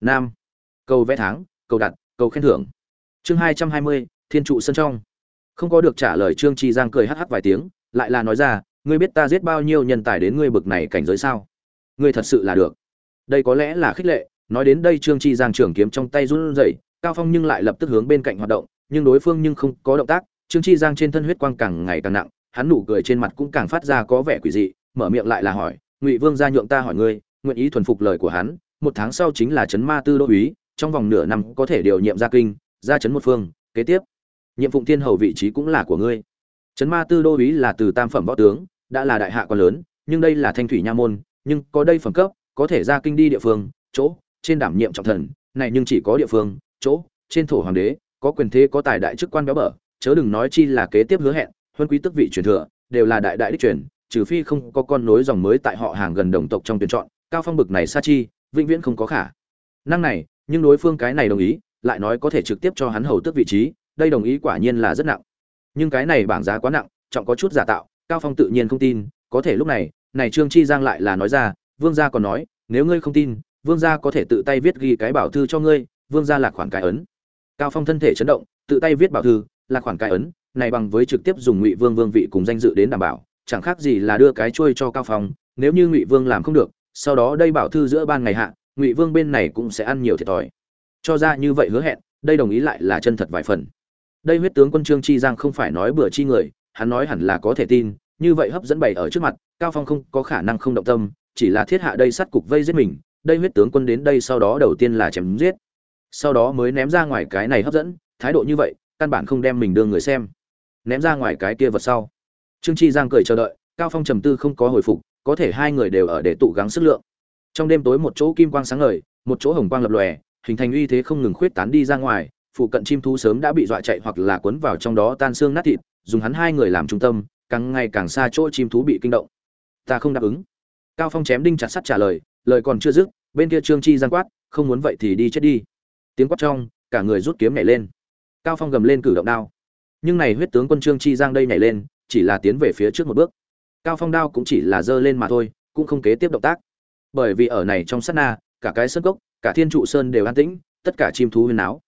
nam. Cầu vẽ tháng, cầu đặt, cầu khen thưởng. Chương hai trăm hai mươi, thiên trụ sân trong. Không có được trả lời trương chi giang cười hắc hắc vài tiếng, lại là nói ra, ngươi biết ta giết bao nhiêu nhân tài đến ngươi bực này cảnh giới sao? Ngươi thật sự là được. Đây có lẽ là khích lệ, nói đến đây trương chi giang trưởng kiếm trong tay run rẩy, cao phong nhưng lại lập tức hướng bên cạnh hoạt động, nhưng đối phương nhưng không có động tác, trương chi giang trên thân huyết quang càng ngày càng nặng, hắn nụ cười trên mặt cũng càng phát ra có vẻ quỷ dị, mở miệng lại là hỏi, ngụy vương gia nhượng ta hỏi ngươi, nguyện ý thuần phục lời của hắn một tháng sau chính là chấn ma tư đô úy trong vòng nửa năm có thể điều nhiệm gia kinh, gia chấn một phương, kế tiếp, nhiệm phụng thiên hầu vị trí cũng là của ngươi. Chấn ma tư đô úy là từ tam phẩm võ tướng, đã là đại hạ quá lớn, nhưng đây là thanh thủy nha môn, nhưng có đây phẩm cấp, có thể ra kinh đi địa phương, chỗ, trên đảm nhiệm trọng thần, này nhưng chỉ có địa phương, chỗ, trên thổ hoàng đế, có quyền thế có tài đại chức quan béo bở, chớ đừng nói chi là kế tiếp hứa hẹn, huân quý tức vị truyền thừa, đều là đại đại đích truyền, trừ phi không có con nối dòng mới tại họ hàng gần đồng tộc trong tuyển chọn, cao phong bực này sa chi vĩnh viễn không có khả năng này, nhưng đối phương cái này đồng ý, lại nói có thể trực tiếp cho hắn hầu tước vị trí, đây đồng ý quả nhiên là rất nặng. Nhưng cái này bảng giá quá nặng, trọng có chút giả tạo, cao phong tự nhiên không tin, có thể lúc này này trương chi giang lại là nói ra, vương gia còn nói, nếu ngươi không tin, vương gia có thể tự tay viết ghi cái bảo thư cho ngươi, vương gia là khoản cái ấn. Cao phong thân thể chấn động, tự tay viết bảo thư, là khoản cái ấn, này bằng với trực tiếp dùng ngụy vương vương vị cùng danh dự đến đảm bảo, chẳng khác gì là đưa cái chuôi cho cao phong, nếu như ngụy vương làm không được sau đó đây bảo thư giữa ban ngày hạ, ngụy vương bên này cũng sẽ ăn nhiều thiệt thòi. Cho ra như vậy hứa hẹn, đây đồng ý lại là chân thật vài phần. Đây huyết tướng quân trương chi giang không phải nói bừa chi người, hắn nói hẳn là có thể tin, như vậy hấp dẫn bày ở trước mặt, cao phong không có khả năng không động tâm, chỉ là thiết hạ đây sát cục vây giết mình, đây huyết tướng quân đến đây sau đó đầu tiên là chém giết. Sau đó mới ném ra ngoài cái này hấp dẫn, thái độ như vậy, căn bản không đem mình đưa người xem. Ném ra ngoài cái kia vật sau. Trương chi giang cười chờ đợi, cao phong trầm tư không có hồi phục có thể hai người đều ở để tụ gắng sức lượng. Trong đêm tối một chỗ kim quang sáng ngời, một chỗ hồng quang lập lòe, hình thành uy thế không ngừng khuyết tán đi ra ngoài, phụ cận chim thú sớm đã bị dọa chạy hoặc là cuốn vào trong đó tan xương nát thịt, dùng hắn hai người làm trung tâm, càng ngày càng xa chỗ chim thú bị kinh động. Ta không đáp ứng. Cao phong chém đinh chặt sắt trả lời lời còn chưa dứt, bên kia trương chi giang quát, không muốn vậy thì đi chết đi. Tiếng quát trong, cả người rút kiếm nhảy lên. Cao phong gầm lên cử động đao. Nhưng này huyết tướng quân trương chi giang đây nhảy lên, chỉ là tiến về phía trước một bước cao phong đao cũng chỉ là giơ lên mà thôi, cũng không kế tiếp động tác. Bởi vì ở này trong sát na, cả cái sơn cốc, cả thiên trụ sơn đều an tĩnh, tất cả chim thú huyên áo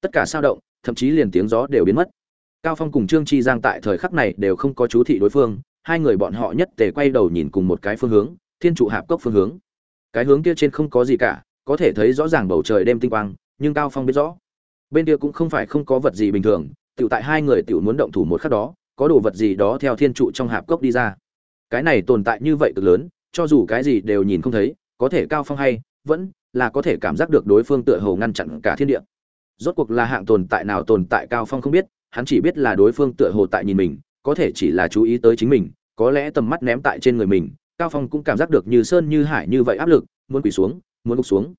tất cả sao động, thậm chí liền tiếng gió đều biến mất. Cao phong cùng trương chi giang tại thời khắc này đều không có chú thị đối phương, hai người bọn họ nhất tề quay đầu nhìn cùng một cái phương hướng, thiên trụ hạp cốc phương hướng. Cái hướng kia trên không có gì cả, có thể thấy rõ ràng bầu trời đêm tinh quang, nhưng cao phong biết rõ, bên kia cũng không phải không có vật gì bình thường, tiểu tại hai người tiểu muốn động thủ một khắc đó, có đồ vật gì đó theo thiên trụ trong hạp cốc đi ra cái này tồn tại như vậy cực lớn, cho dù cái gì đều nhìn không thấy, có thể cao phong hay, vẫn là có thể cảm giác được đối phương tựa hồ ngăn chặn cả thiên địa. Rốt cuộc là hạng tồn tại nào tồn tại cao phong không biết, hắn chỉ biết là đối phương tựa hồ tại nhìn mình, có thể chỉ là chú ý tới chính mình, có lẽ tầm mắt ném tại trên người mình, cao phong cũng cảm giác được như sơn như hải như vậy áp lực, muốn quỳ xuống, muốn gục xuống.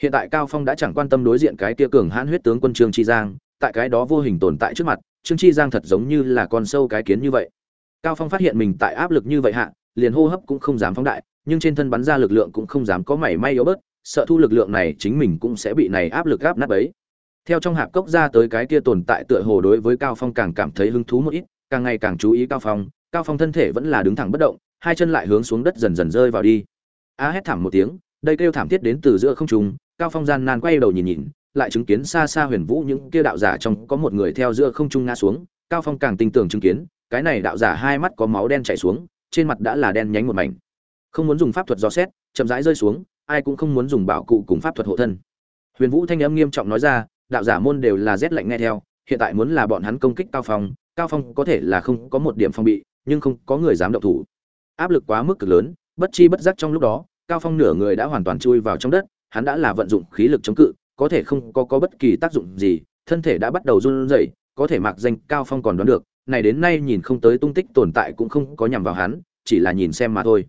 Hiện tại cao phong đã chẳng quan tâm đối diện cái tia cường hãn huyết tướng quân trương chi giang, tại cái đó vô hình tồn tại trước mặt, trương chi giang thật giống như là con sâu cái kiến như vậy cao phong phát hiện mình tại áp lực như vậy hạ, liền hô hấp cũng không dám phóng đại, nhưng trên thân bắn ra lực lượng cũng không dám có mảy may yếu bớt, sợ thu lực lượng này chính mình cũng sẽ bị này áp lực gáp nát ấy theo trong hạp cốc ra tới cái kia tồn tại tựa hồ đối với cao phong càng cảm thấy hứng thú một ít, càng ngày càng chú ý cao phong cao phong thân thể vẫn là đứng thẳng bất động, hai chân lại hướng xuống đất dần dần rơi vào đi. A hét thảm một tiếng, đây kêu thảm thiết đến từ giữa không trung, cao phong gian nan quay đầu nhìn nhìn, lại chứng kiến xa xa huyền vũ những kia đạo giả trong có một người theo giữa không trung ngã xuống, cao phong càng tin tưởng chứng kiến cái này đạo giả hai mắt có máu đen chảy xuống, trên mặt đã là đen nhánh một mảnh. Không muốn dùng pháp thuật dò xét, chậm rãi rơi xuống, ai cũng không muốn dùng bảo cụ cùng pháp thuật hộ thân. Huyền vũ thanh âm nghiêm trọng nói ra, đạo giả môn đều là rét lạnh nghe theo, hiện tại muốn là bọn hắn công kích cao phong cao phong có thể là không có một điểm phong bị, nhưng không có người dám động thủ. Áp lực quá mức cực lớn, bất chi bất giác trong lúc đó, cao phong nửa người đã hoàn toàn chui vào trong đất, hắn đã là vận dụng khí lực chống cự, có thể không có có bất kỳ tác dụng gì, thân thể đã bắt đầu run rẩy, có thể mặc danh cao phong còn đoán được này đến nay nhìn không tới tung tích tồn tại cũng không có nhằm vào hắn, chỉ là nhìn xem mà thôi.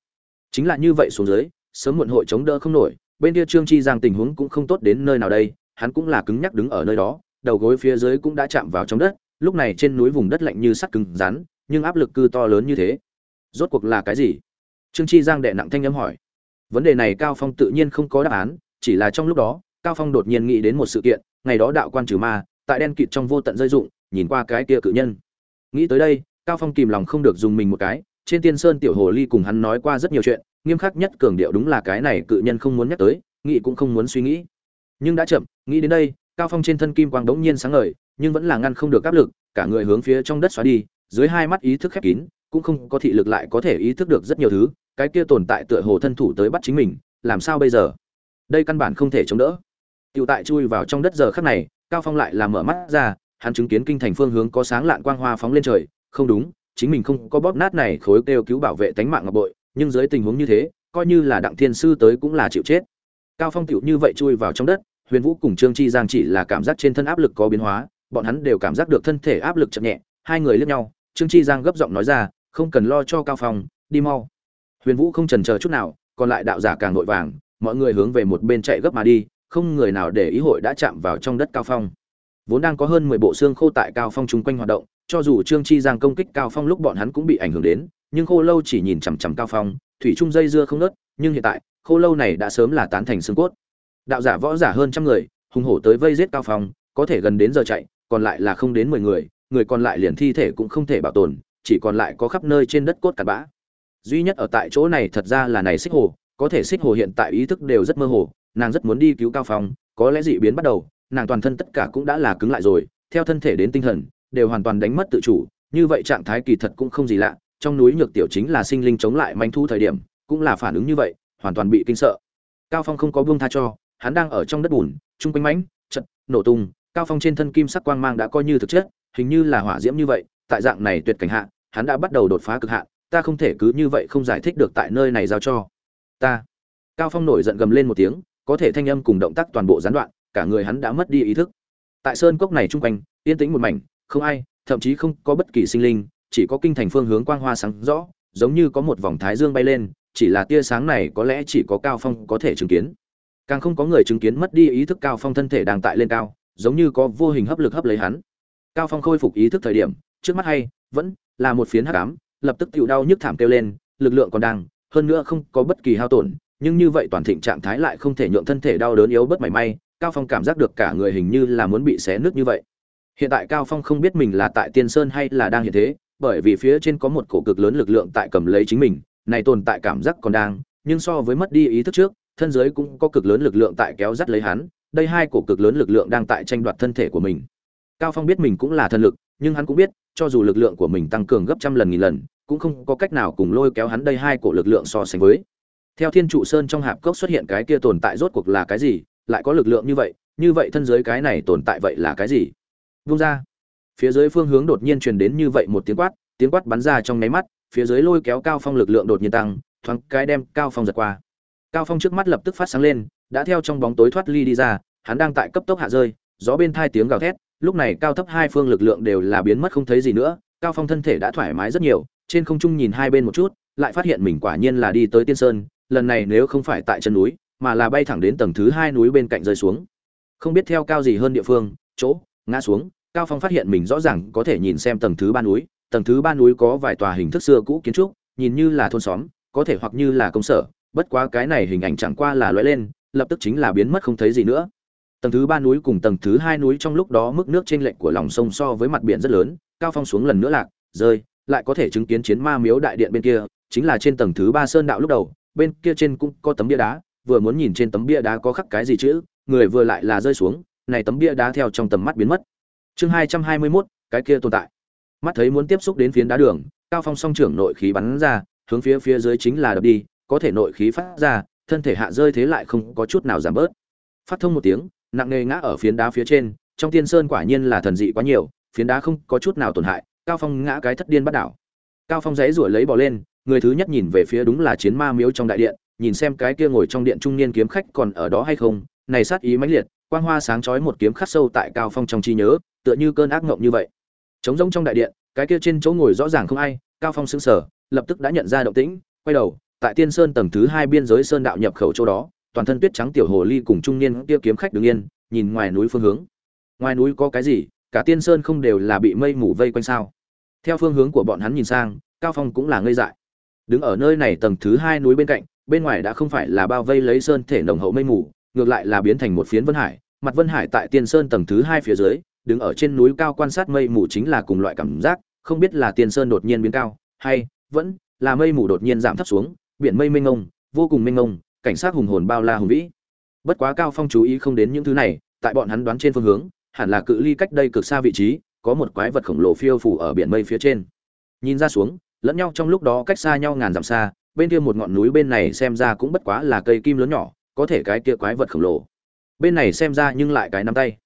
Chính là như vậy xuống dưới, sớm muộn hội chống đỡ không nổi, bên kia trương chi giang tình huống cũng không tốt đến nơi nào đây, hắn cũng là cứng nhắc đứng ở nơi đó, đầu gối phía dưới cũng đã chạm vào trong đất, lúc này trên núi vùng đất lạnh như sắt cứng rắn, nhưng áp lực cư to lớn như thế. Rốt cuộc là cái gì? Trương chi giang đệ nặng thanh âm hỏi. Vấn đề này cao phong tự nhiên không có đáp án, chỉ là trong lúc đó, cao phong đột nhiên nghĩ đến một sự kiện, ngày đó đạo quan trừ ma, tại đen kịt trong vô tận rơi dụng, nhìn qua cái kia cự nhân nghĩ tới đây cao phong kìm lòng không được dùng mình một cái trên tiên sơn tiểu hồ ly cùng hắn nói qua rất nhiều chuyện nghiêm khắc nhất cường điệu đúng là cái này cự nhân không muốn nhắc tới nghĩ cũng không muốn suy nghĩ. Nhưng đã chậm nghĩ đến đây cao phong trên thân kim quang đống nhiên sáng ngời nhưng vẫn là ngăn không được áp lực cả người hướng phía trong đất xóa đi dưới hai mắt ý thức khép kín cũng không có thị lực lại có thể ý thức được rất nhiều thứ cái kia tồn tại tựa hồ thân thủ tới bắt chính mình làm sao bây giờ? Đây căn bản không thể chống đỡ. Tiểu tại chui vào trong đất giờ khắc này, Cao Phong lại làm mở mắt ra, hắn chứng kiến kinh thành phương hướng có sáng lạn quang hoa phóng lên trời, không đúng, chính mình không có bóp nát này khối kêu cứu bảo vệ tánh mạng ngọc bội, nhưng dưới tình huống như thế, coi như là đặng thiên sư tới cũng là chịu chết. Cao Phong tiểu như vậy chui vào trong đất, Huyền Vũ cùng Trương Chi Giang chỉ là cảm giác trên thân áp lực có biến hóa, bọn hắn đều cảm giác được thân thể áp lực chậm nhẹ, hai người liếc nhau, Trương Chi Giang gấp giọng nói ra, không cần lo cho Cao Phong, đi mau. Huyền Vũ không chần chờ chút nào, còn lại đạo giả càng vội vàng, mọi người hướng về một bên chạy gấp mà đi, không người nào để ý hội đã chạm vào trong đất cao phong vốn đang có hơn mười bộ xương khô tại cao phong chung quanh hoạt động, cho dù trương chi giang công kích cao phong lúc bọn hắn cũng bị ảnh hưởng đến, nhưng khô lâu chỉ nhìn chằm chằm cao phong, thủy trung dây dưa không nớt nhưng hiện tại, khô lâu này đã sớm là tán thành xương cốt. Đạo giả võ giả hơn trăm người, hùng hổ tới vây giết cao phong, có thể gần đến giờ chạy, còn lại là không đến mười người người còn lại liền thi thể cũng không thể bảo tồn, chỉ còn lại có khắp nơi trên đất cốt cặn bã. Duy nhất ở tại chỗ này thật ra là này xích hồ, có thể xích hồ hiện tại ý thức đều rất mơ hồ, nàng rất muốn đi cứu cao phong, có lẽ dị biến bắt đầu nàng toàn thân tất cả cũng đã là cứng lại rồi, theo thân thể đến tinh thần, đều hoàn toàn đánh mất tự chủ, như vậy trạng thái kỳ thật cũng không gì lạ, trong núi nhược tiểu chính là sinh linh chống lại manh thu thời điểm, cũng là phản ứng như vậy, hoàn toàn bị kinh sợ. Cao phong không có buông tha cho, hắn đang ở trong đất bùn trung quanh mãnh, chật, nổ tung, cao phong trên thân kim sắc quang mang đã coi như thực chất, hình như là hỏa diễm như vậy, tại dạng này tuyệt cảnh hạ, hắn đã bắt đầu đột phá cực hạn ta không thể cứ như vậy không giải thích được tại nơi này giao cho ta. Cao phong nổi giận gầm lên một tiếng, có thể thanh âm cùng động tác toàn bộ gián đoạn cả người hắn đã mất đi ý thức. Tại sơn cốc này chung quanh, yên tĩnh một mảnh, không ai, thậm chí không có bất kỳ sinh linh, chỉ có kinh thành phương hướng quang hoa sáng rõ, giống như có một vòng thái dương bay lên, chỉ là tia sáng này có lẽ chỉ có cao phong có thể chứng kiến. Càng không có người chứng kiến mất đi ý thức cao phong thân thể đang tại lên cao, giống như có vô hình hấp lực hấp lấy hắn. Cao phong khôi phục ý thức thời điểm, trước mắt hay, vẫn là một phiến hắc ám, lập tức tiểu đau nhức thảm kêu lên, lực lượng còn đang, hơn nữa không có bất kỳ hao tổn, nhưng như vậy toàn thịnh trạng thái lại không thể nhượng thân thể đau đớn yếu bất mảy may cao phong cảm giác được cả người hình như là muốn bị xé nứt như vậy. Hiện tại cao phong không biết mình là tại tiên sơn hay là đang hiện thế, bởi vì phía trên có một cổ cực lớn lực lượng tại cầm lấy chính mình, này tồn tại cảm giác còn đang, nhưng so với mất đi ý thức trước, thân giới cũng có cực lớn lực lượng tại kéo dắt lấy hắn, đây hai cổ cực lớn lực lượng đang tại tranh đoạt thân thể của mình. Cao phong biết mình cũng là thân lực, nhưng hắn cũng biết, cho dù lực lượng của mình tăng cường gấp trăm lần nghìn lần, cũng không có cách nào cùng lôi kéo hắn đây hai cổ lực lượng so sánh với. Theo thiên trụ sơn trong hạp cốc xuất hiện cái kia tồn tại rốt cuộc là cái gì lại có lực lượng như vậy như vậy thân giới cái này tồn tại vậy là cái gì? Vung ra. Phía dưới phương hướng đột nhiên truyền đến như vậy một tiếng quát tiếng quát bắn ra trong nháy mắt, phía dưới lôi kéo cao phong lực lượng đột nhiên tăng, thoáng cái đem cao phong giật qua. Cao phong trước mắt lập tức phát sáng lên, đã theo trong bóng tối thoát ly đi ra, hắn đang tại cấp tốc hạ rơi, gió bên thai tiếng gào thét, lúc này cao thấp hai phương lực lượng đều là biến mất không thấy gì nữa, cao phong thân thể đã thoải mái rất nhiều, trên không trung nhìn hai bên một chút, lại phát hiện mình quả nhiên là đi tới tiên sơn, lần này nếu không phải tại chân núi mà là bay thẳng đến tầng thứ hai núi bên cạnh rơi xuống. Không biết theo cao gì hơn địa phương, chỗ, ngã xuống, cao phong phát hiện mình rõ ràng có thể nhìn xem tầng thứ ba núi. Tầng thứ ba núi có vài tòa hình thức xưa cũ kiến trúc, nhìn như là thôn xóm, có thể hoặc như là công sở, bất quá cái này hình ảnh chẳng qua là lóe lên, lập tức chính là biến mất không thấy gì nữa. Tầng thứ ba núi cùng tầng thứ hai núi trong lúc đó mức nước trên lệch của lòng sông so với mặt biển rất lớn, cao phong xuống lần nữa lạc, rơi, lại có thể chứng kiến chiến ma miếu đại điện bên kia, chính là trên tầng thứ ba sơn đạo lúc đầu, bên kia trên cũng có tấm bia đá vừa muốn nhìn trên tấm bia đá có khắc cái gì chữ, người vừa lại là rơi xuống, này tấm bia đá theo trong tầm mắt biến mất. Chương hai trăm hai mươi mốt, cái kia tồn tại. Mắt thấy muốn tiếp xúc đến phiến đá đường, cao phong song trưởng nội khí bắn ra, hướng phía phía dưới chính là đập đi, có thể nội khí phát ra, thân thể hạ rơi thế lại không có chút nào giảm bớt. Phát thông một tiếng, nặng nề ngã ở phiến đá phía trên, trong tiên sơn quả nhiên là thần dị quá nhiều, phiến đá không có chút nào tổn hại, cao phong ngã cái thất điên bắt đảo. Cao phong giãy ruổi lấy bỏ lên, người thứ nhất nhìn về phía đúng là chiến ma miếu trong đại điện nhìn xem cái kia ngồi trong điện trung niên kiếm khách còn ở đó hay không, này sát ý mãnh liệt, quang hoa sáng chói một kiếm khắc sâu tại cao phong trong trí nhớ, tựa như cơn ác ngộng như vậy. Trống rỗng trong đại điện, cái kia trên chỗ ngồi rõ ràng không ai, cao phong sững sờ, lập tức đã nhận ra động tĩnh, quay đầu, tại tiên sơn tầng thứ hai biên giới sơn đạo nhập khẩu chỗ đó, toàn thân tuyết trắng tiểu hồ ly cùng trung niên kia kiếm khách đứng yên, nhìn ngoài núi phương hướng. Ngoài núi có cái gì, cả tiên sơn không đều là bị mây mù vây quanh sao? Theo phương hướng của bọn hắn nhìn sang, cao phong cũng là ngây dại. Đứng ở nơi này tầng thứ hai núi bên cạnh bên ngoài đã không phải là bao vây lấy sơn thể nồng hậu mây mù, ngược lại là biến thành một phiến vân hải. Mặt vân hải tại tiên sơn tầng thứ hai phía dưới, đứng ở trên núi cao quan sát mây mù chính là cùng loại cảm giác, không biết là tiên sơn đột nhiên biến cao, hay vẫn là mây mù đột nhiên giảm thấp xuống, biển mây mênh mông, vô cùng mênh mông, cảnh sát hùng hồn bao la hùng vĩ. Bất quá cao phong chú ý không đến những thứ này, tại bọn hắn đoán trên phương hướng, hẳn là cự ly cách đây cực xa vị trí, có một quái vật khổng lồ phiêu phủ ở biển mây phía trên. Nhìn ra xuống, lẫn nhau trong lúc đó cách xa nhau ngàn dặm xa bên kia một ngọn núi bên này xem ra cũng bất quá là cây kim lớn nhỏ, có thể cái kia quái vật khổng lồ. Bên này xem ra nhưng lại cái nắm tay.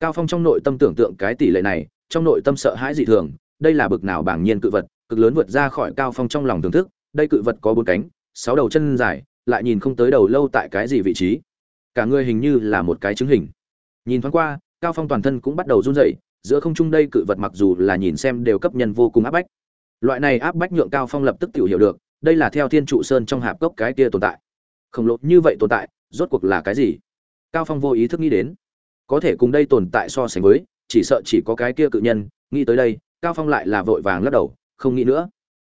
Cao phong trong nội tâm tưởng tượng cái tỷ lệ này, trong nội tâm sợ hãi dị thường, đây là bực nào bảng nhiên cự vật, cực lớn vượt ra khỏi cao phong trong lòng thưởng thức, đây cự vật có bốn cánh, sáu đầu chân dài, lại nhìn không tới đầu lâu tại cái gì vị trí. Cả người hình như là một cái chứng hình. Nhìn thoáng qua, cao phong toàn thân cũng bắt đầu run rẩy, giữa không trung đây cự vật mặc dù là nhìn xem đều cấp nhân vô cùng áp bách. Loại này áp bách nhượng cao phong lập tức tiểu hiểu được đây là theo thiên trụ sơn trong hạp cốc cái kia tồn tại. Khổng lồ như vậy tồn tại, rốt cuộc là cái gì? Cao phong vô ý thức nghĩ đến. Có thể cùng đây tồn tại so sánh với, chỉ sợ chỉ có cái kia cự nhân, nghĩ tới đây, cao phong lại là vội vàng lắc đầu, không nghĩ nữa.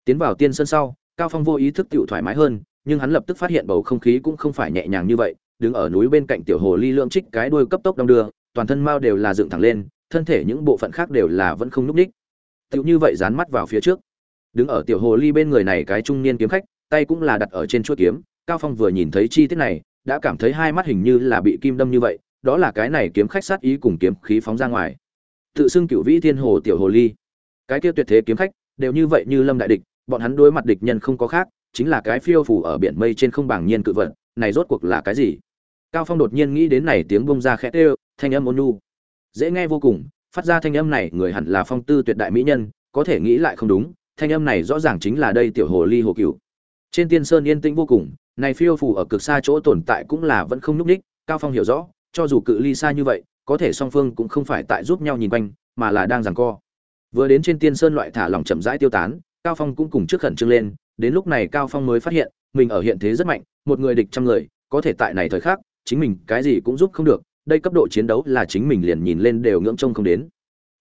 Tiến vào tiên sân sau, cao phong vô ý thức tự thoải mái hơn, nhưng hắn lập tức phát hiện bầu không khí cũng không phải nhẹ nhàng như vậy, đứng ở núi bên cạnh tiểu hồ ly lượng trích cái đuôi cấp tốc đong đưa, toàn thân mao đều là dựng thẳng lên, thân thể những bộ phận khác đều là vẫn không núp ních tựu như vậy dán mắt vào phía trước đứng ở tiểu hồ ly bên người này cái trung niên kiếm khách, tay cũng là đặt ở trên chuôi kiếm. Cao phong vừa nhìn thấy chi tiết này, đã cảm thấy hai mắt hình như là bị kim đâm như vậy, đó là cái này kiếm khách sát ý cùng kiếm khí phóng ra ngoài. Tự xưng cựu vĩ thiên hồ tiểu hồ ly. Cái kia tuyệt thế kiếm khách, đều như vậy như lâm đại địch, bọn hắn đối mặt địch nhân không có khác, chính là cái phiêu phủ ở biển mây trên không bảng nhiên cự vật, này rốt cuộc là cái gì? Cao phong đột nhiên nghĩ đến này tiếng bông ra khẽ tê, thanh âm ôn nhu. Dễ nghe vô cùng, phát ra thanh âm này người hẳn là phong tư tuyệt đại mỹ nhân, có thể nghĩ lại không đúng thanh âm này rõ ràng chính là đây tiểu hồ ly hồ cửu. Trên tiên sơn yên tĩnh vô cùng, này phiêu phù ở cực xa chỗ tồn tại cũng là vẫn không nhúc đích cao phong hiểu rõ, cho dù cự ly xa như vậy, có thể song phương cũng không phải tại giúp nhau nhìn quanh, mà là đang giằng co. Vừa đến trên tiên sơn loại thả lỏng chậm rãi tiêu tán, cao phong cũng cùng trước khẩn trương lên, đến lúc này cao phong mới phát hiện, mình ở hiện thế rất mạnh, một người địch trăm người, có thể tại này thời khắc, chính mình cái gì cũng giúp không được, đây cấp độ chiến đấu là chính mình liền nhìn lên đều ngưỡng trông không đến.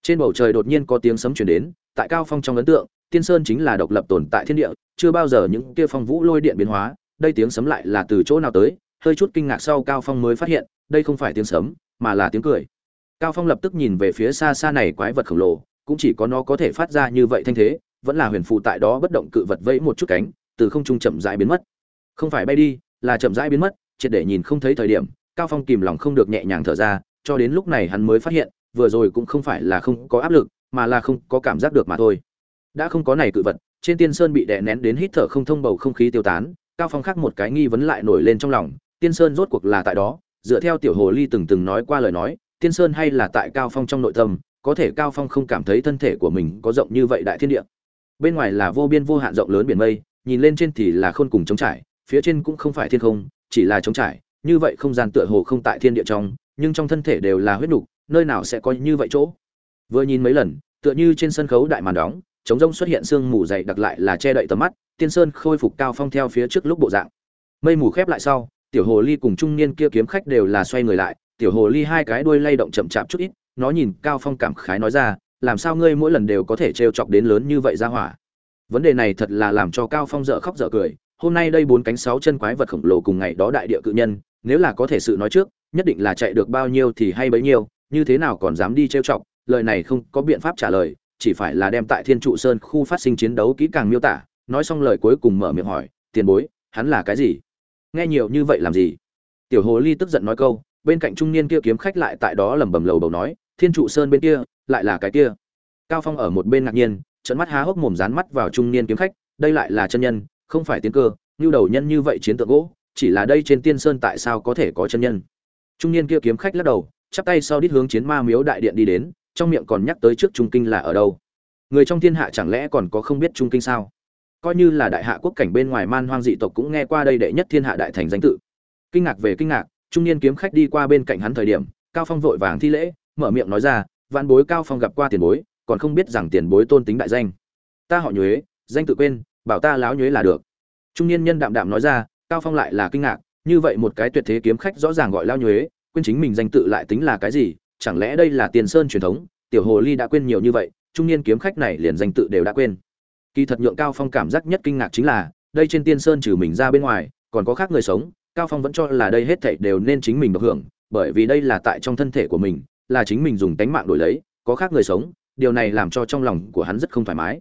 Trên bầu trời đột nhiên có tiếng sấm truyền đến, tại cao phong trong ấn tượng tiên sơn chính là độc lập tồn tại thiên địa, chưa bao giờ những kia phong vũ lôi điện biến hóa, đây tiếng sấm lại là từ chỗ nào tới, hơi chút kinh ngạc sau cao phong mới phát hiện, đây không phải tiếng sấm, mà là tiếng cười. Cao phong lập tức nhìn về phía xa xa này quái vật khổng lồ, cũng chỉ có nó có thể phát ra như vậy thanh thế, vẫn là huyền phụ tại đó bất động cự vật vẫy một chút cánh, từ không trung chậm rãi biến mất. Không phải bay đi, là chậm rãi biến mất, triệt để nhìn không thấy thời điểm, cao phong kìm lòng không được nhẹ nhàng thở ra, cho đến lúc này hắn mới phát hiện, vừa rồi cũng không phải là không có áp lực, mà là không có cảm giác được mà thôi đã không có này cự vật, trên tiên sơn bị đè nén đến hít thở không thông bầu không khí tiêu tán, cao phong khác một cái nghi vấn lại nổi lên trong lòng, tiên sơn rốt cuộc là tại đó, dựa theo tiểu hồ ly từng từng nói qua lời nói, tiên sơn hay là tại cao phong trong nội tâm, có thể cao phong không cảm thấy thân thể của mình có rộng như vậy đại thiên địa. Bên ngoài là vô biên vô hạn rộng lớn biển mây, nhìn lên trên thì là khôn cùng trống trải, phía trên cũng không phải thiên không, chỉ là trống trải, như vậy không gian tựa hồ không tại thiên địa trong, nhưng trong thân thể đều là huyết nục, nơi nào sẽ có như vậy chỗ? Vừa nhìn mấy lần, tựa như trên sân khấu đại màn đóng trống rông xuất hiện sương mù dày đặc lại là che đậy tầm mắt, tiên sơn khôi phục cao phong theo phía trước lúc bộ dạng. Mây mù khép lại sau, tiểu hồ ly cùng trung niên kia kiếm khách đều là xoay người lại, tiểu hồ ly hai cái đuôi lay động chậm chạp chút ít, nó nhìn cao phong cảm khái nói ra, làm sao ngươi mỗi lần đều có thể trêu chọc đến lớn như vậy ra hỏa? Vấn đề này thật là làm cho cao phong dở khóc dở cười, hôm nay đây bốn cánh sáu chân quái vật khổng lồ cùng ngày đó đại địa cự nhân, nếu là có thể sự nói trước, nhất định là chạy được bao nhiêu thì hay bấy nhiêu, như thế nào còn dám đi trêu chọc, lời này không có biện pháp trả lời chỉ phải là đem tại thiên trụ sơn khu phát sinh chiến đấu kỹ càng miêu tả. Nói xong lời cuối cùng mở miệng hỏi, tiền bối, hắn là cái gì? Nghe nhiều như vậy làm gì? Tiểu hồ ly tức giận nói câu, bên cạnh trung niên kia kiếm khách lại tại đó lẩm bẩm lầu bầu nói, thiên trụ sơn bên kia, lại là cái kia. Cao phong ở một bên ngạc nhiên trận mắt há hốc mồm dán mắt vào trung niên kiếm khách, đây lại là chân nhân, không phải tiến cơ, như đầu nhân như vậy chiến tượng gỗ, chỉ là đây trên tiên sơn tại sao có thể có chân nhân? Trung niên kia kiếm khách lắc đầu, chắp tay sau đít hướng chiến ma miếu đại điện đi đến trong miệng còn nhắc tới trước trung kinh là ở đâu. Người trong thiên hạ chẳng lẽ còn có không biết trung kinh sao? Coi như là đại hạ quốc cảnh bên ngoài man hoang dị tộc cũng nghe qua đây đệ nhất thiên hạ đại thành danh tự. Kinh ngạc về kinh ngạc, trung niên kiếm khách đi qua bên cạnh hắn thời điểm, cao phong vội vàng thi lễ, mở miệng nói ra, vạn bối cao phong gặp qua tiền bối, còn không biết rằng tiền bối tôn tính đại danh. Ta họ nhuế, danh tự quên, bảo ta láo nhuế là được. Trung niên nhân đạm đạm nói ra, cao phong lại là kinh ngạc, như vậy một cái tuyệt thế kiếm khách rõ ràng gọi lao nhuế, quên chính mình danh tự lại tính là cái gì chẳng lẽ đây là tiền sơn truyền thống? Tiểu hồ ly đã quên nhiều như vậy, trung niên kiếm khách này liền danh tự đều đã quên. Kỳ thật nhượng cao phong cảm giác nhất kinh ngạc chính là, đây trên tiên sơn trừ mình ra bên ngoài, còn có khác người sống, cao phong vẫn cho là đây hết thảy đều nên chính mình được hưởng, bởi vì đây là tại trong thân thể của mình, là chính mình dùng tánh mạng đổi lấy, có khác người sống, điều này làm cho trong lòng của hắn rất không thoải mái.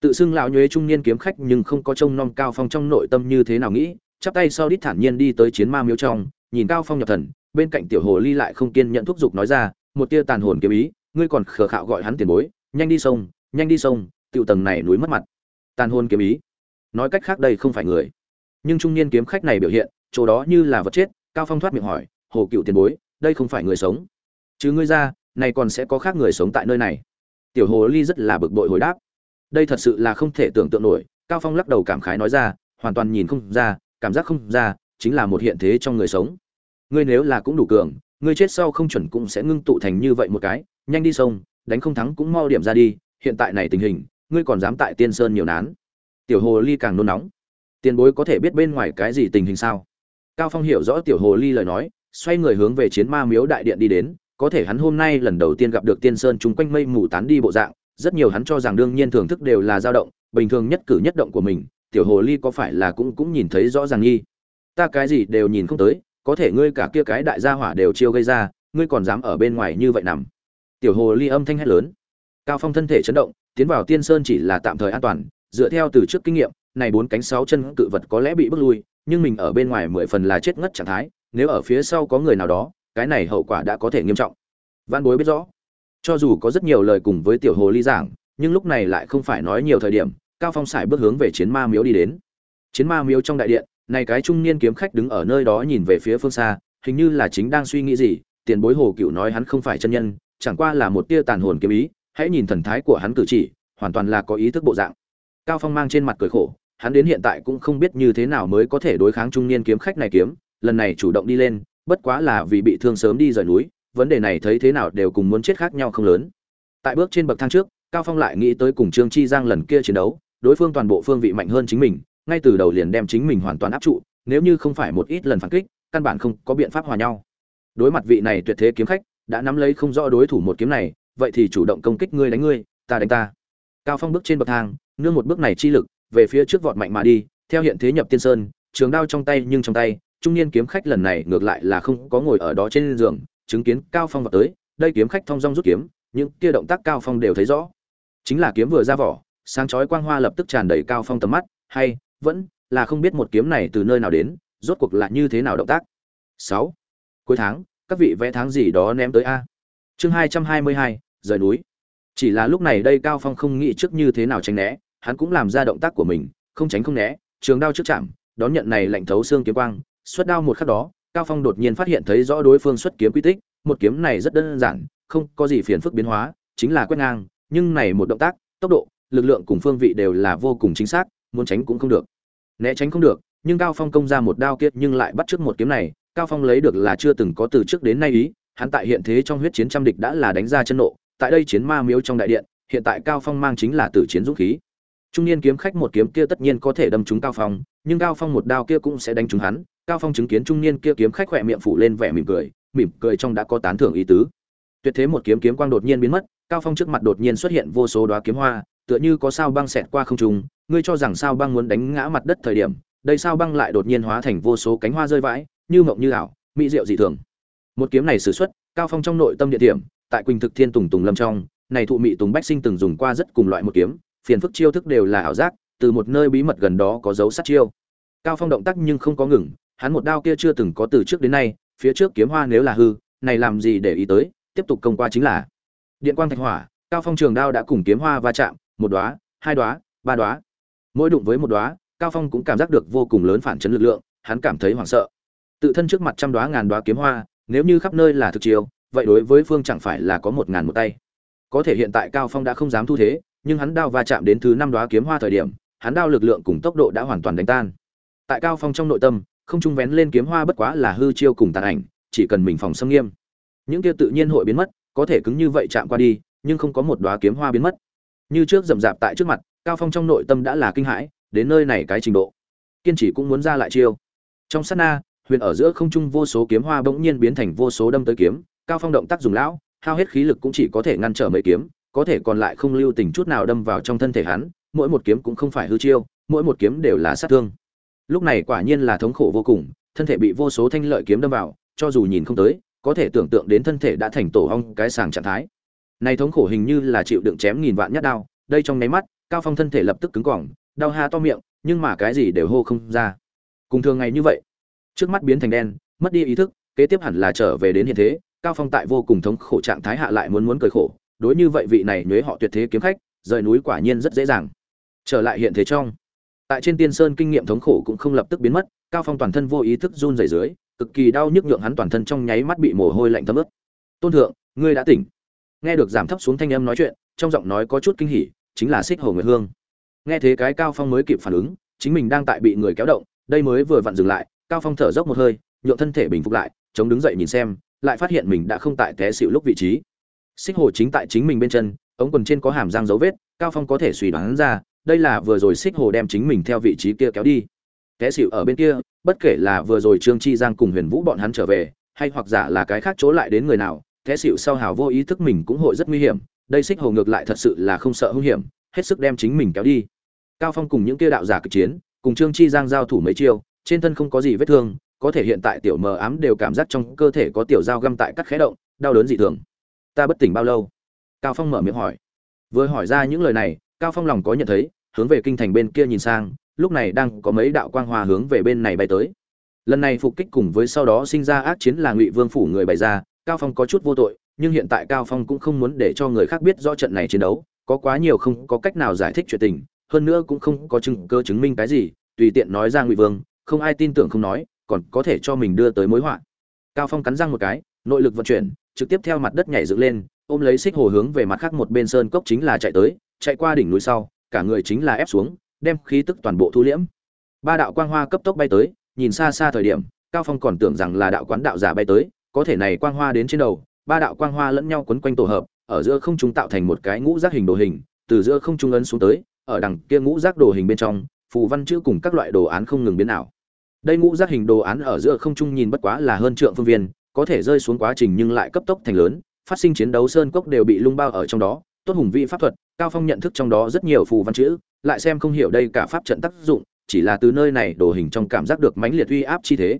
Tự xưng lão nhuế trung niên kiếm khách nhưng không có trông nom cao phong trong nội tâm như thế nào nghĩ, chắp tay sau đít thản nhiên đi tới chiến ma miếu trong, nhìn cao phong nhập thần, bên cạnh tiểu hồ ly lại không kiên nhận thúc giục nói ra một tia tàn hồn kiếm ý, ngươi còn khờ khạo gọi hắn tiền bối, nhanh đi sông, nhanh đi sông, tiểu tầng này núi mất mặt. Tàn hồn kiếm ý. Nói cách khác đây không phải người. Nhưng trung niên kiếm khách này biểu hiện, chỗ đó như là vật chết, cao phong thoát miệng hỏi, hồ cựu tiền bối, đây không phải người sống? Chứ ngươi ra, này còn sẽ có khác người sống tại nơi này. Tiểu hồ ly rất là bực bội hồi đáp. Đây thật sự là không thể tưởng tượng nổi. Cao phong lắc đầu cảm khái nói ra, hoàn toàn nhìn không ra, cảm giác không ra, chính là một hiện thế trong người sống. Ngươi nếu là cũng đủ cường ngươi chết sau không chuẩn cũng sẽ ngưng tụ thành như vậy một cái, nhanh đi sông, đánh không thắng cũng mau điểm ra đi, hiện tại này tình hình, ngươi còn dám tại tiên sơn nhiều nán. Tiểu hồ ly càng nôn nóng. Tiền bối có thể biết bên ngoài cái gì tình hình sao? Cao phong hiểu rõ tiểu hồ ly lời nói, xoay người hướng về chiến ma miếu đại điện đi đến, có thể hắn hôm nay lần đầu tiên gặp được tiên sơn chúng quanh mây mù tán đi bộ dạng, rất nhiều hắn cho rằng đương nhiên thưởng thức đều là dao động, bình thường nhất cử nhất động của mình, tiểu hồ ly có phải là cũng cũng nhìn thấy rõ ràng nghi. Ta cái gì đều nhìn không tới có thể ngươi cả kia cái đại gia hỏa đều chiêu gây ra, ngươi còn dám ở bên ngoài như vậy nằm. Tiểu hồ ly âm thanh hét lớn. Cao phong thân thể chấn động, tiến vào tiên sơn chỉ là tạm thời an toàn, dựa theo từ trước kinh nghiệm, này bốn cánh sáu chân cự vật có lẽ bị bước lui, nhưng mình ở bên ngoài mười phần là chết ngất trạng thái, nếu ở phía sau có người nào đó, cái này hậu quả đã có thể nghiêm trọng. Văn bối biết rõ. Cho dù có rất nhiều lời cùng với tiểu hồ ly giảng, nhưng lúc này lại không phải nói nhiều thời điểm, cao phong sải bước hướng về chiến ma miếu đi đến. Chiến ma miếu trong đại điện này cái trung niên kiếm khách đứng ở nơi đó nhìn về phía phương xa, hình như là chính đang suy nghĩ gì, tiền bối hồ cựu nói hắn không phải chân nhân, chẳng qua là một tia tàn hồn kiếm ý, hãy nhìn thần thái của hắn cử chỉ, hoàn toàn là có ý thức bộ dạng. Cao phong mang trên mặt cười khổ, hắn đến hiện tại cũng không biết như thế nào mới có thể đối kháng trung niên kiếm khách này kiếm, lần này chủ động đi lên, bất quá là vì bị thương sớm đi rời núi, vấn đề này thấy thế nào đều cùng muốn chết khác nhau không lớn. Tại bước trên bậc thang trước, cao phong lại nghĩ tới cùng trương chi giang lần kia chiến đấu, đối phương toàn bộ phương vị mạnh hơn chính mình ngay từ đầu liền đem chính mình hoàn toàn áp trụ, nếu như không phải một ít lần phản kích, căn bản không có biện pháp hòa nhau. Đối mặt vị này tuyệt thế kiếm khách, đã nắm lấy không rõ đối thủ một kiếm này, vậy thì chủ động công kích ngươi đánh ngươi, ta đánh ta. Cao phong bước trên bậc thang, nương một bước này chi lực, về phía trước vọt mạnh mà đi, theo hiện thế nhập tiên sơn, trường đao trong tay nhưng trong tay, trung niên kiếm khách lần này ngược lại là không có ngồi ở đó trên giường, chứng kiến cao phong vào tới, đây kiếm khách thong dong rút kiếm, những kia động tác cao phong đều thấy rõ. Chính là kiếm vừa ra vỏ, sáng chói quang hoa lập tức tràn đầy cao phong tầm mắt, hay vẫn là không biết một kiếm này từ nơi nào đến rốt cuộc là như thế nào động tác. 6. cuối tháng các vị vẽ tháng gì đó ném tới a. Chương 222, rời núi. Chỉ là lúc này đây cao phong không nghĩ trước như thế nào tránh né hắn cũng làm ra động tác của mình không tránh không né trường đao trước chạm đón nhận này lạnh thấu xương kiếm quang. Xuất đao một khắc đó cao phong đột nhiên phát hiện thấy rõ đối phương xuất kiếm quy tích. Một kiếm này rất đơn giản không có gì phiền phức biến hóa chính là quét ngang nhưng này một động tác tốc độ lực lượng cùng phương vị đều là vô cùng chính xác muốn tránh cũng không được. Né tránh không được, nhưng cao phong công ra một đao kiệt nhưng lại bắt trước một kiếm này, cao phong lấy được là chưa từng có từ trước đến nay ý, hắn tại hiện thế trong huyết chiến trăm địch đã là đánh ra chân nộ, tại đây chiến ma miếu trong đại điện, hiện tại cao phong mang chính là tử chiến dũng khí. Trung niên kiếm khách một kiếm kia tất nhiên có thể đâm trúng cao phong, nhưng cao phong một đao kia cũng sẽ đánh trúng hắn. Cao phong chứng kiến trung niên kia kiếm khách khỏe miệng phủ lên vẻ mỉm cười mỉm cười trong đã có tán thưởng ý tứ. Tuyệt thế một kiếm kiếm quang đột nhiên biến mất, cao phong trước mặt đột nhiên xuất hiện vô số đóa kiếm hoa tựa như có sao băng xẹt qua không trung, ngươi cho rằng sao băng muốn đánh ngã mặt đất thời điểm, đây sao băng lại đột nhiên hóa thành vô số cánh hoa rơi vãi, như mộng như ảo, mỹ diệu dị thường. Một kiếm này sử xuất, cao phong trong nội tâm địa điểm, tại quỳnh thực thiên tùng tùng lâm trong, này thụ mị tùng bách sinh từng dùng qua rất cùng loại một kiếm, phiền phức chiêu thức đều là ảo giác, từ một nơi bí mật gần đó có dấu sát chiêu. Cao phong động tác nhưng không có ngừng, hắn một đao kia chưa từng có từ trước đến nay, phía trước kiếm hoa nếu là hư, này làm gì để ý tới, tiếp tục công qua chính là điện quang thạch hỏa, cao phong trường đao đã cùng kiếm hoa va chạm một đóa hai đóa ba đóa. Mỗi đụng với một đóa cao phong cũng cảm giác được vô cùng lớn phản chấn lực lượng hắn cảm thấy hoảng sợ. Tự thân trước mặt trăm đóa ngàn đóa kiếm hoa nếu như khắp nơi là thực chiều, vậy đối với phương chẳng phải là có một ngàn một tay. Có thể hiện tại cao phong đã không dám thu thế nhưng hắn đao va chạm đến thứ năm đóa kiếm hoa thời điểm hắn đao lực lượng cùng tốc độ đã hoàn toàn đánh tan. Tại cao phong trong nội tâm không trung vén lên kiếm hoa bất quá là hư chiêu cùng tàn ảnh chỉ cần mình phòng xâm nghiêm. Những kia tự nhiên hội biến mất có thể cứng như vậy chạm qua đi nhưng không có một đóa kiếm hoa biến mất như trước rậm rạp tại trước mặt, cao phong trong nội tâm đã là kinh hãi, đến nơi này cái trình độ. Kiên trì cũng muốn ra lại chiêu. Trong sát na, huyền ở giữa không trung vô số kiếm hoa bỗng nhiên biến thành vô số đâm tới kiếm, cao phong động tác dùng lão, hao hết khí lực cũng chỉ có thể ngăn trở mấy kiếm, có thể còn lại không lưu tình chút nào đâm vào trong thân thể hắn, mỗi một kiếm cũng không phải hư chiêu, mỗi một kiếm đều là sát thương. Lúc này quả nhiên là thống khổ vô cùng, thân thể bị vô số thanh lợi kiếm đâm vào, cho dù nhìn không tới, có thể tưởng tượng đến thân thể đã thành tổ hong cái sàng trạng thái này thống khổ hình như là chịu đựng chém nghìn vạn nhát đao, đây trong nháy mắt, cao phong thân thể lập tức cứng cỏng, đau ha to miệng, nhưng mà cái gì đều hô không ra. Cùng thường ngày như vậy, trước mắt biến thành đen, mất đi ý thức, kế tiếp hẳn là trở về đến hiện thế, cao phong tại vô cùng thống khổ trạng thái hạ lại muốn muốn cười khổ, đối như vậy vị này nhuế họ tuyệt thế kiếm khách, rời núi quả nhiên rất dễ dàng. Trở lại hiện thế trong, tại trên tiên sơn kinh nghiệm thống khổ cũng không lập tức biến mất, cao phong toàn thân vô ý thức run rẩy dưới, cực kỳ đau nhức nhượng hắn toàn thân trong nháy mắt bị mồ hôi lạnh thấm ướt. Tôn thượng, ngươi đã tỉnh nghe được giảm thấp xuống thanh âm nói chuyện, trong giọng nói có chút kinh hỉ, chính là xích hồ nguyệt hương. Nghe thế cái cao phong mới kịp phản ứng, chính mình đang tại bị người kéo động, đây mới vừa vặn dừng lại, cao phong thở dốc một hơi nhộn thân thể bình phục lại, chống đứng dậy nhìn xem, lại phát hiện mình đã không tại té xịu lúc vị trí. Xích hồ chính tại chính mình bên chân, ống quần trên có hàm răng dấu vết, cao phong có thể suy đoán ra, đây là vừa rồi xích hồ đem chính mình theo vị trí kia kéo đi. Té xịu ở bên kia, bất kể là vừa rồi trương chi giang cùng huyền vũ bọn hắn trở về, hay hoặc giả là cái khác chỗ lại đến người nào Thế xịu sau hào vô ý thức mình cũng hội rất nguy hiểm, đây xích hồ ngược lại thật sự là không sợ hung hiểm, hết sức đem chính mình kéo đi. Cao phong cùng những kia đạo giả cực chiến, cùng trương chi giang giao thủ mấy chiêu, trên thân không có gì vết thương, có thể hiện tại tiểu mờ ám đều cảm giác trong cơ thể có tiểu dao găm tại các khẽ động, đau đớn dị thường. Ta bất tỉnh bao lâu? Cao phong mở miệng hỏi. Vừa hỏi ra những lời này, cao phong lòng có nhận thấy, hướng về kinh thành bên kia nhìn sang, lúc này đang có mấy đạo quang hòa hướng về bên này bay tới. Lần này phục kích cùng với sau đó sinh ra ác chiến là ngụy vương phủ người bày ra cao phong có chút vô tội, nhưng hiện tại cao phong cũng không muốn để cho người khác biết rõ trận này chiến đấu, có quá nhiều không có cách nào giải thích chuyện tình, hơn nữa cũng không có chứng cơ chứng minh cái gì, tùy tiện nói ra ngụy vương, không ai tin tưởng không nói, còn có thể cho mình đưa tới mối họa. Cao phong cắn răng một cái, nội lực vận chuyển, trực tiếp theo mặt đất nhảy dựng lên, ôm lấy xích hồ hướng về mặt khác một bên sơn cốc chính là chạy tới, chạy qua đỉnh núi sau, cả người chính là ép xuống, đem khí tức toàn bộ thu liễm. Ba đạo quang hoa cấp tốc bay tới, nhìn xa xa thời điểm, cao phong còn tưởng rằng là đạo quán đạo giả bay tới có thể này quang hoa đến trên đầu, ba đạo quang hoa lẫn nhau quấn quanh tổ hợp, ở giữa không trung tạo thành một cái ngũ giác hình đồ hình, từ giữa không trung ấn xuống tới, ở đằng kia ngũ giác đồ hình bên trong, phù văn chữ cùng các loại đồ án không ngừng biến ảo. Đây ngũ giác hình đồ án ở giữa không trung nhìn bất quá là hơn trượng phương viên, có thể rơi xuống quá trình nhưng lại cấp tốc thành lớn, phát sinh chiến đấu sơn cốc đều bị lung bao ở trong đó, tốt hùng vị pháp thuật, cao phong nhận thức trong đó rất nhiều phù văn chữ, lại xem không hiểu đây cả pháp trận tác dụng, chỉ là từ nơi này đồ hình trong cảm giác được mãnh liệt uy áp chi thế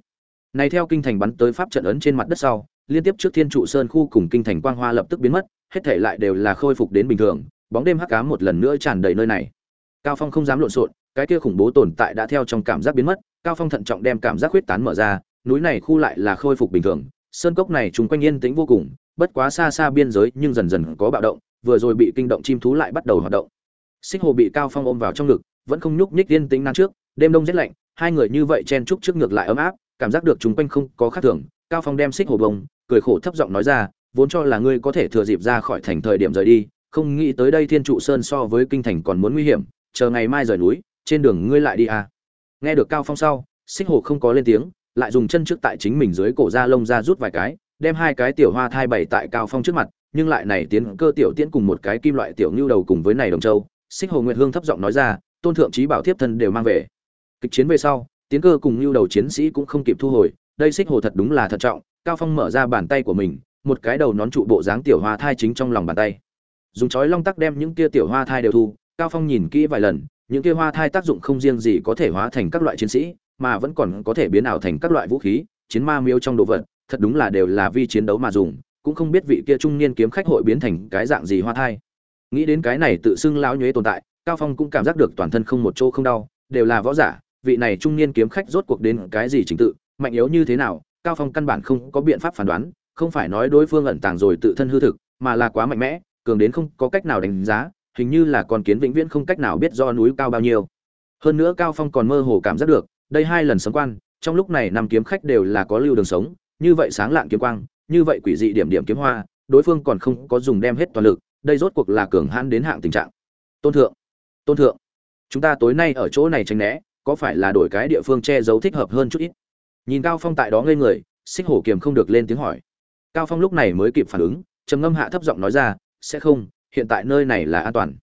này theo kinh thành bắn tới pháp trận ấn trên mặt đất sau, liên tiếp trước thiên trụ sơn khu cùng kinh thành quang hoa lập tức biến mất, hết thể lại đều là khôi phục đến bình thường, bóng đêm hắc ám một lần nữa tràn đầy nơi này. Cao phong không dám lộn xộn, cái kia khủng bố tồn tại đã theo trong cảm giác biến mất, cao phong thận trọng đem cảm giác huyết tán mở ra, núi này khu lại là khôi phục bình thường, sơn cốc này chúng quanh yên tĩnh vô cùng, bất quá xa xa biên giới nhưng dần dần có bạo động, vừa rồi bị kinh động chim thú lại bắt đầu hoạt động. Xích hồ bị cao phong ôm vào trong ngực, vẫn không nhúc nhích yên tĩnh nan trước, đêm đông rét lạnh, hai người như vậy chen chúc trước ngược lại ấm áp cảm giác được chúng quanh không có khác thường, cao phong đem xích hồ bông, cười khổ thấp giọng nói ra, vốn cho là ngươi có thể thừa dịp ra khỏi thành thời điểm rời đi, không nghĩ tới đây thiên trụ sơn so với kinh thành còn muốn nguy hiểm, chờ ngày mai rời núi, trên đường ngươi lại đi à. Nghe được cao phong sau, xích hồ không có lên tiếng, lại dùng chân trước tại chính mình dưới cổ da lông ra rút vài cái, đem hai cái tiểu hoa thai bày tại cao phong trước mặt, nhưng lại này tiến cơ tiểu tiễn cùng một cái kim loại tiểu ngưu đầu cùng với này đồng châu, xích hồ nguyệt hương thấp giọng nói ra, tôn thượng trí bảo thiếp thân đều mang về. Kịch chiến về sau tiến cơ cùng lưu đầu chiến sĩ cũng không kịp thu hồi, đây xích hồ thật đúng là thận trọng, cao phong mở ra bàn tay của mình, một cái đầu nón trụ bộ dáng tiểu hoa thai chính trong lòng bàn tay. Dùng chói long tắc đem những kia tiểu hoa thai đều thu, cao phong nhìn kỹ vài lần, những kia hoa thai tác dụng không riêng gì có thể hóa thành các loại chiến sĩ, mà vẫn còn có thể biến ảo thành các loại vũ khí, chiến ma miêu trong đồ vật, thật đúng là đều là vi chiến đấu mà dùng, cũng không biết vị kia trung niên kiếm khách hội biến thành cái dạng gì hoa thai. Nghĩ đến cái này tự xưng lão nhuế tồn tại, cao phong cũng cảm giác được toàn thân không một chỗ không đau, đều là võ giả vị này trung niên kiếm khách rốt cuộc đến cái gì trình tự, mạnh yếu như thế nào, cao phong căn bản không có biện pháp phán đoán, không phải nói đối phương ẩn tàng rồi tự thân hư thực, mà là quá mạnh mẽ, cường đến không có cách nào đánh giá, hình như là con kiến vĩnh viễn không cách nào biết do núi cao bao nhiêu. Hơn nữa cao phong còn mơ hồ cảm giác được, đây hai lần sống quan, trong lúc này năm kiếm khách đều là có lưu đường sống, như vậy sáng lạng kiếm quang, như vậy quỷ dị điểm điểm kiếm hoa, đối phương còn không có dùng đem hết toàn lực, đây rốt cuộc là cường hãn đến hạng tình trạng. Tôn thượng tôn thượng, chúng ta tối nay ở chỗ này tránh né có phải là đổi cái địa phương che giấu thích hợp hơn chút ít? Nhìn cao phong tại đó ngây người, xích hổ kiềm không được lên tiếng hỏi. Cao phong lúc này mới kịp phản ứng, trầm ngâm hạ thấp giọng nói ra, sẽ không, hiện tại nơi này là an toàn.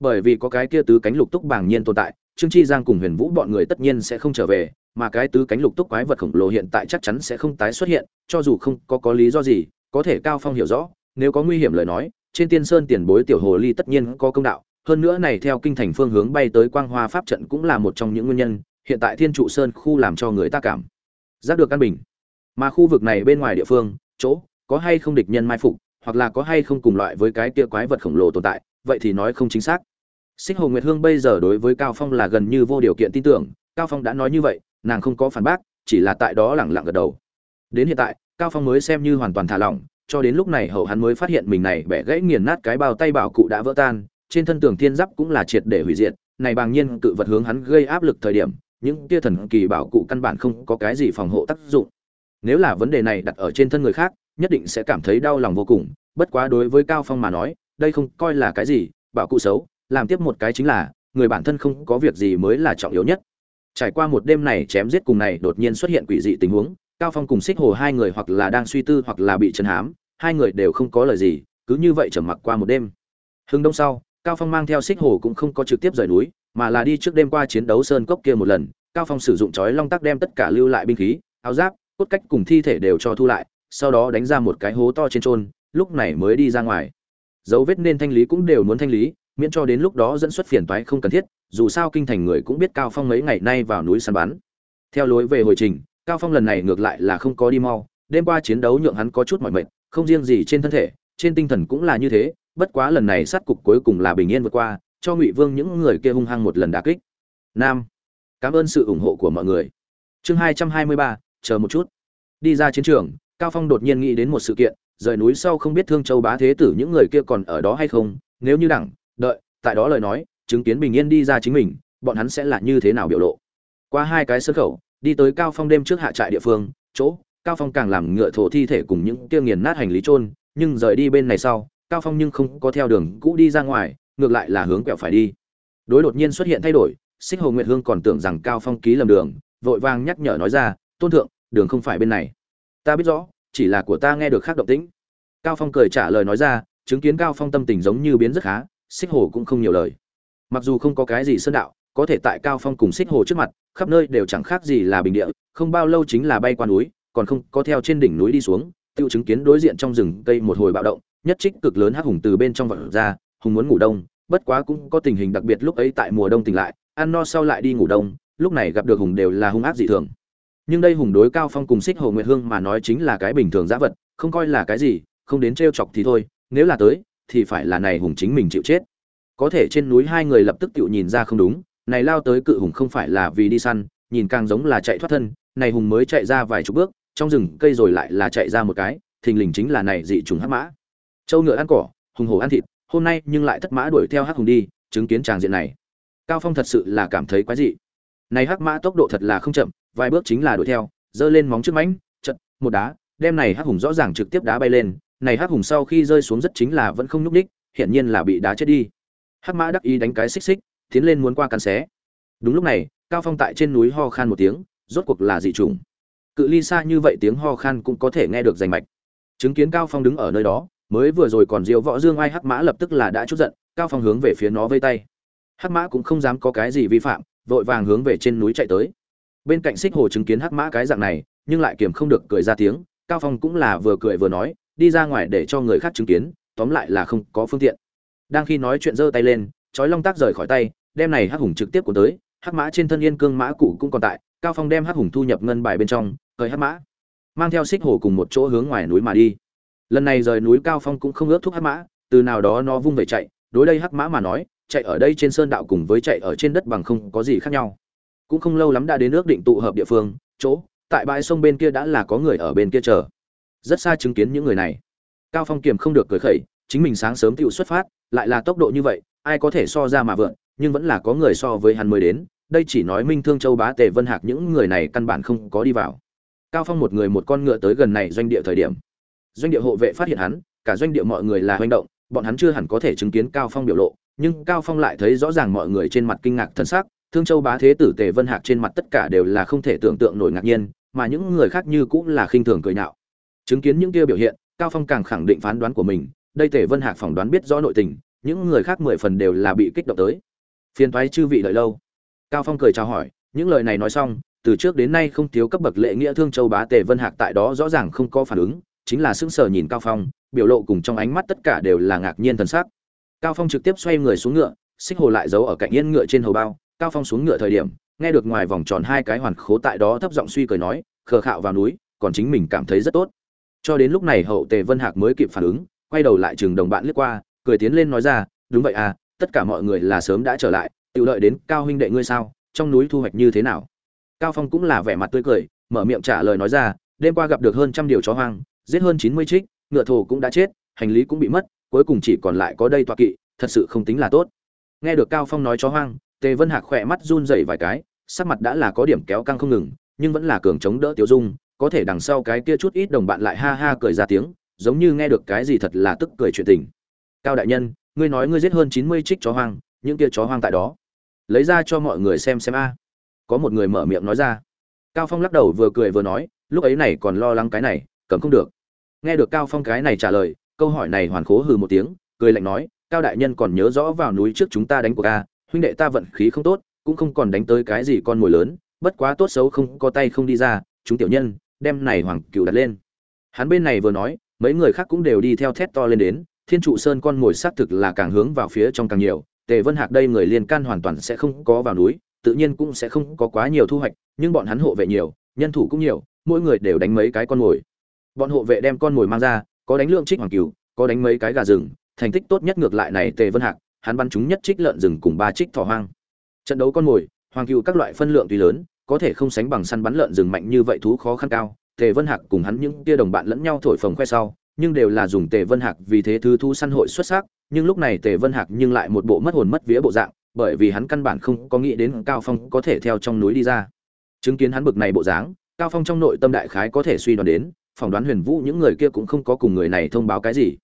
Bởi vì có cái kia tứ cánh lục túc bảng nhiên tồn tại, trương chi giang cùng huyền vũ bọn người tất nhiên sẽ không trở về, mà cái tứ cánh lục túc quái vật khổng lồ hiện tại chắc chắn sẽ không tái xuất hiện, cho dù không có có lý do gì, có thể cao phong hiểu rõ, nếu có nguy hiểm lời nói, trên tiên sơn tiền bối tiểu hồ ly tất nhiên có công đạo hơn nữa này theo kinh thành phương hướng bay tới quang hoa pháp trận cũng là một trong những nguyên nhân, hiện tại thiên trụ sơn khu làm cho người ta cảm giác được căn bình. Mà khu vực này bên ngoài địa phương, chỗ có hay không địch nhân mai phục, hoặc là có hay không cùng loại với cái kia quái vật khổng lồ tồn tại, vậy thì nói không chính xác. Xích hồ nguyệt hương bây giờ đối với cao phong là gần như vô điều kiện tin tưởng, cao phong đã nói như vậy, nàng không có phản bác, chỉ là tại đó lẳng lặng gật đầu. Đến hiện tại, cao phong mới xem như hoàn toàn thả lỏng, cho đến lúc này hậu hắn mới phát hiện mình này bẻ gãy nghiền nát cái bao tay bảo cụ đã vỡ tan trên thân tường thiên giáp cũng là triệt để hủy diệt, này bàng nhiên cự vật hướng hắn gây áp lực thời điểm, những tia thần kỳ bảo cụ căn bản không có cái gì phòng hộ tác dụng. Nếu là vấn đề này đặt ở trên thân người khác, nhất định sẽ cảm thấy đau lòng vô cùng, bất quá đối với cao phong mà nói, đây không coi là cái gì, bảo cụ xấu, làm tiếp một cái chính là, người bản thân không có việc gì mới là trọng yếu nhất. Trải qua một đêm này chém giết cùng này đột nhiên xuất hiện quỷ dị tình huống, cao phong cùng xích hồ hai người hoặc là đang suy tư hoặc là bị chấn hám, hai người đều không có lời gì, cứ như vậy trầm mặc qua một đêm. Hưng đông sau cao phong mang theo xích hồ cũng không có trực tiếp rời núi, mà là đi trước đêm qua chiến đấu sơn cốc kia một lần. Cao phong sử dụng chói long tắc đem tất cả lưu lại binh khí, áo giáp, cốt cách cùng thi thể đều cho thu lại, sau đó đánh ra một cái hố to trên trôn, lúc này mới đi ra ngoài. Dấu vết nên thanh lý cũng đều muốn thanh lý, miễn cho đến lúc đó dẫn xuất phiền toái không cần thiết, dù sao kinh thành người cũng biết cao phong mấy ngày nay vào núi săn bắn. Theo lối về hồi trình, cao phong lần này ngược lại là không có đi mau, đêm qua chiến đấu nhượng hắn có chút mỏi mệt, không riêng gì trên thân thể, trên tinh thần cũng là như thế bất quá lần này sát cục cuối cùng là bình yên vượt qua, cho ngụy vương những người kia hung hăng một lần đả kích. Nam, cảm ơn sự ủng hộ của mọi người. Chương hai trăm hai mươi ba, chờ một chút. Đi ra chiến trường, cao phong đột nhiên nghĩ đến một sự kiện, rời núi sau không biết thương châu bá thế tử những người kia còn ở đó hay không, nếu như đẳng, đợi, tại đó lời nói, chứng kiến bình yên đi ra chính mình, bọn hắn sẽ là như thế nào biểu lộ. Qua hai cái sân khẩu, đi tới cao phong đêm trước hạ trại địa phương, chỗ, cao phong càng làm ngựa thổ thi thể cùng những kia nghiền nát hành lý trôn nhưng rời đi bên này sau cao phong nhưng không có theo đường cũ đi ra ngoài, ngược lại là hướng quẹo phải đi. Đối đột nhiên xuất hiện thay đổi, xích hồ nguyệt hương còn tưởng rằng cao phong ký lầm đường, vội vàng nhắc nhở nói ra, tôn thượng, đường không phải bên này. Ta biết rõ, chỉ là của ta nghe được khác động tĩnh. Cao phong cười trả lời nói ra, chứng kiến cao phong tâm tình giống như biến rất khá, xích hồ cũng không nhiều lời. Mặc dù không có cái gì sơn đạo, có thể tại cao phong cùng xích hồ trước mặt, khắp nơi đều chẳng khác gì là bình địa, không bao lâu chính là bay qua núi, còn không có theo trên đỉnh núi đi xuống tự chứng kiến đối diện trong rừng cây một hồi bạo động nhất trích cực lớn hắc hùng từ bên trong vật ra, hùng muốn ngủ đông, bất quá cũng có tình hình đặc biệt lúc ấy tại mùa đông tỉnh lại, ăn no sau lại đi ngủ đông, lúc này gặp được hùng đều là hung ác dị thường. Nhưng đây hùng đối cao phong cùng xích hồ nguyệt hương mà nói chính là cái bình thường giã vật, không coi là cái gì, không đến trêu chọc thì thôi, nếu là tới, thì phải là này hùng chính mình chịu chết. Có thể trên núi hai người lập tức tự nhìn ra không đúng, này lao tới cự hùng không phải là vì đi săn, nhìn càng giống là chạy thoát thân, này hùng mới chạy ra vài chục bước, trong rừng cây rồi lại là chạy ra một cái, thình lình chính là này dị trùng hắc mã châu ngựa ăn cỏ hùng hổ ăn thịt hôm nay nhưng lại thất mã đuổi theo hắc hùng đi chứng kiến tràng diện này. Cao phong thật sự là cảm thấy quái dị. Này hắc mã tốc độ thật là không chậm vài bước chính là đuổi theo giơ lên móng trước mánh, chật một đá đem này hắc hùng rõ ràng trực tiếp đá bay lên này hắc hùng sau khi rơi xuống rất chính là vẫn không nhúc đích hiển nhiên là bị đá chết đi. Hắc mã đắc ý đánh cái xích xích tiến lên muốn qua cắn xé. Đúng lúc này cao phong tại trên núi ho khan một tiếng rốt cuộc là dị trùng cự ly xa như vậy tiếng ho khan cũng có thể nghe được rành mạch. Chứng kiến cao phong đứng ở nơi đó mới vừa rồi còn diêu võ dương ai hắc mã lập tức là đã chút giận, cao phong hướng về phía nó vây tay. Hắc mã cũng không dám có cái gì vi phạm, vội vàng hướng về trên núi chạy tới. Bên cạnh xích hồ chứng kiến hắc mã cái dạng này, nhưng lại kiềm không được cười ra tiếng, cao phong cũng là vừa cười vừa nói, đi ra ngoài để cho người khác chứng kiến, tóm lại là không có phương tiện. Đang khi nói chuyện giơ tay lên, chói long tác rời khỏi tay đem này hắc hùng trực tiếp của tới, hắc mã trên thân yên cương mã cụ cũng còn tại, cao phong đem hắc hùng thu nhập ngân bài bên trong cởi hắc mã, mang theo xích hồ cùng một chỗ hướng ngoài núi mà đi lần này rời núi cao phong cũng không ướt thúc hắc mã, từ nào đó nó vung về chạy, đối đây hắc mã mà nói, chạy ở đây trên sơn đạo cùng với chạy ở trên đất bằng không có gì khác nhau. Cũng không lâu lắm đã đến nước định tụ hợp địa phương, chỗ, tại bãi sông bên kia đã là có người ở bên kia chờ. Rất xa chứng kiến những người này. Cao phong kiềm không được cười khẩy, chính mình sáng sớm tựu xuất phát, lại là tốc độ như vậy, ai có thể so ra mà vượn, nhưng vẫn là có người so với hắn mới đến, đây chỉ nói minh thương châu bá tề vân hạc những người này căn bản không có đi vào. Cao phong một người một con ngựa tới gần này doanh địa thời điểm doanh địa hộ vệ phát hiện hắn, cả doanh địa mọi người là hoành động, bọn hắn chưa hẳn có thể chứng kiến cao phong biểu lộ, nhưng cao phong lại thấy rõ ràng mọi người trên mặt kinh ngạc thần sắc, thương châu bá thế tử tề vân hạc trên mặt tất cả đều là không thể tưởng tượng nổi ngạc nhiên, mà những người khác như cũng là khinh thường cười nhạo. Chứng kiến những kia biểu hiện, cao phong càng khẳng định phán đoán của mình, đây tề vân hạc phỏng đoán biết rõ nội tình, những người khác mười phần đều là bị kích động tới. Phiền thoái chư vị đợi lâu. Cao phong cười chào hỏi, những lời này nói xong, từ trước đến nay không thiếu cấp bậc lễ nghĩa thương châu bá tề vân hạc tại đó rõ ràng không có phản ứng chính là sững sờ nhìn cao phong, biểu lộ cùng trong ánh mắt tất cả đều là ngạc nhiên thần sắc. Cao phong trực tiếp xoay người xuống ngựa, xích hồ lại giấu ở cạnh yên ngựa trên hầu bao. Cao phong xuống ngựa thời điểm, nghe được ngoài vòng tròn hai cái hoàn khố tại đó thấp giọng suy cười nói, khờ khạo vào núi, còn chính mình cảm thấy rất tốt. Cho đến lúc này hậu tề vân hạc mới kịp phản ứng, quay đầu lại chừng đồng bạn liếc qua, cười tiến lên nói ra, đúng vậy à tất cả mọi người là sớm đã trở lại tự lợi đến cao huynh đệ ngươi sao, trong núi thu hoạch như thế nào? Cao phong cũng là vẻ mặt tươi cười, mở miệng trả lời nói ra, đêm qua gặp được hơn trăm điều chó hoang giết hơn chín mươi trích, ngựa thổ cũng đã chết, hành lý cũng bị mất, cuối cùng chỉ còn lại có đây tọa kỵ, thật sự không tính là tốt. Nghe được cao phong nói chó hoang, tề vân hạc khỏe mắt run rẩy vài cái, sắc mặt đã là có điểm kéo căng không ngừng, nhưng vẫn là cường chống đỡ tiểu dung, có thể đằng sau cái kia chút ít đồng bạn lại ha ha cười ra tiếng, giống như nghe được cái gì thật là tức cười chuyện tình. Cao đại nhân, ngươi nói ngươi giết hơn chín mươi trích chó hoang, những kia chó hoang tại đó, lấy ra cho mọi người xem xem a. Có một người mở miệng nói ra. Cao phong lắc đầu vừa cười vừa nói, lúc ấy này còn lo lắng cái này, cầm không được nghe được cao phong cái này trả lời, câu hỏi này hoàn khố hừ một tiếng, cười lạnh nói, cao đại nhân còn nhớ rõ vào núi trước chúng ta đánh của ca huynh đệ ta vận khí không tốt, cũng không còn đánh tới cái gì con mồi lớn, bất quá tốt xấu không có tay không đi ra, chúng tiểu nhân, đem này hoàng cựu đặt lên. Hắn bên này vừa nói, mấy người khác cũng đều đi theo thét to lên đến, thiên trụ sơn con mồi xác thực là càng hướng vào phía trong càng nhiều, tề vân hạc đây người liên can hoàn toàn sẽ không có vào núi, tự nhiên cũng sẽ không có quá nhiều thu hoạch, nhưng bọn hắn hộ vệ nhiều, nhân thủ cũng nhiều, mỗi người đều đánh mấy cái con mồi bọn hộ vệ đem con mồi mang ra, có đánh lượng trích hoàng cừu có đánh mấy cái gà rừng, thành tích tốt nhất ngược lại này tề vân hạc, hắn bắn chúng nhất trích lợn rừng cùng ba trích thỏ hoang. Trận đấu con mồi, hoàng cừu các loại phân lượng tuy lớn, có thể không sánh bằng săn bắn lợn rừng mạnh như vậy thú khó khăn cao. Tề vân hạc cùng hắn những tia đồng bạn lẫn nhau thổi phồng khoe sau, nhưng đều là dùng tề vân hạc vì thế thứ thu săn hội xuất sắc, nhưng lúc này tề vân hạc nhưng lại một bộ mất hồn mất vía bộ dạng, bởi vì hắn căn bản không có nghĩ đến cao phong có thể theo trong núi đi ra. Chứng kiến hắn bực này bộ dáng, cao phong trong nội tâm đại khái có thể suy đoán đến phỏng đoán huyền vũ những người kia cũng không có cùng người này thông báo cái gì.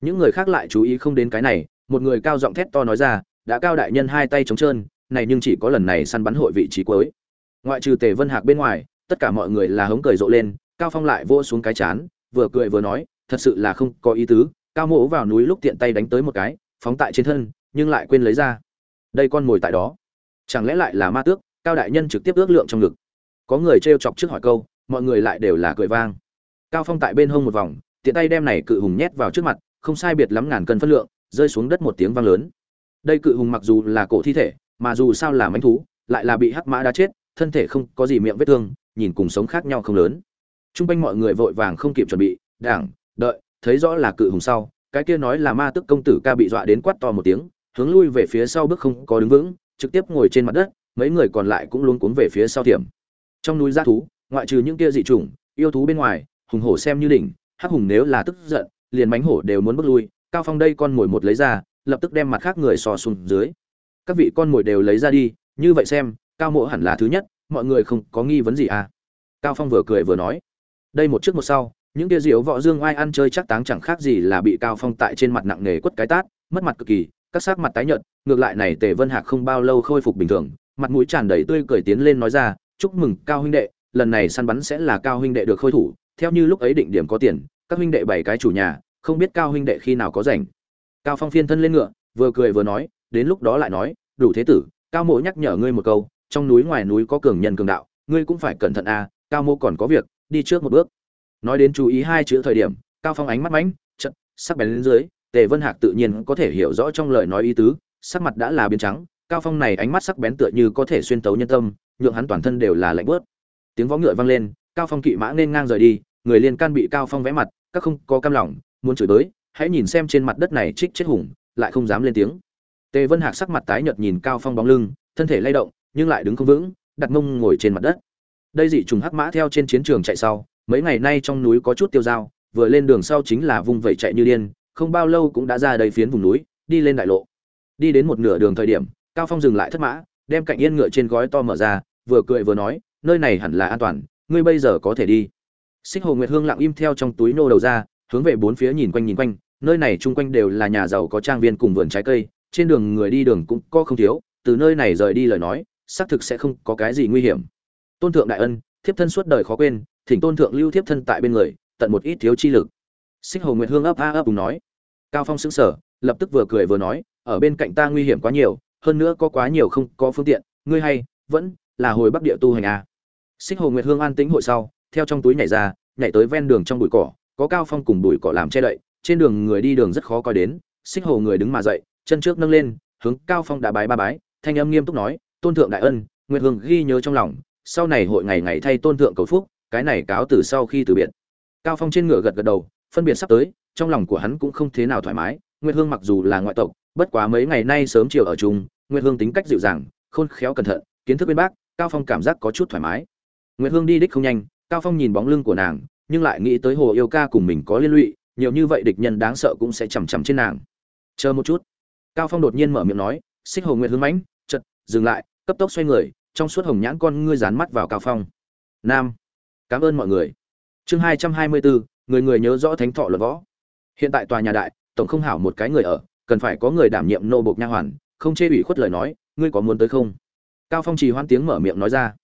Những người khác lại chú ý không đến cái này, một người cao giọng thét to nói ra, đã cao đại nhân hai tay trống trơn, này nhưng chỉ có lần này săn bắn hội vị trí cuối. Ngoại trừ tề vân hạc bên ngoài, tất cả mọi người là hống cười rộ lên, cao phong lại vô xuống cái chán, vừa cười vừa nói, thật sự là không có ý tứ. Cao mỗ vào núi lúc tiện tay đánh tới một cái, phóng tại trên thân, nhưng lại quên lấy ra. Đây con mồi tại đó. Chẳng lẽ lại là ma tước? Cao đại nhân trực tiếp ước lượng trong ngực. Có người trêu chọc trước hỏi câu, mọi người lại đều là cười vang cao phong tại bên hông một vòng tiện tay đem này cự hùng nhét vào trước mặt không sai biệt lắm ngàn cân phân lượng rơi xuống đất một tiếng vang lớn đây cự hùng mặc dù là cổ thi thể mà dù sao là mánh thú lại là bị hắc mã đã chết thân thể không có gì miệng vết thương nhìn cùng sống khác nhau không lớn Trung quanh mọi người vội vàng không kịp chuẩn bị, đảng, đợi, thấy rõ là cự hùng sau, cái kia nói là ma tức công tử ca bị dọa đến quát to một tiếng, hướng lui về phía sau bước không có đứng vững, trực tiếp ngồi trên mặt đất, mấy người còn lại cũng luống cuống về phía sau tiệm. Trong núi gia thú, ngoại trừ những kia dị chủng, yêu thú bên ngoài, hùng hổ xem như đỉnh, hắc hùng nếu là tức giận, liền mánh hổ đều muốn bước lui, cao phong đây con mồi một lấy ra, lập tức đem mặt khác người sò xuống dưới. Các vị con mồi đều lấy ra đi, như vậy xem, cao mộ hẳn là thứ nhất, mọi người không có nghi vấn gì à? Cao Phong vừa cười vừa nói đây một trước một sau những kia diếu võ dương oai ăn chơi chắc táng chẳng khác gì là bị cao phong tại trên mặt nặng nề quất cái tát mất mặt cực kỳ các sắc mặt tái nhợt ngược lại này tề vân hạc không bao lâu khôi phục bình thường mặt mũi tràn đầy tươi cười tiến lên nói ra chúc mừng cao huynh đệ lần này săn bắn sẽ là cao huynh đệ được khôi thủ theo như lúc ấy định điểm có tiền, các huynh đệ bảy cái chủ nhà, không biết cao huynh đệ khi nào có rảnh. Cao phong phiên thân lên ngựa, vừa cười vừa nói, đến lúc đó lại nói, đủ thế tử, cao mộ nhắc nhở ngươi một câu, trong núi ngoài núi có cường nhân cường đạo, ngươi cũng phải cẩn thận a cao mộ còn có việc, đi trước một bước. Nói đến chú ý hai chữ thời điểm, cao phong ánh mắt mãnh chật sắc bén lên dưới, tề vân hạc tự nhiên có thể hiểu rõ trong lời nói ý tứ, sắc mặt đã là biến trắng, cao phong này ánh mắt sắc bén tựa như có thể xuyên tấu nhân tâm, nhượng hắn toàn thân đều là lạnh bớt. Tiếng võ ngựa vang lên, cao phong kỵ mã nên ngang rời đi người liên can bị cao phong vẽ mặt, các không có cam lòng, muốn chửi tới hãy nhìn xem trên mặt đất này trích chết hùng, lại không dám lên tiếng. Tề vân hạc sắc mặt tái nhợt nhìn cao phong bóng lưng, thân thể lay động, nhưng lại đứng không vững, đặt mông ngồi trên mặt đất. Đây dị trùng hắc mã theo trên chiến trường chạy sau, mấy ngày nay trong núi có chút tiêu dao, vừa lên đường sau chính là vung vẩy chạy như điên, không bao lâu cũng đã ra đầy phiến vùng núi, đi lên đại lộ. Đi đến một nửa đường thời điểm, cao phong dừng lại thất mã, đem cạnh yên ngựa trên gói to mở ra, vừa cười vừa nói, nơi này hẳn là an toàn, ngươi bây giờ có thể đi xích hồ nguyệt hương lặng im theo trong túi nô đầu ra, hướng về bốn phía nhìn quanh nhìn quanh, nơi này chung quanh đều là nhà giàu có trang viên cùng vườn trái cây, trên đường người đi đường cũng có không thiếu, từ nơi này rời đi lời nói, xác thực sẽ không có cái gì nguy hiểm. Tôn thượng đại ân, thiếp thân suốt đời khó quên, thỉnh tôn thượng lưu thiếp thân tại bên người, tận một ít thiếu chi lực. Xích hồ nguyệt hương ấp a ấp cùng nói. Cao phong sững sờ, lập tức vừa cười vừa nói, ở bên cạnh ta nguy hiểm quá nhiều, hơn nữa có quá nhiều không có phương tiện, ngươi hay vẫn là hồi bắc địa tu hành à? xích hồ nguyệt hương an tĩnh hội sau, theo trong túi nhảy ra nhảy tới ven đường trong bụi cỏ, có cao phong cùng bụi cỏ làm che đậy, trên đường người đi đường rất khó coi đến, xích hồ người đứng mà dậy, chân trước nâng lên, hướng cao phong đã bái ba bái, thanh âm nghiêm túc nói, tôn thượng đại ân nguyệt hương ghi nhớ trong lòng, sau này hội ngày ngày thay tôn thượng cầu phúc, cái này cáo từ sau khi từ biệt. Cao phong trên ngựa gật gật đầu, phân biệt sắp tới, trong lòng của hắn cũng không thế nào thoải mái nguyệt hương mặc dù là ngoại tộc, bất quá mấy ngày nay sớm chiều ở chung nguyệt hương tính cách dịu dàng, khôn khéo cẩn thận, kiến thức bên bác, cao phong cảm giác có chút thoải mái. Nguyệt hương đi đích không nhanh, cao phong nhìn bóng lưng của nàng nhưng lại nghĩ tới hồ yêu ca cùng mình có liên lụy, nhiều như vậy địch nhân đáng sợ cũng sẽ chằm chằm trên nàng. Chờ một chút. Cao phong đột nhiên mở miệng nói, xích hồ nguyệt hưng mãnh chật dừng lại, cấp tốc xoay người, trong suốt hồng nhãn con ngươi dán mắt vào cao phong. Nam, cảm ơn mọi người. Chương hai trăm hai mươi bốn người người nhớ rõ thánh thọ luật võ. Hiện tại tòa nhà đại, tổng không hảo một cái người ở, cần phải có người đảm nhiệm nô bộc nha hoàn, không chê ủy khuất lời nói, ngươi có muốn tới không? Cao phong trì hoan tiếng mở miệng nói ra.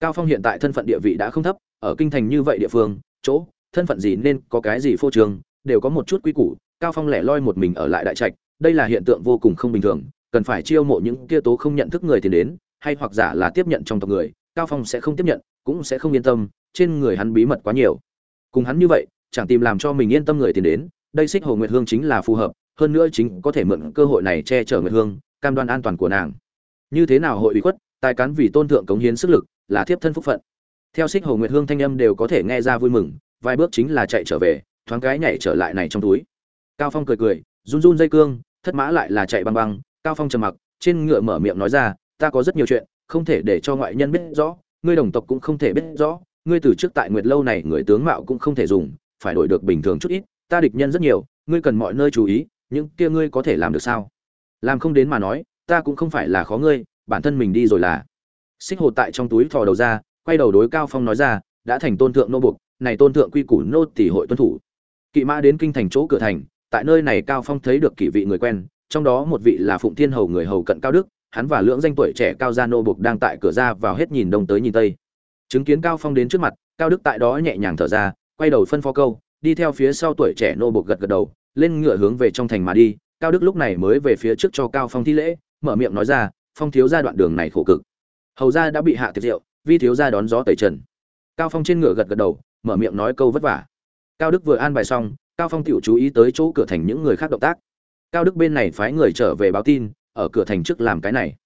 Cao phong hiện tại thân phận địa vị đã không thấp, ở kinh thành như vậy địa phương chỗ, thân phận gì nên có cái gì phô trường đều có một chút quy củ, cao phong lẻ loi một mình ở lại đại trạch, đây là hiện tượng vô cùng không bình thường, cần phải chiêu mộ những kia tố không nhận thức người tiền đến, hay hoặc giả là tiếp nhận trong tộc người, cao phong sẽ không tiếp nhận, cũng sẽ không yên tâm, trên người hắn bí mật quá nhiều. Cùng hắn như vậy, chẳng tìm làm cho mình yên tâm người tiền đến, đây xích hồ nguyệt hương chính là phù hợp, hơn nữa chính có thể mượn cơ hội này che chở nguyệt hương, cam đoan an toàn của nàng. Như thế nào hội ủy khuất tài cán vì tôn thượng cống hiến sức lực, là thiếp thân phúc phận theo xích hồ nguyệt hương thanh âm đều có thể nghe ra vui mừng, vài bước chính là chạy trở về, thoáng cái nhảy trở lại này trong túi. Cao phong cười cười, run run dây cương, thất mã lại là chạy băng băng. Cao phong trầm mặc, trên ngựa mở miệng nói ra, ta có rất nhiều chuyện, không thể để cho ngoại nhân biết rõ, ngươi đồng tộc cũng không thể biết rõ, ngươi từ trước tại nguyệt lâu này người tướng mạo cũng không thể dùng, phải đổi được bình thường chút ít, ta địch nhân rất nhiều, ngươi cần mọi nơi chú ý, những kia ngươi có thể làm được sao? Làm không đến mà nói, ta cũng không phải là khó ngươi, bản thân mình đi rồi là. Xích hồ tại trong túi thò đầu ra quay đầu đối cao phong nói ra, đã thành tôn thượng nô buộc, này tôn thượng quy củ nô tỷ hội tuân thủ. Kỵ mã đến kinh thành chỗ cửa thành, tại nơi này cao phong thấy được kỷ vị người quen, trong đó một vị là phụng thiên hầu người hầu cận cao đức, hắn và lưỡng danh tuổi trẻ cao gia nô buộc đang tại cửa ra vào hết nhìn đông tới nhìn tây. Chứng kiến cao phong đến trước mặt, cao đức tại đó nhẹ nhàng thở ra, quay đầu phân phó câu, đi theo phía sau tuổi trẻ nô buộc gật gật đầu, lên ngựa hướng về trong thành mà đi. Cao đức lúc này mới về phía trước cho cao phong thi lễ, mở miệng nói ra, phong thiếu gia đoạn đường này khổ cực. Hầu gia đã bị hạ tiệc rượu vi thiếu gia đón gió tẩy trần. Cao phong trên ngựa gật gật đầu, mở miệng nói câu vất vả. Cao đức vừa an bài xong, cao phong tiểu chú ý tới chỗ cửa thành những người khác động tác. Cao đức bên này phái người trở về báo tin, ở cửa thành trước làm cái này.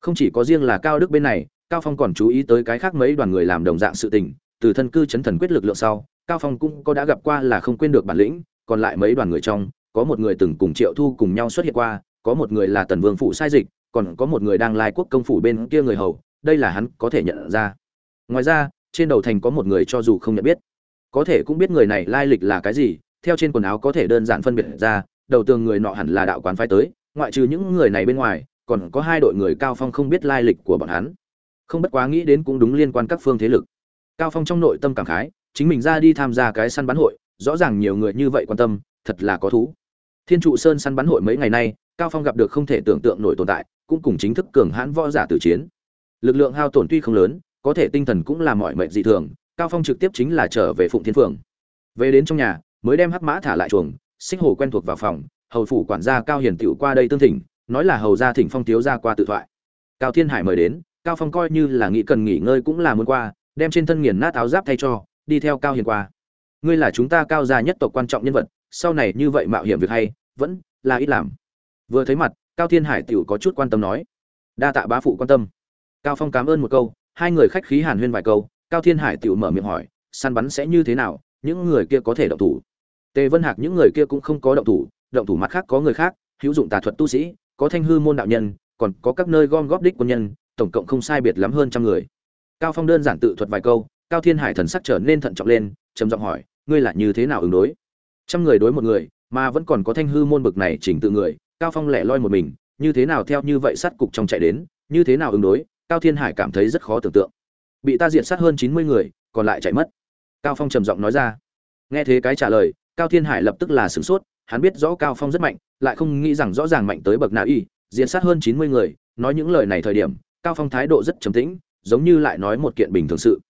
Không chỉ có riêng là cao đức bên này, cao phong còn chú ý tới cái khác mấy đoàn người làm đồng dạng sự tình, từ thân cư chấn thần quyết lực lượng sau, cao phong cũng có đã gặp qua là không quên được bản lĩnh, còn lại mấy đoàn người trong, có một người từng cùng triệu thu cùng nhau xuất hiện qua, có một người là tần vương phụ sai dịch, còn có một người đang lai quốc công phủ bên kia người hầu đây là hắn có thể nhận ra. Ngoài ra, trên đầu thành có một người cho dù không nhận biết. Có thể cũng biết người này lai lịch là cái gì, theo trên quần áo có thể đơn giản phân biệt ra, đầu tường người nọ hẳn là đạo quán phái tới, ngoại trừ những người này bên ngoài, còn có hai đội người cao phong không biết lai lịch của bọn hắn. Không bất quá nghĩ đến cũng đúng liên quan các phương thế lực. Cao phong trong nội tâm cảm khái, chính mình ra đi tham gia cái săn bắn hội, rõ ràng nhiều người như vậy quan tâm, thật là có thú. Thiên trụ sơn săn bắn hội mấy ngày nay, cao phong gặp được không thể tưởng tượng nổi tồn tại, cũng cùng chính thức cường hãn võ giả tử chiến lực lượng hao tổn tuy không lớn, có thể tinh thần cũng là mọi mệnh dị thường, cao phong trực tiếp chính là trở về phụng thiên phường về đến trong nhà, mới đem hắc mã thả lại chuồng, xích hồ quen thuộc vào phòng, hầu phủ quản gia cao hiền tiểu qua đây tương thỉnh, nói là hầu gia thỉnh phong thiếu gia qua tự thoại. Cao thiên hải mời đến, cao phong coi như là nghĩ cần nghỉ ngơi cũng là muốn qua, đem trên thân nghiền nát áo giáp thay cho, đi theo cao hiền qua. Ngươi là chúng ta cao gia nhất tộc quan trọng nhân vật, sau này như vậy mạo hiểm việc hay, vẫn là ít làm. Vừa thấy mặt, cao thiên hải tiểu có chút quan tâm nói. Đa tạ bá phụ quan tâm cao phong cảm ơn một câu, hai người khách khí hàn huyên vài câu, cao thiên hải tiểu mở miệng hỏi, săn bắn sẽ như thế nào, những người kia có thể động thủ? Tề vân hạc những người kia cũng không có động thủ động thủ mặt khác có người khác, hữu dụng tà thuật tu sĩ, có thanh hư môn đạo nhân, còn có các nơi gom góp đích quân nhân, tổng cộng không sai biệt lắm hơn trăm người. Cao phong đơn giản tự thuật vài câu, cao thiên hải thần sắc trở nên thận trọng lên, trầm giọng hỏi, ngươi là như thế nào ứng đối? Trăm người đối một người, mà vẫn còn có thanh hư môn bực này chỉnh tự người, cao phong lẻ loi một mình, như thế nào theo như vậy sát cục trong chạy đến, như thế nào ứng đối? Cao thiên hải cảm thấy rất khó tưởng tượng. Bị ta diện sát hơn chín mươi người, còn lại chạy mất. Cao phong trầm giọng nói ra. Nghe thế cái trả lời, cao thiên hải lập tức là sửng sốt, hắn biết rõ cao phong rất mạnh, lại không nghĩ rằng rõ ràng mạnh tới bậc nào y diện sát hơn chín mươi người, nói những lời này thời điểm, cao phong thái độ rất trầm tĩnh, giống như lại nói một kiện bình thường sự.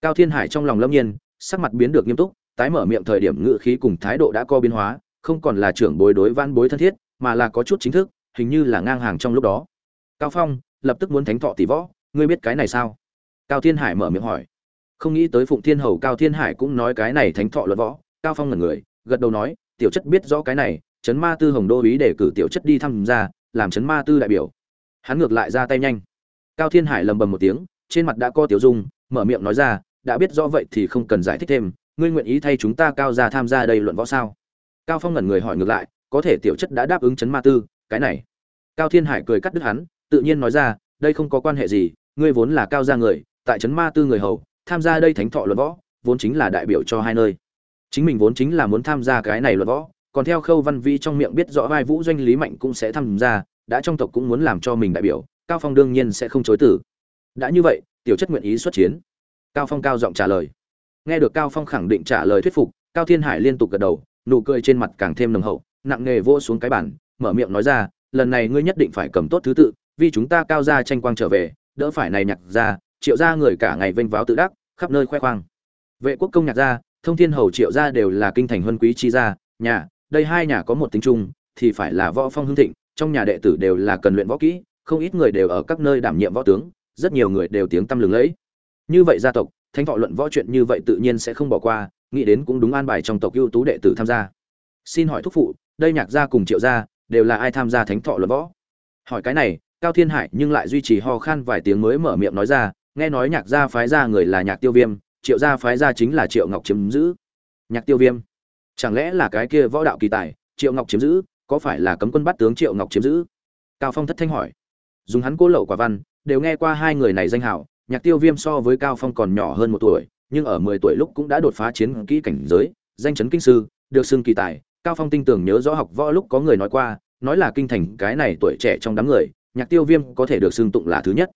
Cao thiên hải trong lòng lâm nhiên, sắc mặt biến được nghiêm túc, tái mở miệng thời điểm ngự khí cùng thái độ đã co biến hóa, không còn là trưởng bối đối văn bối thân thiết, mà là có chút chính thức, hình như là ngang hàng trong lúc đó. Cao phong lập tức muốn thánh thọ tỷ võ, ngươi biết cái này sao? Cao thiên hải mở miệng hỏi. Không nghĩ tới phụng thiên hầu cao thiên hải cũng nói cái này thánh thọ luật võ, cao phong ngẩn người, gật đầu nói, tiểu chất biết rõ cái này chấn ma tư hồng đô ý để cử tiểu chất đi tham gia, làm chấn ma tư đại biểu. Hắn ngược lại ra tay nhanh. Cao thiên hải lầm bầm một tiếng, trên mặt đã co tiểu dung, mở miệng nói ra, đã biết rõ vậy thì không cần giải thích thêm, ngươi nguyện ý thay chúng ta cao ra tham gia đây luận võ sao? Cao phong ngẩn người hỏi ngược lại, có thể tiểu chất đã đáp ứng chấn ma tư, cái này? Cao thiên hải cười cắt đứt hắn tự nhiên nói ra, đây không có quan hệ gì, ngươi vốn là cao gia người, tại chấn ma tư người hầu, tham gia đây thánh thọ luận võ, vốn chính là đại biểu cho hai nơi. Chính mình vốn chính là muốn tham gia cái này luận võ, còn theo khâu văn vi trong miệng biết rõ vai vũ doanh lý mạnh cũng sẽ tham gia, đã trong tộc cũng muốn làm cho mình đại biểu, cao phong đương nhiên sẽ không chối từ. Đã như vậy, tiểu chất nguyện ý xuất chiến. Cao phong cao giọng trả lời. Nghe được cao phong khẳng định trả lời thuyết phục, cao thiên hải liên tục gật đầu, nụ cười trên mặt càng thêm nồng hậu, nặng nề vô xuống cái bản mở miệng nói ra, lần này ngươi nhất định phải cầm tốt thứ tự vì chúng ta cao gia tranh quang trở về, đỡ phải này nhạc gia, triệu gia người cả ngày vênh váo tự đắc, khắp nơi khoe khoang. Vệ quốc công nhạc gia, thông thiên hầu triệu gia đều là kinh thành huân quý chi gia, nhà, đây hai nhà có một tính chung, thì phải là võ phong hưng thịnh, trong nhà đệ tử đều là cần luyện võ kỹ, không ít người đều ở các nơi đảm nhiệm võ tướng, rất nhiều người đều tiếng tăm lừng lẫy. Như vậy gia tộc, thánh thọ luận võ chuyện như vậy tự nhiên sẽ không bỏ qua, nghĩ đến cũng đúng an bài trong tộc ưu tú đệ tử tham gia. Xin hỏi thúc phụ, đây nhạc gia cùng triệu gia, đều là ai tham gia thánh thọ luận võ? Hỏi cái này cao thiên hải nhưng lại duy trì ho khan vài tiếng mới mở miệng nói ra, nghe nói nhạc gia phái ra người là nhạc tiêu viêm, triệu gia phái ra chính là triệu ngọc chiếm giữ. Nhạc tiêu viêm? Chẳng lẽ là cái kia võ đạo kỳ tài, triệu ngọc chiếm giữ, có phải là cấm quân bắt tướng triệu ngọc chiếm giữ? Cao phong thất thanh hỏi. Dùng hắn cố lậu quả văn, đều nghe qua hai người này danh hảo nhạc tiêu viêm so với cao phong còn nhỏ hơn một tuổi, nhưng ở 10 tuổi lúc cũng đã đột phá chiến kỹ cảnh giới, danh chấn kinh sư, được xưng kỳ tài. Cao phong tin tưởng nhớ rõ học võ lúc có người nói qua, nói là kinh thành, cái này tuổi trẻ trong đám người nhạc tiêu viêm có thể được xưng tụng là thứ nhất.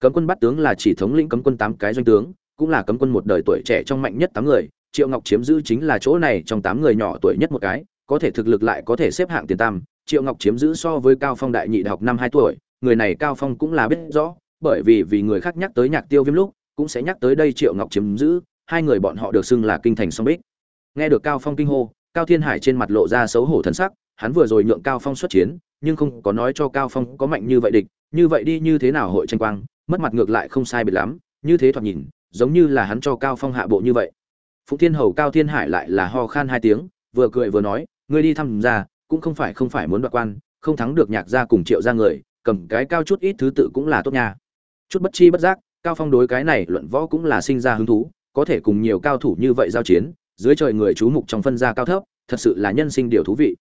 Cấm quân bắt tướng là chỉ thống lĩnh cấm quân tám cái doanh tướng, cũng là cấm quân một đời tuổi trẻ trong mạnh nhất tám người. Triệu ngọc chiếm giữ chính là chỗ này trong tám người nhỏ tuổi nhất một cái, có thể thực lực lại có thể xếp hạng tiền tam. Triệu ngọc chiếm giữ so với cao phong đại nhị đại học năm hai tuổi, người này cao phong cũng là biết rõ, bởi vì vì người khác nhắc tới nhạc tiêu viêm lúc, cũng sẽ nhắc tới đây triệu ngọc chiếm giữ, hai người bọn họ được xưng là kinh thành song bích. Nghe được cao phong kinh hô, cao thiên hải trên mặt lộ ra xấu hổ thần sắc hắn vừa rồi nhượng cao phong xuất chiến, nhưng không có nói cho cao phong có mạnh như vậy địch, như vậy đi như thế nào hội tranh quang, mất mặt ngược lại không sai biệt lắm, như thế thoạt nhìn, giống như là hắn cho cao phong hạ bộ như vậy. Phụng thiên hầu cao thiên hải lại là ho khan hai tiếng, vừa cười vừa nói, ngươi đi thăm ra, cũng không phải không phải muốn đoạt quan, không thắng được nhạc gia cùng triệu ra người, cầm cái cao chút ít thứ tự cũng là tốt nha. Chút bất chi bất giác, cao phong đối cái này luận võ cũng là sinh ra hứng thú, có thể cùng nhiều cao thủ như vậy giao chiến, dưới trời người chú mục trong phân gia cao thấp, thật sự là nhân sinh điều thú vị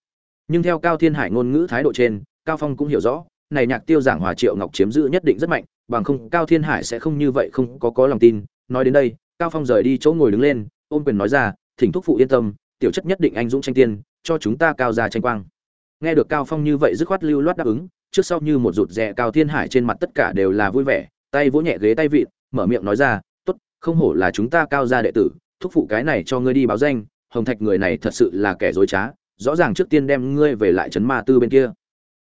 nhưng theo cao thiên hải ngôn ngữ thái độ trên, cao phong cũng hiểu rõ, này nhạc tiêu giảng hòa triệu ngọc chiếm giữ nhất định rất mạnh, bằng không cao thiên hải sẽ không như vậy không có có lòng tin. Nói đến đây, cao phong rời đi chỗ ngồi đứng lên, ôm quyền nói ra, thỉnh thúc phụ yên tâm, tiểu chất nhất định anh dũng tranh tiên, cho chúng ta cao ra tranh quang. Nghe được cao phong như vậy dứt khoát lưu loát đáp ứng, trước sau như một rụt rè cao thiên hải trên mặt tất cả đều là vui vẻ, tay vỗ nhẹ ghế tay vịn, mở miệng nói ra, tốt, không hổ là chúng ta cao gia đệ tử, thúc phụ cái này cho ngươi đi báo danh, hồng thạch người này thật sự là kẻ dối trá rõ ràng trước tiên đem ngươi về lại trấn ma tư bên kia.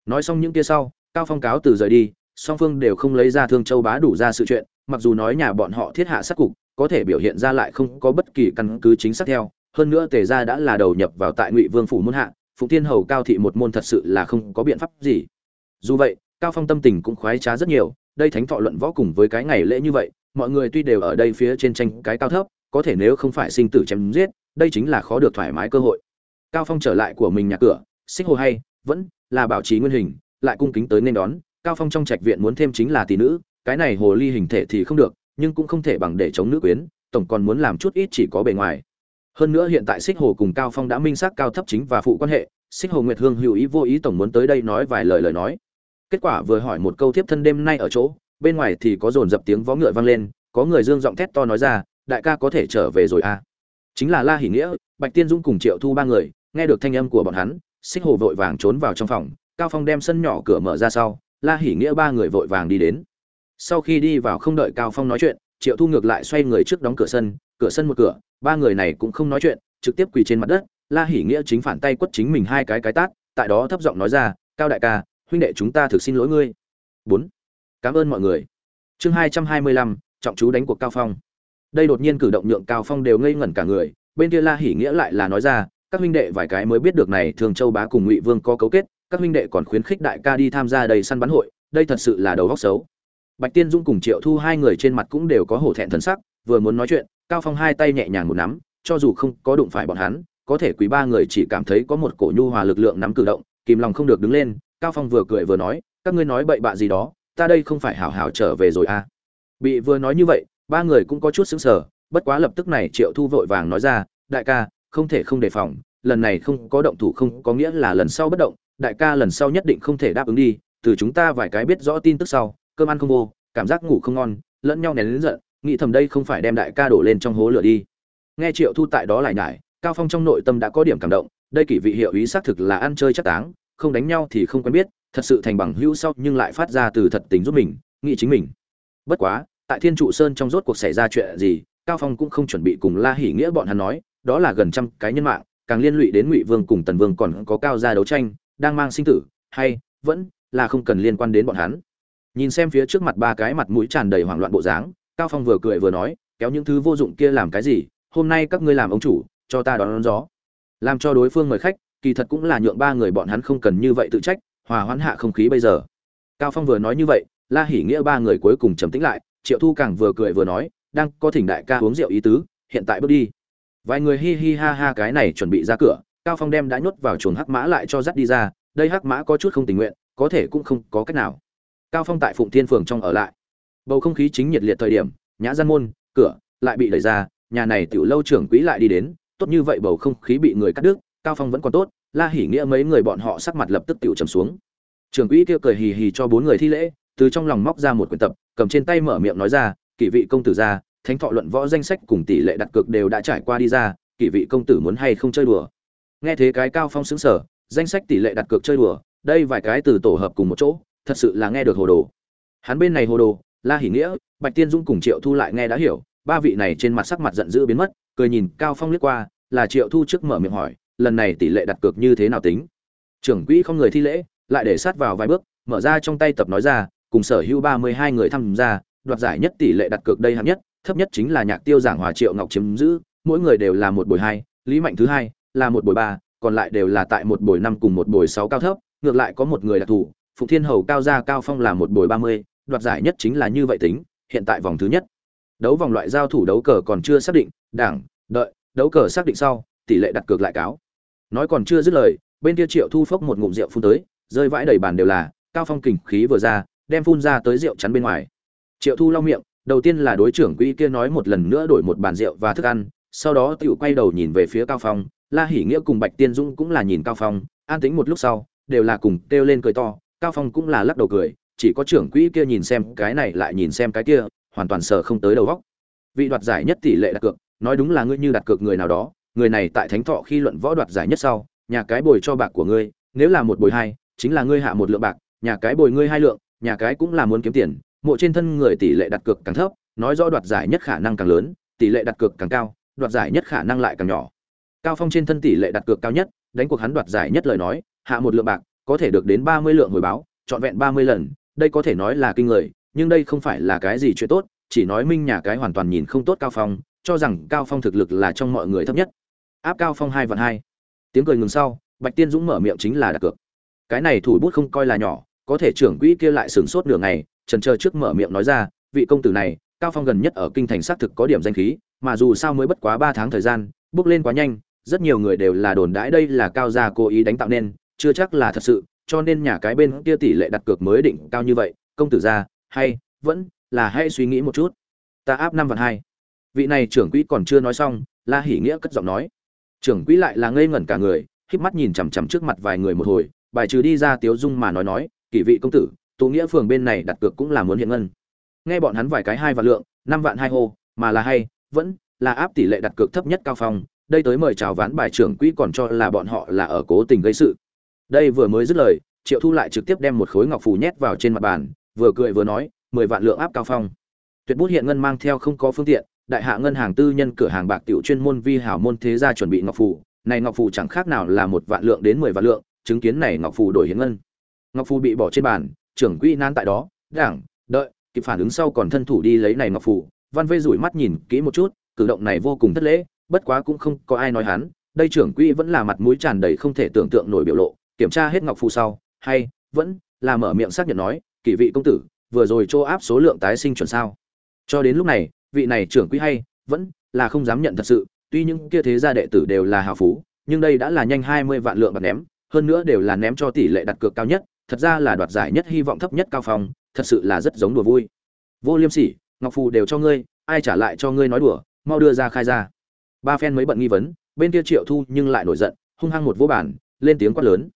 Nói xong những kia sau, cao phong cáo từ rời đi, song phương đều không lấy ra thương châu bá đủ ra sự chuyện, mặc dù nói nhà bọn họ thiết hạ sát cục, có thể biểu hiện ra lại không có bất kỳ căn cứ chính xác theo, hơn nữa tề gia đã là đầu nhập vào tại ngụy vương phủ môn hạ, phụng thiên hầu cao thị một môn thật sự là không có biện pháp gì. Dù vậy, cao phong tâm tình cũng khoái trá rất nhiều, đây thánh thọ luận võ cùng với cái ngày lễ như vậy, mọi người tuy đều ở đây phía trên tranh cái cao thấp, có thể nếu không phải sinh tử chém giết, đây chính là khó được thoải mái cơ hội cao phong trở lại của mình nhà cửa, xích hồ hay, vẫn là bảo trì nguyên hình, lại cung kính tới nên đón. Cao phong trong trạch viện muốn thêm chính là tỷ nữ, cái này hồ ly hình thể thì không được, nhưng cũng không thể bằng để chống nữ quyến, tổng còn muốn làm chút ít chỉ có bề ngoài. Hơn nữa hiện tại xích hồ cùng cao phong đã minh xác cao thấp chính và phụ quan hệ, xích hồ nguyệt hương hữu ý vô ý tổng muốn tới đây nói vài lời lời nói. Kết quả vừa hỏi một câu tiếp thân đêm nay ở chỗ, bên ngoài thì có dồn dập tiếng vó ngựa vang lên, có người dương giọng thét to nói ra, đại ca có thể trở về rồi à? Chính là la hỷ nghĩa, bạch tiên dũng cùng triệu thu ba người nghe được thanh âm của bọn hắn, xích hồ vội vàng trốn vào trong phòng, cao phong đem sân nhỏ cửa mở ra sau, la hỷ nghĩa ba người vội vàng đi đến. Sau khi đi vào không đợi cao phong nói chuyện, triệu thu ngược lại xoay người trước đóng cửa sân cửa sân một cửa, ba người này cũng không nói chuyện, trực tiếp quỳ trên mặt đất, la hỷ nghĩa chính phản tay quất chính mình hai cái cái tát, tại đó thấp giọng nói ra, cao đại ca, huynh đệ chúng ta thực xin lỗi ngươi. Bốn. Cảm ơn mọi người. Chương hai trăm hai mươi lăm, trọng chú đánh cuộc cao phong. Đây đột nhiên cử động nhượng cao phong đều ngây ngẩn cả người, bên kia la hỉ nghĩa lại là nói ra các huynh đệ vài cái mới biết được này thường châu bá cùng ngụy vương có cấu kết, các huynh đệ còn khuyến khích đại ca đi tham gia đầy săn bắn hội, đây thật sự là đầu góc xấu. Bạch tiên dung cùng triệu thu hai người trên mặt cũng đều có hổ thẹn thần sắc, vừa muốn nói chuyện, cao phong hai tay nhẹ nhàng một nắm, cho dù không có đụng phải bọn hắn, có thể quý ba người chỉ cảm thấy có một cổ nhu hòa lực lượng nắm cử động, kìm lòng không được đứng lên, cao phong vừa cười vừa nói, các ngươi nói bậy bạ gì đó, ta đây không phải hảo hảo trở về rồi à? Bị vừa nói như vậy, ba người cũng có chút sững sờ, bất quá lập tức này triệu thu vội vàng nói ra, đại ca không thể không đề phòng, lần này không có động thủ không có nghĩa là lần sau bất động, đại ca lần sau nhất định không thể đáp ứng đi, từ chúng ta vài cái biết rõ tin tức sau, cơm ăn không vô, cảm giác ngủ không ngon, lẫn nhau nén lớn giận, nghĩ thầm đây không phải đem đại ca đổ lên trong hố lửa đi. Nghe triệu thu tại đó lại nhải, cao phong trong nội tâm đã có điểm cảm động, đây kỷ vị hiệu ý xác thực là ăn chơi chắc táng, không đánh nhau thì không quen biết, thật sự thành bằng hữu sau nhưng lại phát ra từ thật tình giúp mình, nghĩ chính mình. Bất quá, tại thiên trụ sơn trong rốt cuộc xảy ra chuyện gì, cao phong cũng không chuẩn bị cùng la hỉ nghĩa bọn hắn nói đó là gần trăm cái nhân mạng càng liên lụy đến ngụy vương cùng tần vương còn có cao gia đấu tranh đang mang sinh tử hay vẫn là không cần liên quan đến bọn hắn. Nhìn xem phía trước mặt ba cái mặt mũi tràn đầy hoảng loạn bộ dáng cao phong vừa cười vừa nói kéo những thứ vô dụng kia làm cái gì? Hôm nay các ngươi làm ông chủ cho ta đón, đón gió. Làm cho đối phương mời khách kỳ thật cũng là nhượng ba người bọn hắn không cần như vậy tự trách hòa hoãn hạ không khí bây giờ. Cao phong vừa nói như vậy la hỉ nghĩa ba người cuối cùng trầm tĩnh lại triệu thu càng vừa cười vừa nói đang có thỉnh đại ca uống rượu ý tứ hiện tại bước đi vài người hi hi ha ha cái này chuẩn bị ra cửa, cao phong đem đã nhốt vào chuồng hắc mã lại cho dắt đi ra, đây hắc mã có chút không tình nguyện, có thể cũng không có cách nào. Cao phong tại phụng thiên phường trong ở lại. Bầu không khí chính nhiệt liệt thời điểm, nhã gian môn, cửa lại bị đẩy ra, nhà này tiểu lâu trưởng quỹ lại đi đến, tốt như vậy bầu không khí bị người cắt đứt, cao phong vẫn còn tốt, la hỉ nghĩa mấy người bọn họ sắc mặt lập tức tiểu trầm xuống. Trưởng quỹ kia cười hì hì cho bốn người thi lễ, từ trong lòng móc ra một quyển tập, cầm trên tay mở miệng nói ra, kỷ vị công tử ra thánh thọ luận võ danh sách cùng tỷ lệ đặt cược đều đã trải qua đi ra, kỷ vị công tử muốn hay không chơi đùa? Nghe thế cái cao phong xứng sở danh sách tỷ lệ đặt cược chơi đùa, đây vài cái từ tổ hợp cùng một chỗ, thật sự là nghe được hồ đồ. Hắn bên này hồ đồ, la hỉ nghĩa, bạch tiên dung cùng triệu thu lại nghe đã hiểu, ba vị này trên mặt sắc mặt giận dữ biến mất, cười nhìn cao phong liếc qua, là triệu thu trước mở miệng hỏi, lần này tỷ lệ đặt cược như thế nào tính? Trưởng quỹ không người thi lễ, lại để sát vào vài bước, mở ra trong tay tập nói ra, cùng sở hữu ba mươi hai người tham gia, đoạt giải nhất tỷ lệ đặt cược đây hạng nhất thấp nhất chính là nhạc tiêu giảng hòa triệu ngọc chiếm giữ, mỗi người đều là một buổi hai, lý mạnh thứ hai, là một buổi ba, còn lại đều là tại một buổi năm cùng một buổi sáu cao thấp, ngược lại có một người đặc thù phụ thiên hầu cao gia cao phong là một buổi ba mươi, đoạt giải nhất chính là như vậy tính, hiện tại vòng thứ nhất. Đấu vòng loại giao thủ đấu cờ còn chưa xác định, đảng, đợi, đấu cờ xác định sau, tỷ lệ đặt cược lại cáo. Nói còn chưa dứt lời, bên kia triệu thu phốc một ngụm rượu phun tới, rơi vãi đầy bàn đều là, cao phong kình khí vừa ra, đem phun ra tới rượu chắn bên ngoài. Triệu thu lau miệng đầu tiên là đối trưởng quỹ kia nói một lần nữa đổi một bàn rượu và thức ăn, sau đó tựu quay đầu nhìn về phía cao phong, la hỉ nghĩa cùng bạch tiên dũng cũng là nhìn cao phong, an tĩnh một lúc sau, đều là cùng kêu lên cười to, cao phong cũng là lắc đầu cười, chỉ có trưởng quỹ kia nhìn xem cái này lại nhìn xem cái kia, hoàn toàn sợ không tới đầu góc vị đoạt giải nhất tỷ lệ đặt cược, nói đúng là ngươi như đặt cược người nào đó, người này tại thánh thọ khi luận võ đoạt giải nhất sau, nhà cái bồi cho bạc của ngươi, nếu là một bồi hai, chính là ngươi hạ một lượng bạc, nhà cái bồi ngươi hai lượng, nhà cái cũng là muốn kiếm tiền mộ trên thân người tỷ lệ đặt cược càng thấp, nói rõ đoạt giải nhất khả năng càng lớn, tỷ lệ đặt cược càng cao, đoạt giải nhất khả năng lại càng nhỏ. Cao phong trên thân tỷ lệ đặt cược cao nhất, đánh cuộc hắn đoạt giải nhất lời nói, hạ một lượng bạc, có thể được đến ba mươi lượng hồi báo, trọn vẹn ba mươi lần, đây có thể nói là kinh người, nhưng đây không phải là cái gì chuyện tốt, chỉ nói minh nhà cái hoàn toàn nhìn không tốt cao phong, cho rằng cao phong thực lực là trong mọi người thấp nhất. Áp cao phong hai vạn hai. Tiếng cười ngừng sau, bạch tiên dũng mở miệng chính là đặt cược. Cái này thủ bút không coi là nhỏ, có thể trưởng quỹ kia lại sửng sốt nửa ngày trần chờ trước mở miệng nói ra, vị công tử này, cao phong gần nhất ở kinh thành xác thực có điểm danh khí, mà dù sao mới bất quá ba tháng thời gian, bước lên quá nhanh, rất nhiều người đều là đồn đãi đây là cao gia cố ý đánh tạo nên, chưa chắc là thật sự, cho nên nhà cái bên kia tỷ lệ đặt cược mới định cao như vậy, công tử ra, hay, vẫn, là hay suy nghĩ một chút. Ta áp năm vạn hai. Vị này trưởng quỹ còn chưa nói xong, la hỉ nghĩa cất giọng nói. Trưởng quỹ lại là ngây ngẩn cả người híp mắt nhìn chằm chằm trước mặt vài người một hồi, bài trừ đi ra tiếu dung mà nói nói, kỷ vị công tử tụ nghĩa phường bên này đặt cược cũng là muốn hiện ngân. Nghe bọn hắn vài cái hai vạn lượng, năm vạn hai hô, mà là hay, vẫn là áp tỷ lệ đặt cược thấp nhất cao phong, đây tới mời chào ván bài trưởng quỹ còn cho là bọn họ là ở cố tình gây sự. Đây vừa mới dứt lời, triệu thu lại trực tiếp đem một khối ngọc phù nhét vào trên mặt bàn, vừa cười vừa nói, mười vạn lượng áp cao phong. Tuyệt bút hiện ngân mang theo không có phương tiện, đại hạ ngân hàng tư nhân cửa hàng bạc tiểu chuyên môn vi hảo môn thế gia chuẩn bị ngọc phù, này ngọc phù chẳng khác nào là một vạn lượng đến mười vạn lượng, chứng kiến này ngọc phù đổi hiện ngân. Ngọc phù bị bỏ trên bàn trưởng quỹ nan tại đó, đảng, đợi, kịp phản ứng sau còn thân thủ đi lấy này ngọc phủ văn Vê rủi mắt nhìn kỹ một chút, cử động này vô cùng thất lễ, bất quá cũng không có ai nói hắn, đây trưởng quỹ vẫn là mặt mũi tràn đầy không thể tưởng tượng nổi biểu lộ, kiểm tra hết ngọc phù sau, hay, vẫn là mở miệng xác nhận nói kỳ vị công tử, vừa rồi chỗ áp số lượng tái sinh chuẩn sao? Cho đến lúc này, vị này trưởng quỹ hay, vẫn là không dám nhận thật sự, tuy những kia thế gia đệ tử đều là hào phú, nhưng đây đã là nhanh hai mươi vạn lượng bạc ném, hơn nữa đều là ném cho tỷ lệ đặt cược cao nhất thật ra là đoạt giải nhất hy vọng thấp nhất cao phong, thật sự là rất giống đùa vui. Vô liêm sỉ, ngọc phù đều cho ngươi, ai trả lại cho ngươi nói đùa, mau đưa ra khai ra. Ba phen mới bận nghi vấn, bên kia triệu thu nhưng lại nổi giận, hung hăng một vô bản lên tiếng quát lớn.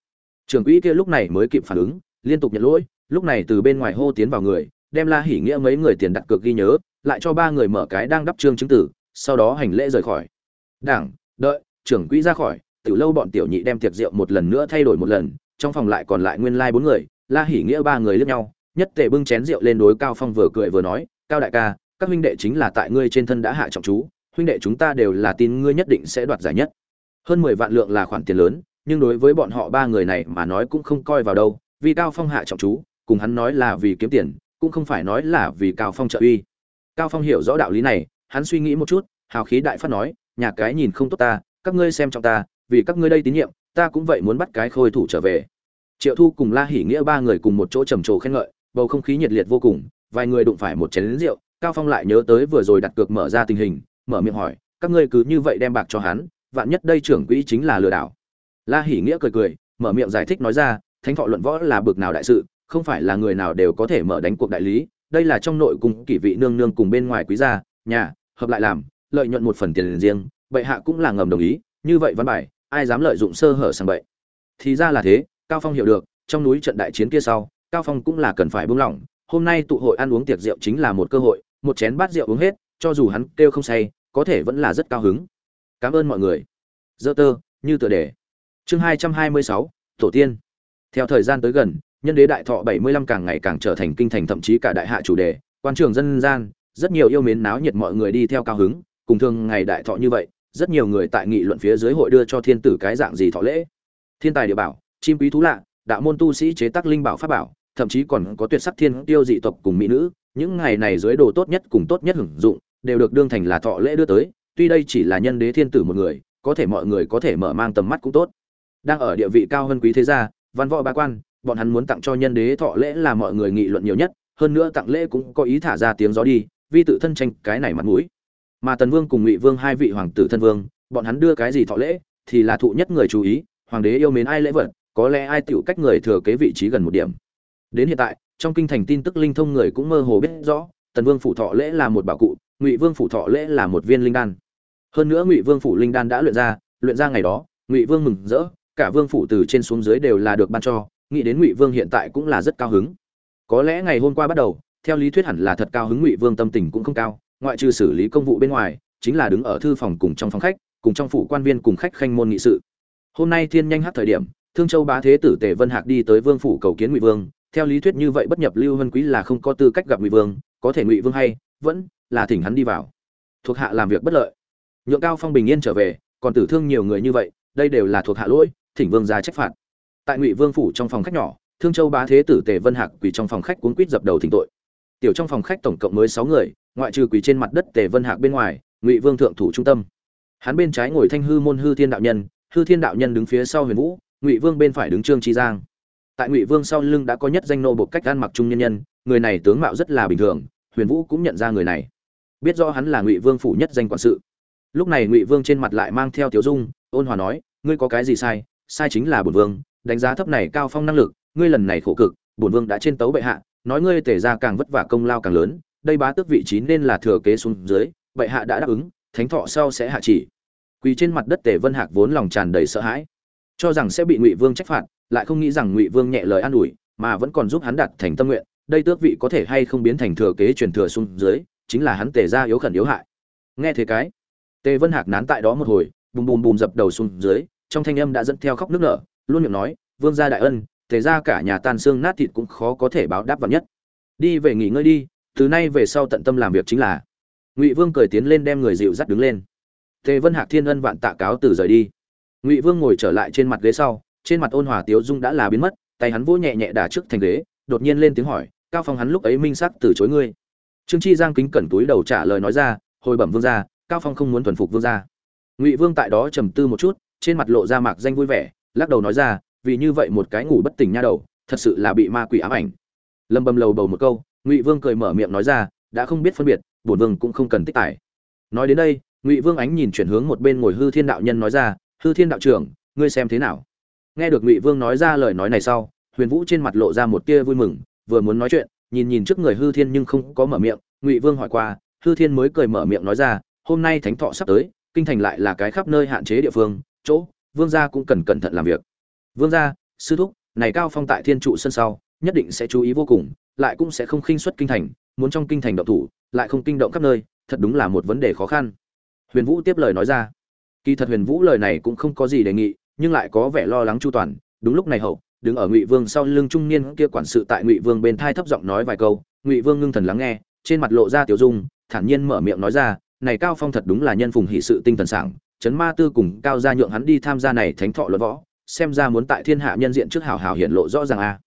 Trưởng quỹ kia lúc này mới kịp phản ứng, liên tục nhận lỗi, lúc này từ bên ngoài hô tiến vào người, đem la hỉ nghĩa mấy người tiền đặt cược ghi nhớ, lại cho ba người mở cái đang đắp trương chứng tử, sau đó hành lễ rời khỏi. Đảng, đợi, trưởng quỹ ra khỏi từ lâu bọn tiểu nhị đem tiệc rượu một lần nữa thay đổi một lần trong phòng lại còn lại nguyên lai like bốn người, la hỉ nghĩa ba người lướt nhau, nhất tề bưng chén rượu lên đối cao phong vừa cười vừa nói, cao đại ca, các huynh đệ chính là tại ngươi trên thân đã hạ trọng chú, huynh đệ chúng ta đều là tin ngươi nhất định sẽ đoạt giải nhất. Hơn mười vạn lượng là khoản tiền lớn, nhưng đối với bọn họ ba người này mà nói cũng không coi vào đâu, vì cao phong hạ trọng chú, cùng hắn nói là vì kiếm tiền, cũng không phải nói là vì cao phong trợ uy. Cao phong hiểu rõ đạo lý này, hắn suy nghĩ một chút, hào khí đại phát nói, nhà cái nhìn không tốt ta, các ngươi xem trọng ta, vì các ngươi đây tín nhiệm ta cũng vậy muốn bắt cái khôi thủ trở về. Triệu thu cùng la hỉ nghĩa ba người cùng một chỗ trầm trồ khen ngợi, bầu không khí nhiệt liệt vô cùng, vài người đụng phải một chén lính rượu, cao phong lại nhớ tới vừa rồi đặt cược mở ra tình hình, mở miệng hỏi, các ngươi cứ như vậy đem bạc cho hắn, vạn nhất đây trưởng quỹ chính là lừa đảo. La hỉ nghĩa cười cười, mở miệng giải thích nói ra, thánh thọ luận võ là bực nào đại sự, không phải là người nào đều có thể mở đánh cuộc đại lý, đây là trong nội cung kỷ vị nương nương cùng bên ngoài quý gia, nhà, hợp lại làm, lợi nhuận một phần tiền riêng, bệ hạ cũng là ngầm đồng ý, như vậy văn bài ai dám lợi dụng sơ hở sang bậy. Thì ra là thế, cao phong hiểu được, trong núi trận đại chiến kia sau, cao phong cũng là cần phải buông lỏng. Hôm nay tụ hội ăn uống tiệc rượu chính là một cơ hội, một chén bát rượu uống hết, cho dù hắn kêu không say, có thể vẫn là rất cao hứng. Cảm ơn mọi người. Dơ tơ, như tựa đề. Chương hai trăm hai mươi sáu, tổ tiên. Theo thời gian tới gần, nhân đế đại thọ bảy mươi lăm càng ngày càng trở thành kinh thành thậm chí cả đại hạ chủ đề, quan trường dân gian, rất nhiều yêu mến náo nhiệt mọi người đi theo cao hứng, cùng thường ngày đại thọ như vậy rất nhiều người tại nghị luận phía dưới hội đưa cho thiên tử cái dạng gì thọ lễ. Thiên tài địa bảo, chim quý thú lạ, đạo môn tu sĩ chế tác linh bảo pháp bảo, thậm chí còn có tuyệt sắc thiên tiêu dị tộc cùng mỹ nữ, những ngày này dưới đồ tốt nhất cùng tốt nhất hưởng dụng, đều được đương thành là thọ lễ đưa tới, tuy đây chỉ là nhân đế thiên tử một người, có thể mọi người có thể mở mang tầm mắt cũng tốt. Đang ở địa vị cao hơn quý thế gia, văn võ ba quan, bọn hắn muốn tặng cho nhân đế thọ lễ là mọi người nghị luận nhiều nhất, hơn nữa tặng lễ cũng có ý thả ra tiếng gió đi vì tự thân tranh cái này mặt mũi mà tần vương cùng ngụy vương hai vị hoàng tử thân vương, bọn hắn đưa cái gì thọ lễ, thì là thụ nhất người chú ý, hoàng đế yêu mến ai lễ vật, có lẽ ai tựu cách người thừa kế vị trí gần một điểm. Đến hiện tại, trong kinh thành tin tức linh thông người cũng mơ hồ biết rõ, tần vương phủ thọ lễ là một bảo cụ, ngụy vương phủ thọ lễ là một viên linh đan. Hơn nữa ngụy vương phủ linh đan đã luyện ra luyện ra ngày đó, ngụy vương mừng rỡ, cả vương phủ từ trên xuống dưới đều là được ban cho, nghĩ đến ngụy vương hiện tại cũng là rất cao hứng. Có lẽ ngày hôm qua bắt đầu, theo lý thuyết hẳn là thật cao hứng ngụy vương tâm tình cũng không cao ngoại trừ xử lý công vụ bên ngoài, chính là đứng ở thư phòng cùng trong phòng khách, cùng trong phủ quan viên cùng khách khanh môn nghị sự. Hôm nay thiên nhanh hát thời điểm, thương châu bá thế tử tề vân hạc đi tới vương phủ cầu kiến ngụy vương. Theo lý thuyết như vậy bất nhập lưu vân quý là không có tư cách gặp ngụy vương, có thể ngụy vương hay, vẫn là thỉnh hắn đi vào. Thuộc hạ làm việc bất lợi. Nhượng cao phong bình yên trở về, còn tử thương nhiều người như vậy, đây đều là thuộc hạ lỗi, thỉnh vương ra trách phạt. Tại ngụy vương phủ trong phòng khách nhỏ, thương châu bá thế tử tề vân hạc quỳ trong phòng khách cuốn quýt dập đầu thỉnh tội. Tiểu trong phòng khách tổng cộng mới sáu người ngoại trừ quỳ trên mặt đất tề vân hạc bên ngoài, ngụy vương thượng thủ trung tâm. Hắn bên trái ngồi thanh hư môn hư thiên đạo nhân, hư thiên đạo nhân đứng phía sau huyền vũ, ngụy vương bên phải đứng trương trí giang. Tại ngụy vương sau lưng đã có nhất danh nô bộ cách ăn mặc trung nhân nhân, người này tướng mạo rất là bình thường, huyền vũ cũng nhận ra người này. Biết rõ hắn là ngụy vương phủ nhất danh quản sự. Lúc này ngụy vương trên mặt lại mang theo tiểu dung, ôn hòa nói, ngươi có cái gì sai? Sai chính là bổn vương, đánh giá thấp này cao phong năng lực, ngươi lần này khổ cực, bổn vương đã trên tấu bệ hạ, nói ngươi tể ra càng vất vả công lao càng lớn đây bá tước vị trí nên là thừa kế xuống dưới, bệ hạ đã đáp ứng, thánh thọ sau sẽ hạ chỉ. Quỳ trên mặt đất tề vân hạc vốn lòng tràn đầy sợ hãi. Cho rằng sẽ bị ngụy vương trách phạt, lại không nghĩ rằng ngụy vương nhẹ lời an ủi, mà vẫn còn giúp hắn đạt thành tâm nguyện, đây tước vị có thể hay không biến thành thừa kế truyền thừa xuống dưới, chính là hắn tề ra yếu khẩn yếu hại. Nghe thế cái, tề vân hạc nán tại đó một hồi, bùm bùm bùm dập đầu xuống dưới, trong thanh âm đã dẫn theo khóc nước nở, luôn miệng nói, vương gia đại ân, tề gia cả nhà tan xương nát thịt cũng khó có thể báo đáp vào nhất. Đi về nghỉ ngơi đi từ nay về sau tận tâm làm việc chính là. Ngụy vương cười tiến lên đem người dịu dắt đứng lên. Tề vân hạc thiên ân vạn tạ cáo từ rời đi. Ngụy vương ngồi trở lại trên mặt ghế sau, trên mặt ôn hòa tiếu dung đã là biến mất, tay hắn vỗ nhẹ nhẹ đả trước thành ghế, đột nhiên lên tiếng hỏi, cao phong hắn lúc ấy minh sắc từ chối ngươi? Trương chi giang kính cẩn túi đầu trả lời nói ra, hồi bẩm vương gia, cao phong không muốn thuần phục vương gia. Ngụy vương tại đó trầm tư một chút, trên mặt lộ ra mạc danh vui vẻ, lắc đầu nói ra, vì như vậy một cái ngủ bất tỉnh nha đầu, thật sự là bị ma quỷ ám ảnh. Lâm bầm lầu bầu một câu ngụy vương cười mở miệng nói ra, đã không biết phân biệt, bổn vương cũng không cần tích tải. Nói đến đây, ngụy vương ánh nhìn chuyển hướng một bên ngồi hư thiên đạo nhân nói ra, hư thiên đạo trưởng, ngươi xem thế nào? Nghe được ngụy vương nói ra lời nói này sau, huyền vũ trên mặt lộ ra một tia vui mừng, vừa muốn nói chuyện, nhìn nhìn trước người hư thiên nhưng không có mở miệng, ngụy vương hỏi qua, hư thiên mới cười mở miệng nói ra, hôm nay thánh thọ sắp tới, kinh thành lại là cái khắp nơi hạn chế địa phương, chỗ, vương gia cũng cần cẩn thận làm việc. Vương gia, sư thúc, này cao phong tại thiên trụ sân sau, nhất định sẽ chú ý vô cùng lại cũng sẽ không khinh xuất kinh thành, muốn trong kinh thành động thủ, lại không kinh động khắp nơi, thật đúng là một vấn đề khó khăn. Huyền vũ tiếp lời nói ra. Kỳ thật huyền vũ lời này cũng không có gì đề nghị, nhưng lại có vẻ lo lắng chu toàn. Đúng lúc này hậu, đứng ở ngụy vương sau lưng trung niên kia quản sự tại ngụy vương bên thai thấp giọng nói vài câu, ngụy vương ngưng thần lắng nghe, trên mặt lộ ra tiểu dung, thản nhiên mở miệng nói ra, này cao phong thật đúng là nhân phùng hỷ sự tinh thần sảng, chấn ma tư cùng cao gia nhượng hắn đi tham gia này thánh thọ luận võ, xem ra muốn tại thiên hạ nhân diện trước hảo hảo hiện lộ rõ ràng a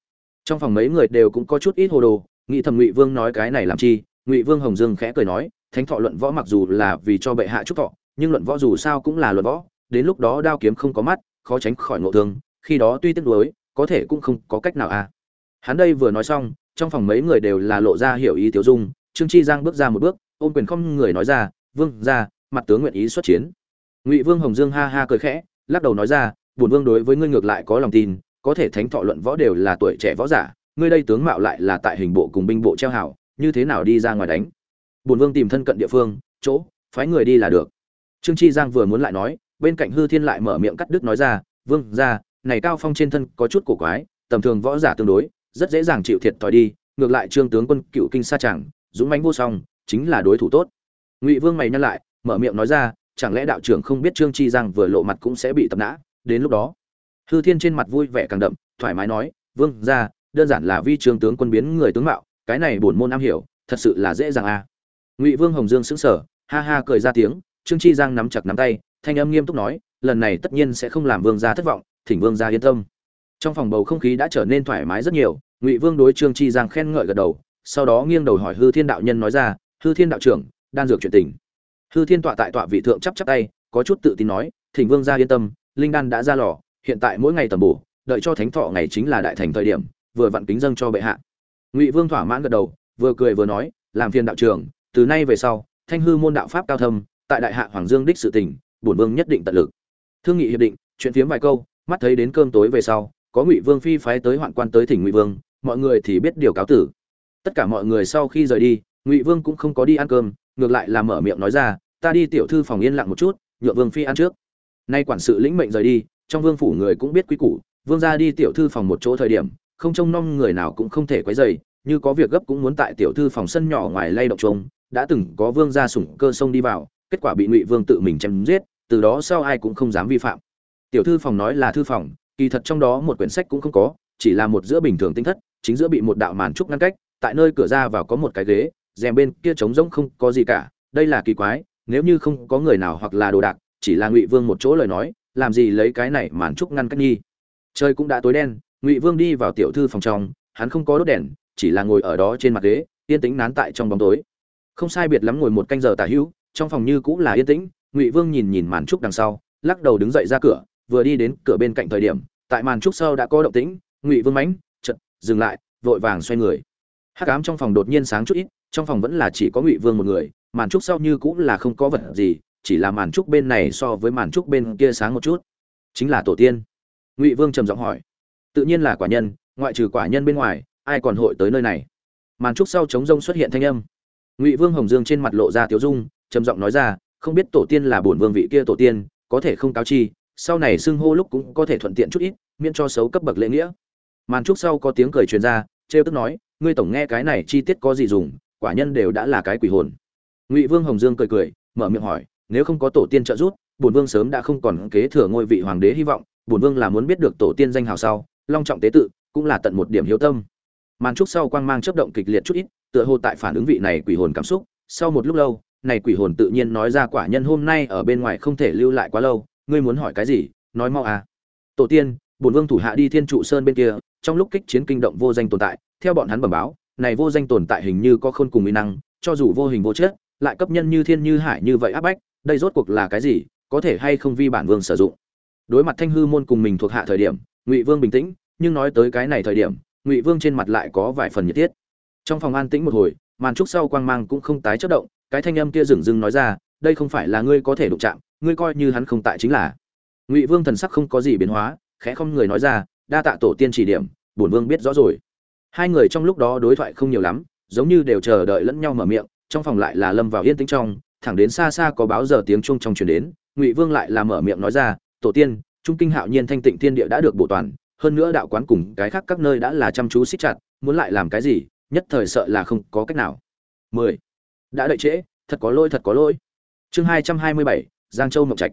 trong phòng mấy người đều cũng có chút ít hồ đồ, nghĩ thầm ngụy vương nói cái này làm chi, ngụy vương hồng dương khẽ cười nói, thánh thọ luận võ mặc dù là vì cho bệ hạ chúc thọ, nhưng luận võ dù sao cũng là luận võ, đến lúc đó đao kiếm không có mắt, khó tránh khỏi ngộ thương, khi đó tuy tiếc nuối, có thể cũng không có cách nào à? hắn đây vừa nói xong, trong phòng mấy người đều là lộ ra hiểu ý tiểu dung, trương chi giang bước ra một bước, ôm quyền không người nói ra, vương, ra, mặt tướng nguyện ý xuất chiến ngụy vương hồng dương ha ha cười khẽ, lắc đầu nói ra, bổn vương đối với ngươi ngược lại có lòng tin có thể thánh thọ luận võ đều là tuổi trẻ võ giả, ngươi đây tướng mạo lại là tại hình bộ cùng binh bộ treo hảo, như thế nào đi ra ngoài đánh? Bổn vương tìm thân cận địa phương, chỗ, phái người đi là được. Trương chi giang vừa muốn lại nói, bên cạnh hư thiên lại mở miệng cắt đứt nói ra, vương ra này cao phong trên thân có chút cổ quái, tầm thường võ giả tương đối, rất dễ dàng chịu thiệt thòi đi, ngược lại trương tướng quân cựu kinh sa chẳng, dũng mãnh vô song, chính là đối thủ tốt. Ngụy vương mày nhăn lại, mở miệng nói ra, chẳng lẽ đạo trưởng không biết trương chi giang vừa lộ mặt cũng sẽ bị tập nã, đến lúc đó hư thiên trên mặt vui vẻ càng đậm, thoải mái nói, vương ra đơn giản là vi Trường tướng quân biến người tướng mạo, cái này bổn môn am hiểu, thật sự là dễ dàng à. Ngụy vương hồng dương sững sờ, ha ha cười ra tiếng, trương chi giang nắm chặt nắm tay, thanh âm nghiêm túc nói, lần này tất nhiên sẽ không làm vương gia thất vọng, thỉnh vương gia yên tâm. Trong phòng bầu không khí đã trở nên thoải mái rất nhiều, ngụy vương đối trương chi giang khen ngợi gật đầu, sau đó nghiêng đầu hỏi hư thiên đạo nhân nói ra, hư thiên đạo trưởng, đan dược chuyện tình. Hư thiên tọa tại tọa vị thượng chắp chắp tay, có chút tự tin nói, thỉnh vương gia yên tâm, linh đan đã ra lò hiện tại mỗi ngày tầm bổ, đợi cho thánh thọ ngày chính là đại thành thời điểm, vừa vặn kính dâng cho bệ hạ. Ngụy vương thỏa mãn gật đầu, vừa cười vừa nói, làm phiền đạo trưởng, từ nay về sau, thanh hư môn đạo pháp cao thâm, tại đại hạ hoàng dương đích sự tình, bổn vương nhất định tận lực. Thương nghị hiệp định, chuyện phiếm vài câu, mắt thấy đến cơm tối về sau, có ngụy vương phi phái tới hoạn quan tới thỉnh ngụy vương, mọi người thì biết điều cáo tử. Tất cả mọi người sau khi rời đi, ngụy vương cũng không có đi ăn cơm, ngược lại là mở miệng nói ra, ta đi tiểu thư phòng yên lặng một chút nhựa vương phi ăn trước. Nay quản sự lĩnh mệnh rời đi trong vương phủ người cũng biết quý củ, vương ra đi tiểu thư phòng một chỗ thời điểm, không trông nom người nào cũng không thể quấy dày như có việc gấp cũng muốn tại tiểu thư phòng sân nhỏ ngoài lay động trông đã từng có vương gia sủng cơ sông đi vào, kết quả bị ngụy vương tự mình chém giết, từ đó sau ai cũng không dám vi phạm. Tiểu thư phòng nói là thư phòng, kỳ thật trong đó một quyển sách cũng không có, chỉ là một giữa bình thường tinh thất, chính giữa bị một đạo màn trúc ngăn cách, tại nơi cửa ra vào có một cái ghế, rèm bên kia trống rỗng không có gì cả, đây là kỳ quái, nếu như không có người nào hoặc là đồ đạc, chỉ là ngụy vương một chỗ lời nói làm gì lấy cái này màn trúc ngăn cách nhi? Trời cũng đã tối đen, ngụy vương đi vào tiểu thư phòng trong, hắn không có đốt đèn, chỉ là ngồi ở đó trên mặt ghế, yên tĩnh nán tại trong bóng tối. Không sai biệt lắm ngồi một canh giờ tả hữu, trong phòng như cũng là yên tĩnh, ngụy vương nhìn nhìn màn trúc đằng sau, lắc đầu đứng dậy ra cửa, vừa đi đến cửa bên cạnh thời điểm, tại màn trúc sau đã có động tĩnh, ngụy vương mánh chật dừng lại, vội vàng xoay người. Hắc ám trong phòng đột nhiên sáng chút ít, trong phòng vẫn là chỉ có ngụy vương một người, màn trúc sau như cũng là không có vật gì chỉ là màn trúc bên này so với màn trúc bên kia sáng một chút. Chính là tổ tiên. Ngụy vương trầm giọng hỏi. Tự nhiên là quả nhân, ngoại trừ quả nhân bên ngoài, ai còn hội tới nơi này? Màn trúc sau chống rông xuất hiện thanh âm. Ngụy vương hồng dương trên mặt lộ ra tiếu dung, trầm giọng nói ra, không biết tổ tiên là bổn vương vị kia tổ tiên, có thể không cáo chi, sau này xưng hô lúc cũng có thể thuận tiện chút ít, miễn cho xấu cấp bậc lễ nghĩa. Màn trúc sau có tiếng cười truyền ra, trêu tức nói, ngươi tổng nghe cái này chi tiết có gì dùng, quả nhân đều đã là cái quỷ hồn. Ngụy vương hồng dương cười cười, mở miệng hỏi nếu không có tổ tiên trợ giúp, bổn vương sớm đã không còn kế thừa ngôi vị hoàng đế hy vọng, bổn vương là muốn biết được tổ tiên danh hào sau, long trọng tế tự, cũng là tận một điểm hiếu tâm. Màn trúc sau quang mang chớp động kịch liệt chút ít, tựa hồ tại phản ứng vị này quỷ hồn cảm xúc, sau một lúc lâu, này quỷ hồn tự nhiên nói ra quả nhân hôm nay ở bên ngoài không thể lưu lại quá lâu, ngươi muốn hỏi cái gì, nói mau à. Tổ tiên, bổn vương thủ hạ đi thiên trụ sơn bên kia, trong lúc kích chiến kinh động vô danh tồn tại, theo bọn hắn bẩm báo, này vô danh tồn tại hình như có khôn cùng uy năng, cho dù vô hình vô chất, lại cấp nhân như thiên như hải như vậy áp bách đây rốt cuộc là cái gì, có thể hay không vi bản vương sử dụng? Đối mặt thanh hư môn cùng mình thuộc hạ thời điểm, ngụy vương bình tĩnh, nhưng nói tới cái này thời điểm, ngụy vương trên mặt lại có vài phần nhiệt thiết. Trong phòng an tĩnh một hồi, màn trúc sau quang mang cũng không tái chất động, cái thanh âm kia dừng dưng nói ra, đây không phải là ngươi có thể đụng chạm, ngươi coi như hắn không tại chính là. Ngụy vương thần sắc không có gì biến hóa, khẽ không người nói ra, đa tạ tổ tiên chỉ điểm, bổn vương biết rõ rồi. Hai người trong lúc đó đối thoại không nhiều lắm, giống như đều chờ đợi lẫn nhau mở miệng, trong phòng lại là lâm vào yên tĩnh trong thẳng đến xa xa có báo giờ tiếng chuông trong truyền đến, ngụy vương lại là mở miệng nói ra, tổ tiên, trung kinh hạo nhiên thanh tịnh thiên địa đã được bổ toàn, hơn nữa đạo quán cùng cái khác các nơi đã là chăm chú siết chặt, muốn lại làm cái gì, nhất thời sợ là không có cách nào. Mười. Đã đợi trễ, thật có lỗi, thật có lỗi. Chương hai trăm hai mươi bảy, giang châu mộng trạch.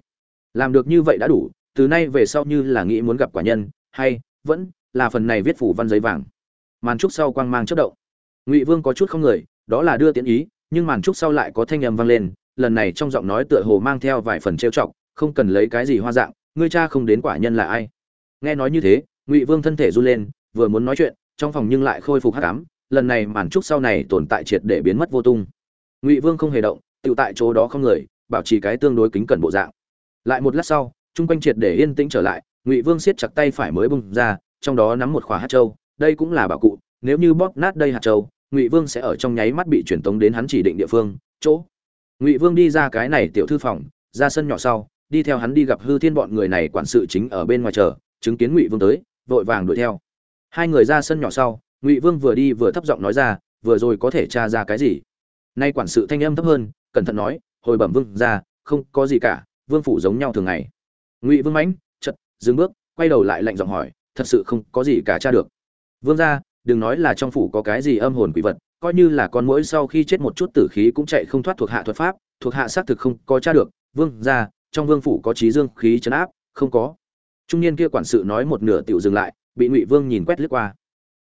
Làm được như vậy đã đủ, từ nay về sau như là nghĩ muốn gặp quả nhân, hay, vẫn là phần này viết phủ văn giấy vàng. Màn trúc sau quang mang chớp động. Ngụy vương có chút không người, đó là đưa tiến ý, nhưng màn trúc sau lại có thanh âm vang lên lần này trong giọng nói tựa hồ mang theo vài phần trêu chọc, không cần lấy cái gì hoa dạng, ngươi cha không đến quả nhân là ai? Nghe nói như thế, ngụy vương thân thể run lên, vừa muốn nói chuyện, trong phòng nhưng lại khôi phục hắc ám, lần này màn trúc sau này tồn tại triệt để biến mất vô tung. Ngụy vương không hề động tự tại chỗ đó không người, bảo trì cái tương đối kính cẩn bộ dạng. Lại một lát sau, chung quanh triệt để yên tĩnh trở lại, ngụy vương siết chặt tay phải mới bung ra, trong đó nắm một khỏa hạt châu, đây cũng là bảo cụ, nếu như bóp nát đây hạt châu, ngụy vương sẽ ở trong nháy mắt bị truyền tống đến hắn chỉ định địa phương, chỗ ngụy vương đi ra cái này tiểu thư phòng, ra sân nhỏ sau, đi theo hắn đi gặp hư thiên bọn người này quản sự chính ở bên ngoài chờ, chứng kiến ngụy vương tới, vội vàng đuổi theo. Hai người ra sân nhỏ sau, ngụy vương vừa đi vừa thấp giọng nói ra, vừa rồi có thể tra ra cái gì? Nay quản sự thanh âm thấp hơn, cẩn thận nói, hồi bẩm vương ra không có gì cả, vương phủ giống nhau thường ngày. Ngụy vương mãnh chật dừng bước, quay đầu lại lạnh giọng hỏi, thật sự không có gì cả tra được. Vương ra đừng nói là trong phủ có cái gì âm hồn quỷ vật coi như là con mũi sau khi chết một chút tử khí cũng chạy không thoát thuộc hạ thuật pháp, thuộc hạ xác thực không có tra được, vương gia, trong vương phủ có trí dương khí chấn áp, không có. Trung niên kia quản sự nói một nửa tiểu dừng lại, bị ngụy vương nhìn quét lướt qua.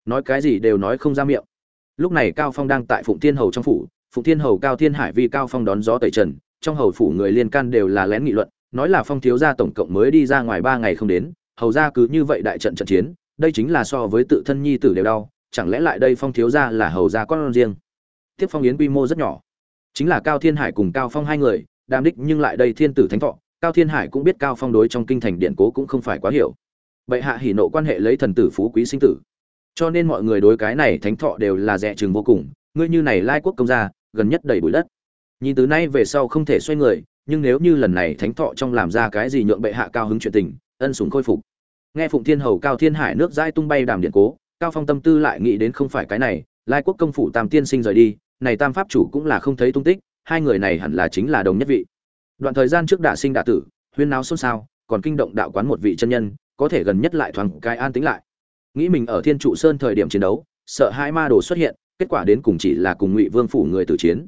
Nói cái gì đều nói không ra miệng. Lúc này cao phong đang tại phụng thiên hầu trong phủ, phụng thiên hầu cao thiên hải vì cao phong đón gió tẩy trần, trong hầu phủ người liên can đều là lén nghị luận, nói là phong thiếu gia tổng cộng mới đi ra ngoài ba ngày không đến, hầu gia cứ như vậy đại trận trận chiến, đây chính là so với tự thân nhi tử đều đau chẳng lẽ lại đây phong thiếu gia là hầu gia con riêng? Tiếp phong yến quy mô rất nhỏ. Chính là cao thiên hải cùng cao phong hai người đam đích nhưng lại đây thiên tử thánh thọ, cao thiên hải cũng biết cao phong đối trong kinh thành điện cố cũng không phải quá hiểu. Bệ hạ hỉ nộ quan hệ lấy thần tử phú quý sinh tử. Cho nên mọi người đối cái này thánh thọ đều là dè chừng vô cùng, ngươi như này lai quốc công gia, gần nhất đầy bụi đất. Nhìn từ nay về sau không thể xoay người, nhưng nếu như lần này thánh thọ trong làm ra cái gì nhượng bệ hạ cao hứng chuyện tình, ân sủng khôi phục. Nghe phụng thiên hầu cao thiên hải nước dai tung bay đàm điện cố cao phong tâm tư lại nghĩ đến không phải cái này, lai quốc công phủ tam tiên sinh rời đi, này tam pháp chủ cũng là không thấy tung tích, hai người này hẳn là chính là đồng nhất vị. Đoạn thời gian trước đả sinh đả tử, huyên náo xôn xao, còn kinh động đạo quán một vị chân nhân, có thể gần nhất lại thoáng cái an tính lại. Nghĩ mình ở thiên trụ sơn thời điểm chiến đấu, sợ hai ma đồ xuất hiện, kết quả đến cùng chỉ là cùng ngụy vương phủ người tử chiến.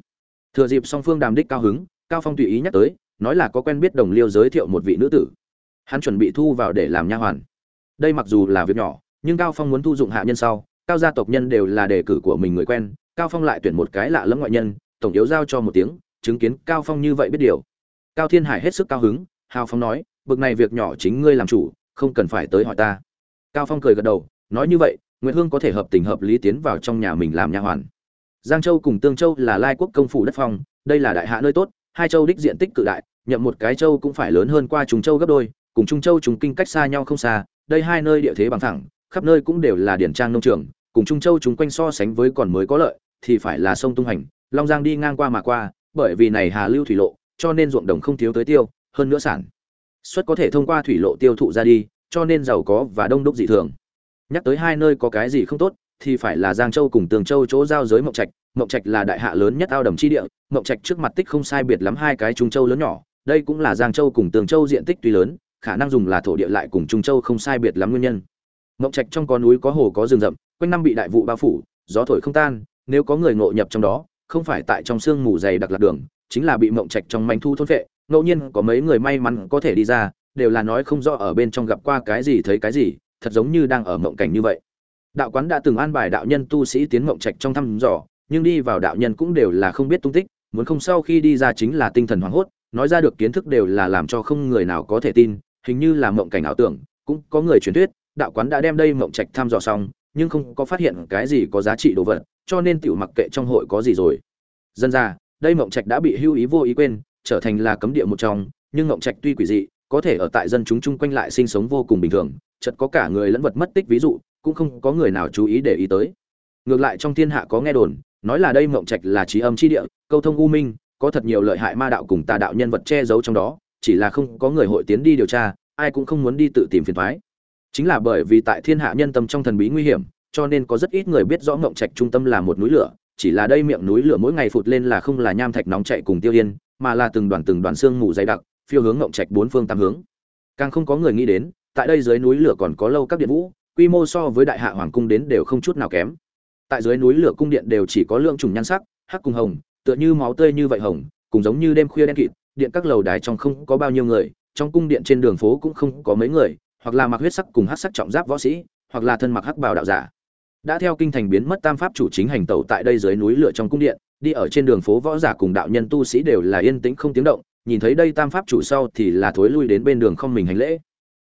Thừa dịp song phương đàm đích cao hứng, cao phong tùy ý nhắc tới, nói là có quen biết đồng liêu giới thiệu một vị nữ tử. Hắn chuẩn bị thu vào để làm nha hoàn. Đây mặc dù là việc nhỏ nhưng cao phong muốn thu dụng hạ nhân sau, cao gia tộc nhân đều là đề cử của mình người quen, cao phong lại tuyển một cái lạ lẫm ngoại nhân, tổng yếu giao cho một tiếng, chứng kiến cao phong như vậy biết điều. Cao thiên hải hết sức cao hứng, hào phong nói, bực này việc nhỏ chính ngươi làm chủ, không cần phải tới hỏi ta. Cao phong cười gật đầu, nói như vậy nguyễn hương có thể hợp tình hợp lý tiến vào trong nhà mình làm nha hoàn. Giang châu cùng tương châu là lai quốc công phủ đất phong, đây là đại hạ nơi tốt, hai châu đích diện tích cự đại, nhậm một cái châu cũng phải lớn hơn qua trùng châu gấp đôi, cùng trung châu trùng kinh cách xa nhau không xa, đây hai nơi địa thế bằng thẳng khắp nơi cũng đều là điển trang nông trường, cùng trung châu chúng quanh so sánh với còn mới có lợi, thì phải là sông tung hành, long giang đi ngang qua mà qua, bởi vì này hà lưu thủy lộ, cho nên ruộng đồng không thiếu tới tiêu, hơn nữa sản xuất có thể thông qua thủy lộ tiêu thụ ra đi, cho nên giàu có và đông đúc dị thường. Nhắc tới hai nơi có cái gì không tốt, thì phải là giang châu cùng tường châu chỗ giao giới mộng trạch. Mộng trạch là đại hạ lớn nhất ao đầm chi địa, mộng trạch trước mặt tích không sai biệt lắm hai cái trung châu lớn nhỏ, đây cũng là giang châu cùng tường châu diện tích tuy lớn, khả năng dùng là thổ địa lại cùng trung châu không sai biệt lắm nguyên nhân mộng trạch trong có núi có hồ có rừng rậm, quanh năm bị đại vụ bao phủ, gió thổi không tan, nếu có người ngộ nhập trong đó, không phải tại trong sương mù dày đặc lạc đường, chính là bị mộng trạch trong manh thu thôn vệ ngẫu nhiên có mấy người may mắn có thể đi ra, đều là nói không rõ ở bên trong gặp qua cái gì thấy cái gì, thật giống như đang ở mộng cảnh như vậy. Đạo quán đã từng an bài đạo nhân tu sĩ tiến mộng trạch trong thăm dò, nhưng đi vào đạo nhân cũng đều là không biết tung tích, muốn không sau khi đi ra chính là tinh thần hoảng hốt, nói ra được kiến thức đều là làm cho không người nào có thể tin, hình như là mộng cảnh ảo tưởng, cũng có người truyền thuyết đạo quán đã đem đây mộng trạch thăm dò xong, nhưng không có phát hiện cái gì có giá trị đồ vật, cho nên tiểu mặc kệ trong hội có gì rồi. Dân ra, đây mộng trạch đã bị hưu ý vô ý quên, trở thành là cấm địa một trong, nhưng mộng trạch tuy quỷ dị, có thể ở tại dân chúng chung quanh lại sinh sống vô cùng bình thường chật có cả người lẫn vật mất tích ví dụ, cũng không có người nào chú ý để ý tới. Ngược lại trong thiên hạ có nghe đồn, nói là đây mộng trạch là trí âm chi địa, câu thông u minh, có thật nhiều lợi hại ma đạo cùng tà đạo nhân vật che giấu trong đó, chỉ là không có người hội tiến đi điều tra, ai cũng không muốn đi tự tìm phiền thoái chính là bởi vì tại thiên hạ nhân tâm trong thần bí nguy hiểm, cho nên có rất ít người biết rõ ngộng trạch trung tâm là một núi lửa, chỉ là đây miệng núi lửa mỗi ngày phụt lên là không là nham thạch nóng chạy cùng tiêu yên, mà là từng đoàn từng đoàn xương mù dày đặc, phiêu hướng ngộng trạch bốn phương tám hướng. Càng không có người nghĩ đến, tại đây dưới núi lửa còn có lâu các điện vũ, quy mô so với đại hạ hoàng cung đến đều không chút nào kém. Tại dưới núi lửa cung điện đều chỉ có lượng trùng nhan sắc, hắc cùng hồng, tựa như máu tươi như vậy hồng, cùng giống như đêm khuya đen kịt, điện các lầu đài trong không có bao nhiêu người, trong cung điện trên đường phố cũng không có mấy người hoặc là mặc huyết sắc cùng hắc sắc trọng giáp võ sĩ, hoặc là thân mặc hắc bào đạo giả. Đã theo kinh thành biến mất tam pháp chủ chính hành tẩu tại đây dưới núi lửa trong cung điện, đi ở trên đường phố võ giả cùng đạo nhân tu sĩ đều là yên tĩnh không tiếng động, nhìn thấy đây tam pháp chủ sau thì là thối lui đến bên đường không mình hành lễ.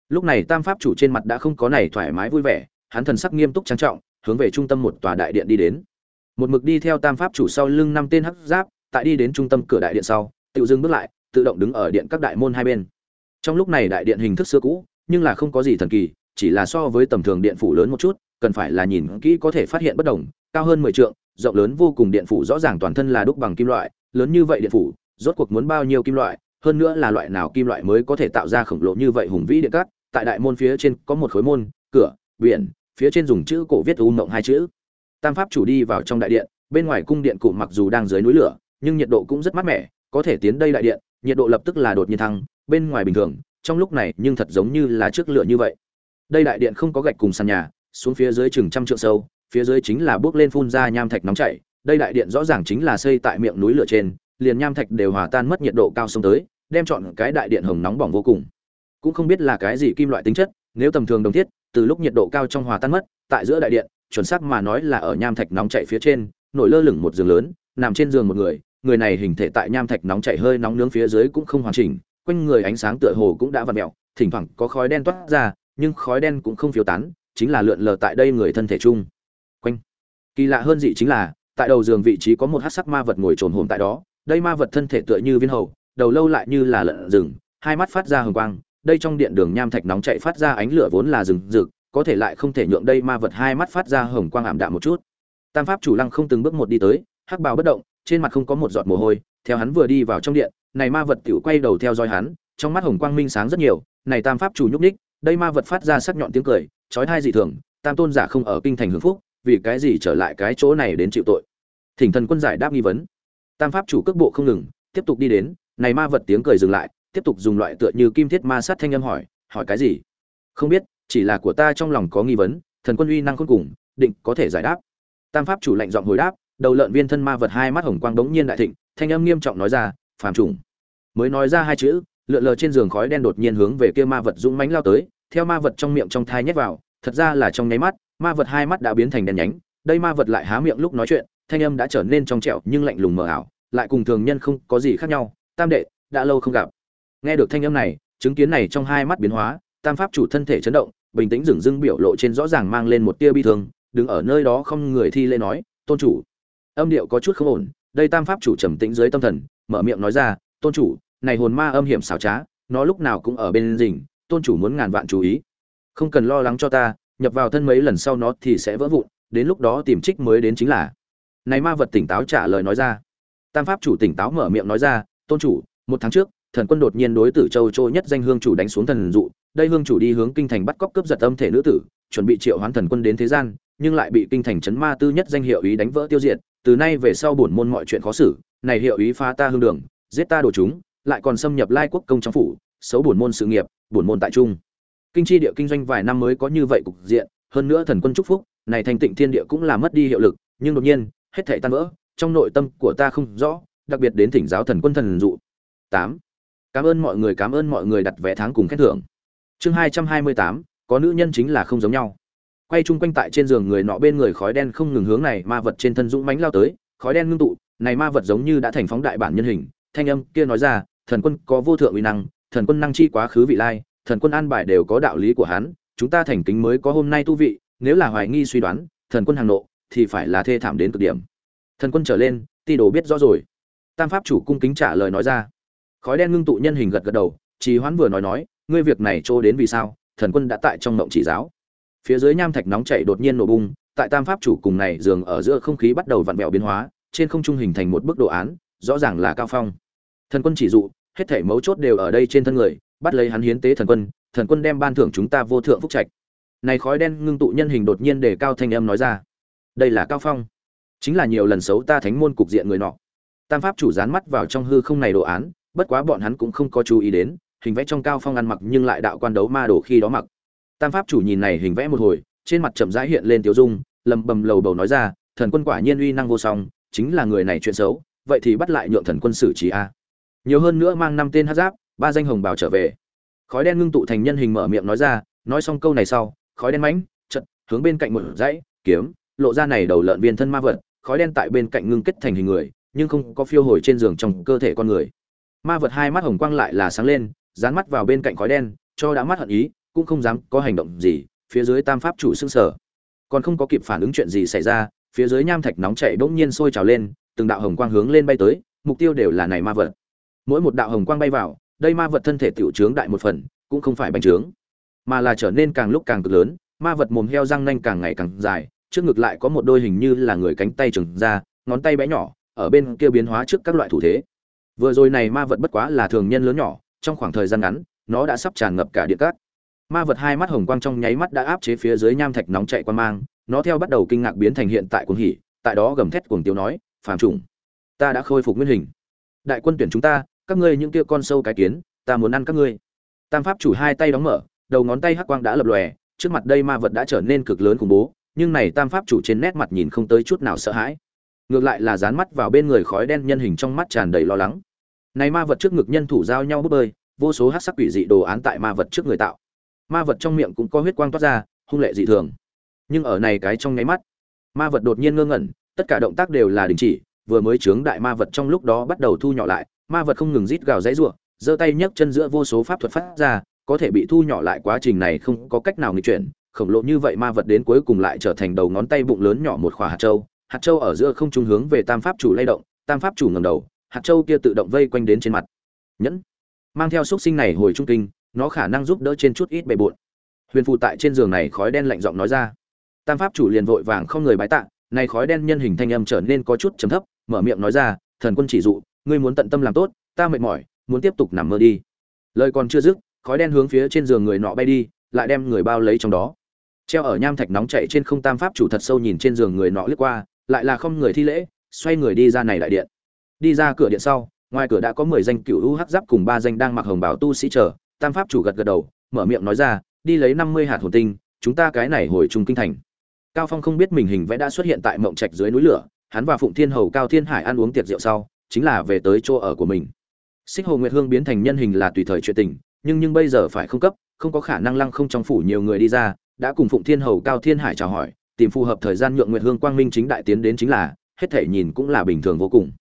Lúc này tam pháp chủ trên mặt đã không có này thoải mái vui vẻ, hắn thần sắc nghiêm túc trang trọng, hướng về trung tâm một tòa đại điện đi đến. Một mực đi theo tam pháp chủ sau lưng năm tên hắc giáp, tại đi đến trung tâm cửa đại điện sau, tự dưng bước lại, tự động đứng ở điện các đại môn hai bên. Trong lúc này đại điện hình thức xưa cũ nhưng là không có gì thần kỳ, chỉ là so với tầm thường điện phủ lớn một chút, cần phải là nhìn kỹ có thể phát hiện bất đồng, cao hơn mười trượng, rộng lớn vô cùng điện phủ rõ ràng toàn thân là đúc bằng kim loại, lớn như vậy điện phủ, rốt cuộc muốn bao nhiêu kim loại, hơn nữa là loại nào kim loại mới có thể tạo ra khổng lồ như vậy hùng vĩ điện cát, tại đại môn phía trên có một khối môn, cửa, biển, phía trên dùng chữ cổ viết u mộng hai chữ. Tam pháp chủ đi vào trong đại điện, bên ngoài cung điện cụ mặc dù đang dưới núi lửa, nhưng nhiệt độ cũng rất mát mẻ, có thể tiến đây đại điện, nhiệt độ lập tức là đột nhiên thăng, bên ngoài bình thường trong lúc này nhưng thật giống như là trước lửa như vậy. Đây đại điện không có gạch cùng sàn nhà, xuống phía dưới chừng trăm trượng sâu, phía dưới chính là bước lên phun ra nham thạch nóng chảy. Đây đại điện rõ ràng chính là xây tại miệng núi lửa trên, liền nham thạch đều hòa tan mất nhiệt độ cao sông tới, đem chọn cái đại điện hồng nóng bỏng vô cùng. Cũng không biết là cái gì kim loại tính chất, nếu tầm thường đồng thiết, từ lúc nhiệt độ cao trong hòa tan mất, tại giữa đại điện, chuẩn xác mà nói là ở nham thạch nóng chảy phía trên, nổi lơ lửng một giường lớn, nằm trên giường một người người này hình thể tại nham thạch nóng chảy hơi nóng nướng phía dưới cũng không hoàn chỉnh quanh người ánh sáng tựa hồ cũng đã vặn mèo thỉnh thoảng có khói đen toát ra, nhưng khói đen cũng không phiếu tán, chính là lượn lờ tại đây người thân thể chung. Quanh. Kỳ lạ hơn dị chính là, tại đầu giường vị trí có một hắc sắc ma vật ngồi trồn hồn tại đó, đây ma vật thân thể tựa như viên hầu, đầu lâu lại như là lợn rừng, hai mắt phát ra hừng quang, đây trong điện đường nham thạch nóng chạy phát ra ánh lửa vốn là rừng rực, có thể lại không thể nhượng đây ma vật hai mắt phát ra hồng quang ảm đạm một chút. Tam pháp chủ lăng không từng bước một đi tới, hắc bào bất động, trên mặt không có một giọt mồ hôi, theo hắn vừa đi vào trong điện này ma vật tiểu quay đầu theo dõi hắn, trong mắt hồng quang minh sáng rất nhiều, này tam pháp chủ nhúc nhích, đây ma vật phát ra sắc nhọn tiếng cười chói tai dị thường, tam tôn giả không ở kinh thành hưởng phúc, vì cái gì trở lại cái chỗ này đến chịu tội? Thỉnh thần quân giải đáp nghi vấn. Tam pháp chủ cước bộ không ngừng, tiếp tục đi đến, này ma vật tiếng cười dừng lại, tiếp tục dùng loại tựa như kim thiết ma sát thanh âm hỏi hỏi cái gì? Không biết, chỉ là của ta trong lòng có nghi vấn, thần quân uy năng khôn cùng, định có thể giải đáp. Tam pháp chủ lạnh giọng hồi đáp, đầu lợn viên thân ma vật hai mắt hồng quang đống nhiên đại thịnh, thanh âm nghiêm trọng nói ra, phàm trùng mới nói ra hai chữ, lượn lờ trên giường khói đen đột nhiên hướng về kia ma vật dũng mánh lao tới, theo ma vật trong miệng trong thai nhét vào, thật ra là trong nháy mắt, ma vật hai mắt đã biến thành đen nhánh, đây ma vật lại há miệng lúc nói chuyện, thanh âm đã trở nên trong trẻo nhưng lạnh lùng mờ ảo, lại cùng thường nhân không có gì khác nhau, tam đệ, đã lâu không gặp. Nghe được thanh âm này, chứng kiến này trong hai mắt biến hóa, tam pháp chủ thân thể chấn động, bình tĩnh dừng dưng biểu lộ trên rõ ràng mang lên một tia bi thương, đứng ở nơi đó không người thi lễ nói, tôn chủ. Âm điệu có chút không ổn, đây tam pháp chủ trầm tĩnh dưới tâm thần, mở miệng nói ra, tôn chủ này hồn ma âm hiểm xảo trá, nó lúc nào cũng ở bên rình, tôn chủ muốn ngàn vạn chú ý. Không cần lo lắng cho ta, nhập vào thân mấy lần sau nó thì sẽ vỡ vụn, đến lúc đó tìm trích mới đến chính là. Này ma vật tỉnh táo trả lời nói ra. Tam pháp chủ tỉnh táo mở miệng nói ra, tôn chủ, một tháng trước, thần quân đột nhiên đối tử châu châu nhất danh hương chủ đánh xuống thần dụ, đây hương chủ đi hướng kinh thành bắt cóc cướp giật âm thể nữ tử, chuẩn bị triệu hoán thần quân đến thế gian, nhưng lại bị kinh thành chấn ma tư nhất danh hiệu ý đánh vỡ tiêu diệt, từ nay về sau bổn môn mọi chuyện khó xử, này hiệu ý phá ta hương đường, giết ta đồ chúng lại còn xâm nhập lai quốc công trong phủ, xấu buồn môn sự nghiệp buồn môn tại trung. Kinh chi địa kinh doanh vài năm mới có như vậy cục diện, hơn nữa thần quân chúc phúc, này thành tịnh thiên địa cũng là mất đi hiệu lực, nhưng đột nhiên, hết thảy tan vỡ, trong nội tâm của ta không rõ, đặc biệt đến thỉnh giáo thần quân thần dụ. Tám. Cảm ơn mọi người, cảm ơn mọi người đặt vé tháng cùng khen thưởng. Chương hai trăm hai mươi tám, có nữ nhân chính là không giống nhau. Quay chung quanh tại trên giường người nọ bên người khói đen không ngừng hướng này ma vật trên thân dũng mánh lao tới, khói đen ngưng tụ, này ma vật giống như đã thành phóng đại bản nhân hình, thanh âm kia nói ra thần quân có vô thượng uy năng, thần quân năng chi quá khứ vị lai, thần quân an bài đều có đạo lý của hắn, chúng ta thành kính mới có hôm nay tu vị, nếu là hoài nghi suy đoán, thần quân hàng nộ, thì phải là thê thảm đến cực điểm. Thần quân trở lên, ti đồ biết rõ rồi. Tam pháp chủ cung kính trả lời nói ra. Khói đen ngưng tụ nhân hình gật gật đầu, trì hoãn vừa nói nói, ngươi việc này trô đến vì sao? Thần quân đã tại trong mộng chỉ giáo. Phía dưới nham thạch nóng chảy đột nhiên nổ bung, tại tam pháp chủ cùng này giường ở giữa không khí bắt đầu vặn vẹo biến hóa, trên không trung hình thành một bức đồ án, rõ ràng là cao phong thần quân chỉ dụ, hết thể mấu chốt đều ở đây trên thân người, bắt lấy hắn hiến tế thần quân thần quân đem ban thưởng chúng ta vô thượng phúc trạch. Này khói đen ngưng tụ nhân hình đột nhiên để cao thanh âm nói ra. Đây là cao phong. Chính là nhiều lần xấu ta thánh môn cục diện người nọ. Tam pháp chủ dán mắt vào trong hư không này đồ án, bất quá bọn hắn cũng không có chú ý đến, hình vẽ trong cao phong ăn mặc nhưng lại đạo quan đấu ma đồ khi đó mặc. Tam pháp chủ nhìn này hình vẽ một hồi, trên mặt chậm rãi hiện lên tiểu dung, lầm bầm lầu bầu nói ra, thần quân quả nhiên uy năng vô song, chính là người này chuyện xấu, vậy thì bắt lại nhượng thần quân xử trí a nhiều hơn nữa mang năm tên hát giáp, ba danh hồng bảo trở về. Khói đen ngưng tụ thành nhân hình mở miệng nói ra, nói xong câu này sau, khói đen mãnh chật hướng bên cạnh một dãy, kiếm, lộ ra này đầu lợn viên thân ma vật, khói đen tại bên cạnh ngưng kết thành hình người, nhưng không có phiêu hồi trên giường trong cơ thể con người. Ma vật hai mắt hồng quang lại là sáng lên, dán mắt vào bên cạnh khói đen, cho đã mắt hận ý, cũng không dám có hành động gì, phía dưới tam pháp chủ xương sở còn không có kịp phản ứng chuyện gì xảy ra, phía dưới nham thạch nóng chảy bỗng nhiên sôi trào lên, từng đạo hồng quang hướng lên bay tới, mục tiêu đều là này ma vật mỗi một đạo hồng quang bay vào, đây ma vật thân thể tiểu trướng đại một phần, cũng không phải bành trướng, mà là trở nên càng lúc càng cực lớn, ma vật mồm heo răng nanh càng ngày càng dài, trước ngực lại có một đôi hình như là người cánh tay trừng ra, ngón tay bé nhỏ, ở bên kia biến hóa trước các loại thủ thế. Vừa rồi này ma vật bất quá là thường nhân lớn nhỏ, trong khoảng thời gian ngắn, nó đã sắp tràn ngập cả địa cát. Ma vật hai mắt hồng quang trong nháy mắt đã áp chế phía dưới nham thạch nóng chạy quan mang, nó theo bắt đầu kinh ngạc biến thành hiện tại cuồng hỉ, tại đó gầm thét cuồng tiêu nói, phàm trùng, ta đã khôi phục nguyên hình. Đại quân tuyển chúng ta các ngươi những kia con sâu cái kiến, ta muốn ăn các ngươi. Tam pháp chủ hai tay đóng mở, đầu ngón tay hắc quang đã lập lòe, trước mặt đây ma vật đã trở nên cực lớn khủng bố, nhưng này tam pháp chủ trên nét mặt nhìn không tới chút nào sợ hãi. Ngược lại là dán mắt vào bên người khói đen nhân hình trong mắt tràn đầy lo lắng. Này ma vật trước ngực nhân thủ giao nhau bút bơi, vô số hắc sắc quỷ dị đồ án tại ma vật trước người tạo. Ma vật trong miệng cũng có huyết quang toát ra, hung lệ dị thường. Nhưng ở này cái trong nháy mắt, ma vật đột nhiên ngơ ngẩn, tất cả động tác đều là đình chỉ, vừa mới chướng đại ma vật trong lúc đó bắt đầu thu nhỏ lại ma vật không ngừng rít gào dãy rủa, giơ tay nhấc chân giữa vô số pháp thuật phát ra, có thể bị thu nhỏ lại quá trình này không có cách nào nghịch chuyển, khổng lồ như vậy ma vật đến cuối cùng lại trở thành đầu ngón tay bụng lớn nhỏ một khỏa hạt châu hạt châu ở giữa không trung hướng về tam pháp chủ lay động, tam pháp chủ ngẩng đầu, hạt châu kia tự động vây quanh đến trên mặt. Nhẫn. Mang theo xúc sinh này hồi trung kinh, nó khả năng giúp đỡ trên chút ít bề bộn. Huyền phù tại trên giường này khói đen lạnh giọng nói ra. Tam pháp chủ liền vội vàng không người bái tạ này khói đen nhân hình thanh âm trở nên có chút trầm thấp, mở miệng nói ra, thần quân chỉ dụ ngươi muốn tận tâm làm tốt, ta mệt mỏi, muốn tiếp tục nằm mơ đi. Lời còn chưa dứt, khói đen hướng phía trên giường người nọ bay đi, lại đem người bao lấy trong đó. Treo ở nham thạch nóng chạy trên không tam pháp chủ thật sâu nhìn trên giường người nọ lướt qua, lại là không người thi lễ, xoay người đi ra này đại điện. Đi ra cửa điện sau, ngoài cửa đã có mười danh cựu u hắc giáp cùng ba danh đang mặc hồng bảo tu sĩ chờ, tam pháp chủ gật gật đầu, mở miệng nói ra, đi lấy năm mươi hạt hồn tinh, chúng ta cái này hồi trung kinh thành. Cao phong không biết mình hình vẽ đã xuất hiện tại mộng trạch dưới núi lửa, hắn và phụng thiên hầu cao thiên hải ăn uống tiệc rượu sau chính là về tới chỗ ở của mình. Xích hồ nguyệt hương biến thành nhân hình là tùy thời chuyện tình, nhưng nhưng bây giờ phải không cấp, không có khả năng lăng không trong phủ nhiều người đi ra, đã cùng phụng thiên hầu cao thiên hải chào hỏi, tìm phù hợp thời gian nhượng nguyệt hương quang minh chính đại tiến đến chính là, hết thể nhìn cũng là bình thường vô cùng.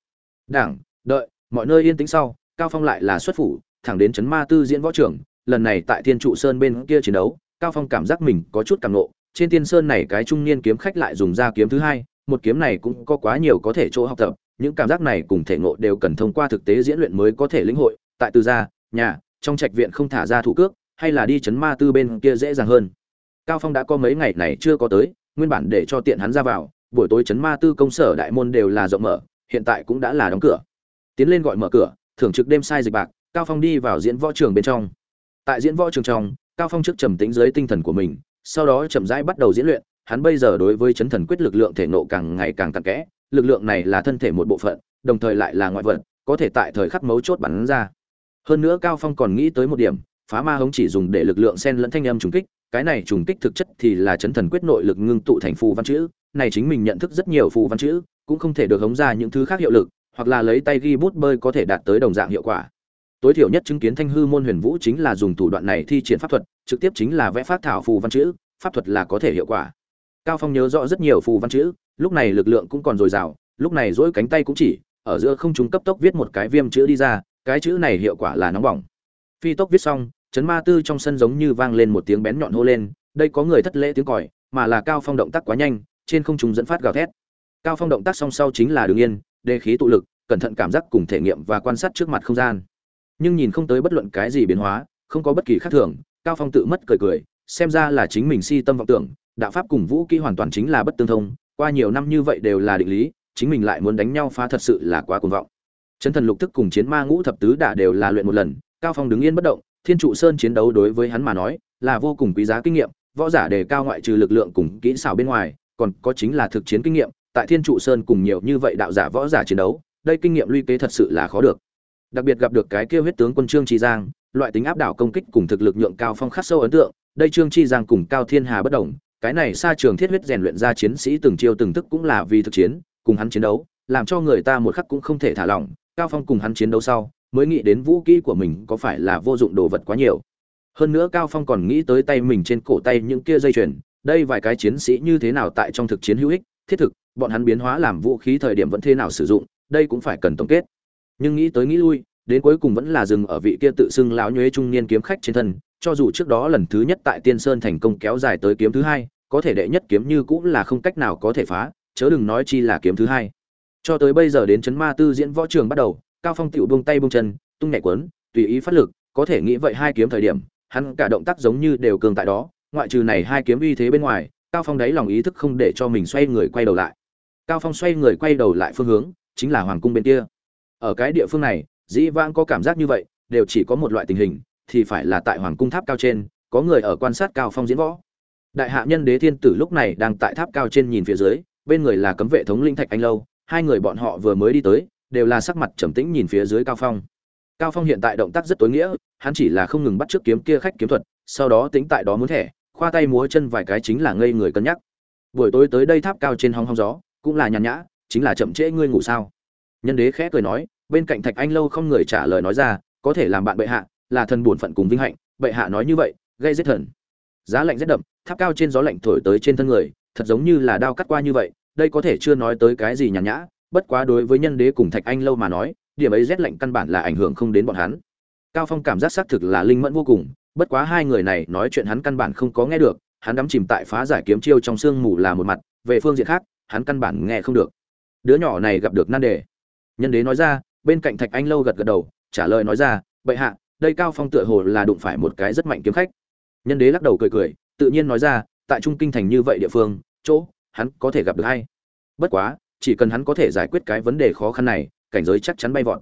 Đảng, đợi, mọi nơi yên tĩnh sau, cao phong lại là xuất phủ, thẳng đến chấn ma tư diễn võ trưởng, lần này tại thiên trụ sơn bên kia chiến đấu, cao phong cảm giác mình có chút cảm nộ, trên tiên sơn này cái trung niên kiếm khách lại dùng ra kiếm thứ hai, một kiếm này cũng có quá nhiều có thể chỗ học tập những cảm giác này cùng thể ngộ đều cần thông qua thực tế diễn luyện mới có thể lĩnh hội. Tại từ gia, nhà, trong trạch viện không thả ra thủ cước, hay là đi chấn ma tư bên kia dễ dàng hơn. Cao phong đã có mấy ngày này chưa có tới, nguyên bản để cho tiện hắn ra vào, buổi tối chấn ma tư công sở đại môn đều là rộng mở, hiện tại cũng đã là đóng cửa. Tiến lên gọi mở cửa, thưởng trực đêm sai dịch bạc, cao phong đi vào diễn võ trường bên trong. Tại diễn võ trường trong, cao phong trước trầm tĩnh dưới tinh thần của mình, sau đó chậm rãi bắt đầu diễn luyện, hắn bây giờ đối với chấn thần quyết lực lượng thể nộ càng ngày càng cặn kẽ lực lượng này là thân thể một bộ phận, đồng thời lại là ngoại vật, có thể tại thời khắc mấu chốt bắn ra. Hơn nữa cao phong còn nghĩ tới một điểm, phá ma hống chỉ dùng để lực lượng sen lẫn thanh âm trùng kích, cái này trùng kích thực chất thì là chấn thần quyết nội lực ngưng tụ thành phù văn chữ, này chính mình nhận thức rất nhiều phù văn chữ, cũng không thể được hống ra những thứ khác hiệu lực, hoặc là lấy tay ghi bút bơi có thể đạt tới đồng dạng hiệu quả. Tối thiểu nhất chứng kiến thanh hư môn huyền vũ chính là dùng thủ đoạn này thi triển pháp thuật, trực tiếp chính là vẽ phát thảo phù văn chữ, pháp thuật là có thể hiệu quả. Cao phong nhớ rõ rất nhiều phù văn chữ lúc này lực lượng cũng còn dồi dào, lúc này dỗi cánh tay cũng chỉ, ở giữa không trung cấp tốc viết một cái viêm chữ đi ra, cái chữ này hiệu quả là nóng bỏng. Phi tốc viết xong, chấn ma tư trong sân giống như vang lên một tiếng bén nhọn hô lên, đây có người thất lễ tiếng còi, mà là cao phong động tác quá nhanh, trên không trung dẫn phát gào thét. Cao phong động tác song sau chính là đường yên, đề khí tụ lực, cẩn thận cảm giác cùng thể nghiệm và quan sát trước mặt không gian. Nhưng nhìn không tới bất luận cái gì biến hóa, không có bất kỳ khác thường, cao phong tự mất cười cười, xem ra là chính mình si tâm vọng tưởng, đạo pháp cùng vũ kỹ hoàn toàn chính là bất tương thông qua nhiều năm như vậy đều là định lý, chính mình lại muốn đánh nhau phá thật sự là quá cuồng vọng. Chấn thần lục thức cùng chiến ma ngũ thập tứ đã đều là luyện một lần, cao phong đứng yên bất động, thiên trụ sơn chiến đấu đối với hắn mà nói, là vô cùng quý giá kinh nghiệm, võ giả đề cao ngoại trừ lực lượng cùng kỹ xảo bên ngoài, còn có chính là thực chiến kinh nghiệm, tại thiên trụ sơn cùng nhiều như vậy đạo giả võ giả chiến đấu, đây kinh nghiệm luy kế thật sự là khó được. Đặc biệt gặp được cái kia huyết tướng quân trương chi giang, loại tính áp đảo công kích cùng thực lực nhượng cao phong khắc sâu ấn tượng, đây trương chi giang cùng cao thiên hà bất đồng cái này xa trường thiết huyết rèn luyện ra chiến sĩ từng chiêu từng thức cũng là vì thực chiến, cùng hắn chiến đấu, làm cho người ta một khắc cũng không thể thả lỏng. Cao phong cùng hắn chiến đấu sau, mới nghĩ đến vũ kỹ của mình có phải là vô dụng đồ vật quá nhiều. Hơn nữa cao phong còn nghĩ tới tay mình trên cổ tay những kia dây chuyền, đây vài cái chiến sĩ như thế nào tại trong thực chiến hữu ích, thiết thực, bọn hắn biến hóa làm vũ khí thời điểm vẫn thế nào sử dụng, đây cũng phải cần tổng kết. Nhưng nghĩ tới nghĩ lui, đến cuối cùng vẫn là dừng ở vị kia tự xưng lão nhuế trung niên kiếm khách trên thân, cho dù trước đó lần thứ nhất tại tiên sơn thành công kéo dài tới kiếm thứ hai có thể đệ nhất kiếm như cũng là không cách nào có thể phá, chớ đừng nói chi là kiếm thứ hai. Cho tới bây giờ đến chấn ma tư diễn võ trường bắt đầu, cao phong tiểu buông tay buông chân, tung nhẹ quấn, tùy ý phát lực, có thể nghĩ vậy hai kiếm thời điểm, hắn cả động tác giống như đều cường tại đó, ngoại trừ này hai kiếm uy thế bên ngoài, cao phong đấy lòng ý thức không để cho mình xoay người quay đầu lại. Cao phong xoay người quay đầu lại phương hướng, chính là hoàng cung bên kia. Ở cái địa phương này, dĩ vãng có cảm giác như vậy, đều chỉ có một loại tình hình, thì phải là tại hoàng cung tháp cao trên, có người ở quan sát cao phong diễn võ đại hạ nhân đế thiên tử lúc này đang tại tháp cao trên nhìn phía dưới, bên người là cấm vệ thống linh thạch anh lâu, hai người bọn họ vừa mới đi tới, đều là sắc mặt trầm tĩnh nhìn phía dưới cao phong. Cao phong hiện tại động tác rất tối nghĩa, hắn chỉ là không ngừng bắt trước kiếm kia khách kiếm thuật, sau đó tính tại đó muốn thẻ, khoa tay múa chân vài cái chính là ngây người cân nhắc. Buổi tối tới đây tháp cao trên hong hong gió, cũng là nhàn nhã, chính là chậm trễ ngươi ngủ sao? Nhân đế khẽ cười nói, bên cạnh thạch anh lâu không người trả lời nói ra, có thể làm bạn bệ hạ, là thần bổn phận cùng vinh hạnh, bệ hạ nói như vậy, gây giết thần giá lạnh rét đậm, tháp cao trên gió lạnh thổi tới trên thân người, thật giống như là đao cắt qua như vậy, đây có thể chưa nói tới cái gì nhàn nhã, bất quá đối với nhân đế cùng thạch anh lâu mà nói, điểm ấy rét lạnh căn bản là ảnh hưởng không đến bọn hắn. Cao phong cảm giác xác thực là linh mẫn vô cùng, bất quá hai người này nói chuyện hắn căn bản không có nghe được, hắn đắm chìm tại phá giải kiếm chiêu trong sương mù là một mặt, về phương diện khác, hắn căn bản nghe không được. Đứa nhỏ này gặp được nan đề. Nhân đế nói ra, bên cạnh thạch anh lâu gật gật đầu, trả lời nói ra, bệ hạ, đây cao phong tựa hồ là đụng phải một cái rất mạnh kiếm khách nhân đế lắc đầu cười cười, tự nhiên nói ra, tại trung kinh thành như vậy địa phương, chỗ, hắn có thể gặp được hay bất quá, chỉ cần hắn có thể giải quyết cái vấn đề khó khăn này, cảnh giới chắc chắn bay vọt.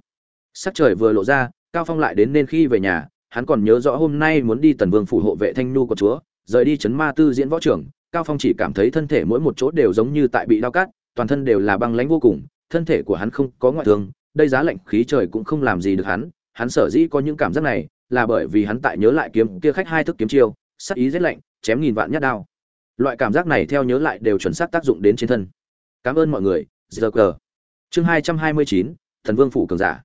Sắc trời vừa lộ ra, cao phong lại đến nên khi về nhà, hắn còn nhớ rõ hôm nay muốn đi tần vương phủ hộ vệ thanh nhu của chúa, rời đi chấn ma tư diễn võ trưởng, cao phong chỉ cảm thấy thân thể mỗi một chỗ đều giống như tại bị đau cát toàn thân đều là băng lãnh vô cùng, thân thể của hắn không có ngoại thương, đây giá lạnh khí trời cũng không làm gì được hắn hắn sở dĩ có những cảm giác này là bởi vì hắn tại nhớ lại kiếm kia khách hai thức kiếm chiêu, sắc ý rất lạnh, chém nghìn vạn nhát đao. Loại cảm giác này theo nhớ lại đều chuẩn xác tác dụng đến trên thân. Cảm ơn mọi người giờ cờ chương hai trăm hai mươi chín, thần vương phủ cường giả.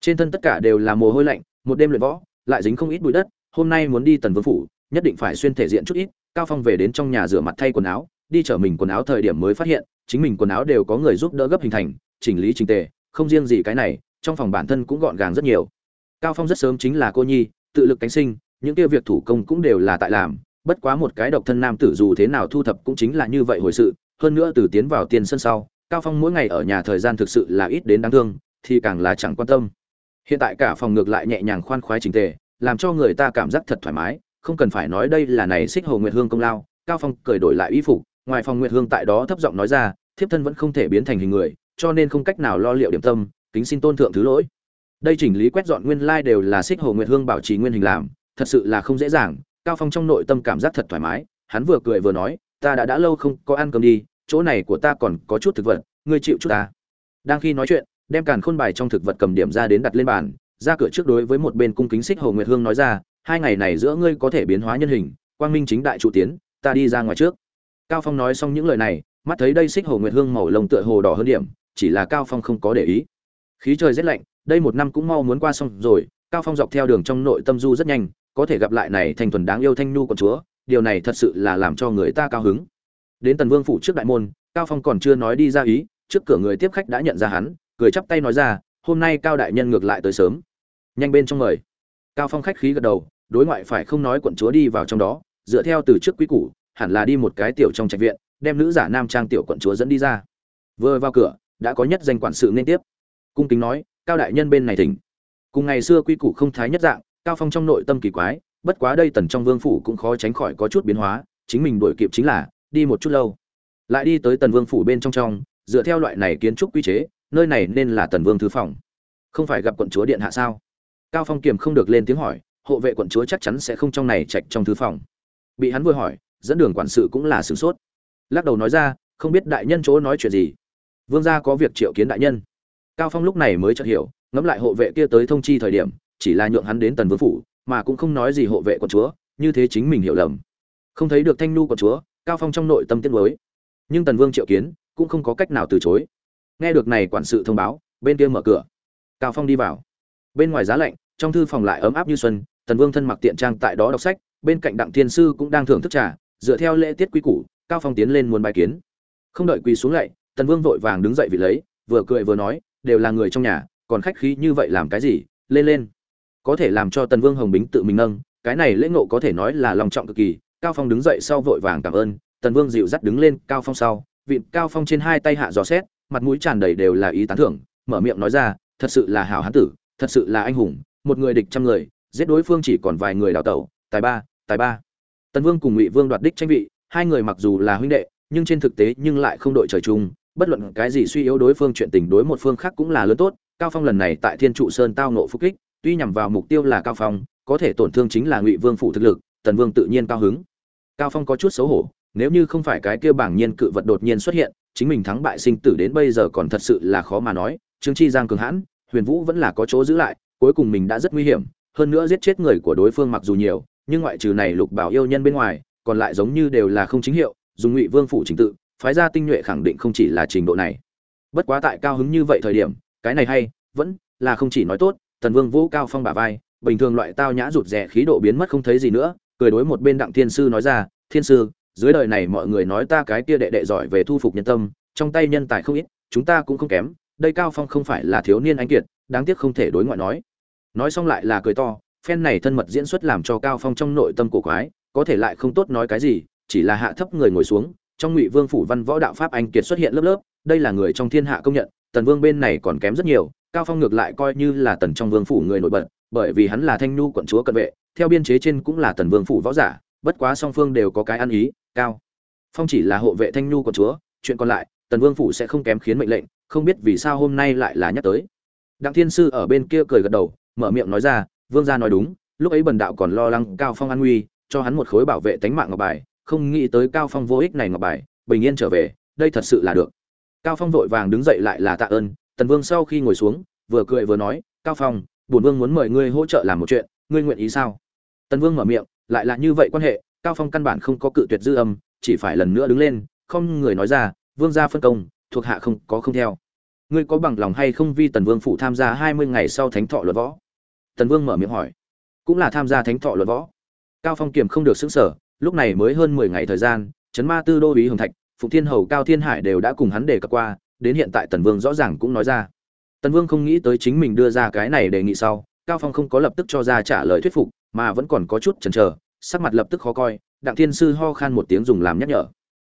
Trên thân tất cả đều là mồ hôi lạnh, một đêm luyện võ, lại dính không ít bụi đất, hôm nay muốn đi tần vương phủ, nhất định phải xuyên thể diện chút ít, cao phong về đến trong nhà rửa mặt thay quần áo, đi trở mình quần áo thời điểm mới phát hiện, chính mình quần áo đều có người giúp đỡ gấp hình thành, chỉnh lý chỉnh tề, không riêng gì cái này, trong phòng bản thân cũng gọn gàng rất nhiều cao phong rất sớm chính là cô nhi, tự lực cánh sinh, những kia việc thủ công cũng đều là tại làm, bất quá một cái độc thân nam tử dù thế nào thu thập cũng chính là như vậy hồi sự, hơn nữa từ tiến vào tiền sân sau, cao phong mỗi ngày ở nhà thời gian thực sự là ít đến đáng thương, thì càng là chẳng quan tâm. Hiện tại cả phòng ngược lại nhẹ nhàng khoan khoái chính tề, làm cho người ta cảm giác thật thoải mái, không cần phải nói đây là này xích hồ nguyệt hương công lao, cao phong cởi đổi lại y phục, ngoài phòng nguyệt hương tại đó thấp giọng nói ra, thiếp thân vẫn không thể biến thành hình người, cho nên không cách nào lo liệu điểm tâm, kính xin tôn thượng thứ lỗi đây chỉnh lý quét dọn nguyên lai like đều là xích hồ nguyệt hương bảo trì nguyên hình làm, thật sự là không dễ dàng. Cao phong trong nội tâm cảm giác thật thoải mái, hắn vừa cười vừa nói, ta đã đã lâu không có ăn cơm đi, chỗ này của ta còn có chút thực vật, ngươi chịu chút ta. Đang khi nói chuyện, đem càn khôn bài trong thực vật cầm điểm ra đến đặt lên bàn, ra cửa trước đối với một bên cung kính xích hồ nguyệt hương nói ra, hai ngày này giữa ngươi có thể biến hóa nhân hình, quang minh chính đại trụ tiến, ta đi ra ngoài trước. Cao phong nói xong những lời này, mắt thấy đây xích hồ nguyệt hương màu lông tựa hồ đỏ hơn điểm, chỉ là cao phong không có để ý. Khí trời rất lạnh đây một năm cũng mau muốn qua xong rồi, cao phong dọc theo đường trong nội tâm du rất nhanh, có thể gặp lại này thành thuần đáng yêu thanh nhu quận chúa, điều này thật sự là làm cho người ta cao hứng. Đến tần vương phủ trước đại môn, cao phong còn chưa nói đi ra ý, trước cửa người tiếp khách đã nhận ra hắn, cười chắp tay nói ra, hôm nay cao đại nhân ngược lại tới sớm. Nhanh bên trong mời. Cao phong khách khí gật đầu, đối ngoại phải không nói quận chúa đi vào trong đó, dựa theo từ trước quý củ, hẳn là đi một cái tiểu trong trạch viện, đem nữ giả nam trang tiểu quận chúa dẫn đi ra. Vừa vào cửa, đã có nhất danh quản sự nên tiếp. Cung kính nói cao đại nhân bên này thỉnh. Cùng ngày xưa quy củ không thái nhất dạng, cao phong trong nội tâm kỳ quái, bất quá đây tần trong vương phủ cũng khó tránh khỏi có chút biến hóa, chính mình đuổi kịp chính là, đi một chút lâu. Lại đi tới tần vương phủ bên trong trong, dựa theo loại này kiến trúc quy chế, nơi này nên là tần vương thứ phòng. Không phải gặp quận chúa điện hạ sao? Cao phong kiềm không được lên tiếng hỏi, hộ vệ quận chúa chắc chắn sẽ không trong này chạch trong thứ phòng. Bị hắn vừa hỏi, dẫn đường quản sự cũng là sửng sốt. Lắc đầu nói ra, không biết đại nhân chỗ nói chuyện gì. Vương gia có việc triệu kiến đại nhân cao phong lúc này mới chợt hiểu, ngẫm lại hộ vệ kia tới thông chi thời điểm, chỉ là nhượng hắn đến tần vương phủ, mà cũng không nói gì hộ vệ quận chúa, như thế chính mình hiểu lầm. Không thấy được thanh nu quận chúa, cao phong trong nội tâm tiếc nuối. Nhưng tần vương triệu kiến, cũng không có cách nào từ chối. Nghe được này quản sự thông báo, bên kia mở cửa. Cao phong đi vào. Bên ngoài giá lạnh, trong thư phòng lại ấm áp như xuân, tần vương thân mặc tiện trang tại đó đọc sách, bên cạnh đặng thiên sư cũng đang thưởng thức trà, dựa theo lễ tiết quy củ, cao phong tiến lên muốn bài kiến. Không đợi quỳ xuống lạy tần vương vội vàng đứng dậy vì lấy, vừa cười vừa nói đều là người trong nhà, còn khách khí như vậy làm cái gì? Lên lên. Có thể làm cho tần vương hồng bính tự mình nâng, cái này lễ ngộ có thể nói là lòng trọng cực kỳ. Cao phong đứng dậy sau vội vàng cảm ơn, tần vương dịu dắt đứng lên, cao phong sau, vịn cao phong trên hai tay hạ gió xét, mặt mũi tràn đầy đều là ý tán thưởng, mở miệng nói ra, thật sự là hảo hán tử, thật sự là anh hùng, một người địch trăm người, giết đối phương chỉ còn vài người đào tẩu, tài ba tài ba. Tần vương cùng ngụy vương đoạt đích tranh vị, hai người mặc dù là huynh đệ, nhưng trên thực tế nhưng lại không đội trời chung bất luận cái gì suy yếu đối phương chuyện tình đối một phương khác cũng là lớn tốt, cao phong lần này tại thiên trụ sơn tao nộ phúc kích, tuy nhằm vào mục tiêu là cao phong, có thể tổn thương chính là ngụy vương phụ thực lực, tần vương tự nhiên cao hứng. Cao phong có chút xấu hổ, nếu như không phải cái kia bảng nhiên cự vật đột nhiên xuất hiện, chính mình thắng bại sinh tử đến bây giờ còn thật sự là khó mà nói, trương chi giang cường hãn, huyền vũ vẫn là có chỗ giữ lại, cuối cùng mình đã rất nguy hiểm, hơn nữa giết chết người của đối phương mặc dù nhiều, nhưng ngoại trừ này lục bảo yêu nhân bên ngoài, còn lại giống như đều là không chính hiệu, dùng ngụy vương phủ trình tự phái ra tinh nhuệ khẳng định không chỉ là trình độ này. Bất quá tại cao hứng như vậy thời điểm, cái này hay, vẫn là không chỉ nói tốt, tần vương vũ cao phong bả vai, bình thường loại tao nhã rụt rè khí độ biến mất không thấy gì nữa, cười đối một bên đặng thiên sư nói ra, thiên sư, dưới đời này mọi người nói ta cái kia đệ đệ giỏi về thu phục nhân tâm, trong tay nhân tài không ít, chúng ta cũng không kém, đây cao phong không phải là thiếu niên anh kiệt, đáng tiếc không thể đối ngoại nói. Nói xong lại là cười to, phen này thân mật diễn xuất làm cho cao phong trong nội tâm cổ quái, có thể lại không tốt nói cái gì, chỉ là hạ thấp người ngồi xuống trong ngụy vương phủ văn võ đạo pháp anh kiệt xuất hiện lớp lớp, đây là người trong thiên hạ công nhận, tần vương bên này còn kém rất nhiều, cao phong ngược lại coi như là tần trong vương phủ người nổi bật, bởi vì hắn là thanh nhu quận chúa cận vệ, theo biên chế trên cũng là tần vương phủ võ giả, bất quá song phương đều có cái ăn ý, cao. Phong chỉ là hộ vệ thanh nhu quận chúa, chuyện còn lại, tần vương phủ sẽ không kém khiến mệnh lệnh, không biết vì sao hôm nay lại là nhắc tới. Đặng thiên sư ở bên kia cười gật đầu, mở miệng nói ra, vương gia nói đúng, lúc ấy bần đạo còn lo lắng cao phong an nguy, cho hắn một khối bảo vệ tánh mạng ngọc bài không nghĩ tới cao phong vô ích này ngọc bài, bình yên trở về, đây thật sự là được. Cao phong vội vàng đứng dậy lại là tạ ơn, tần vương sau khi ngồi xuống, vừa cười vừa nói, cao phong, bổn vương muốn mời ngươi hỗ trợ làm một chuyện, ngươi nguyện ý sao? Tần vương mở miệng, lại là như vậy quan hệ, cao phong căn bản không có cự tuyệt dư âm, chỉ phải lần nữa đứng lên, không người nói ra, vương gia phân công, thuộc hạ không có không theo. Ngươi có bằng lòng hay không vi tần vương phụ tham gia hai mươi ngày sau thánh thọ luật võ? Tần vương mở miệng hỏi. Cũng là tham gia thánh thọ luật võ. Cao phong kiềm không được xứng sở lúc này mới hơn mười ngày thời gian chấn ma tư đô ý hồng thạch, phụng thiên hầu cao thiên hải đều đã cùng hắn đề cập qua, đến hiện tại tần vương rõ ràng cũng nói ra. Tần vương không nghĩ tới chính mình đưa ra cái này đề nghị sau, cao phong không có lập tức cho ra trả lời thuyết phục, mà vẫn còn có chút chần chờ, sắc mặt lập tức khó coi, đặng thiên sư ho khan một tiếng dùng làm nhắc nhở.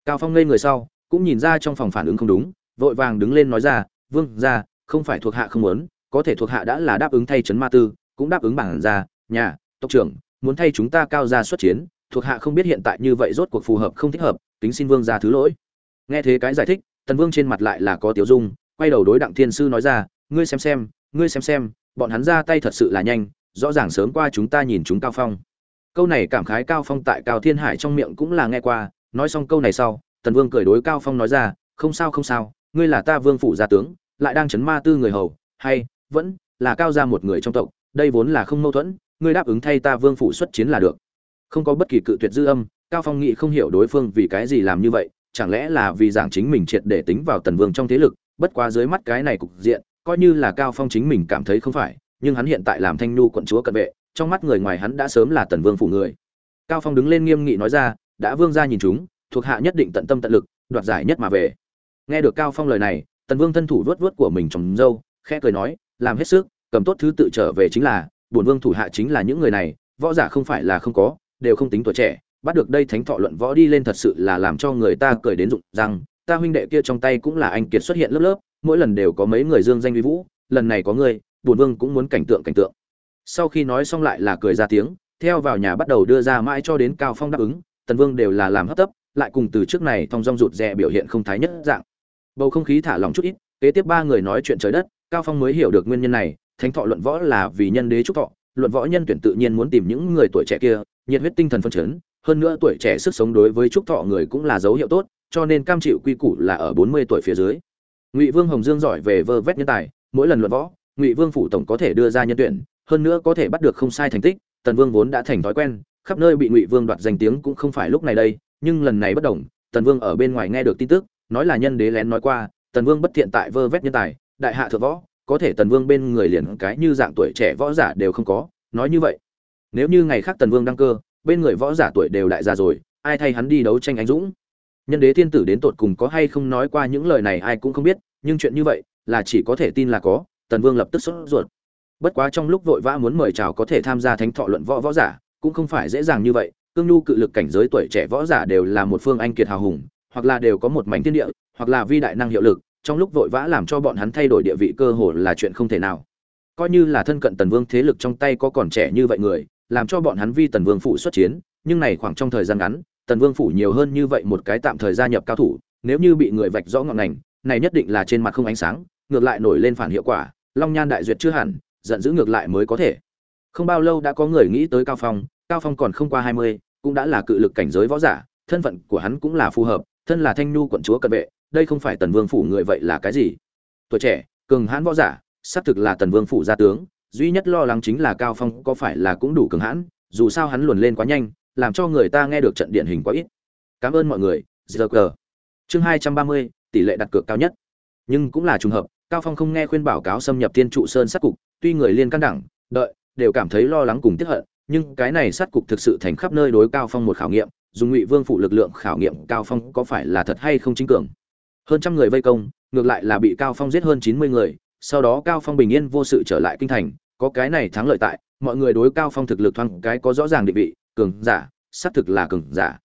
Cao phong ngây người sau, cũng nhìn ra trong phòng phản ứng không đúng, vội vàng đứng lên nói ra, vương ra không phải thuộc hạ không muốn, có thể thuộc hạ đã là đáp ứng thay trấn ma tư, cũng đáp ứng bản ra nhà, tộc trưởng, muốn thay chúng ta cao ra xuất chiến thuộc hạ không biết hiện tại như vậy rốt cuộc phù hợp không thích hợp, kính xin vương ra thứ lỗi. Nghe thế cái giải thích, tần vương trên mặt lại là có tiểu dung, quay đầu đối đặng thiên sư nói ra, ngươi xem xem, ngươi xem xem, bọn hắn ra tay thật sự là nhanh, rõ ràng sớm qua chúng ta nhìn chúng cao phong. Câu này cảm khái cao phong tại cao thiên hải trong miệng cũng là nghe qua, nói xong câu này sau, tần vương cười đối cao phong nói ra, không sao không sao, ngươi là ta vương phủ gia tướng, lại đang chấn ma tư người hầu, hay, vẫn là cao ra một người trong tộc, đây vốn là không mâu thuẫn, ngươi đáp ứng thay ta vương phủ xuất chiến là được không có bất kỳ cự tuyệt dư âm, cao phong nghị không hiểu đối phương vì cái gì làm như vậy, chẳng lẽ là vì giảng chính mình triệt để tính vào tần vương trong thế lực, bất quá dưới mắt cái này cục diện, coi như là cao phong chính mình cảm thấy không phải, nhưng hắn hiện tại làm thanh nu quận chúa cận vệ, trong mắt người ngoài hắn đã sớm là tần vương phủ người. Cao phong đứng lên nghiêm nghị nói ra, đã vương ra nhìn chúng, thuộc hạ nhất định tận tâm tận lực, đoạt giải nhất mà về. Nghe được cao phong lời này, tần vương thân thủ vuốt vuốt của mình trong dâu khẽ cười nói, làm hết sức, cầm tốt thứ tự trở về chính là, bổn vương thủ hạ chính là những người này, võ giả không phải là không có đều không tính tuổi trẻ, bắt được đây thánh thọ luận võ đi lên thật sự là làm cho người ta cười đến rụng rằng ta huynh đệ kia trong tay cũng là anh kiệt xuất hiện lớp lớp, mỗi lần đều có mấy người dương danh uy vũ, lần này có ngươi bổn vương cũng muốn cảnh tượng cảnh tượng. Sau khi nói xong lại là cười ra tiếng, theo vào nhà bắt đầu đưa ra mãi cho đến cao phong đáp ứng, tần vương đều là làm hấp tấp, lại cùng từ trước này thong dong rụt rè biểu hiện không thái nhất dạng. Bầu không khí thả lỏng chút ít, kế tiếp ba người nói chuyện trời đất, cao phong mới hiểu được nguyên nhân này, thánh thọ luận võ là vì nhân đế trúc thọ, luận võ nhân tuyển tự nhiên muốn tìm những người tuổi trẻ kia nhiệt huyết tinh thần phân chấn, hơn nữa tuổi trẻ sức sống đối với trúc thọ người cũng là dấu hiệu tốt, cho nên cam chịu quy củ là ở 40 tuổi phía dưới. Ngụy vương hồng dương giỏi về vơ vét nhân tài, mỗi lần luận võ, ngụy vương phủ tổng có thể đưa ra nhân tuyển, hơn nữa có thể bắt được không sai thành tích, tần vương vốn đã thành thói quen, khắp nơi bị ngụy vương đoạt danh tiếng cũng không phải lúc này đây, nhưng lần này bất đồng, tần vương ở bên ngoài nghe được tin tức, nói là nhân đế lén nói qua, tần vương bất thiện tại vơ vét nhân tài, đại hạ thượng võ, có thể tần vương bên người liền cái như dạng tuổi trẻ võ giả đều không có, nói như vậy nếu như ngày khác tần vương đăng cơ, bên người võ giả tuổi đều đại già rồi, ai thay hắn đi đấu tranh anh dũng? Nhân đế thiên tử đến tột cùng có hay không nói qua những lời này ai cũng không biết, nhưng chuyện như vậy là chỉ có thể tin là có, tần vương lập tức sốt ruột. Bất quá trong lúc vội vã muốn mời chào có thể tham gia thánh thọ luận võ võ giả, cũng không phải dễ dàng như vậy, cương nhu cự lực cảnh giới tuổi trẻ võ giả đều là một phương anh kiệt hào hùng, hoặc là đều có một mảnh thiên địa, hoặc là vi đại năng hiệu lực, trong lúc vội vã làm cho bọn hắn thay đổi địa vị cơ hồ là chuyện không thể nào. Coi như là thân cận tần vương thế lực trong tay có còn trẻ như vậy người làm cho bọn hắn vi tần vương phủ xuất chiến nhưng này khoảng trong thời gian ngắn tần vương phủ nhiều hơn như vậy một cái tạm thời gia nhập cao thủ nếu như bị người vạch rõ ngọn ngành này nhất định là trên mặt không ánh sáng ngược lại nổi lên phản hiệu quả long nhan đại duyệt chưa hẳn giận dữ ngược lại mới có thể. Không bao lâu đã có người nghĩ tới cao phong cao phong còn không qua hai mươi, cũng đã là cự lực cảnh giới võ giả thân phận của hắn cũng là phù hợp thân là thanh nhu quận chúa cận vệ đây không phải tần vương phủ người vậy là cái gì? Tuổi trẻ cường hãn võ giả xác thực là tần vương phủ gia tướng duy nhất lo lắng chính là cao phong có phải là cũng đủ cường hãn, dù sao hắn luồn lên quá nhanh, làm cho người ta nghe được trận điện hình quá ít. Cảm ơn mọi người giờ cờ chương hai trăm ba mươi, tỷ lệ đặt cược cao nhất. Nhưng cũng là trùng hợp, cao phong không nghe khuyên bảo cáo xâm nhập thiên trụ sơn sát cục, tuy người liên căn đẳng, đợi, đều cảm thấy lo lắng cùng tiếc hận, nhưng cái này sát cục thực sự thành khắp nơi đối cao phong một khảo nghiệm, dùng ngụy vương phụ lực lượng khảo nghiệm cao phong có phải là thật hay không chính cường. Hơn trăm người vây công, ngược lại là bị cao phong giết hơn 90 người, sau đó cao phong bình yên vô sự trở lại kinh thành có cái này thắng lợi tại, mọi người đối cao phong thực lực thoáng cái có rõ ràng định vị, cường giả, xác thực là cường giả.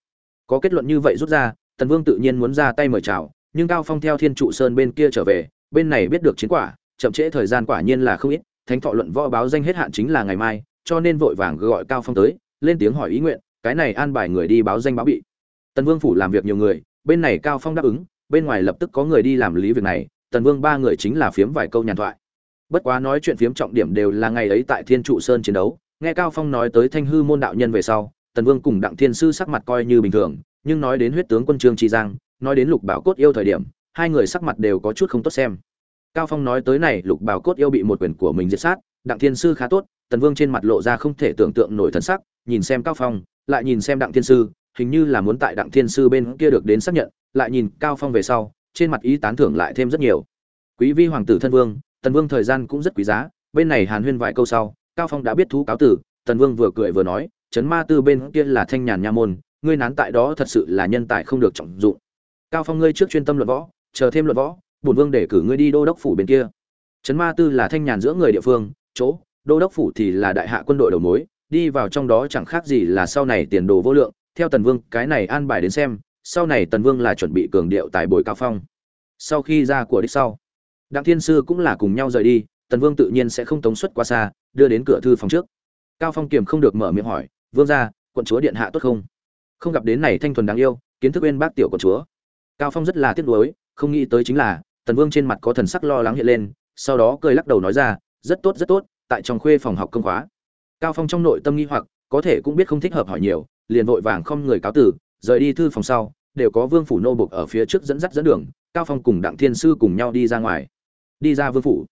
Có kết luận như vậy rút ra, tần vương tự nhiên muốn ra tay mời chào, nhưng cao phong theo thiên trụ sơn bên kia trở về, bên này biết được chiến quả, chậm trễ thời gian quả nhiên là không ít, thánh thọ luận võ báo danh hết hạn chính là ngày mai, cho nên vội vàng gọi cao phong tới, lên tiếng hỏi ý nguyện, cái này an bài người đi báo danh báo bị. Tần vương phủ làm việc nhiều người, bên này cao phong đáp ứng, bên ngoài lập tức có người đi làm lý việc này, tần vương ba người chính là phiếm vài câu nhàn thoại bất quá nói chuyện phiếm trọng điểm đều là ngày ấy tại thiên trụ sơn chiến đấu, nghe cao phong nói tới thanh hư môn đạo nhân về sau, tần vương cùng đặng thiên sư sắc mặt coi như bình thường, nhưng nói đến huyết tướng quân trương tri giang, nói đến lục bảo cốt yêu thời điểm, hai người sắc mặt đều có chút không tốt xem. Cao phong nói tới này, lục bảo cốt yêu bị một quyền của mình giết sát, đặng thiên sư khá tốt, tần vương trên mặt lộ ra không thể tưởng tượng nổi thần sắc, nhìn xem cao phong, lại nhìn xem đặng thiên sư, hình như là muốn tại đặng thiên sư bên kia được đến xác nhận, lại nhìn cao phong về sau, trên mặt ý tán thưởng lại thêm rất nhiều. Quý vi hoàng tử thân vương tần vương thời gian cũng rất quý giá, bên này hàn huyên vài câu sau, cao phong đã biết thú cáo tử, tần vương vừa cười vừa nói Trấn ma tư bên kia là thanh nhàn nha môn, ngươi nán tại đó thật sự là nhân tài không được trọng dụng. Cao phong ngươi trước chuyên tâm luận võ, chờ thêm luận võ, bổn vương để cử ngươi đi đô đốc phủ bên kia. Trấn ma tư là thanh nhàn giữa người địa phương, chỗ, đô đốc phủ thì là đại hạ quân đội đầu mối, đi vào trong đó chẳng khác gì là sau này tiền đồ vô lượng, theo tần vương, cái này an bài đến xem, sau này tần vương là chuẩn bị cường điệu tại bồi cao phong. Sau khi ra của đích sau đặng thiên sư cũng là cùng nhau rời đi, tần vương tự nhiên sẽ không tống xuất quá xa, đưa đến cửa thư phòng trước. Cao phong kiềm không được mở miệng hỏi, vương gia, quận chúa điện hạ tốt không? Không gặp đến này thanh thuần đáng yêu, kiến thức bên bác tiểu quận chúa. Cao phong rất là tiếc nuối, không nghĩ tới chính là, tần vương trên mặt có thần sắc lo lắng hiện lên, sau đó cười lắc đầu nói ra, rất tốt rất tốt, tại trong khuê phòng học công khóa. Cao phong trong nội tâm nghi hoặc, có thể cũng biết không thích hợp hỏi nhiều, liền vội vàng không người cáo tử, rời đi thư phòng sau, đều có vương phủ nô bục ở phía trước dẫn dắt dẫn đường, cao phong cùng đặng thiên sư cùng nhau đi ra ngoài đi ra vương phủ.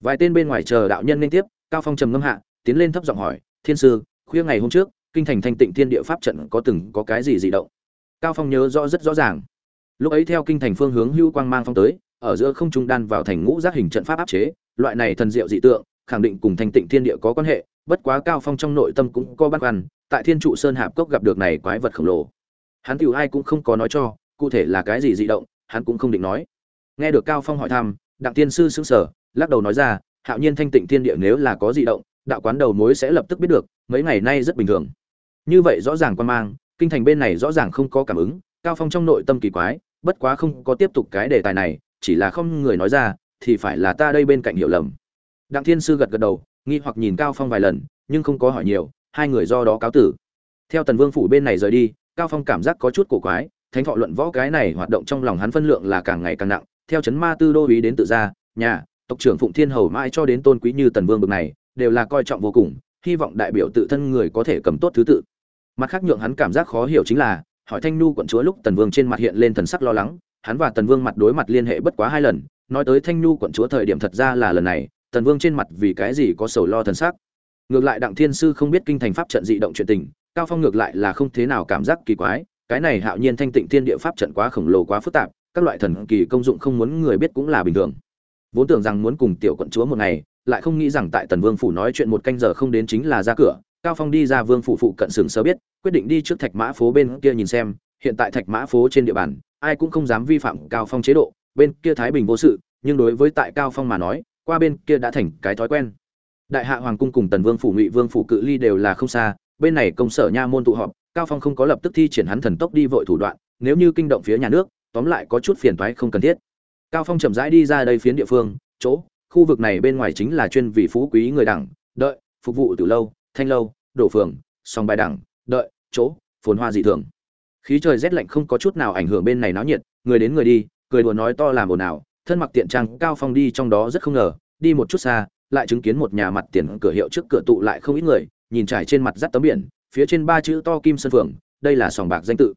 Vài tên bên ngoài chờ đạo nhân liên tiếp, cao phong trầm ngâm hạ, tiến lên thấp giọng hỏi, thiên sư, khuya ngày hôm trước, kinh thành thanh tịnh thiên địa pháp trận có từng có cái gì dị động? Cao phong nhớ rõ rất rõ ràng. Lúc ấy theo kinh thành phương hướng hưu quang mang phong tới, ở giữa không trung đan vào thành ngũ giác hình trận pháp áp chế, loại này thần diệu dị tượng, khẳng định cùng thanh tịnh thiên địa có quan hệ, bất quá cao phong trong nội tâm cũng có băn khoăn, tại thiên trụ sơn hạp cốc gặp được này quái vật khổng lồ. Hắn tiểu ai cũng không có nói cho, cụ thể là cái gì dị động, hắn cũng không định nói. Nghe được cao phong hỏi thăm đặng tiên sư sững sờ, lắc đầu nói ra, hạo nhiên thanh tịnh thiên địa nếu là có dị động, đạo quán đầu mối sẽ lập tức biết được, mấy ngày nay rất bình thường. Như vậy rõ ràng quan mang, kinh thành bên này rõ ràng không có cảm ứng, cao phong trong nội tâm kỳ quái, bất quá không có tiếp tục cái đề tài này, chỉ là không người nói ra, thì phải là ta đây bên cạnh hiểu lầm. Đặng thiên sư gật gật đầu, nghi hoặc nhìn cao phong vài lần, nhưng không có hỏi nhiều, hai người do đó cáo tử. Theo tần vương phủ bên này rời đi, cao phong cảm giác có chút cổ quái, thánh thọ luận võ cái này hoạt động trong lòng hắn phân lượng là càng ngày càng nặng theo chấn ma tư đô ý đến tự gia, nhà, tộc trưởng phụng thiên hầu mãi cho đến tôn quý như tần vương bực này, đều là coi trọng vô cùng, hy vọng đại biểu tự thân người có thể cầm tốt thứ tự. Mặt khác nhượng hắn cảm giác khó hiểu chính là, hỏi thanh nhu quận chúa lúc tần vương trên mặt hiện lên thần sắc lo lắng, hắn và tần vương mặt đối mặt liên hệ bất quá hai lần, nói tới thanh nhu quận chúa thời điểm thật ra là lần này, tần vương trên mặt vì cái gì có sầu lo thần sắc. Ngược lại đặng thiên sư không biết kinh thành pháp trận dị động chuyện tình, cao phong ngược lại là không thế nào cảm giác kỳ quái, cái này hạo nhiên thanh tịnh thiên địa pháp trận quá khổng lồ quá phức tạp các loại thần kỳ công dụng không muốn người biết cũng là bình thường. Vốn tưởng rằng muốn cùng tiểu quận chúa một ngày, lại không nghĩ rằng tại tần vương phủ nói chuyện một canh giờ không đến chính là ra cửa, cao phong đi ra vương phủ phụ cận sừng sớm biết, quyết định đi trước thạch mã phố bên kia nhìn xem, hiện tại thạch mã phố trên địa bàn, ai cũng không dám vi phạm cao phong chế độ, bên kia thái bình vô sự, nhưng đối với tại cao phong mà nói, qua bên kia đã thành cái thói quen. Đại hạ hoàng cung cùng tần vương phủ ngụy vương phủ cự ly đều là không xa, bên này công sở nha môn tụ họp, cao phong không có lập tức thi triển hắn thần tốc đi vội thủ đoạn, nếu như kinh động phía nhà nước tóm lại có chút phiền toái không cần thiết. Cao phong chậm rãi đi ra đây phiến địa phương, chỗ, khu vực này bên ngoài chính là chuyên vị phú quý người đẳng, đợi, phục vụ từ lâu, thanh lâu, đổ phường song bài đẳng, đợi, chỗ, phồn hoa dị thường. Khí trời rét lạnh không có chút nào ảnh hưởng bên này náo nhiệt, người đến người đi, cười đùa nói to làm ồn ào, thân mặc tiện trang, cao phong đi trong đó rất không ngờ, đi một chút xa, lại chứng kiến một nhà mặt tiền cửa hiệu trước cửa tụ lại không ít người, nhìn trải trên mặt dắt tấm biển, phía trên ba chữ to kim sơn phường đây là sòng bạc danh tự.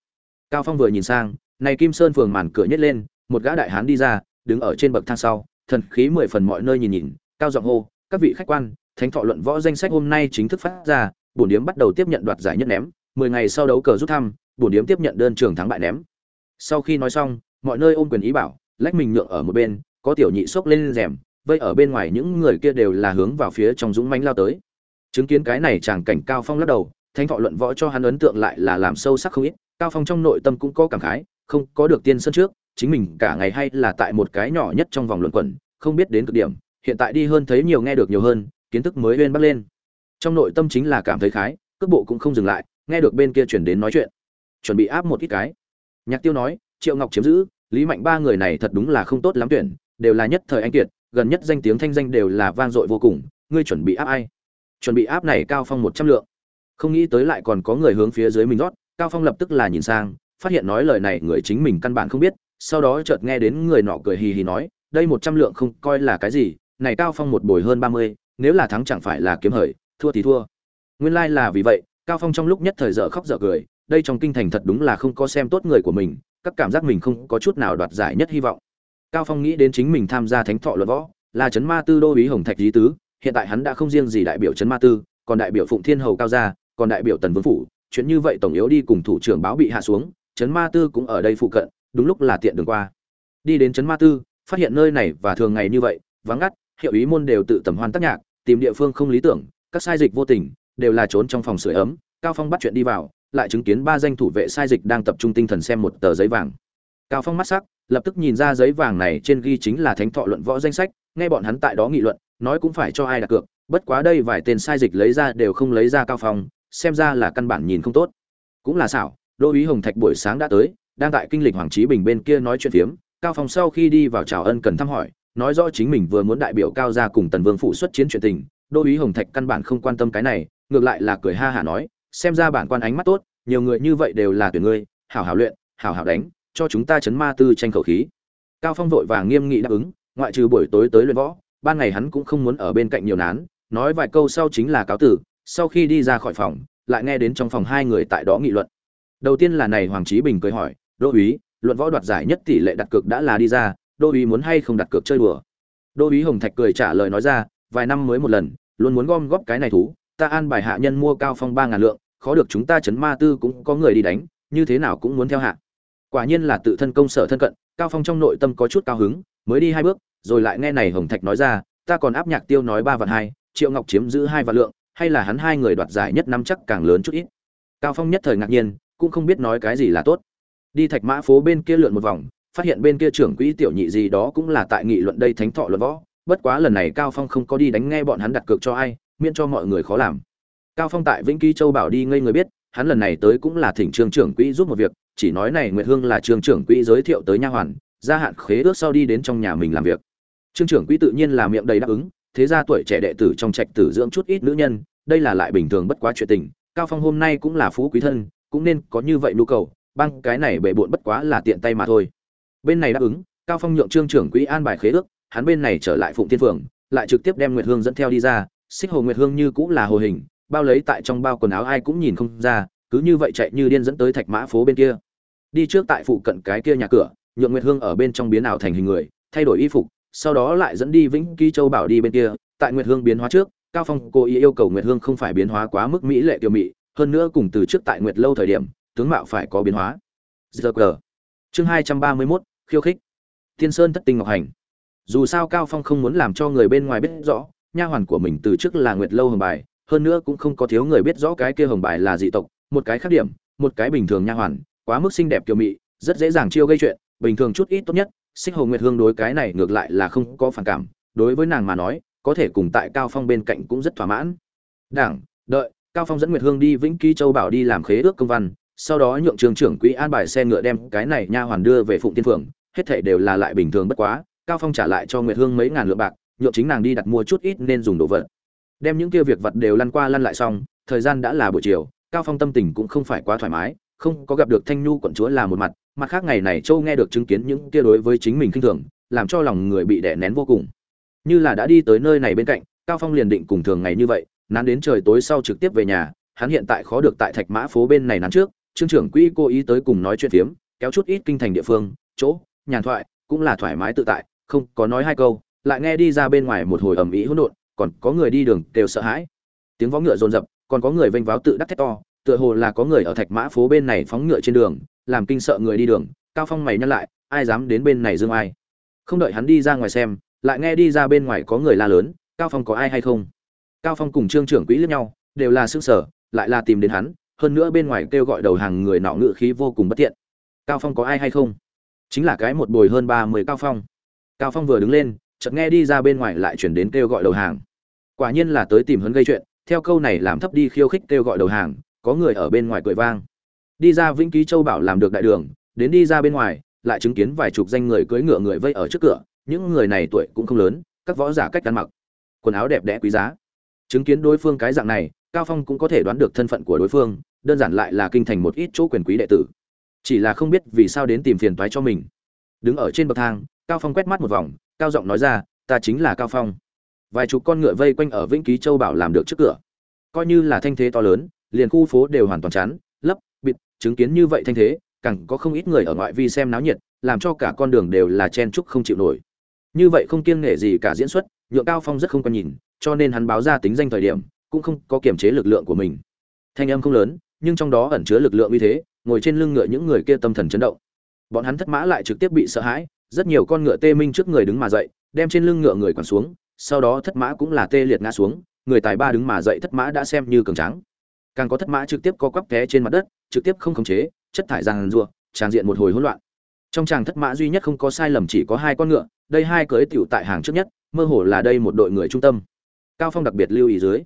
Cao phong vừa nhìn sang này kim sơn phường màn cửa nhét lên, một gã đại hán đi ra, đứng ở trên bậc thang sau, thần khí mười phần mọi nơi nhìn nhìn, cao giọng hô, các vị khách quan, thánh thọ luận võ danh sách hôm nay chính thức phát ra, bổn điếm bắt đầu tiếp nhận đoạt giải nhất ném, mười ngày sau đấu cờ rút thăm, bổn điếm tiếp nhận đơn trường thắng bại ném. Sau khi nói xong, mọi nơi ôm quyền ý bảo, lách mình nhượng ở một bên, có tiểu nhị xốc lên rèm, vây ở bên ngoài những người kia đều là hướng vào phía trong dũng mãnh lao tới. Chứng kiến cái này chàng cảnh cao phong lắc đầu, thánh thọ luận võ cho hắn ấn tượng lại là làm sâu sắc không ít, cao phong trong nội tâm cũng có cảm khái không có được tiên sân trước, chính mình cả ngày hay là tại một cái nhỏ nhất trong vòng luận quẩn, không biết đến cực điểm, hiện tại đi hơn thấy nhiều nghe được nhiều hơn, kiến thức mới uyên bắt lên. Trong nội tâm chính là cảm thấy khái, cước bộ cũng không dừng lại, nghe được bên kia chuyển đến nói chuyện. Chuẩn bị áp một ít cái. Nhạc tiêu nói, triệu ngọc chiếm giữ, lý mạnh ba người này thật đúng là không tốt lắm tuyển, đều là nhất thời anh kiệt, gần nhất danh tiếng thanh danh đều là vang dội vô cùng, ngươi chuẩn bị áp ai? Chuẩn bị áp này cao phong một trăm lượng. Không nghĩ tới lại còn có người hướng phía dưới mình rót, cao phong lập tức là nhìn sang phát hiện nói lời này người chính mình căn bản không biết, sau đó chợt nghe đến người nọ cười hì hì nói, đây một trăm lượng không coi là cái gì, này cao phong một bồi hơn ba mươi, nếu là thắng chẳng phải là kiếm hời, thua thì thua. Nguyên lai like là vì vậy, cao phong trong lúc nhất thời dở khóc dở cười, đây trong kinh thành thật đúng là không có xem tốt người của mình, các cảm giác mình không có chút nào đoạt giải nhất hy vọng. Cao phong nghĩ đến chính mình tham gia thánh thọ luận võ, là chấn ma tư đô ý hồng thạch lý tứ, hiện tại hắn đã không riêng gì đại biểu chấn ma tư, còn đại biểu phụng thiên hầu cao gia, còn đại biểu tần vương phủ, chuyện như vậy tổng yếu đi cùng thủ trưởng báo bị hạ xuống chấn ma tư cũng ở đây phụ cận, đúng lúc là tiện đường qua. Đi đến chấn ma tư, phát hiện nơi này và thường ngày như vậy, vắng ngắt, hiệu ý môn đều tự tầm hoan tác nhạc, tìm địa phương không lý tưởng, các sai dịch vô tình, đều là trốn trong phòng sưởi ấm, cao phong bắt chuyện đi vào, lại chứng kiến ba danh thủ vệ sai dịch đang tập trung tinh thần xem một tờ giấy vàng. Cao phong mắt sắc, lập tức nhìn ra giấy vàng này trên ghi chính là thánh thọ luận võ danh sách, nghe bọn hắn tại đó nghị luận, nói cũng phải cho ai đặt cược, bất quá đây vài tên sai dịch lấy ra đều không lấy ra cao phong, xem ra là căn bản nhìn không tốt. Cũng là xảo đô úy hồng thạch buổi sáng đã tới, đang tại kinh lịch hoàng trí bình bên kia nói chuyện phiếm, cao phong sau khi đi vào chào ân cần thăm hỏi, nói rõ chính mình vừa muốn đại biểu cao gia cùng tần vương phụ xuất chiến chuyện tình đô úy hồng thạch căn bản không quan tâm cái này, ngược lại là cười ha hả nói, xem ra bản quan ánh mắt tốt, nhiều người như vậy đều là tuyển ngươi, hảo hảo luyện, hảo hảo đánh, cho chúng ta chấn ma tư tranh khẩu khí. Cao phong vội vàng nghiêm nghị đáp ứng, ngoại trừ buổi tối tới luyện võ, ban ngày hắn cũng không muốn ở bên cạnh nhiều nán, nói vài câu sau chính là cáo tử, sau khi đi ra khỏi phòng, lại nghe đến trong phòng hai người tại đó nghị luận đầu tiên là này hoàng trí bình cười hỏi đô úy, luận võ đoạt giải nhất tỷ lệ đặt cược đã là đi ra đô úy muốn hay không đặt cược chơi đùa? Đô úy hồng thạch cười trả lời nói ra, vài năm mới một lần, luôn muốn gom góp cái này thú, ta an bài hạ nhân mua cao phong ba ngàn lượng, khó được chúng ta chấn ma tư cũng có người đi đánh, như thế nào cũng muốn theo hạ. Quả nhiên là tự thân công sở thân cận, cao phong trong nội tâm có chút cao hứng, mới đi hai bước, rồi lại nghe này hồng thạch nói ra, ta còn áp nhạc tiêu nói ba vạn hai, triệu ngọc chiếm giữ hai vạn lượng, hay là hắn hai người đoạt giải nhất năm chắc càng lớn chút ít. Cao phong nhất thời ngạc nhiên cũng không biết nói cái gì là tốt. Đi thạch mã phố bên kia lượn một vòng, phát hiện bên kia trưởng quỹ tiểu nhị gì đó cũng là tại nghị luận đây thánh thọ luận võ. Bất quá lần này cao phong không có đi đánh nghe bọn hắn đặt cược cho ai, miễn cho mọi người khó làm. Cao phong tại vĩnh ký châu bảo đi ngây người biết, hắn lần này tới cũng là thỉnh trương trưởng quỹ giúp một việc, chỉ nói này nguyệt hương là trương trưởng quỹ giới thiệu tới nha hoàn, gia hạn khế ước sau đi đến trong nhà mình làm việc. Trương trưởng quỹ tự nhiên là miệng đầy đáp ứng, thế ra tuổi trẻ đệ tử trong trạch tử dưỡng chút ít nữ nhân, đây là lại bình thường bất quá chuyện tình, cao phong hôm nay cũng là phú quý thân cũng nên có như vậy nhu cầu, băng cái này bệ bộn bất quá là tiện tay mà thôi. Bên này đáp ứng, cao phong nhượng trương trưởng quỹ an bài khế ước, hắn bên này trở lại phụng thiên phường lại trực tiếp đem nguyệt hương dẫn theo đi ra, xích hồ nguyệt hương như cũng là hồ hình, bao lấy tại trong bao quần áo ai cũng nhìn không ra, cứ như vậy chạy như điên dẫn tới thạch mã phố bên kia. Đi trước tại phụ cận cái kia nhà cửa, nhượng nguyệt hương ở bên trong biến ảo thành hình người, thay đổi y phục, sau đó lại dẫn đi vĩnh ký châu bảo đi bên kia. Tại nguyệt hương biến hóa trước, cao phong cố ý yêu cầu nguyệt hương không phải biến hóa quá mức mỹ lệ tiểu mỹ hơn nữa cùng từ trước tại nguyệt lâu thời điểm tướng mạo phải có biến hóa. Chương hai trăm ba mươi 231, khiêu khích. Tiên sơn thất tinh ngọc hành. Dù sao cao phong không muốn làm cho người bên ngoài biết rõ nha hoàn của mình từ trước là nguyệt lâu hồng bài hơn nữa cũng không có thiếu người biết rõ cái kia hồng bài là dị tộc một cái khác điểm một cái bình thường nha hoàn quá mức xinh đẹp kiều mị rất dễ dàng chiêu gây chuyện bình thường chút ít tốt nhất xích hồ nguyệt hương đối cái này ngược lại là không có phản cảm đối với nàng mà nói có thể cùng tại cao phong bên cạnh cũng rất thỏa mãn. Đảng đợi cao phong dẫn nguyệt hương đi vĩnh ký châu bảo đi làm khế ước công văn, sau đó nhượng trường trưởng quỹ an bài xe ngựa đem cái này nha hoàn đưa về phụng tiên phượng, hết thảy đều là lại bình thường bất quá, cao phong trả lại cho nguyệt hương mấy ngàn lượng bạc, nhượng chính nàng đi đặt mua chút ít nên dùng đồ vật. Đem những kia việc vật đều lăn qua lăn lại xong, thời gian đã là buổi chiều, cao phong tâm tình cũng không phải quá thoải mái, không có gặp được thanh nhu quận chúa là một mặt mặt khác ngày này châu nghe được chứng kiến những kia đối với chính mình kinh thường, làm cho lòng người bị đè nén vô cùng. Như là đã đi tới nơi này bên cạnh, cao phong liền định cùng thường ngày như vậy nán đến trời tối sau trực tiếp về nhà, hắn hiện tại khó được tại thạch mã phố bên này nán trước, trương trưởng quỹ cố ý tới cùng nói chuyện phiếm, kéo chút ít kinh thành địa phương, chỗ, nhàn thoại, cũng là thoải mái tự tại, không có nói hai câu, lại nghe đi ra bên ngoài một hồi ầm ĩ hỗn độn, còn có người đi đường đều sợ hãi. Tiếng vó ngựa rồn rập còn có người vênh váo tự đắc thét to, tựa hồ là có người ở thạch mã phố bên này phóng ngựa trên đường, làm kinh sợ người đi đường, cao phong mày nhăn lại, ai dám đến bên này dương ai. Không đợi hắn đi ra ngoài xem, lại nghe đi ra bên ngoài có người la lớn, cao phong có ai hay không? Cao phong cùng trương trưởng quỹ lẫn nhau, đều là xương sở lại là tìm đến hắn, hơn nữa bên ngoài kêu gọi đầu hàng người nọ ngự khí vô cùng bất tiện. Cao phong có ai hay không? Chính là cái một bồi hơn ba mươi cao phong. Cao phong vừa đứng lên, chợt nghe đi ra bên ngoài lại chuyển đến kêu gọi đầu hàng. Quả nhiên là tới tìm hấn gây chuyện, theo câu này làm thấp đi khiêu khích kêu gọi đầu hàng, có người ở bên ngoài cười vang. Đi ra vĩnh ký châu bảo làm được đại đường, đến đi ra bên ngoài, lại chứng kiến vài chục danh người cưỡi ngựa người vây ở trước cửa, những người này tuổi cũng không lớn, các võ giả cách ăn mặc, quần áo đẹp đẽ quý giá chứng kiến đối phương cái dạng này cao phong cũng có thể đoán được thân phận của đối phương đơn giản lại là kinh thành một ít chỗ quyền quý đệ tử. Chỉ là không biết vì sao đến tìm phiền toái cho mình. Đứng ở trên bậc thang cao phong quét mắt một vòng cao giọng nói ra ta chính là cao phong. Vài chục con ngựa vây quanh ở vĩnh ký châu bảo làm được trước cửa. Coi như là thanh thế to lớn liền khu phố đều hoàn toàn chán, lấp bịt chứng kiến như vậy thanh thế càng có không ít người ở ngoại vi xem náo nhiệt làm cho cả con đường đều là chen chúc không chịu nổi. Như vậy không kiêng nể gì cả diễn xuất nhựa cao phong rất không quan nhìn cho nên hắn báo ra tính danh thời điểm, cũng không có kiềm chế lực lượng của mình. Thanh âm không lớn, nhưng trong đó ẩn chứa lực lượng uy thế, ngồi trên lưng ngựa những người kia tâm thần chấn động. Bọn hắn thất mã lại trực tiếp bị sợ hãi, rất nhiều con ngựa tê minh trước người đứng mà dậy, đem trên lưng ngựa người quẳng xuống, sau đó thất mã cũng là tê liệt ngã xuống, người tài ba đứng mà dậy thất mã đã xem như cường tráng. Càng có thất mã trực tiếp có quắp té trên mặt đất, trực tiếp không khống chế, chất thải ràng rùa tràn diện một hồi hỗn loạn. Trong tràng thất mã duy nhất không có sai lầm chỉ có hai con ngựa, đây hai cưới tiểu tại hàng trước nhất, mơ hồ là đây một đội người trung tâm cao phong đặc biệt lưu ý dưới.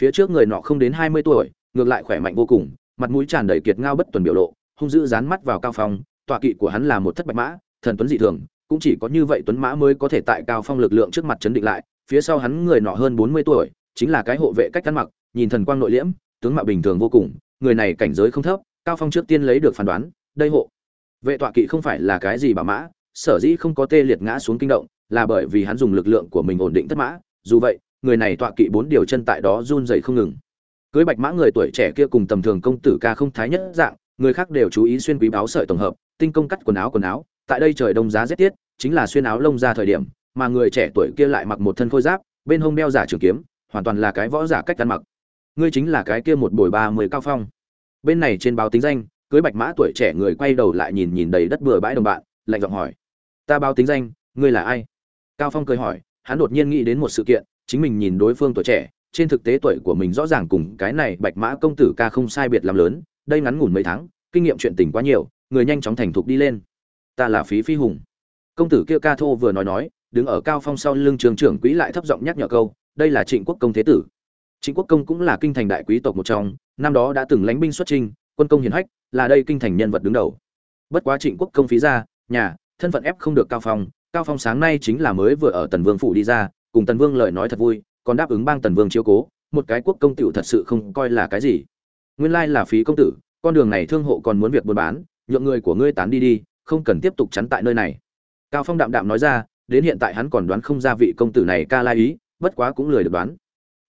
Phía trước người nọ không đến hai mươi tuổi, ngược lại khỏe mạnh vô cùng, mặt mũi tràn đầy kiệt ngao bất tuần biểu lộ, hung dữ dán mắt vào cao phong, tọa kỵ của hắn là một thất bạch mã, thần tuấn dị thường, cũng chỉ có như vậy tuấn mã mới có thể tại cao phong lực lượng trước mặt chấn định lại, phía sau hắn người nọ hơn bốn mươi tuổi, chính là cái hộ vệ cách ăn mặc, nhìn thần quang nội liễm, tướng mạo bình thường vô cùng, người này cảnh giới không thấp, cao phong trước tiên lấy được phán đoán, đây hộ vệ tọa kỵ không phải là cái gì bà mã, sở dĩ không có tê liệt ngã xuống kinh động, là bởi vì hắn dùng lực lượng của mình ổn định thất mã, dù vậy người này tọa kỵ bốn điều chân tại đó run rẩy không ngừng. Cưới bạch mã người tuổi trẻ kia cùng tầm thường công tử ca không thái nhất dạng, người khác đều chú ý xuyên quý báo sợi tổng hợp, tinh công cắt quần áo quần áo, tại đây trời đông giá rét tiết, chính là xuyên áo lông ra thời điểm, mà người trẻ tuổi kia lại mặc một thân khôi giáp, bên hông đeo giả trường kiếm, hoàn toàn là cái võ giả cách ăn mặc. Ngươi chính là cái kia một buổi ba mươi cao phong. Bên này trên báo tính danh, cưới bạch mã tuổi trẻ người quay đầu lại nhìn nhìn đầy đất bừa bãi đồng bạn, lạnh giọng hỏi. Ta báo tính danh, ngươi là ai? Cao phong cười hỏi, hắn đột nhiên nghĩ đến một sự kiện chính mình nhìn đối phương tuổi trẻ, trên thực tế tuổi của mình rõ ràng cùng cái này bạch mã công tử ca không sai biệt làm lớn, đây ngắn ngủn mấy tháng, kinh nghiệm chuyện tình quá nhiều, người nhanh chóng thành thục đi lên. Ta là phí phi hùng. Công tử kia ca thô vừa nói nói, đứng ở cao phong sau lưng trường trưởng quỹ lại thấp giọng nhắc nhở câu, đây là trịnh quốc công thế tử. Trịnh quốc công cũng là kinh thành đại quý tộc một trong, năm đó đã từng lãnh binh xuất trinh quân công hiển hách, là đây kinh thành nhân vật đứng đầu. Bất quá trịnh quốc công phí ra, nhà, thân phận ép không được cao phong cao phong sáng nay chính là mới vừa ở tần vương phủ đi ra cùng tần vương lời nói thật vui, còn đáp ứng bang tần vương chiếu cố, một cái quốc công tử thật sự không coi là cái gì. Nguyên lai là phí công tử, con đường này thương hộ còn muốn việc buôn bán, nhượng người của ngươi tán đi đi, không cần tiếp tục chắn tại nơi này. Cao phong đạm đạm nói ra, đến hiện tại hắn còn đoán không ra vị công tử này ca lai ý, bất quá cũng lười được đoán.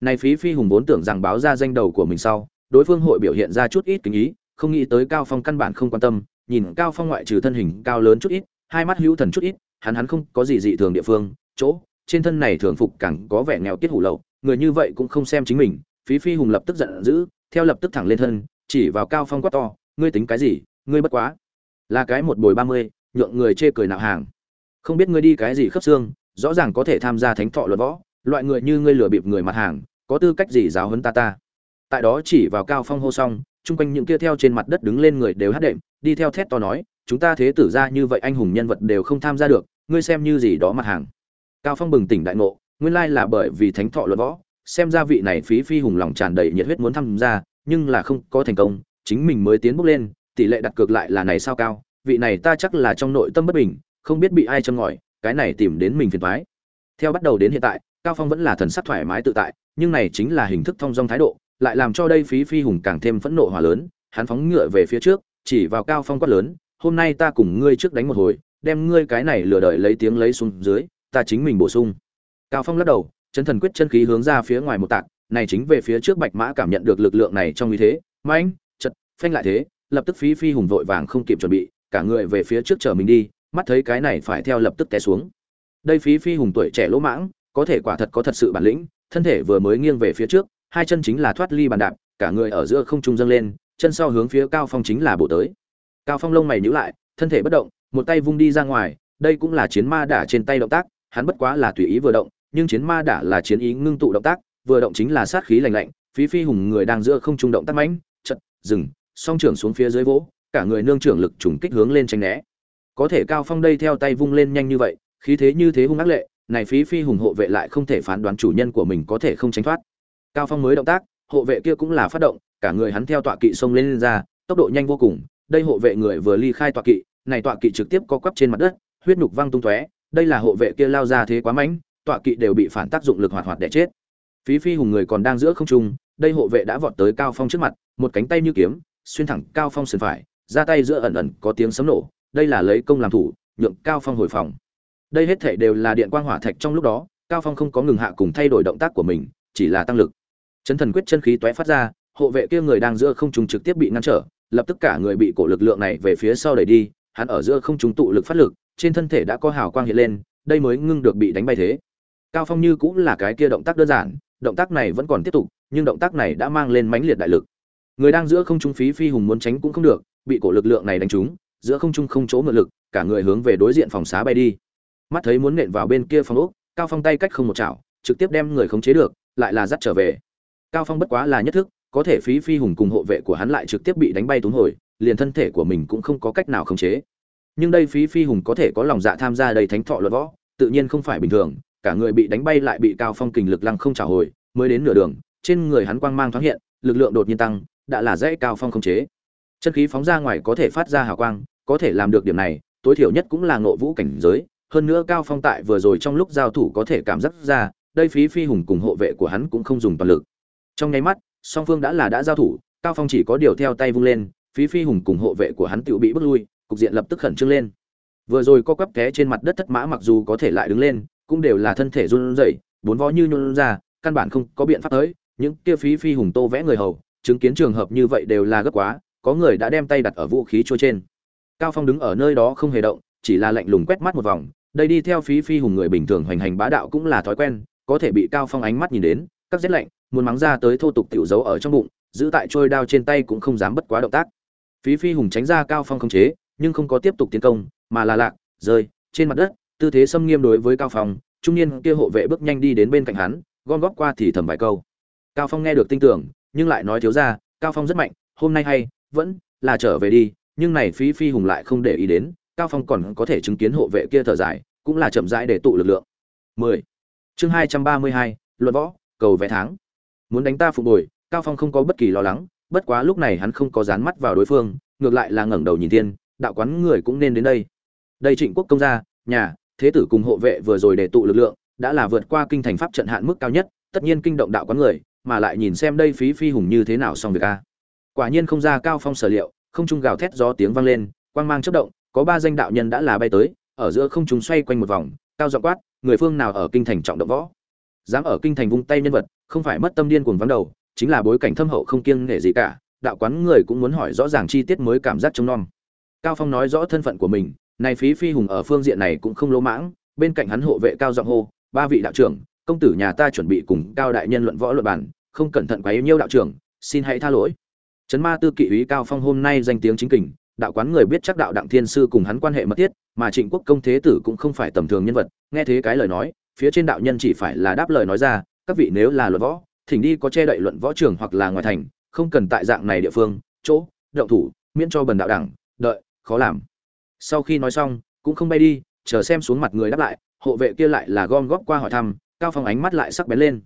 Này phí phi hùng vốn tưởng rằng báo ra danh đầu của mình sau, đối phương hội biểu hiện ra chút ít kính ý, không nghĩ tới cao phong căn bản không quan tâm, nhìn cao phong ngoại trừ thân hình cao lớn chút ít, hai mắt hữu thần chút ít, hắn hắn không có gì dị thường địa phương, chỗ trên thân này thường phục càng có vẻ nghèo tiết hủ lậu, người như vậy cũng không xem chính mình, phí phi hùng lập tức giận dữ, theo lập tức thẳng lên thân, chỉ vào cao phong quát to, ngươi tính cái gì? Ngươi bất quá là cái một bồi ba mươi, nhượng người chê cười nạo hàng. Không biết ngươi đi cái gì khớp xương, rõ ràng có thể tham gia thánh thọ luật võ, loại người như ngươi lừa bịp người mặt hàng, có tư cách gì giáo hấn ta ta? Tại đó chỉ vào cao phong hô xong, chung quanh những kia theo trên mặt đất đứng lên người đều hát đệm, đi theo thét to nói, chúng ta thế tử ra như vậy anh hùng nhân vật đều không tham gia được, ngươi xem như gì đó mặt hàng cao phong bừng tỉnh đại ngộ, nguyên lai là bởi vì thánh thọ luận võ, xem ra vị này phí phi hùng lòng tràn đầy nhiệt huyết muốn tham gia, nhưng là không có thành công, chính mình mới tiến bước lên, tỷ lệ đặt cược lại là này sao cao, vị này ta chắc là trong nội tâm bất bình, không biết bị ai châm ngòi, cái này tìm đến mình phiền thoái theo bắt đầu đến hiện tại, cao phong vẫn là thần sắc thoải mái tự tại, nhưng này chính là hình thức thông dong thái độ, lại làm cho đây phí phi hùng càng thêm phẫn nộ hỏa lớn, hắn phóng ngựa về phía trước, chỉ vào cao phong quát lớn, hôm nay ta cùng ngươi trước đánh một hồi, đem ngươi cái này lừa đợi lấy tiếng lấy xuống dưới ta chính mình bổ sung. Cao phong lắc đầu, chân thần quyết chân khí hướng ra phía ngoài một tạc, này chính về phía trước bạch mã cảm nhận được lực lượng này trong uy thế. Mãnh, chật, phanh lại thế, lập tức phí phi hùng vội vàng không kịp chuẩn bị, cả người về phía trước chở mình đi, mắt thấy cái này phải theo lập tức té xuống. Đây phí phi hùng tuổi trẻ lỗ mãng, có thể quả thật có thật sự bản lĩnh, thân thể vừa mới nghiêng về phía trước, hai chân chính là thoát ly bàn đạp, cả người ở giữa không trung dâng lên, chân sau hướng phía cao phong chính là bổ tới. Cao phong lông mày nhíu lại, thân thể bất động, một tay vung đi ra ngoài, đây cũng là chiến ma đả trên tay động tác hắn bất quá là tùy ý vừa động nhưng chiến ma đã là chiến ý ngưng tụ động tác vừa động chính là sát khí lạnh lạnh phí phi hùng người đang giữa không trung động tác mãnh chợt dừng song trưởng xuống phía dưới vỗ cả người nương trưởng lực trùng kích hướng lên tranh né. Có thể cao phong đây theo tay vung lên nhanh như vậy khí thế như thế hung ác lệ này phí phi hùng hộ vệ lại không thể phán đoán chủ nhân của mình có thể không tránh thoát. Cao phong mới động tác hộ vệ kia cũng là phát động cả người hắn theo tọa kỵ xông lên, lên ra tốc độ nhanh vô cùng đây hộ vệ người vừa ly khai tọa kỵ này tọa kỵ trực tiếp co quắp trên mặt đất huyết nhục văng tung tóe đây là hộ vệ kia lao ra thế quá mạnh tọa kỵ đều bị phản tác dụng lực hoạt hoạt để chết. Phí phi hùng người còn đang giữa không trung, đây hộ vệ đã vọt tới cao phong trước mặt, một cánh tay như kiếm, xuyên thẳng cao phong sườn phải, ra tay giữa ẩn ẩn có tiếng sấm nổ, đây là lấy công làm thủ, nhượng cao phong hồi phòng. Đây hết thảy đều là điện quang hỏa thạch trong lúc đó, cao phong không có ngừng hạ cùng thay đổi động tác của mình, chỉ là tăng lực. Chấn thần quyết chân khí toé phát ra, hộ vệ kia người đang giữa không trung trực tiếp bị ngăn trở, lập tức cả người bị cổ lực lượng này về phía sau đẩy đi, hắn ở giữa không trung tụ lực phát lực trên thân thể đã có hào quang hiện lên, đây mới ngưng được bị đánh bay thế. Cao phong như cũng là cái kia động tác đơn giản, động tác này vẫn còn tiếp tục, nhưng động tác này đã mang lên mãnh liệt đại lực. Người đang giữa không trung phí phi hùng muốn tránh cũng không được, bị cổ lực lượng này đánh trúng, giữa không trung không chỗ ngự lực, cả người hướng về đối diện phòng xá bay đi. Mắt thấy muốn nện vào bên kia phòng ốc, cao phong tay cách không một chảo, trực tiếp đem người khống chế được, lại là dắt trở về. Cao phong bất quá là nhất thức, có thể phí phi hùng cùng hộ vệ của hắn lại trực tiếp bị đánh bay túng hồi, liền thân thể của mình cũng không có cách nào khống chế nhưng đây phí phi hùng có thể có lòng dạ tham gia đầy thánh thọ luận võ, tự nhiên không phải bình thường, cả người bị đánh bay lại bị cao phong kình lực lăng không trả hồi, mới đến nửa đường, trên người hắn quang mang thoáng hiện, lực lượng đột nhiên tăng, đã là dãy cao phong không chế. Chân khí phóng ra ngoài có thể phát ra hào quang, có thể làm được điểm này, tối thiểu nhất cũng là ngộ vũ cảnh giới, hơn nữa cao phong tại vừa rồi trong lúc giao thủ có thể cảm giác ra, đây phí phi hùng cùng hộ vệ của hắn cũng không dùng toàn lực. Trong nháy mắt, song phương đã là đã giao thủ, cao phong chỉ có điều theo tay vung lên, phí phi hùng cùng hộ vệ của hắn tự bị bước lui cục diện lập tức khẩn trương lên. Vừa rồi co quắp té trên mặt đất thất mã mặc dù có thể lại đứng lên, cũng đều là thân thể run rẩy, bốn vó như nhún ra, căn bản không có biện pháp tới. Những kia phí phi hùng tô vẽ người hầu, chứng kiến trường hợp như vậy đều là gấp quá, có người đã đem tay đặt ở vũ khí trôi trên. Cao phong đứng ở nơi đó không hề động, chỉ là lạnh lùng quét mắt một vòng. Đây đi theo phí phi hùng người bình thường hoành hành bá đạo cũng là thói quen, có thể bị cao phong ánh mắt nhìn đến, các rét lạnh, muốn mắng ra tới thô tục tiểu dấu ở trong bụng, giữ tại trôi đao trên tay cũng không dám bất quá động tác. Phí phi hùng tránh ra cao phong không chế nhưng không có tiếp tục tiến công mà là lạc rơi trên mặt đất tư thế xâm nghiêm đối với cao phong trung niên kia hộ vệ bước nhanh đi đến bên cạnh hắn gom góp qua thì thầm vài câu. Cao phong nghe được tin tưởng nhưng lại nói thiếu ra cao phong rất mạnh hôm nay hay vẫn là trở về đi nhưng này phí phi hùng lại không để ý đến cao phong còn có thể chứng kiến hộ vệ kia thở dài cũng là chậm rãi để tụ lực lượng. 10. chương 232, luận võ cầu vẽ tháng. Muốn đánh ta phục bồi cao phong không có bất kỳ lo lắng bất quá lúc này hắn không có dán mắt vào đối phương ngược lại là ngẩng đầu nhìn thiên đạo quán người cũng nên đến đây. Đây trịnh quốc công gia, nhà, thế tử cùng hộ vệ vừa rồi để tụ lực lượng, đã là vượt qua kinh thành pháp trận hạn mức cao nhất, tất nhiên kinh động đạo quán người, mà lại nhìn xem đây phí phi hùng như thế nào xong việc a. Quả nhiên không ra cao phong sở liệu, không trung gào thét gió tiếng vang lên, quang mang chớp động, có ba danh đạo nhân đã là bay tới, ở giữa không trung xoay quanh một vòng, cao giọng quát, người phương nào ở kinh thành trọng động võ? Dám ở kinh thành vung tay nhân vật, không phải mất tâm điên cuồng vắng đầu, chính là bối cảnh thâm hậu không kiêng nể gì cả, đạo quán người cũng muốn hỏi rõ ràng chi tiết mới cảm giác trông nom cao phong nói rõ thân phận của mình, này phí phi hùng ở phương diện này cũng không lỗ mãng, bên cạnh hắn hộ vệ cao giọng hô, ba vị đạo trưởng, công tử nhà ta chuẩn bị cùng cao đại nhân luận võ luận bản không cẩn thận quá yêu nhiêu đạo trưởng, xin hãy tha lỗi. Trấn ma tư kỵ úy cao phong hôm nay danh tiếng chính kình, đạo quán người biết chắc đạo đặng thiên sư cùng hắn quan hệ mật thiết, mà trịnh quốc công thế tử cũng không phải tầm thường nhân vật, nghe thế cái lời nói, phía trên đạo nhân chỉ phải là đáp lời nói ra, các vị nếu là luận võ, thỉnh đi có che đậy luận võ trường hoặc là ngoài thành, không cần tại dạng này địa phương, chỗ, động thủ, miễn cho bần đạo đẳng, đợi khó làm. Sau khi nói xong, cũng không bay đi, chờ xem xuống mặt người đáp lại, hộ vệ kia lại là gom góp qua hỏi thăm, cao phong ánh mắt lại sắc bén lên.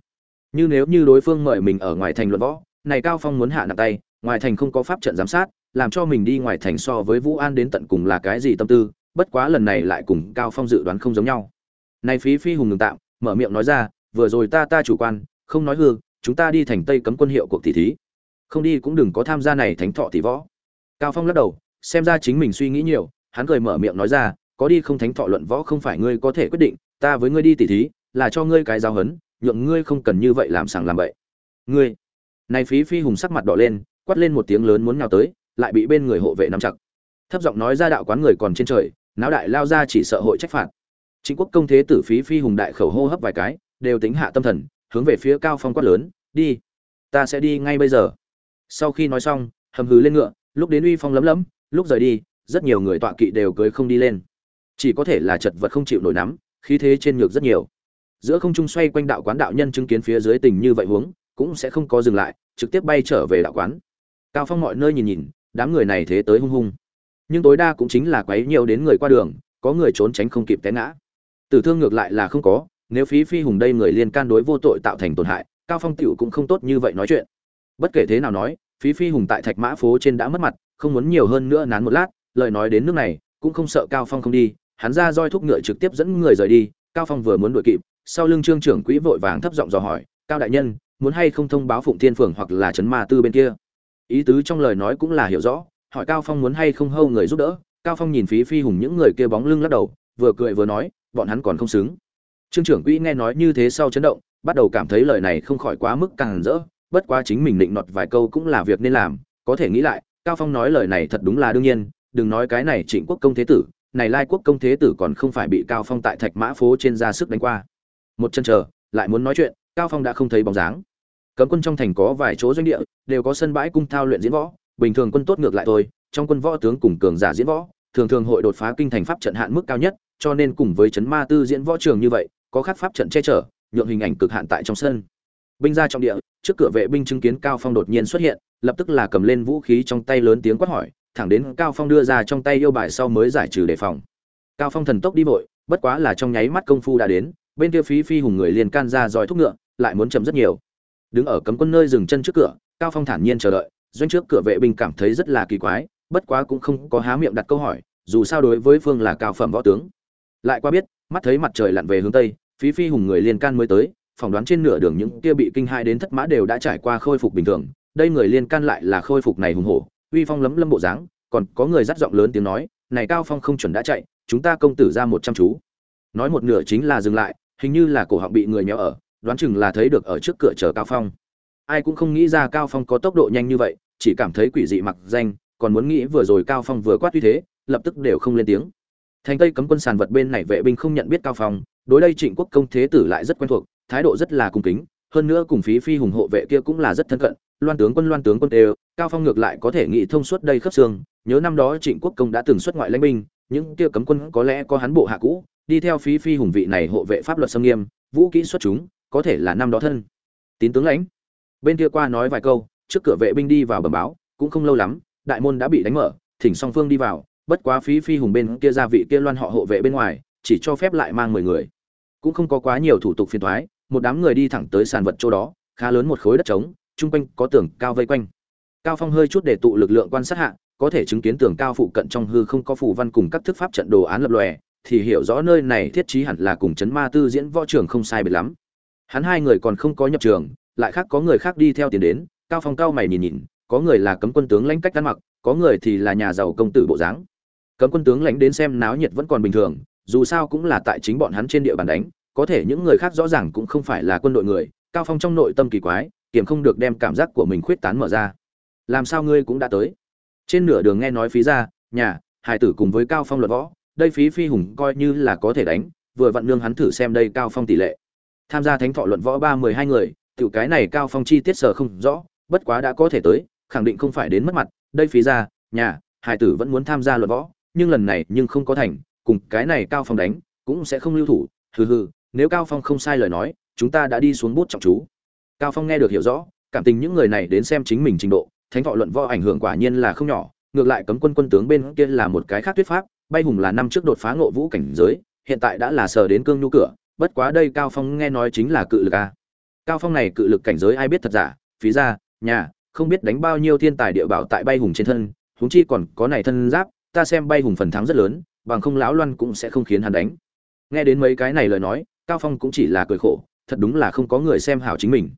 Như nếu như đối phương mời mình ở ngoài thành luận võ, này cao phong muốn hạ nặng tay, ngoài thành không có pháp trận giám sát, làm cho mình đi ngoài thành so với vũ an đến tận cùng là cái gì tâm tư, bất quá lần này lại cùng cao phong dự đoán không giống nhau. Này phí phi hùng ngừng tạm, mở miệng nói ra, vừa rồi ta ta chủ quan, không nói hư, chúng ta đi thành tây cấm quân hiệu cuộc tỷ thí. Không đi cũng đừng có tham gia này thánh thọ tỷ võ. Cao phong lắc đầu xem ra chính mình suy nghĩ nhiều, hắn cười mở miệng nói ra, có đi không thánh thọ luận võ không phải ngươi có thể quyết định, ta với ngươi đi tỷ thí, là cho ngươi cái giáo hấn nhượng ngươi không cần như vậy làm sàng làm bậy. Ngươi? Này phí phi hùng sắc mặt đỏ lên, quát lên một tiếng lớn muốn nhào tới, lại bị bên người hộ vệ nắm chặt. Thấp giọng nói ra đạo quán người còn trên trời, náo đại lao ra chỉ sợ hội trách phạt. Chính quốc công thế tử phí phi hùng đại khẩu hô hấp vài cái, đều tính hạ tâm thần, hướng về phía cao phong quát lớn, đi, ta sẽ đi ngay bây giờ. Sau khi nói xong, hầm hừ lên ngựa, lúc đến uy phong lấm lấm lúc rời đi, rất nhiều người tọa kỵ đều cưới không đi lên. Chỉ có thể là chật vật không chịu nổi nắm, khí thế trên ngược rất nhiều. Giữa không trung xoay quanh đạo quán đạo nhân chứng kiến phía dưới tình như vậy huống, cũng sẽ không có dừng lại, trực tiếp bay trở về đạo quán. Cao phong mọi nơi nhìn nhìn, đám người này thế tới hung hung. Nhưng tối đa cũng chính là quấy nhiều đến người qua đường, có người trốn tránh không kịp té ngã. Tử thương ngược lại là không có, nếu phí phi hùng đây người liên can đối vô tội tạo thành tổn hại, cao phong tiểu cũng không tốt như vậy nói chuyện. Bất kể thế nào nói phí phi hùng tại thạch mã phố trên đã mất mặt, không muốn nhiều hơn nữa nán một lát, lời nói đến nước này, cũng không sợ cao phong không đi, hắn ra roi thúc ngựa trực tiếp dẫn người rời đi, cao phong vừa muốn đuổi kịp, sau lưng trương trưởng quỹ vội vàng thấp giọng dò hỏi, cao đại nhân, muốn hay không thông báo phụng thiên phường hoặc là trấn ma tư bên kia? Ý tứ trong lời nói cũng là hiểu rõ, hỏi cao phong muốn hay không hâu người giúp đỡ, cao phong nhìn phí phi hùng những người kia bóng lưng lắc đầu, vừa cười vừa nói, bọn hắn còn không xứng. Trương trưởng quỹ nghe nói như thế sau chấn động, bắt đầu cảm thấy lời này không khỏi quá mức càng rỡ bất quá chính mình định nọt vài câu cũng là việc nên làm, có thể nghĩ lại, cao phong nói lời này thật đúng là đương nhiên, đừng nói cái này trịnh quốc công thế tử, này lai quốc công thế tử còn không phải bị cao phong tại thạch mã phố trên ra sức đánh qua. Một chân chờ, lại muốn nói chuyện, cao phong đã không thấy bóng dáng. Cấm quân trong thành có vài chỗ doanh địa, đều có sân bãi cung thao luyện diễn võ, bình thường quân tốt ngược lại thôi, trong quân võ tướng cùng cường giả diễn võ, thường thường hội đột phá kinh thành pháp trận hạn mức cao nhất, cho nên cùng với chấn ma tư diễn võ trường như vậy, có khắc pháp trận che chở, nhượng hình ảnh cực hạn tại trong sân. Binh ra trong địa trước cửa vệ binh chứng kiến cao phong đột nhiên xuất hiện, lập tức là cầm lên vũ khí trong tay lớn tiếng quát hỏi, thẳng đến cao phong đưa ra trong tay yêu bài sau mới giải trừ đề phòng. Cao phong thần tốc đi vội, bất quá là trong nháy mắt công phu đã đến, bên kia phí phi hùng người liền can ra dòi thúc ngựa, lại muốn chậm rất nhiều. Đứng ở cấm quân nơi dừng chân trước cửa, cao phong thản nhiên chờ đợi, doanh trước cửa vệ binh cảm thấy rất là kỳ quái, bất quá cũng không có há miệng đặt câu hỏi, dù sao đối với phương là cao phẩm võ tướng. Lại qua biết, mắt thấy mặt trời lặn về hướng tây, phí phi hùng người liền can mới tới phỏng đoán trên nửa đường những kia bị kinh hai đến thất mã đều đã trải qua khôi phục bình thường, đây người liên can lại là khôi phục này hùng hổ, uy phong lấm lâm bộ dáng, còn có người dắt giọng lớn tiếng nói, này cao phong không chuẩn đã chạy, chúng ta công tử ra một trăm chú. Nói một nửa chính là dừng lại, hình như là cổ họng bị người méo ở, đoán chừng là thấy được ở trước cửa chờ cao phong. Ai cũng không nghĩ ra cao phong có tốc độ nhanh như vậy, chỉ cảm thấy quỷ dị mặc danh, còn muốn nghĩ vừa rồi cao phong vừa quát uy thế, lập tức đều không lên tiếng. Thành tây cấm quân sàn vật bên này vệ binh không nhận biết cao phong, đối đây trịnh quốc công thế tử lại rất quen thuộc thái độ rất là cung kính, hơn nữa cùng phí phi hùng hộ vệ kia cũng là rất thân cận, loan tướng quân loan tướng quân đều, cao phong ngược lại có thể nghĩ thông suốt đây khớp xương, nhớ năm đó trịnh quốc công đã từng xuất ngoại lãnh binh, những kia cấm quân có lẽ có hắn bộ hạ cũ, đi theo phí phi hùng vị này hộ vệ pháp luật sâm nghiêm, vũ kỹ xuất chúng, có thể là năm đó thân. Tín tướng lãnh, bên kia qua nói vài câu, trước cửa vệ binh đi vào bẩm báo, cũng không lâu lắm, đại môn đã bị đánh mở, thỉnh song phương đi vào, bất quá phí phi hùng bên kia ra vị kia loan họ hộ vệ bên ngoài, chỉ cho phép lại mang mười người. Cũng không có quá nhiều thủ tục phiền thoái một đám người đi thẳng tới sàn vật chỗ đó, khá lớn một khối đất trống, chung quanh có tường cao vây quanh. Cao phong hơi chút để tụ lực lượng quan sát hạ, có thể chứng kiến tường cao phụ cận trong hư không có phù văn cùng các thức pháp trận đồ án lập lòe, thì hiểu rõ nơi này thiết trí hẳn là cùng chấn ma tư diễn võ trường không sai biệt lắm. Hắn hai người còn không có nhập trường, lại khác có người khác đi theo tiền đến, cao phong cao mày nhìn nhìn, có người là cấm quân tướng lãnh cách ăn mặc, có người thì là nhà giàu công tử bộ dáng. Cấm quân tướng lãnh đến xem náo nhiệt vẫn còn bình thường, dù sao cũng là tại chính bọn hắn trên địa bàn đánh có thể những người khác rõ ràng cũng không phải là quân đội người, cao phong trong nội tâm kỳ quái kiểm không được đem cảm giác của mình khuyết tán mở ra. Làm sao ngươi cũng đã tới? Trên nửa đường nghe nói phí ra, nhà, hải tử cùng với cao phong luật võ, đây phí phi hùng coi như là có thể đánh, vừa vặn nương hắn thử xem đây cao phong tỷ lệ. Tham gia thánh thọ luận võ ba mười hai người, tiểu cái này cao phong chi tiết sở không rõ, bất quá đã có thể tới, khẳng định không phải đến mất mặt, đây phí ra, nhà, hải tử vẫn muốn tham gia luận võ, nhưng lần này nhưng không có thành, cùng cái này cao phong đánh, cũng sẽ không lưu thủ, hừ hừ nếu cao phong không sai lời nói, chúng ta đã đi xuống bút trọng chú. Cao phong nghe được hiểu rõ, cảm tình những người này đến xem chính mình trình độ, thánh thọ luận võ ảnh hưởng quả nhiên là không nhỏ, ngược lại cấm quân quân tướng bên kia là một cái khác thuyết pháp, bay hùng là năm trước đột phá ngộ vũ cảnh giới, hiện tại đã là sờ đến cương nhu cửa, bất quá đây cao phong nghe nói chính là cự lực a. Cao phong này cự lực cảnh giới ai biết thật giả, phí ra, nhà, không biết đánh bao nhiêu thiên tài địa bảo tại bay hùng trên thân, huống chi còn có này thân giáp, ta xem bay hùng phần thắng rất lớn, bằng không lão loan cũng sẽ không khiến hắn đánh. Nghe đến mấy cái này lời nói cao phong cũng chỉ là cười khổ, thật đúng là không có người xem hảo chính mình.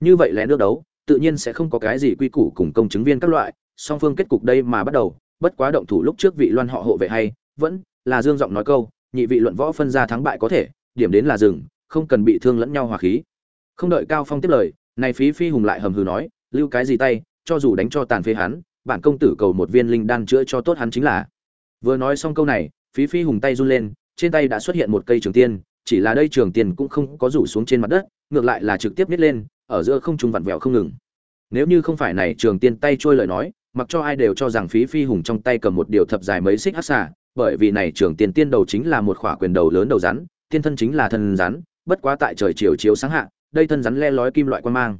Như vậy lẽ nước đấu, tự nhiên sẽ không có cái gì quy củ cùng công chứng viên các loại, song phương kết cục đây mà bắt đầu, bất quá động thủ lúc trước vị loan họ hộ vệ hay, vẫn là dương giọng nói câu, nhị vị luận võ phân ra thắng bại có thể, điểm đến là dừng, không cần bị thương lẫn nhau hòa khí. Không đợi cao phong tiếp lời, này phí phi hùng lại hầm hừ nói, lưu cái gì tay, cho dù đánh cho tàn phế hắn, bản công tử cầu một viên linh đan chữa cho tốt hắn chính là. Vừa nói xong câu này, phí phi hùng tay run lên, trên tay đã xuất hiện một cây trường tiên chỉ là đây trường tiền cũng không có rủ xuống trên mặt đất, ngược lại là trực tiếp nít lên, ở giữa không trung vặn vẹo không ngừng. Nếu như không phải này trường tiên tay trôi lời nói, mặc cho ai đều cho rằng phí phi hùng trong tay cầm một điều thập dài mấy xích hát xả bởi vì này trường tiên tiên đầu chính là một khỏa quyền đầu lớn đầu rắn, tiên thân chính là thân rắn, bất quá tại trời chiều chiếu sáng hạ, đây thân rắn le lói kim loại quan mang.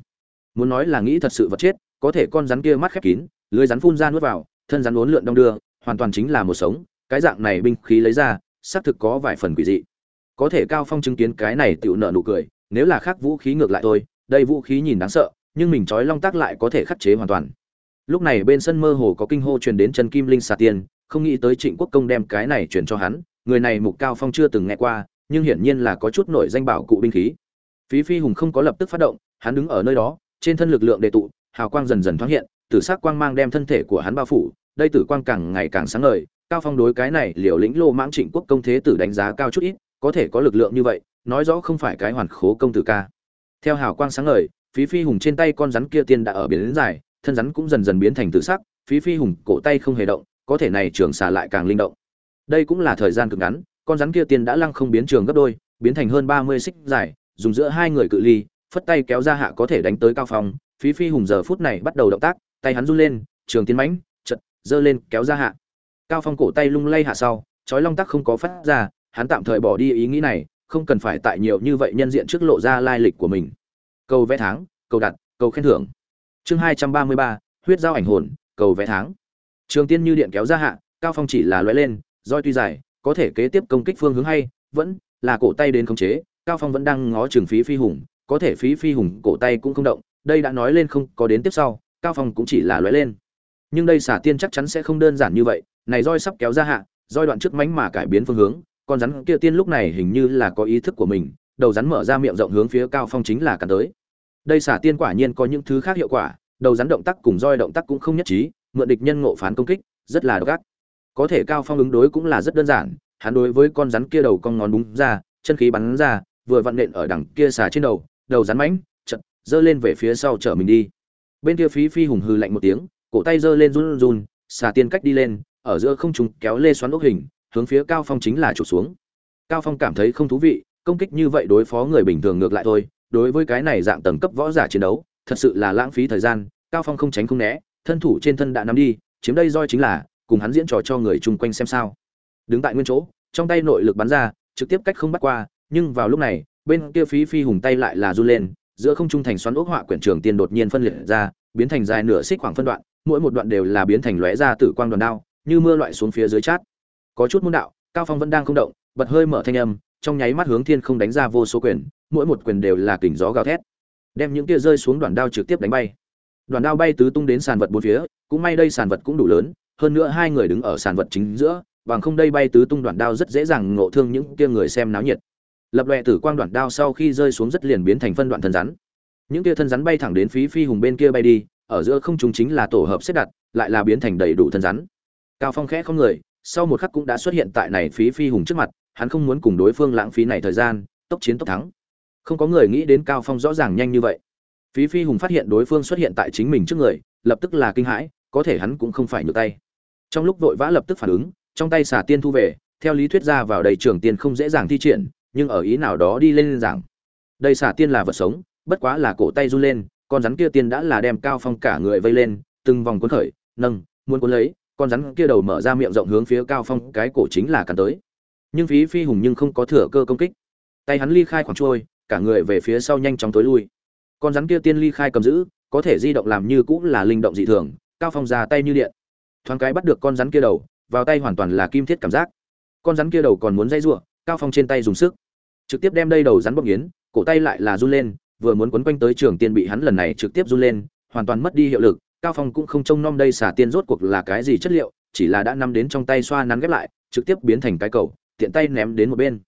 Muốn nói là nghĩ thật sự vật chết, có thể con rắn kia mắt khép kín, lưới rắn phun ra nuốt vào, thân rắn uốn lượn đong đưa, hoàn toàn chính là một sống, cái dạng này binh khí lấy ra, xác thực có vài phần quỷ dị có thể cao phong chứng kiến cái này tựu nợ nụ cười, nếu là khác vũ khí ngược lại thôi, đây vũ khí nhìn đáng sợ, nhưng mình trói long tác lại có thể khắc chế hoàn toàn. Lúc này bên sân mơ hồ có kinh hô truyền đến chân kim linh xà tiên, không nghĩ tới trịnh quốc công đem cái này truyền cho hắn, người này mục cao phong chưa từng nghe qua, nhưng hiển nhiên là có chút nổi danh bảo cụ binh khí. Phí phi hùng không có lập tức phát động, hắn đứng ở nơi đó, trên thân lực lượng đề tụ, hào quang dần dần thoáng hiện, tử sắc quang mang đem thân thể của hắn bao phủ, đây tử quang càng ngày càng sáng ngời, cao phong đối cái này liều lĩnh lô mãng trịnh quốc công thế tử đánh giá cao chút ít có thể có lực lượng như vậy, nói rõ không phải cái hoàn khố công tử ca. Theo hào quang sáng ngời, phí phi hùng trên tay con rắn kia tiên đã ở biển lớn dài, thân rắn cũng dần dần biến thành tự sắc, phí phi hùng cổ tay không hề động, có thể này trường xà lại càng linh động. Đây cũng là thời gian cực ngắn, con rắn kia tiên đã lăng không biến trường gấp đôi, biến thành hơn ba mươi xích dài, dùng giữa hai người cự ly, phất tay kéo ra hạ có thể đánh tới cao phong. Phí phi hùng giờ phút này bắt đầu động tác, tay hắn run lên, trường tiến mãnh, chật, giơ lên, kéo ra hạ. Cao phong cổ tay lung lay hạ sau, chói long tắc không có phát ra hắn tạm thời bỏ đi ý nghĩ này, không cần phải tại nhiều như vậy nhân diện trước lộ ra lai lịch của mình. Cầu vẽ tháng, cầu đặt, cầu khen thưởng. Chương hai trăm ba mươi ba, huyết giao ảnh hồn, cầu vẽ tháng. Trường tiên như điện kéo ra hạ, cao phong chỉ là lóe lên, roi tuy dài, có thể kế tiếp công kích phương hướng hay, vẫn là cổ tay đến khống chế, cao phong vẫn đang ngó trường phí phi hùng, có thể phí phi hùng cổ tay cũng không động, đây đã nói lên không có đến tiếp sau, cao phong cũng chỉ là lóe lên. Nhưng đây xả tiên chắc chắn sẽ không đơn giản như vậy, này roi sắp kéo ra hạ, roi đoạn trước mánh mà cải biến phương hướng con rắn kia tiên lúc này hình như là có ý thức của mình, đầu rắn mở ra miệng rộng hướng phía cao phong chính là cắn tới. Đây xả tiên quả nhiên có những thứ khác hiệu quả, đầu rắn động tác cùng roi động tác cũng không nhất trí, mượn địch nhân ngộ phán công kích, rất là độc ác. Có thể cao phong ứng đối cũng là rất đơn giản, hắn đối với con rắn kia đầu con ngón đúng ra, chân khí bắn ra, vừa vặn nện ở đằng kia xả trên đầu đầu rắn mãnh chật giơ lên về phía sau chở mình đi. Bên kia phí phi hùng hừ lạnh một tiếng, cổ tay giơ lên run run xà tiên cách đi lên, ở giữa không trùng kéo lê xoắn ốc hình hướng phía cao phong chính là chụp xuống. Cao phong cảm thấy không thú vị, công kích như vậy đối phó người bình thường ngược lại thôi, đối với cái này dạng tầng cấp võ giả chiến đấu, thật sự là lãng phí thời gian, cao phong không tránh không né, thân thủ trên thân đã nắm đi, chiếm đây roi chính là, cùng hắn diễn trò cho người chung quanh xem sao. Đứng tại nguyên chỗ, trong tay nội lực bắn ra, trực tiếp cách không bắt qua, nhưng vào lúc này, bên kia phí phi hùng tay lại là run lên, giữa không trung thành xoắn ốc họa quyển trường tiên đột nhiên phân liệt ra, biến thành dài nửa xích khoảng phân đoạn, mỗi một đoạn đều là biến thành lóe ra tử quang đoàn đao, như mưa loại xuống phía dưới chát có chút môn đạo, cao phong vẫn đang không động, bật hơi mở thanh âm, trong nháy mắt hướng thiên không đánh ra vô số quyền, mỗi một quyền đều là kình gió gào thét. Đem những kia rơi xuống đoàn đao trực tiếp đánh bay. Đoàn đao bay tứ tung đến sàn vật bốn phía, cũng may đây sàn vật cũng đủ lớn, hơn nữa hai người đứng ở sàn vật chính giữa, bằng không đây bay tứ tung đoàn đao rất dễ dàng ngộ thương những kia người xem náo nhiệt. Lập loè tử quang đoàn đao sau khi rơi xuống rất liền biến thành phân đoạn thân rắn. Những kia thân rắn bay thẳng đến phí phi hùng bên kia bay đi, ở giữa không trung chính là tổ hợp xếp đặt, lại là biến thành đầy đủ thân rắn. Cao phong khẽ không người sau một khắc cũng đã xuất hiện tại này phí phi hùng trước mặt, hắn không muốn cùng đối phương lãng phí này thời gian, tốc chiến tốc thắng. Không có người nghĩ đến cao phong rõ ràng nhanh như vậy. Phí phi hùng phát hiện đối phương xuất hiện tại chính mình trước người, lập tức là kinh hãi, có thể hắn cũng không phải nhược tay. Trong lúc vội vã lập tức phản ứng, trong tay xà tiên thu về, theo lý thuyết ra vào đầy trường tiên không dễ dàng thi triển, nhưng ở ý nào đó đi lên giảng đây xà tiên là vật sống, bất quá là cổ tay run lên, con rắn kia tiên đã là đem cao phong cả người vây lên, từng vòng cuốn khởi, nâng, muốn cuốn lấy con rắn kia đầu mở ra miệng rộng hướng phía cao phong, cái cổ chính là cắn tới. Nhưng phí phi hùng nhưng không có thừa cơ công kích. Tay hắn ly khai khoảng trôi, cả người về phía sau nhanh chóng tối lui. Con rắn kia tiên ly khai cầm giữ, có thể di động làm như cũng là linh động dị thường, cao phong ra tay như điện. Thoáng cái bắt được con rắn kia đầu, vào tay hoàn toàn là kim thiết cảm giác. Con rắn kia đầu còn muốn dây giụa cao phong trên tay dùng sức. Trực tiếp đem đây đầu rắn bọc nghiến, cổ tay lại là run lên, vừa muốn quấn quanh tới trường tiên bị hắn lần này trực tiếp run lên, hoàn toàn mất đi hiệu lực cao phong cũng không trông nom đây xả tiên rốt cuộc là cái gì chất liệu, chỉ là đã nắm đến trong tay xoa nắn ghép lại, trực tiếp biến thành cái cầu, tiện tay ném đến một bên.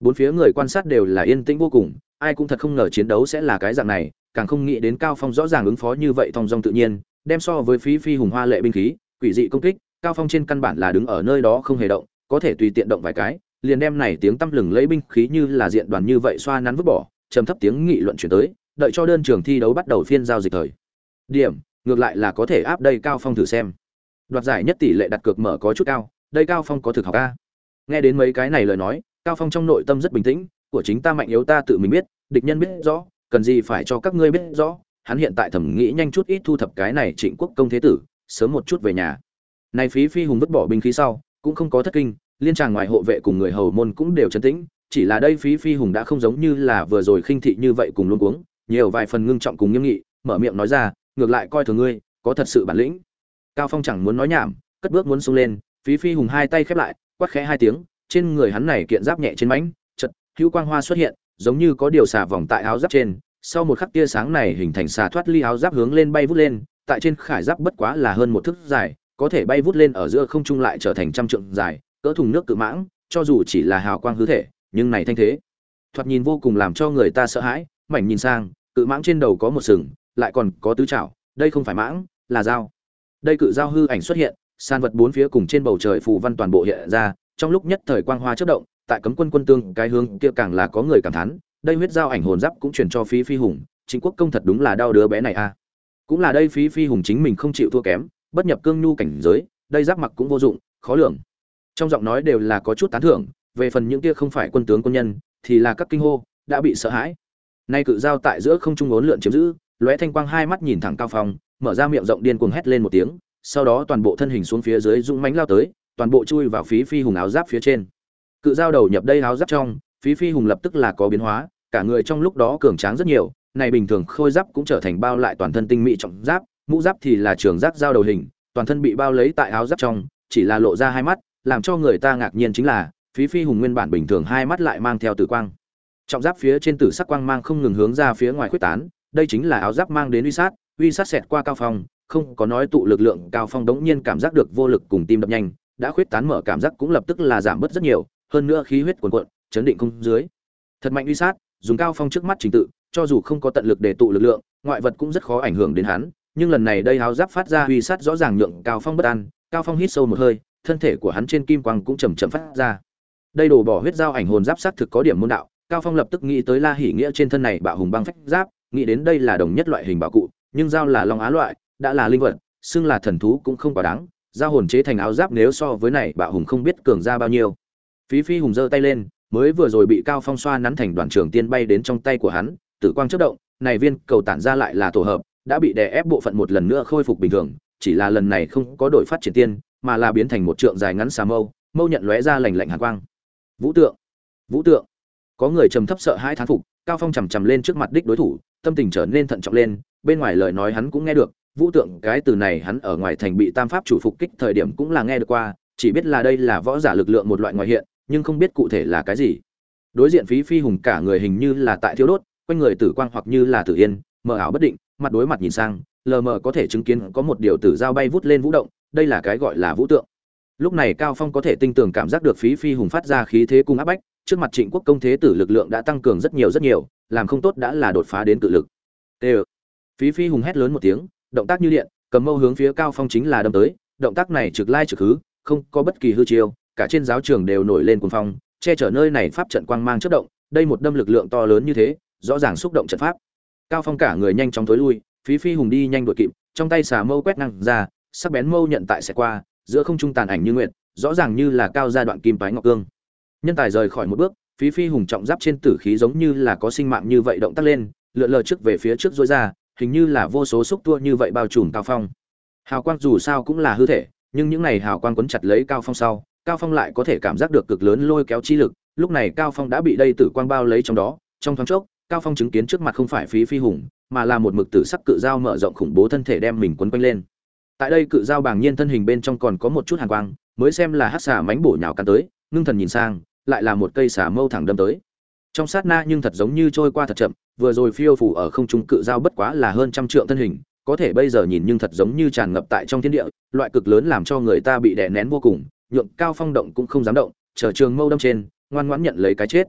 Bốn phía người quan sát đều là yên tĩnh vô cùng, ai cũng thật không ngờ chiến đấu sẽ là cái dạng này, càng không nghĩ đến cao phong rõ ràng ứng phó như vậy thong dong tự nhiên, đem so với phí phi hùng hoa lệ binh khí, quỷ dị công kích, cao phong trên căn bản là đứng ở nơi đó không hề động, có thể tùy tiện động vài cái, liền đem này tiếng tăm lừng lấy binh khí như là diện đoàn như vậy xoa nắn vứt bỏ, trầm thấp tiếng nghị luận chuyển tới, đợi cho đơn trường thi đấu bắt đầu phiên giao dịch thời. Điểm ngược lại là có thể áp đây cao phong thử xem. Đoạt giải nhất tỷ lệ đặt cược mở có chút cao, đây cao phong có thực học a. Nghe đến mấy cái này lời nói, cao phong trong nội tâm rất bình tĩnh, của chính ta mạnh yếu ta tự mình biết, địch nhân biết rõ, cần gì phải cho các ngươi biết rõ, hắn hiện tại thẩm nghĩ nhanh chút ít thu thập cái này trịnh quốc công thế tử, sớm một chút về nhà. Này phí phi hùng vứt bỏ binh khí sau, cũng không có thất kinh, liên tràng ngoài hộ vệ cùng người hầu môn cũng đều trấn tĩnh, chỉ là đây phí phi hùng đã không giống như là vừa rồi khinh thị như vậy cùng luôn uống nhiều vài phần ngưng trọng cùng nghiêm nghị, mở miệng nói ra ngược lại coi thường ngươi, có thật sự bản lĩnh. Cao phong chẳng muốn nói nhảm, cất bước muốn xông lên, phí phi hùng hai tay khép lại, quát khẽ hai tiếng, trên người hắn này kiện giáp nhẹ trên mãnh chật hữu quang hoa xuất hiện, giống như có điều xà vòng tại áo giáp trên. Sau một khắc tia sáng này hình thành xà thoát ly áo giáp hướng lên bay vút lên, tại trên khải giáp bất quá là hơn một thước dài, có thể bay vút lên ở giữa không trung lại trở thành trăm trượng dài, cỡ thùng nước cự mãng, cho dù chỉ là hào quang hư thể, nhưng này thanh thế, thoạt nhìn vô cùng làm cho người ta sợ hãi, mảnh nhìn sang, cự mãng trên đầu có một sừng lại còn có tứ chảo đây không phải mãng, là dao. Đây cự dao hư ảnh xuất hiện, san vật bốn phía cùng trên bầu trời phù văn toàn bộ hiện ra, trong lúc nhất thời quang hoa chớp động, tại cấm quân quân tương, cái hướng kia càng là có người cảm thán, đây huyết dao ảnh hồn giáp cũng truyền cho phí phi hùng, chính quốc công thật đúng là đau đứa bé này a. Cũng là đây phí phi hùng chính mình không chịu thua kém, bất nhập cương nhu cảnh giới, đây giáp mặc cũng vô dụng, khó lường. Trong giọng nói đều là có chút tán thưởng, về phần những kia không phải quân tướng quân nhân, thì là các kinh hô, đã bị sợ hãi. Nay cự dao tại giữa không trung ốn lượn chiếm giữ lóe thanh quang hai mắt nhìn thẳng cao phong, mở ra miệng rộng điên cuồng hét lên một tiếng, sau đó toàn bộ thân hình xuống phía dưới dũng mánh lao tới, toàn bộ chui vào phí phi hùng áo giáp phía trên. Cự dao đầu nhập đây áo giáp trong, phí phi hùng lập tức là có biến hóa, cả người trong lúc đó cường tráng rất nhiều, này bình thường khôi giáp cũng trở thành bao lại toàn thân tinh mỹ trọng giáp, mũ giáp thì là trường giáp dao đầu hình, toàn thân bị bao lấy tại áo giáp trong, chỉ là lộ ra hai mắt, làm cho người ta ngạc nhiên chính là, phí phi hùng nguyên bản bình thường hai mắt lại mang theo tử quang. Trọng giáp phía trên tử sắc quang mang không ngừng hướng ra phía ngoài khuếch tán đây chính là áo giáp mang đến uy sát uy sát xẹt qua cao phong, không có nói tụ lực lượng, cao phong đống nhiên cảm giác được vô lực cùng tim đập nhanh, đã khuyết tán mở cảm giác cũng lập tức là giảm bớt rất nhiều, hơn nữa khí huyết cuồn cuộn, chấn định không dưới. Thật mạnh uy sát, dùng cao phong trước mắt trình tự, cho dù không có tận lực để tụ lực lượng, ngoại vật cũng rất khó ảnh hưởng đến hắn, nhưng lần này đây áo giáp phát ra uy sát rõ ràng nhượng cao phong bất an, cao phong hít sâu một hơi, thân thể của hắn trên kim quang cũng chầm chậm phát ra. Đây đổ bỏ huyết dao ảnh hồn giáp sát thực có điểm môn đạo, cao phong lập tức nghĩ tới la hỉ nghĩa trên thân này bạo hùng băng phách giáp nghĩ đến đây là đồng nhất loại hình bảo cụ, nhưng dao là long á loại, đã là linh vật, xưng là thần thú cũng không quá đáng, dao hồn chế thành áo giáp nếu so với này, bạo hùng không biết cường ra bao nhiêu. Phí phi hùng giơ tay lên, mới vừa rồi bị cao phong xoa nắn thành đoàn trường tiên bay đến trong tay của hắn, tử quang chớp động, này viên cầu tản ra lại là tổ hợp, đã bị đè ép bộ phận một lần nữa khôi phục bình thường, chỉ là lần này không có đổi phát triển tiên, mà là biến thành một trượng dài ngắn xà mâu mâu nhận lóe ra lành lạnh hàn quang. Vũ tượng vũ tượng. Có người trầm thấp sợ hai thán phục cao phong chằm chằm lên trước mặt đích đối thủ, tâm tình trở nên thận trọng lên, bên ngoài lời nói hắn cũng nghe được, vũ tượng cái từ này hắn ở ngoài thành bị tam pháp chủ phục kích thời điểm cũng là nghe được qua, chỉ biết là đây là võ giả lực lượng một loại ngoại hiện, nhưng không biết cụ thể là cái gì. Đối diện phí phi hùng cả người hình như là tại thiếu đốt, quanh người tử quang hoặc như là tử yên, mờ ảo bất định, mặt đối mặt nhìn sang, lờ mờ có thể chứng kiến có một điều tử dao bay vút lên vũ động, đây là cái gọi là vũ tượng. Lúc này cao phong có thể tinh tường cảm giác được phí phi hùng phát ra khí thế cung áp bách trước mặt trịnh quốc công thế tử lực lượng đã tăng cường rất nhiều rất nhiều, làm không tốt đã là đột phá đến cự lực. Tê phí phi hùng hét lớn một tiếng, động tác như điện, cầm mâu hướng phía cao phong chính là đâm tới, động tác này trực lai trực hứ, không có bất kỳ hư chiêu, cả trên giáo trường đều nổi lên cuồng phong, che chở nơi này pháp trận quang mang chớp động, đây một đâm lực lượng to lớn như thế, rõ ràng xúc động trận pháp. Cao phong cả người nhanh chóng tối lui, phí phi hùng đi nhanh đuổi kịp, trong tay xà mâu quét năng ra, sắc bén mâu nhận tại sẽ qua, giữa không trung tàn ảnh như nguyện rõ ràng như là cao gia đoạn kim phái ngọc cương nhân tài rời khỏi một bước, phí phi hùng trọng giáp trên tử khí giống như là có sinh mạng như vậy động tác lên, lượn lờ trước về phía trước dối ra, hình như là vô số xúc tua như vậy bao trùm cao phong. Hào quang dù sao cũng là hư thể, nhưng những này hào quang quấn chặt lấy cao phong sau, cao phong lại có thể cảm giác được cực lớn lôi kéo chi lực, lúc này cao phong đã bị đây tử quang bao lấy trong đó, trong thoáng chốc, cao phong chứng kiến trước mặt không phải phí phi hùng, mà là một mực tử sắc cự dao mở rộng khủng bố thân thể đem mình quấn quanh lên. Tại đây cự dao bàng nhiên thân hình bên trong còn có một chút hàn quang, mới xem là hát xà mánh bổ nhào cắn tới, ngưng thần nhìn sang lại là một cây xà mâu thẳng đâm tới. Trong sát na nhưng thật giống như trôi qua thật chậm, vừa rồi phiêu phủ ở không trung cự dao bất quá là hơn trăm trượng thân hình, có thể bây giờ nhìn nhưng thật giống như tràn ngập tại trong thiên địa, loại cực lớn làm cho người ta bị đè nén vô cùng, nhượng cao phong động cũng không dám động, chờ trường mâu đâm trên, ngoan ngoãn nhận lấy cái chết.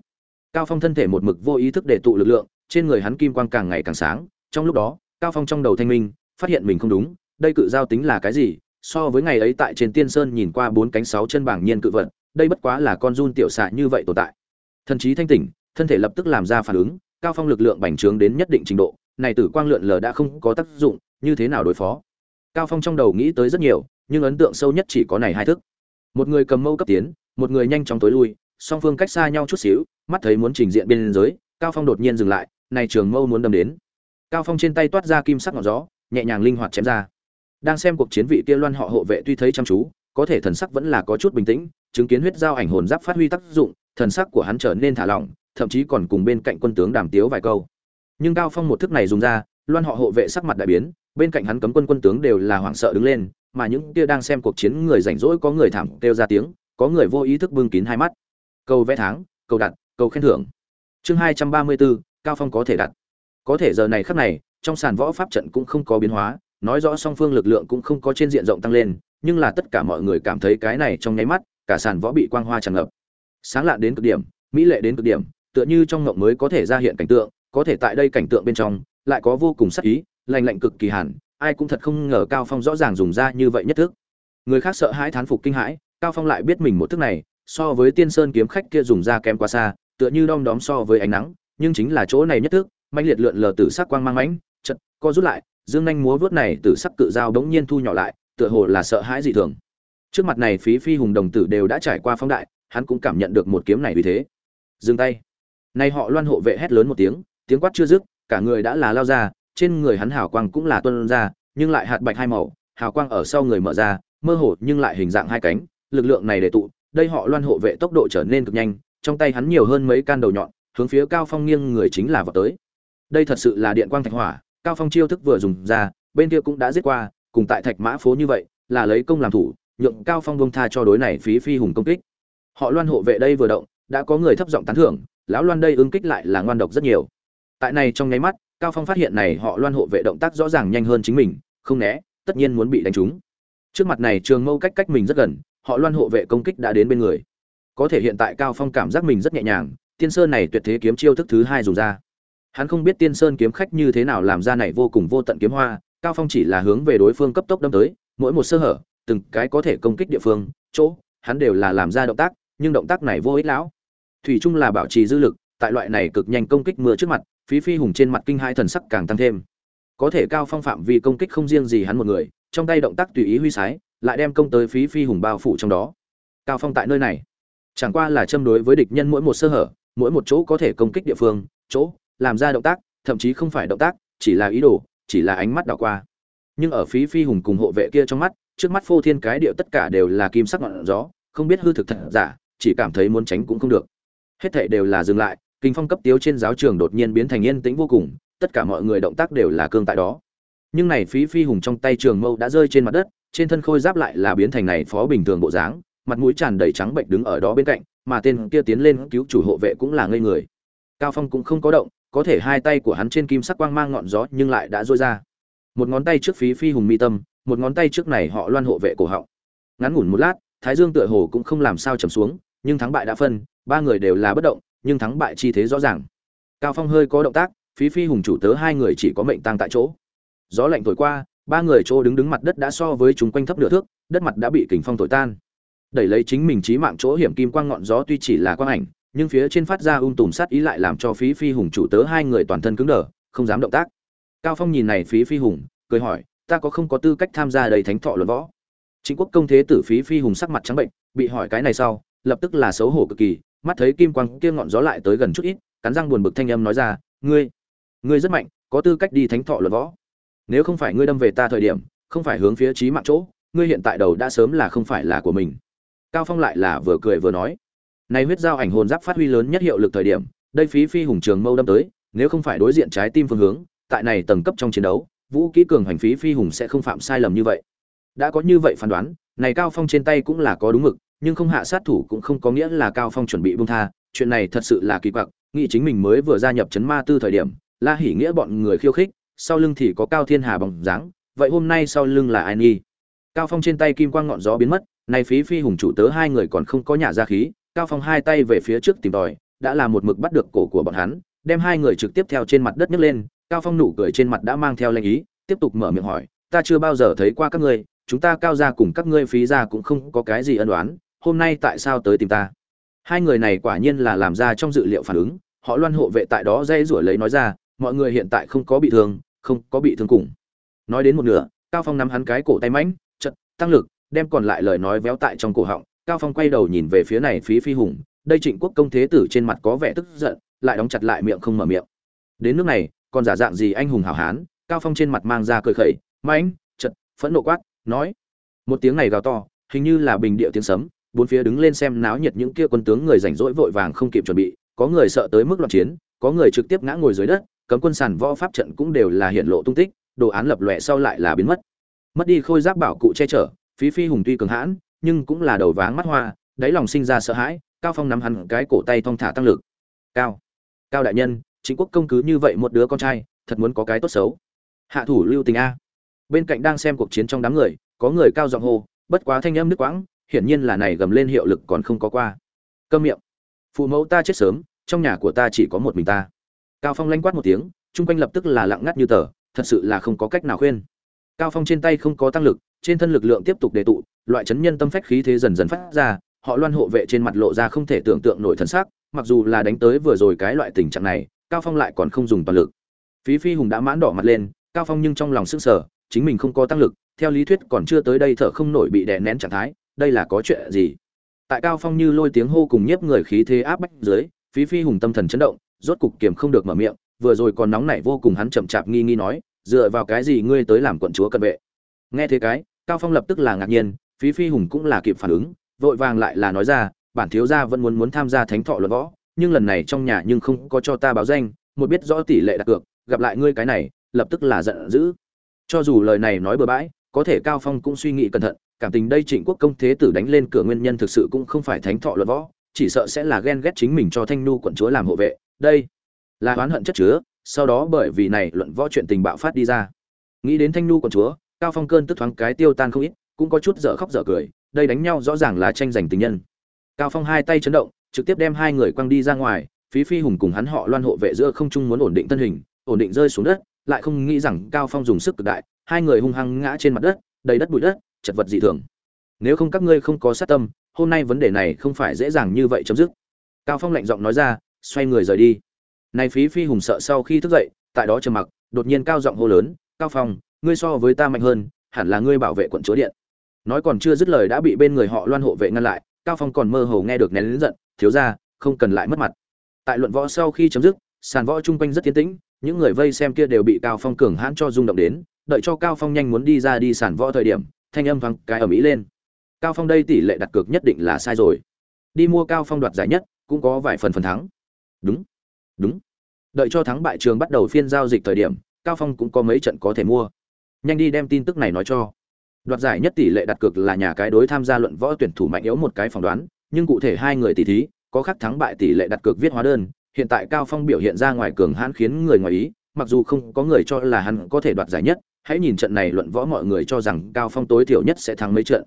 Cao phong thân thể một mực vô ý thức để tụ lực lượng, trên người hắn kim quang càng ngày càng sáng, trong lúc đó, cao phong trong đầu thanh minh, phát hiện mình không đúng, đây cự giao tính là cái gì, so với ngày ấy tại trên tiên sơn nhìn qua bốn cánh sáu chân bảng nhiên cự vật đây bất quá là con run tiểu xạ như vậy tồn tại. Thần trí thanh tỉnh, thân thể lập tức làm ra phản ứng, cao phong lực lượng bành trướng đến nhất định trình độ, này tử quang lượn lờ đã không có tác dụng, như thế nào đối phó? Cao phong trong đầu nghĩ tới rất nhiều, nhưng ấn tượng sâu nhất chỉ có này hai thức. Một người cầm mâu cấp tiến, một người nhanh chóng tối lui, song phương cách xa nhau chút xíu, mắt thấy muốn trình diện bên giới, cao phong đột nhiên dừng lại, này trường mâu muốn đâm đến. Cao phong trên tay toát ra kim sắc ngọn gió, nhẹ nhàng linh hoạt chém ra. Đang xem cuộc chiến vị kia loan họ hộ vệ tuy thấy chăm chú, có thể thần sắc vẫn là có chút bình tĩnh chứng kiến huyết giao ảnh hồn giáp phát huy tác dụng, thần sắc của hắn trở nên thả lỏng, thậm chí còn cùng bên cạnh quân tướng đàm tiếu vài câu. Nhưng cao phong một thức này dùng ra, loan họ hộ vệ sắc mặt đại biến, bên cạnh hắn cấm quân quân tướng đều là hoảng sợ đứng lên, mà những kia đang xem cuộc chiến người rảnh rỗi có người thảm kêu ra tiếng, có người vô ý thức bưng kín hai mắt. Cầu vẽ tháng, cầu đặt, cầu khen thưởng. Chương hai trăm ba mươi bốn cao phong có thể đặt. Có thể giờ này khắc này, trong sàn võ pháp trận cũng không có biến hóa, nói rõ song phương lực lượng cũng không có trên diện rộng tăng lên, nhưng là tất cả mọi người cảm thấy cái này trong nháy mắt cả sàn võ bị quang hoa tràn ngập. Sáng lạ đến cực điểm, mỹ lệ đến cực điểm, tựa như trong ngộng mới có thể ra hiện cảnh tượng, có thể tại đây cảnh tượng bên trong, lại có vô cùng sắc ý lành lạnh cực kỳ hẳn, ai cũng thật không ngờ cao phong rõ ràng dùng ra như vậy nhất thức. Người khác sợ hãi thán phục kinh hãi, cao phong lại biết mình một thức này, so với tiên sơn kiếm khách kia dùng ra kém quá xa, tựa như đom đóm so với ánh nắng, nhưng chính là chỗ này nhất thức manh liệt lượn lờ tử sắc quang mang mãnh chật co rút lại, dương nhanh múa vớt này tử sắc cự dao đống nhiên thu nhỏ lại, tựa hồ là sợ hãi dị thường trước mặt này phí phi hùng đồng tử đều đã trải qua phong đại, hắn cũng cảm nhận được một kiếm này vì thế. Dừng tay. Nay họ loan hộ vệ hét lớn một tiếng tiếng quát chưa dứt, cả người đã là lao ra, trên người hắn hào quang cũng là tuân ra, nhưng lại hạt bạch hai màu, hào quang ở sau người mở ra, mơ hồ nhưng lại hình dạng hai cánh, lực lượng này để tụ, đây họ loan hộ vệ tốc độ trở nên cực nhanh, trong tay hắn nhiều hơn mấy can đầu nhọn, hướng phía cao phong nghiêng người chính là vào tới. Đây thật sự là điện quang thạch hỏa, cao phong chiêu thức vừa dùng ra, bên kia cũng đã giết qua, cùng tại thạch mã phố như vậy, là lấy công làm thủ nhượng cao phong bông tha cho đối này phí phi hùng công kích. Họ loan hộ vệ đây vừa động, đã có người thấp giọng tán thưởng, lão loan đây ứng kích lại là ngoan độc rất nhiều. Tại này trong nháy mắt, cao phong phát hiện này họ loan hộ vệ động tác rõ ràng nhanh hơn chính mình, không né, tất nhiên muốn bị đánh trúng. Trước mặt này trường mâu cách cách mình rất gần, họ loan hộ vệ công kích đã đến bên người. Có thể hiện tại cao phong cảm giác mình rất nhẹ nhàng, tiên sơn này tuyệt thế kiếm chiêu thức thứ hai dùng ra. Hắn không biết tiên sơn kiếm khách như thế nào làm ra này vô cùng vô tận kiếm hoa, cao phong chỉ là hướng về đối phương cấp tốc đâm tới, mỗi một sơ hở từng cái có thể công kích địa phương, chỗ, hắn đều là làm ra động tác, nhưng động tác này vô ích lão. Thủy chung là bảo trì dư lực, tại loại này cực nhanh công kích mưa trước mặt, phí phi hùng trên mặt kinh hai thần sắc càng tăng thêm. Có thể cao phong phạm vì công kích không riêng gì hắn một người, trong tay động tác tùy ý huy sái, lại đem công tới phí phi hùng bao phủ trong đó. Cao phong tại nơi này. Chẳng qua là châm đối với địch nhân mỗi một sơ hở, mỗi một chỗ có thể công kích địa phương, chỗ, làm ra động tác, thậm chí không phải động tác, chỉ là ý đồ, chỉ là ánh mắt đảo qua. Nhưng ở phí phi hùng cùng hộ vệ kia trong mắt trước mắt phô thiên cái điệu tất cả đều là kim sắc ngọn gió, không biết hư thực thật giả, chỉ cảm thấy muốn tránh cũng không được. Hết thảy đều là dừng lại, kinh phong cấp tiếu trên giáo trường đột nhiên biến thành yên tĩnh vô cùng, tất cả mọi người động tác đều là cương tại đó. Nhưng này phí phi hùng trong tay trường mâu đã rơi trên mặt đất, trên thân khôi giáp lại là biến thành này phó bình thường bộ dáng, mặt mũi tràn đầy trắng bệnh đứng ở đó bên cạnh, mà tên kia tiến lên cứu chủ hộ vệ cũng là ngây người. Cao phong cũng không có động, có thể hai tay của hắn trên kim sắc quang mang ngọn gió nhưng lại đã rôi ra. Một ngón tay trước phí phi hùng mi tâm một ngón tay trước này họ loan hộ vệ cổ họng. Ngắn ngủn một lát, thái dương tựa hồ cũng không làm sao trầm xuống, nhưng thắng bại đã phân, ba người đều là bất động, nhưng thắng bại chi thế rõ ràng. Cao phong hơi có động tác, phí phi hùng chủ tớ hai người chỉ có mệnh tăng tại chỗ. Gió lạnh thổi qua, ba người chỗ đứng đứng mặt đất đã so với chúng quanh thấp nửa thước, đất mặt đã bị kình phong thổi tan. Đẩy lấy chính mình trí mạng chỗ hiểm kim quang ngọn gió tuy chỉ là quang ảnh, nhưng phía trên phát ra ung tùm sát ý lại làm cho phí phi hùng chủ tớ hai người toàn thân cứng đờ, không dám động tác. Cao phong nhìn này phí phi hùng, cười hỏi ta có không có tư cách tham gia đầy thánh thọ luận võ. Chính quốc công thế tử phí phi hùng sắc mặt trắng bệnh, bị hỏi cái này sau, lập tức là xấu hổ cực kỳ, mắt thấy kim quang kia ngọn gió lại tới gần chút ít, cắn răng buồn bực thanh âm nói ra, ngươi ngươi rất mạnh, có tư cách đi thánh thọ luận võ. Nếu không phải ngươi đâm về ta thời điểm, không phải hướng phía trí mạng chỗ, ngươi hiện tại đầu đã sớm là không phải là của mình. Cao phong lại là vừa cười vừa nói, này huyết giao ảnh hồn giáp phát huy lớn nhất hiệu lực thời điểm, đây phí phi hùng trường mâu đâm tới, nếu không phải đối diện trái tim phương hướng, tại này tầng cấp trong chiến đấu vũ kỹ cường hành phí phi hùng sẽ không phạm sai lầm như vậy. Đã có như vậy phán đoán, này cao phong trên tay cũng là có đúng mực, nhưng không hạ sát thủ cũng không có nghĩa là cao phong chuẩn bị buông tha, chuyện này thật sự là kỳ quặc, nghĩ chính mình mới vừa gia nhập chấn ma tư thời điểm, la hỉ nghĩa bọn người khiêu khích, sau lưng thì có cao thiên hà bóng dáng, vậy hôm nay sau lưng là ai nghi? Cao phong trên tay kim quang ngọn gió biến mất, này phí phi hùng chủ tớ hai người còn không có nhà ra khí, cao phong hai tay về phía trước tìm tòi, đã là một mực bắt được cổ của bọn hắn, đem hai người trực tiếp theo trên mặt đất nhấc lên cao phong nụ cười trên mặt đã mang theo lệnh ý, tiếp tục mở miệng hỏi, ta chưa bao giờ thấy qua các ngươi, chúng ta cao ra cùng các ngươi phí ra cũng không có cái gì ân đoán hôm nay tại sao tới tìm ta? Hai người này quả nhiên là làm ra trong dự liệu phản ứng, họ loan hộ vệ tại đó dây rủi lấy nói ra, mọi người hiện tại không có bị thương, không có bị thương cùng. Nói đến một nửa, cao phong nắm hắn cái cổ tay mãnh chật tăng lực, đem còn lại lời nói véo tại trong cổ họng, cao phong quay đầu nhìn về phía này phí phi hùng, đây trịnh quốc công thế tử trên mặt có vẻ tức giận, lại đóng chặt lại miệng không mở miệng. Đến nước này còn giả dạng gì anh hùng hảo hán, cao phong trên mặt mang ra cười khẩy, mãnh, chật, phẫn nộ quát, nói. Một tiếng này gào to, hình như là bình địa tiếng sấm, bốn phía đứng lên xem náo nhiệt những kia quân tướng người rảnh rỗi vội vàng không kịp chuẩn bị, có người sợ tới mức loạn chiến, có người trực tiếp ngã ngồi dưới đất, cấm quân sàn võ pháp trận cũng đều là hiện lộ tung tích, đồ án lập lòe sau lại là biến mất. Mất đi khôi giáp bảo cụ che chở, phí phi hùng tuy cường hãn, nhưng cũng là đầu váng mắt hoa, đáy lòng sinh ra sợ hãi, cao phong nắm hắn cái cổ tay thong thả tăng lực. Cao cao đại nhân chính quốc công cứ như vậy một đứa con trai, thật muốn có cái tốt xấu. Hạ thủ lưu tình a. Bên cạnh đang xem cuộc chiến trong đám người, có người cao giọng hô, bất quá thanh âm nước quãng, hiển nhiên là này gầm lên hiệu lực còn không có qua. Câm miệng, phụ mẫu ta chết sớm, trong nhà của ta chỉ có một mình ta. Cao phong lanh quát một tiếng, chung quanh lập tức là lặng ngắt như tờ, thật sự là không có cách nào khuyên. Cao phong trên tay không có tăng lực, trên thân lực lượng tiếp tục đề tụ, loại chấn nhân tâm phách khí thế dần dần phát ra, họ loan hộ vệ trên mặt lộ ra không thể tưởng tượng nổi thần sắc, mặc dù là đánh tới vừa rồi cái loại tình trạng này cao phong lại còn không dùng toàn lực. Phí phi hùng đã mãn đỏ mặt lên, cao phong nhưng trong lòng sững sờ, chính mình không có tăng lực, theo lý thuyết còn chưa tới đây thở không nổi bị đè nén trạng thái, đây là có chuyện gì? Tại cao phong như lôi tiếng hô cùng nhiếp người khí thế áp bách dưới, phí phi hùng tâm thần chấn động, rốt cục kiềm không được mở miệng, vừa rồi còn nóng nảy vô cùng hắn chậm chạp nghi nghi nói, dựa vào cái gì ngươi tới làm quận chúa cận vệ? Nghe thế cái, cao phong lập tức là ngạc nhiên, phí phi hùng cũng là kịp phản ứng, vội vàng lại là nói ra, bản thiếu gia vẫn muốn muốn tham gia thánh thọ luận võ nhưng lần này trong nhà nhưng không có cho ta báo danh, một biết rõ tỷ lệ đặt cược, gặp lại ngươi cái này, lập tức là giận dữ. Cho dù lời này nói bừa bãi, có thể cao phong cũng suy nghĩ cẩn thận, cảm tình đây trịnh quốc công thế tử đánh lên cửa nguyên nhân thực sự cũng không phải thánh thọ luận võ, chỉ sợ sẽ là ghen ghét chính mình cho thanh nu quận chúa làm hộ vệ. Đây là oán hận chất chứa, sau đó bởi vì này luận võ chuyện tình bạo phát đi ra. Nghĩ đến thanh nu quận chúa, cao phong cơn tức thoáng cái tiêu tan không ít, cũng có chút dở khóc dở cười, đây đánh nhau rõ ràng là tranh giành tình nhân. Cao phong hai tay chấn động trực tiếp đem hai người quăng đi ra ngoài, phí phi hùng cùng hắn họ loan hộ vệ giữa không trung muốn ổn định thân hình, ổn định rơi xuống đất, lại không nghĩ rằng cao phong dùng sức cực đại, hai người hung hăng ngã trên mặt đất, đầy đất bụi đất, chật vật dị thường. Nếu không các ngươi không có sát tâm, hôm nay vấn đề này không phải dễ dàng như vậy chấm dứt. Cao phong lạnh giọng nói ra, xoay người rời đi. Này phí phi hùng sợ sau khi thức dậy, tại đó trầm mặc, đột nhiên cao giọng hô lớn, cao phong, ngươi so với ta mạnh hơn, hẳn là ngươi bảo vệ quận chúa điện. Nói còn chưa dứt lời đã bị bên người họ loan hộ vệ ngăn lại, cao phong còn mơ hồ nghe được nén lớn giận thiếu ra, không cần lại mất mặt. Tại luận võ sau khi chấm dứt, sàn võ chung quanh rất tiến tĩnh, những người vây xem kia đều bị cao phong cường hãn cho rung động đến, đợi cho cao phong nhanh muốn đi ra đi sàn võ thời điểm, thanh âm vang cái ở mỹ lên. Cao phong đây tỷ lệ đặt cược nhất định là sai rồi. Đi mua cao phong đoạt giải nhất, cũng có vài phần phần thắng. Đúng đúng. Đợi cho thắng bại trường bắt đầu phiên giao dịch thời điểm, cao phong cũng có mấy trận có thể mua. Nhanh đi đem tin tức này nói cho. Đoạt giải nhất tỷ lệ đặt cược là nhà cái đối tham gia luận võ tuyển thủ mạnh yếu một cái phỏng đoán nhưng cụ thể hai người tỷ thí có khắc thắng bại tỷ lệ đặt cược viết hóa đơn hiện tại cao phong biểu hiện ra ngoài cường hãn khiến người ngoài ý mặc dù không có người cho là hắn có thể đoạt giải nhất hãy nhìn trận này luận võ mọi người cho rằng cao phong tối thiểu nhất sẽ thắng mấy trận.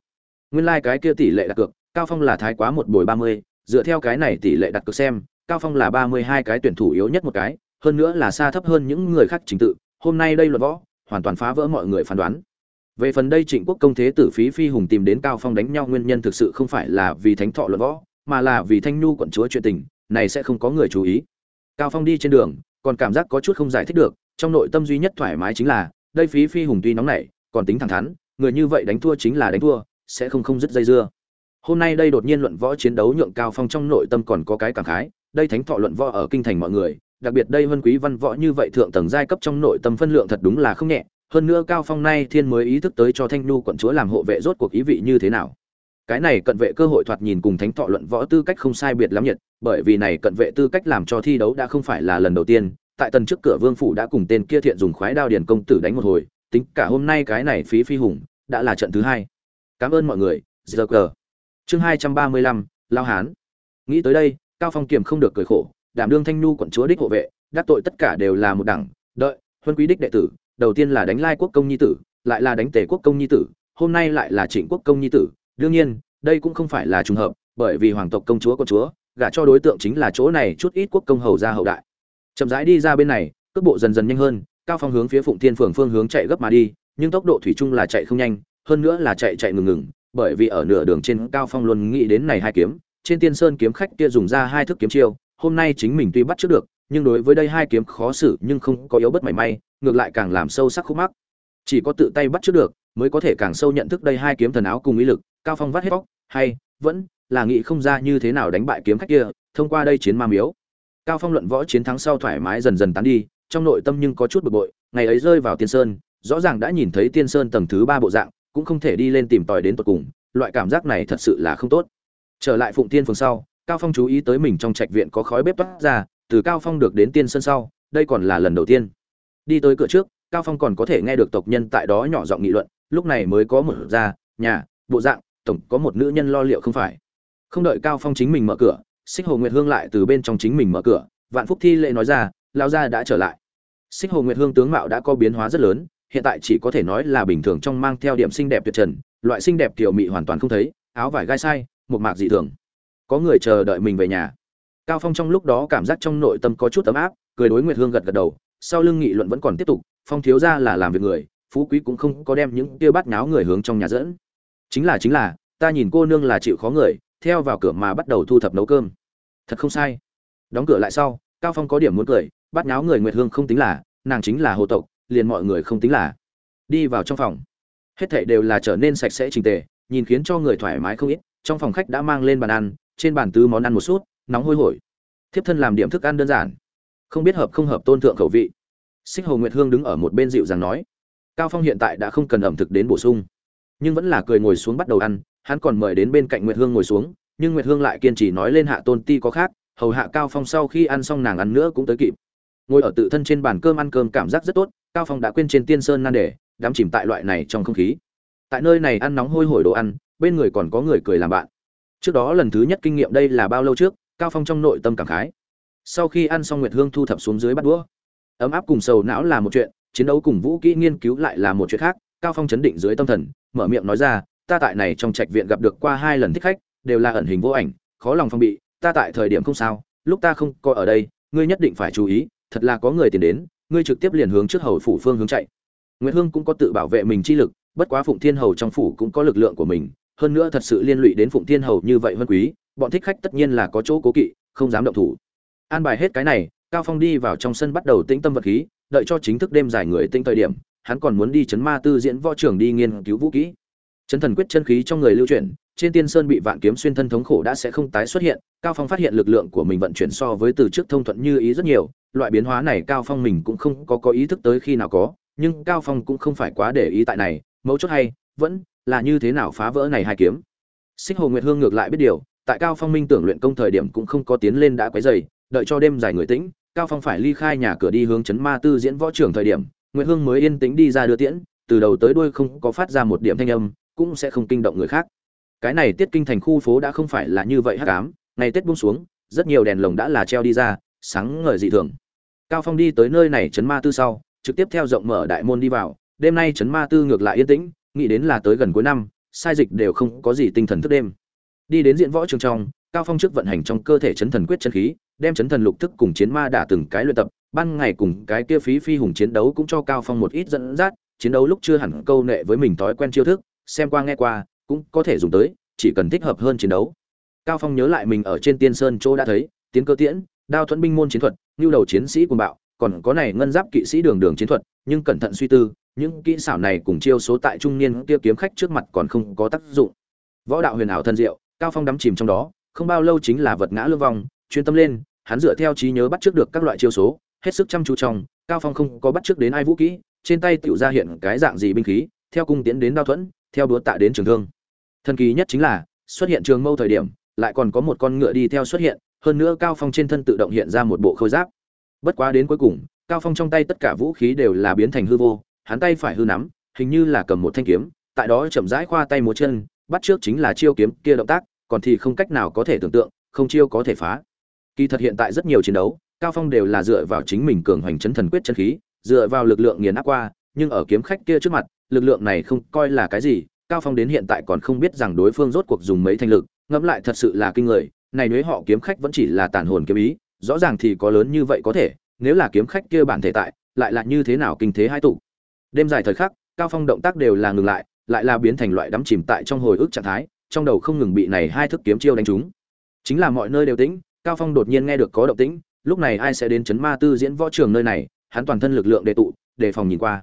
Nguyên lai like cái kia tỷ lệ đặt cược cao phong là thái quá một bồi 30, dựa theo cái này tỷ lệ đặt cược xem cao phong là 32 cái tuyển thủ yếu nhất một cái hơn nữa là xa thấp hơn những người khác trình tự hôm nay đây luận võ hoàn toàn phá vỡ mọi người phán đoán về phần đây trịnh quốc công thế tử phí phi hùng tìm đến cao phong đánh nhau nguyên nhân thực sự không phải là vì thánh thọ luận võ, mà là vì thanh nhu quận chúa chuyện tình, này sẽ không có người chú ý. Cao phong đi trên đường, còn cảm giác có chút không giải thích được, trong nội tâm duy nhất thoải mái chính là, đây phí phi hùng tuy nóng nảy, còn tính thẳng thắn, người như vậy đánh thua chính là đánh thua, sẽ không không dứt dây dưa. Hôm nay đây đột nhiên luận võ chiến đấu nhượng cao phong trong nội tâm còn có cái cảm khái, đây thánh thọ luận võ ở kinh thành mọi người, đặc biệt đây vân quý văn võ như vậy thượng tầng giai cấp trong nội tâm phân lượng thật đúng là không nhẹ hơn nữa cao phong nay thiên mới ý thức tới cho thanh nhu quận chúa làm hộ vệ rốt cuộc ý vị như thế nào. Cái này cận vệ cơ hội thoạt nhìn cùng thánh thọ luận võ tư cách không sai biệt lắm nhiệt bởi vì này cận vệ tư cách làm cho thi đấu đã không phải là lần đầu tiên, tại tần trước cửa vương phủ đã cùng tên kia thiện dùng khoái đao điền công tử đánh một hồi, tính cả hôm nay cái này phí phi hùng, đã là trận thứ hai. Cảm ơn mọi người, giờ cờ. Chương hai trăm ba mươi lăm, lao hán. Nghĩ tới đây, cao phong kiềm không được cười khổ, đảm đương thanh nu quận chúa đích hộ vệ, đắc tội tất cả đều là một đẳng, đợi, huân quý đích đệ tử đầu tiên là đánh lai quốc công nhi tử, lại là đánh tề quốc công nhi tử, hôm nay lại là trịnh quốc công nhi tử. Đương nhiên, đây cũng không phải là trùng hợp, bởi vì hoàng tộc công chúa con chúa, gả cho đối tượng chính là chỗ này chút ít quốc công hầu gia hậu đại. Chậm rãi đi ra bên này, cước bộ dần dần nhanh hơn, cao phong hướng phía phụng thiên phường phương hướng chạy gấp mà đi, nhưng tốc độ thủy chung là chạy không nhanh, hơn nữa là chạy chạy ngừng ngừng, bởi vì ở nửa đường trên cao phong luôn nghĩ đến này hai kiếm, trên tiên sơn kiếm khách kia dùng ra hai thức kiếm chiêu, hôm nay chính mình tuy bắt trước được, nhưng đối với đây hai kiếm khó xử nhưng không có yếu bất mảy may ngược lại càng làm sâu sắc khúc mắc. Chỉ có tự tay bắt trước được, mới có thể càng sâu nhận thức đây hai kiếm thần áo cùng ý lực, cao phong vắt hết bóc hay, vẫn, là nghĩ không ra như thế nào đánh bại kiếm khách kia, thông qua đây chiến ma miếu. Cao phong luận võ chiến thắng sau thoải mái dần dần tán đi, trong nội tâm nhưng có chút bực bội, ngày ấy rơi vào tiên sơn, rõ ràng đã nhìn thấy tiên sơn tầng thứ ba bộ dạng, cũng không thể đi lên tìm tòi đến tận cùng, loại cảm giác này thật sự là không tốt. Trở lại phụng tiên phường sau, cao phong chú ý tới mình trong trạch viện có khói bếp toát ra, từ cao phong được đến tiên sơn sau, đây còn là lần đầu tiên đi tới cửa trước, cao phong còn có thể nghe được tộc nhân tại đó nhỏ giọng nghị luận, lúc này mới có một ra, nhà, bộ dạng, tổng có một nữ nhân lo liệu không phải. Không đợi cao phong chính mình mở cửa, xích hồ nguyệt hương lại từ bên trong chính mình mở cửa, vạn phúc thi lệ nói ra lao gia đã trở lại. Xích hồ nguyệt hương tướng mạo đã có biến hóa rất lớn, hiện tại chỉ có thể nói là bình thường trong mang theo điểm xinh đẹp tuyệt trần, loại xinh đẹp tiểu mị hoàn toàn không thấy, áo vải gai sai, một mạc dị thường. Có người chờ đợi mình về nhà. Cao phong trong lúc đó cảm giác trong nội tâm có chút ấm áp, cười đối nguyệt hương gật gật đầu sau lưng nghị luận vẫn còn tiếp tục, phong thiếu ra là làm việc người, phú quý cũng không có đem những kia bát nháo người hướng trong nhà dẫn. Chính là chính là, ta nhìn cô nương là chịu khó người, theo vào cửa mà bắt đầu thu thập nấu cơm. Thật không sai. Đóng cửa lại sau, cao phong có điểm muốn cười, bắt nháo người nguyệt hương không tính là, nàng chính là hồ tộc, liền mọi người không tính là. Đi vào trong phòng. Hết thảy đều là trở nên sạch sẽ chỉnh tề, nhìn khiến cho người thoải mái không ít, trong phòng khách đã mang lên bàn ăn, trên bàn tứ món ăn một suốt, nóng hôi hổi. Thiếp thân làm điểm thức ăn đơn giản không biết hợp không hợp tôn thượng khẩu vị. Xích hồ nguyệt hương đứng ở một bên dịu dàng nói, cao phong hiện tại đã không cần ẩm thực đến bổ sung, nhưng vẫn là cười ngồi xuống bắt đầu ăn, hắn còn mời đến bên cạnh nguyệt hương ngồi xuống, nhưng nguyệt hương lại kiên trì nói lên hạ tôn ti có khác, hầu hạ cao phong sau khi ăn xong nàng ăn nữa cũng tới kịp. Ngồi ở tự thân trên bàn cơm ăn cơm cảm giác rất tốt, cao phong đã quên trên tiên sơn nan đề, đắm chìm tại loại này trong không khí. Tại nơi này ăn nóng hôi hổi đồ ăn, bên người còn có người cười làm bạn. Trước đó lần thứ nhất kinh nghiệm đây là bao lâu trước, cao phong trong nội tâm cảm khái sau khi ăn xong nguyệt hương thu thập xuống dưới bắt đũa, ấm áp cùng sầu não là một chuyện, chiến đấu cùng vũ kỹ nghiên cứu lại là một chuyện khác. Cao phong chấn định dưới tâm thần, mở miệng nói ra, ta tại này trong trạch viện gặp được qua hai lần thích khách, đều là ẩn hình vô ảnh, khó lòng phong bị, ta tại thời điểm không sao, lúc ta không coi ở đây, ngươi nhất định phải chú ý, thật là có người tiền đến, ngươi trực tiếp liền hướng trước hầu phủ phương hướng chạy. Nguyễn hương cũng có tự bảo vệ mình chi lực, bất quá phụng thiên hầu trong phủ cũng có lực lượng của mình, hơn nữa thật sự liên lụy đến phụng thiên hầu như vậy hơn quý, bọn thích khách tất nhiên là có chỗ cố kỵ, không dám động thủ an bài hết cái này, cao phong đi vào trong sân bắt đầu tĩnh tâm vật khí, đợi cho chính thức đêm dài người tĩnh thời điểm, hắn còn muốn đi chấn ma tư diễn võ trưởng đi nghiên cứu vũ kỹ. Chấn thần quyết chân khí trong người lưu chuyển, trên tiên sơn bị vạn kiếm xuyên thân thống khổ đã sẽ không tái xuất hiện, cao phong phát hiện lực lượng của mình vận chuyển so với từ trước thông thuận như ý rất nhiều, loại biến hóa này cao phong mình cũng không có có ý thức tới khi nào có, nhưng cao phong cũng không phải quá để ý tại này, mấu chốt hay, vẫn là như thế nào phá vỡ này hai kiếm. Xích hồ nguyệt hương ngược lại biết điều, tại cao phong minh tưởng luyện công thời điểm cũng không có tiến lên đã quấy dày đợi cho đêm dài người tĩnh, cao phong phải ly khai nhà cửa đi hướng chấn ma tư diễn võ trưởng thời điểm, nguyệt hương mới yên tĩnh đi ra đưa tiễn, từ đầu tới đuôi không có phát ra một điểm thanh âm, cũng sẽ không kinh động người khác. Cái này tiết kinh thành khu phố đã không phải là như vậy hắc ám, ngày tết buông xuống, rất nhiều đèn lồng đã là treo đi ra, sáng ngời dị thường. Cao phong đi tới nơi này chấn ma tư sau, trực tiếp theo rộng mở đại môn đi vào, đêm nay chấn ma tư ngược lại yên tĩnh, nghĩ đến là tới gần cuối năm, sai dịch đều không có gì tinh thần thức đêm. Đi đến diễn võ trường trong, cao phong trước vận hành trong cơ thể chấn thần quyết chân khí đem chấn thần lục thức cùng chiến ma đả từng cái luyện tập, ban ngày cùng cái kia phí phi hùng chiến đấu cũng cho cao phong một ít dẫn dắt, chiến đấu lúc chưa hẳn câu nệ với mình thói quen chiêu thức, xem qua nghe qua, cũng có thể dùng tới, chỉ cần thích hợp hơn chiến đấu. Cao phong nhớ lại mình ở trên tiên sơn chỗ đã thấy, tiến cơ tiễn, đao thuẫn binh môn chiến thuật như đầu chiến sĩ cùng bạo, còn có này ngân giáp kỵ sĩ đường đường chiến thuật, nhưng cẩn thận suy tư, những kỹ xảo này cùng chiêu số tại trung niên kia kiếm khách trước mặt còn không có tác dụng. Võ đạo huyền ảo thân diệu, cao phong đắm chìm trong đó, không bao lâu chính là vật ngã lưu vong chuyên tâm lên, hắn dựa theo trí nhớ bắt trước được các loại chiêu số, hết sức chăm chú trong, cao phong không có bắt trước đến ai vũ kỹ, trên tay tiểu ra hiện cái dạng gì binh khí, theo cung tiến đến đao thuẫn, theo đúa tạ đến trường thương. Thần kỳ nhất chính là, xuất hiện trường mâu thời điểm, lại còn có một con ngựa đi theo xuất hiện, hơn nữa cao phong trên thân tự động hiện ra một bộ khôi giáp. Bất quá đến cuối cùng, cao phong trong tay tất cả vũ khí đều là biến thành hư vô, hắn tay phải hư nắm, hình như là cầm một thanh kiếm, tại đó chậm rãi khoa tay múa chân, bắt trước chính là chiêu kiếm kia động tác, còn thì không cách nào có thể tưởng tượng, không chiêu có thể phá kỳ thật hiện tại rất nhiều chiến đấu, cao phong đều là dựa vào chính mình cường hoành chấn thần quyết chân khí, dựa vào lực lượng nghiền áp qua, nhưng ở kiếm khách kia trước mặt, lực lượng này không coi là cái gì, cao phong đến hiện tại còn không biết rằng đối phương rốt cuộc dùng mấy thanh lực, ngẫm lại thật sự là kinh người, này nếu họ kiếm khách vẫn chỉ là tàn hồn kiếm ý, rõ ràng thì có lớn như vậy có thể, nếu là kiếm khách kia bản thể tại, lại là như thế nào kinh thế hai tụ. Đêm dài thời khắc, cao phong động tác đều là ngừng lại lại là biến thành loại đắm chìm tại trong hồi ức trạng thái, trong đầu không ngừng bị này hai thức kiếm chiêu đánh trúng. Chính là mọi nơi đều tĩnh cao phong đột nhiên nghe được có động tĩnh, lúc này ai sẽ đến chấn ma tư diễn võ trường nơi này, hắn toàn thân lực lượng đề tụ, đề phòng nhìn qua.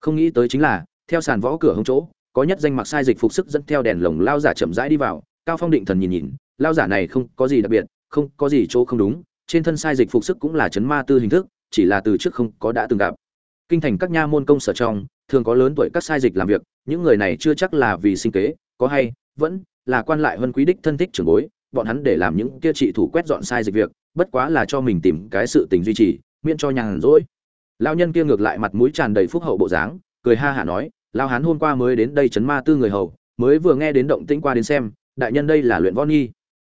Không nghĩ tới chính là, theo sàn võ cửa hông chỗ, có nhất danh mặc sai dịch phục sức dẫn theo đèn lồng lao giả chậm rãi đi vào, cao phong định thần nhìn nhìn, lao giả này không có gì đặc biệt, không có gì chỗ không đúng, trên thân sai dịch phục sức cũng là chấn ma tư hình thức, chỉ là từ trước không có đã từng gặp. Kinh thành các nha môn công sở trong, thường có lớn tuổi các sai dịch làm việc, những người này chưa chắc là vì sinh kế, có hay, vẫn là quan lại hơn quý đích thân thích trưởng bối bọn hắn để làm những kia trị thủ quét dọn sai dịch việc, bất quá là cho mình tìm cái sự tình duy trì, miễn cho nhàn rỗi. Lao nhân kia ngược lại mặt mũi tràn đầy phúc hậu bộ dáng, cười ha hả nói lao hán hôm qua mới đến đây chấn ma tư người hầu, mới vừa nghe đến động tĩnh qua đến xem, đại nhân đây là luyện võ nghi.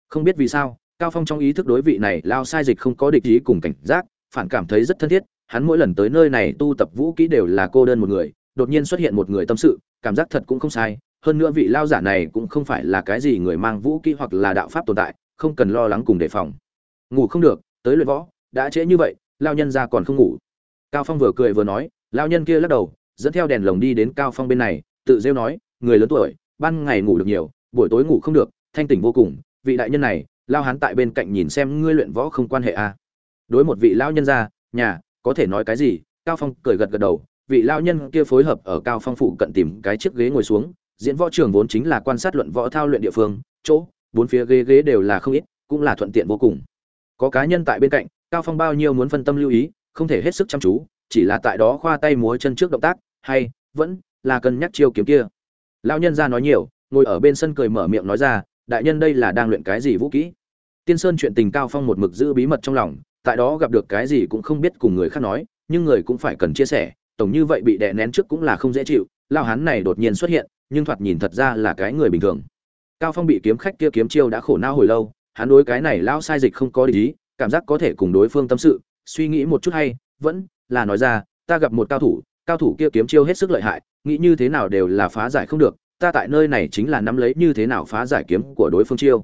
Không biết vì sao, cao phong trong ý thức đối vị này lao sai dịch không có địch ý cùng cảnh giác, phản cảm thấy rất thân thiết, hắn mỗi lần tới nơi này tu tập vũ kỹ đều là cô đơn một người, đột nhiên xuất hiện một người tâm sự, cảm giác thật cũng không sai hơn nữa vị lao giả này cũng không phải là cái gì người mang vũ kỹ hoặc là đạo pháp tồn tại, không cần lo lắng cùng đề phòng. Ngủ không được, tới luyện võ, đã trễ như vậy, lao nhân ra còn không ngủ. Cao phong vừa cười vừa nói, lao nhân kia lắc đầu, dẫn theo đèn lồng đi đến cao phong bên này, tự rêu nói, người lớn tuổi, ban ngày ngủ được nhiều, buổi tối ngủ không được, thanh tỉnh vô cùng, vị đại nhân này, lao hắn tại bên cạnh nhìn xem ngươi luyện võ không quan hệ a à. đối một vị lao nhân ra, nhà, có thể nói cái gì? Cao phong cười gật gật đầu, vị lao nhân kia phối hợp ở cao phong phụ cận tìm cái chiếc ghế ngồi xuống diễn võ trường vốn chính là quan sát luận võ thao luyện địa phương, chỗ, bốn phía ghế ghế đều là không ít, cũng là thuận tiện vô cùng. Có cá nhân tại bên cạnh, cao phong bao nhiêu muốn phân tâm lưu ý, không thể hết sức chăm chú, chỉ là tại đó khoa tay múa chân trước động tác, hay, vẫn, là cân nhắc chiêu kiếm kia. Lão nhân ra nói nhiều, ngồi ở bên sân cười mở miệng nói ra, đại nhân đây là đang luyện cái gì vũ kỹ? Tiên sơn chuyện tình cao phong một mực giữ bí mật trong lòng, tại đó gặp được cái gì cũng không biết cùng người khác nói, nhưng người cũng phải cần chia sẻ, tổng như vậy bị đè nén trước cũng là không dễ chịu lao hắn này đột nhiên xuất hiện nhưng thoạt nhìn thật ra là cái người bình thường. Cao phong bị kiếm khách kia kiếm chiêu đã khổ não hồi lâu, hắn đối cái này lão sai dịch không có ý, cảm giác có thể cùng đối phương tâm sự, suy nghĩ một chút hay, vẫn là nói ra, ta gặp một cao thủ cao thủ kia kiếm chiêu hết sức lợi hại, nghĩ như thế nào đều là phá giải không được, ta tại nơi này chính là nắm lấy như thế nào phá giải kiếm của đối phương chiêu.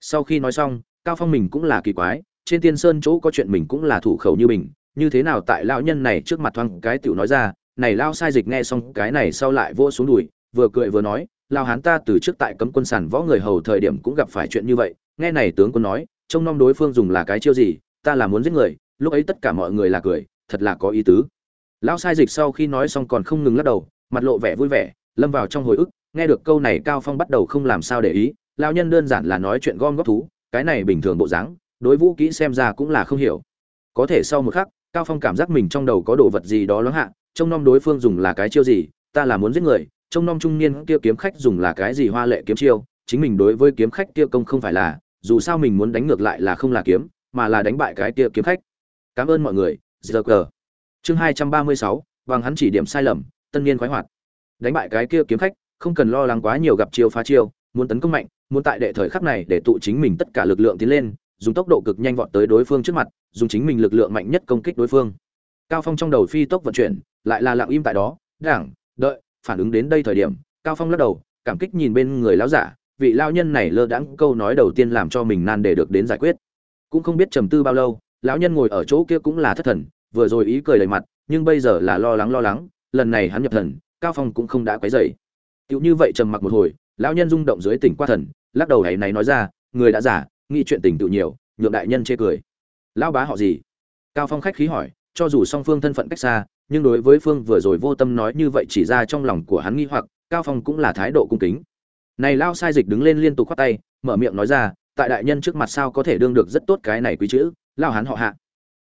Sau khi nói xong, cao phong mình cũng là kỳ quái, trên tiên sơn chỗ có chuyện mình cũng là thủ khẩu như mình, như thế nào tại lão nhân này trước mặt thoáng cái tiểu nói ra, này lao sai dịch nghe xong cái này sau lại vô xuống đùi vừa cười vừa nói lao hán ta từ trước tại cấm quân sản võ người hầu thời điểm cũng gặp phải chuyện như vậy, nghe này tướng quân nói, trông nom đối phương dùng là cái chiêu gì, ta là muốn giết người, lúc ấy tất cả mọi người là cười, thật là có ý tứ. Lão sai dịch sau khi nói xong còn không ngừng lắc đầu, mặt lộ vẻ vui vẻ, lâm vào trong hồi ức, nghe được câu này cao phong bắt đầu không làm sao để ý, lão nhân đơn giản là nói chuyện gom góp thú, cái này bình thường bộ dáng, đối vũ kỹ xem ra cũng là không hiểu. Có thể sau một khắc, cao phong cảm giác mình trong đầu có đồ vật gì đó loáng hạ, trông nom đối phương dùng là cái chiêu gì, ta là muốn giết người trông nom trung niên kia kiếm khách dùng là cái gì hoa lệ kiếm chiêu, chính mình đối với kiếm khách kia công không phải là, dù sao mình muốn đánh ngược lại là không là kiếm, mà là đánh bại cái kia kiếm khách. Cảm ơn mọi người giờ cờ chương hai trăm ba mươi sáu bằng hắn chỉ điểm sai lầm, tân niên khoái hoạt. Đánh bại cái kia kiếm khách, không cần lo lắng quá nhiều gặp chiêu phá chiêu, muốn tấn công mạnh, muốn tại đệ thời khắc này để tụ chính mình tất cả lực lượng tiến lên, dùng tốc độ cực nhanh vọt tới đối phương trước mặt, dùng chính mình lực lượng mạnh nhất công kích đối phương. Cao phong trong đầu phi tốc vận chuyển, lại là lặng im tại đó, đảng, đợi phản ứng đến đây thời điểm, cao phong lắc đầu, cảm kích nhìn bên người lão giả, vị lao nhân này lơ đãng câu nói đầu tiên làm cho mình nan để được đến giải quyết. Cũng không biết trầm tư bao lâu, lão nhân ngồi ở chỗ kia cũng là thất thần, vừa rồi ý cười đầy mặt, nhưng bây giờ là lo lắng lo lắng, lần này hắn nhập thần, cao phong cũng không đã quấy dậy tựu như vậy trầm mặc một hồi, lão nhân rung động dưới tỉnh qua thần, lắc đầu hãy này nói ra, người đã giả, nghĩ chuyện tình tự nhiều, nhượng đại nhân chê cười. Lão bá họ gì? Cao phong khách khí hỏi, cho dù song phương thân phận cách xa nhưng đối với phương vừa rồi vô tâm nói như vậy chỉ ra trong lòng của hắn nghi hoặc, cao phong cũng là thái độ cung kính. Này lao sai dịch đứng lên liên tục khoát tay, mở miệng nói ra, tại đại nhân trước mặt sao có thể đương được rất tốt cái này quý chữ, lao hắn họ hạ.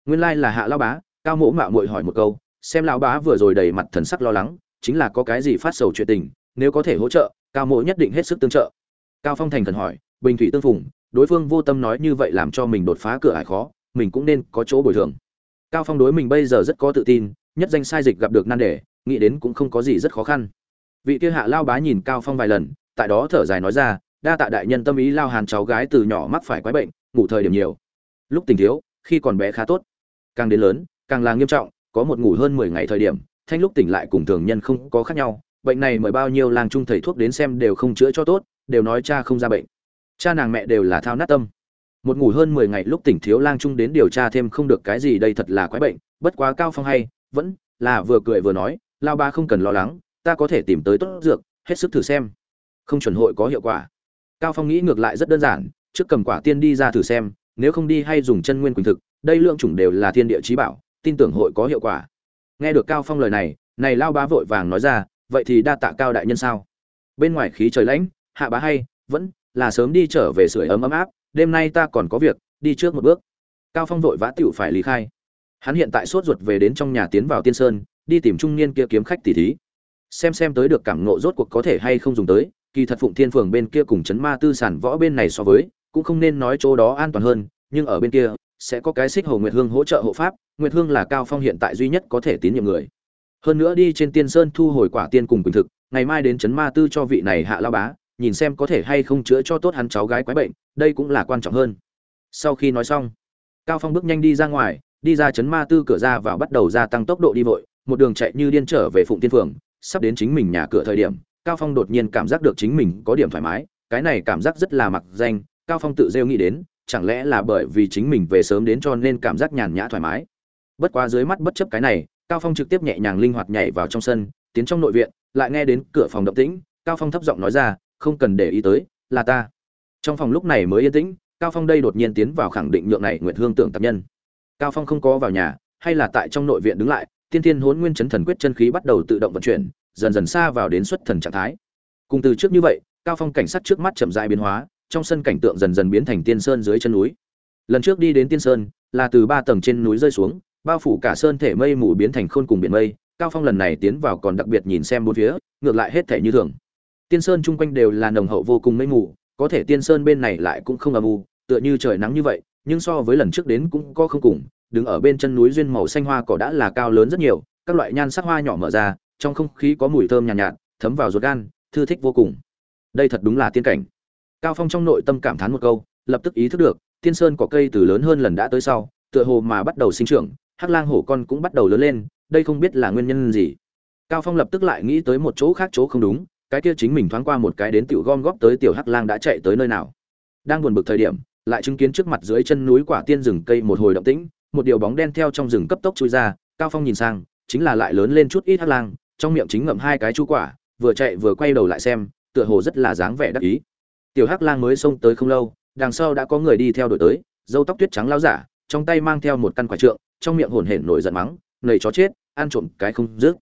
Nguyên lai là hạ lao bá, cao mỗ mạo muội hỏi một câu, xem lao bá vừa rồi đầy mặt thần sắc lo lắng, chính là có cái gì phát sầu chuyện tình, nếu có thể hỗ trợ, cao mỗ nhất định hết sức tương trợ. Cao phong thành thần hỏi, bình thủy tương phùng, đối phương vô tâm nói như vậy làm cho mình đột phá cửa ải khó, mình cũng nên có chỗ bồi thường. Cao phong đối mình bây giờ rất có tự tin nhất danh sai dịch gặp được nan đề, nghĩ đến cũng không có gì rất khó khăn. Vị kia hạ lao bá nhìn cao phong vài lần, tại đó thở dài nói ra, đa tạ đại nhân tâm ý lao hàn cháu gái từ nhỏ mắc phải quái bệnh, ngủ thời điểm nhiều. Lúc tình thiếu, khi còn bé khá tốt. Càng đến lớn, càng là nghiêm trọng, có một ngủ hơn 10 ngày thời điểm, thanh lúc tỉnh lại cùng thường nhân không có khác nhau, bệnh này mời bao nhiêu làng trung thầy thuốc đến xem đều không chữa cho tốt, đều nói cha không ra bệnh. Cha nàng mẹ đều là thao nát tâm. Một ngủ hơn 10 ngày lúc tỉnh thiếu lang trung đến điều tra thêm không được cái gì đây thật là quái bệnh, bất quá cao phong hay vẫn là vừa cười vừa nói lao ba không cần lo lắng, ta có thể tìm tới tốt dược, hết sức thử xem. Không chuẩn hội có hiệu quả. Cao phong nghĩ ngược lại rất đơn giản, trước cầm quả tiên đi ra thử xem, nếu không đi hay dùng chân nguyên quỳnh thực, đây lượng chủng đều là thiên địa trí bảo, tin tưởng hội có hiệu quả. Nghe được cao phong lời này này lao bá vội vàng nói ra, vậy thì đa tạ cao đại nhân sao? Bên ngoài khí trời lãnh hạ bá hay, vẫn là sớm đi trở về sưởi ấm ấm áp, đêm nay ta còn có việc, đi trước một bước. Cao phong vội vã tựu phải lý khai hắn hiện tại sốt ruột về đến trong nhà tiến vào tiên sơn, đi tìm trung niên kia kiếm khách tỷ thí. Xem xem tới được cảm nộ rốt cuộc có thể hay không dùng tới, kỳ thật phụng thiên phường bên kia cùng chấn ma tư sản võ bên này so với, cũng không nên nói chỗ đó an toàn hơn, nhưng ở bên kia, sẽ có cái xích hồ nguyệt hương hỗ trợ hộ pháp, nguyệt hương là cao phong hiện tại duy nhất có thể tín nhiệm người. Hơn nữa đi trên tiên sơn thu hồi quả tiên cùng quỳnh thực, ngày mai đến chấn ma tư cho vị này hạ lao bá, nhìn xem có thể hay không chữa cho tốt hắn cháu gái quái bệnh, đây cũng là quan trọng hơn. Sau khi nói xong, cao phong bước nhanh đi ra ngoài đi ra chấn ma tư cửa ra vào bắt đầu gia tăng tốc độ đi vội, một đường chạy như điên trở về phụng tiên phường, sắp đến chính mình nhà cửa thời điểm, cao phong đột nhiên cảm giác được chính mình có điểm thoải mái, cái này cảm giác rất là mặc danh, cao phong tự rêu nghĩ đến, chẳng lẽ là bởi vì chính mình về sớm đến cho nên cảm giác nhàn nhã thoải mái. Bất quá dưới mắt bất chấp cái này, cao phong trực tiếp nhẹ nhàng linh hoạt nhảy vào trong sân, tiến trong nội viện, lại nghe đến cửa phòng động tĩnh, cao phong thấp giọng nói ra, không cần để ý tới, là ta. Trong phòng lúc này mới yên tĩnh, cao phong đây đột nhiên tiến vào khẳng định nhượng này nguyện hương tưởng tập nhân cao phong không có vào nhà, hay là tại trong nội viện đứng lại, tiên thiên hốn nguyên chấn thần quyết chân khí bắt đầu tự động vận chuyển, dần dần xa vào đến xuất thần trạng thái. Cùng từ trước như vậy, cao phong cảnh sát trước mắt chậm rãi biến hóa, trong sân cảnh tượng dần dần biến thành tiên sơn dưới chân núi. Lần trước đi đến tiên sơn, là từ ba tầng trên núi rơi xuống, bao phủ cả sơn thể mây mù biến thành khôn cùng biển mây, cao phong lần này tiến vào còn đặc biệt nhìn xem bốn phía, ngược lại hết thể như thường. Tiên sơn chung quanh đều là nồng hậu vô cùng mây mù, có thể tiên sơn bên này lại cũng không âm u, tựa như trời nắng như vậy nhưng so với lần trước đến cũng có không cùng đứng ở bên chân núi duyên màu xanh hoa cỏ đã là cao lớn rất nhiều các loại nhan sắc hoa nhỏ mở ra trong không khí có mùi thơm nhàn nhạt, nhạt thấm vào ruột gan thư thích vô cùng. Đây thật đúng là tiên cảnh. Cao phong trong nội tâm cảm thán một câu lập tức ý thức được tiên sơn có cây từ lớn hơn lần đã tới sau tựa hồ mà bắt đầu sinh trưởng hắc lang hổ con cũng bắt đầu lớn lên đây không biết là nguyên nhân gì. Cao phong lập tức lại nghĩ tới một chỗ khác chỗ không đúng cái kia chính mình thoáng qua một cái đến tiểu gom góp tới tiểu hắc lang đã chạy tới nơi nào. Đang buồn bực thời điểm lại chứng kiến trước mặt dưới chân núi quả tiên rừng cây một hồi động tĩnh, một điều bóng đen theo trong rừng cấp tốc chui ra, cao phong nhìn sang, chính là lại lớn lên chút ít hắc lang, trong miệng chính ngậm hai cái chu quả, vừa chạy vừa quay đầu lại xem, tựa hồ rất là dáng vẻ đắc ý. Tiểu hắc lang mới xông tới không lâu, đằng sau đã có người đi theo đuổi tới râu tóc tuyết trắng lão giả, trong tay mang theo một căn quả trượng, trong miệng hổn hển nổi giận mắng, nầy chó chết, ăn trộm cái không dứt.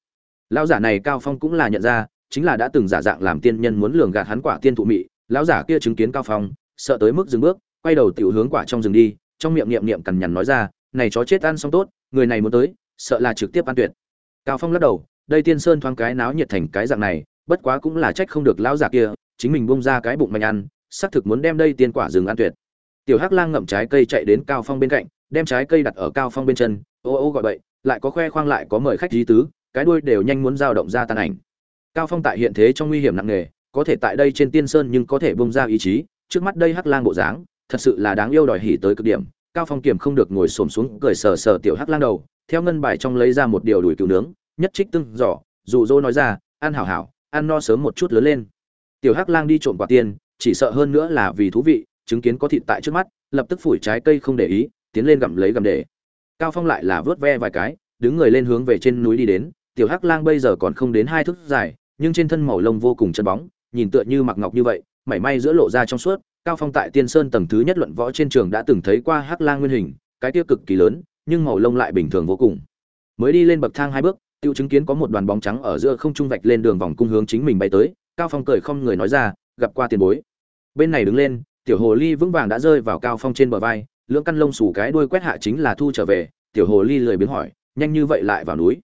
Lão giả này cao phong cũng là nhận ra, chính là đã từng giả dạng làm tiên nhân muốn lường gạt hắn quả tiên thụ mị, lão giả kia chứng kiến cao phong, sợ tới mức dừng bước quay đầu tiểu hướng quả trong rừng đi, trong miệng niệm niệm cằn nhằn nói ra, này chó chết ăn xong tốt, người này muốn tới, sợ là trực tiếp ăn tuyệt. Cao phong lắc đầu, đây tiên sơn thoáng cái náo nhiệt thành cái dạng này, bất quá cũng là trách không được lão giả kia, chính mình bung ra cái bụng mạnh ăn, xác thực muốn đem đây tiên quả rừng ăn tuyệt. Tiểu hắc lang ngậm trái cây chạy đến cao phong bên cạnh, đem trái cây đặt ở cao phong bên chân, ô ô, gọi bậy, lại có khoe khoang lại có mời khách trí tứ, cái đuôi đều nhanh muốn dao động ra tan ảnh. Cao phong tại hiện thế trong nguy hiểm nặng nề, có thể tại đây trên tiên sơn nhưng có thể bung ra ý chí, trước mắt đây hắc lang bộ dáng thật sự là đáng yêu đòi hỉ tới cực điểm. Cao phong kiểm không được ngồi xổm xuống cười sờ sờ tiểu hắc lang đầu theo ngân bài trong lấy ra một điều đùi cừu nướng nhất trích tưng giỏ dụ dỗ nói ra ăn hảo hảo ăn no sớm một chút lớn lên. Tiểu hắc lang đi trộm quả tiền, chỉ sợ hơn nữa là vì thú vị chứng kiến có thịt tại trước mắt lập tức phủi trái cây không để ý tiến lên gặm lấy gặm để. Cao phong lại là vớt ve vài cái đứng người lên hướng về trên núi đi đến. Tiểu hắc lang bây giờ còn không đến hai thước dài nhưng trên thân màu lông vô cùng chân bóng nhìn tựa như mặc ngọc như vậy mảy may giữa lộ ra trong suốt, cao phong tại tiên sơn tầng thứ nhất luận võ trên trường đã từng thấy qua hắc lang nguyên hình, cái tiêu cực kỳ lớn, nhưng màu lông lại bình thường vô cùng. Mới đi lên bậc thang hai bước, tiêu chứng kiến có một đoàn bóng trắng ở giữa không trung vạch lên đường vòng cung hướng chính mình bay tới, cao phong cười không người nói ra, gặp qua tiền bối. Bên này đứng lên, tiểu hồ ly vững vàng đã rơi vào cao phong trên bờ vai, lưỡng căn lông xù cái đuôi quét hạ chính là thu trở về, tiểu hồ ly lười biếng hỏi, nhanh như vậy lại vào núi.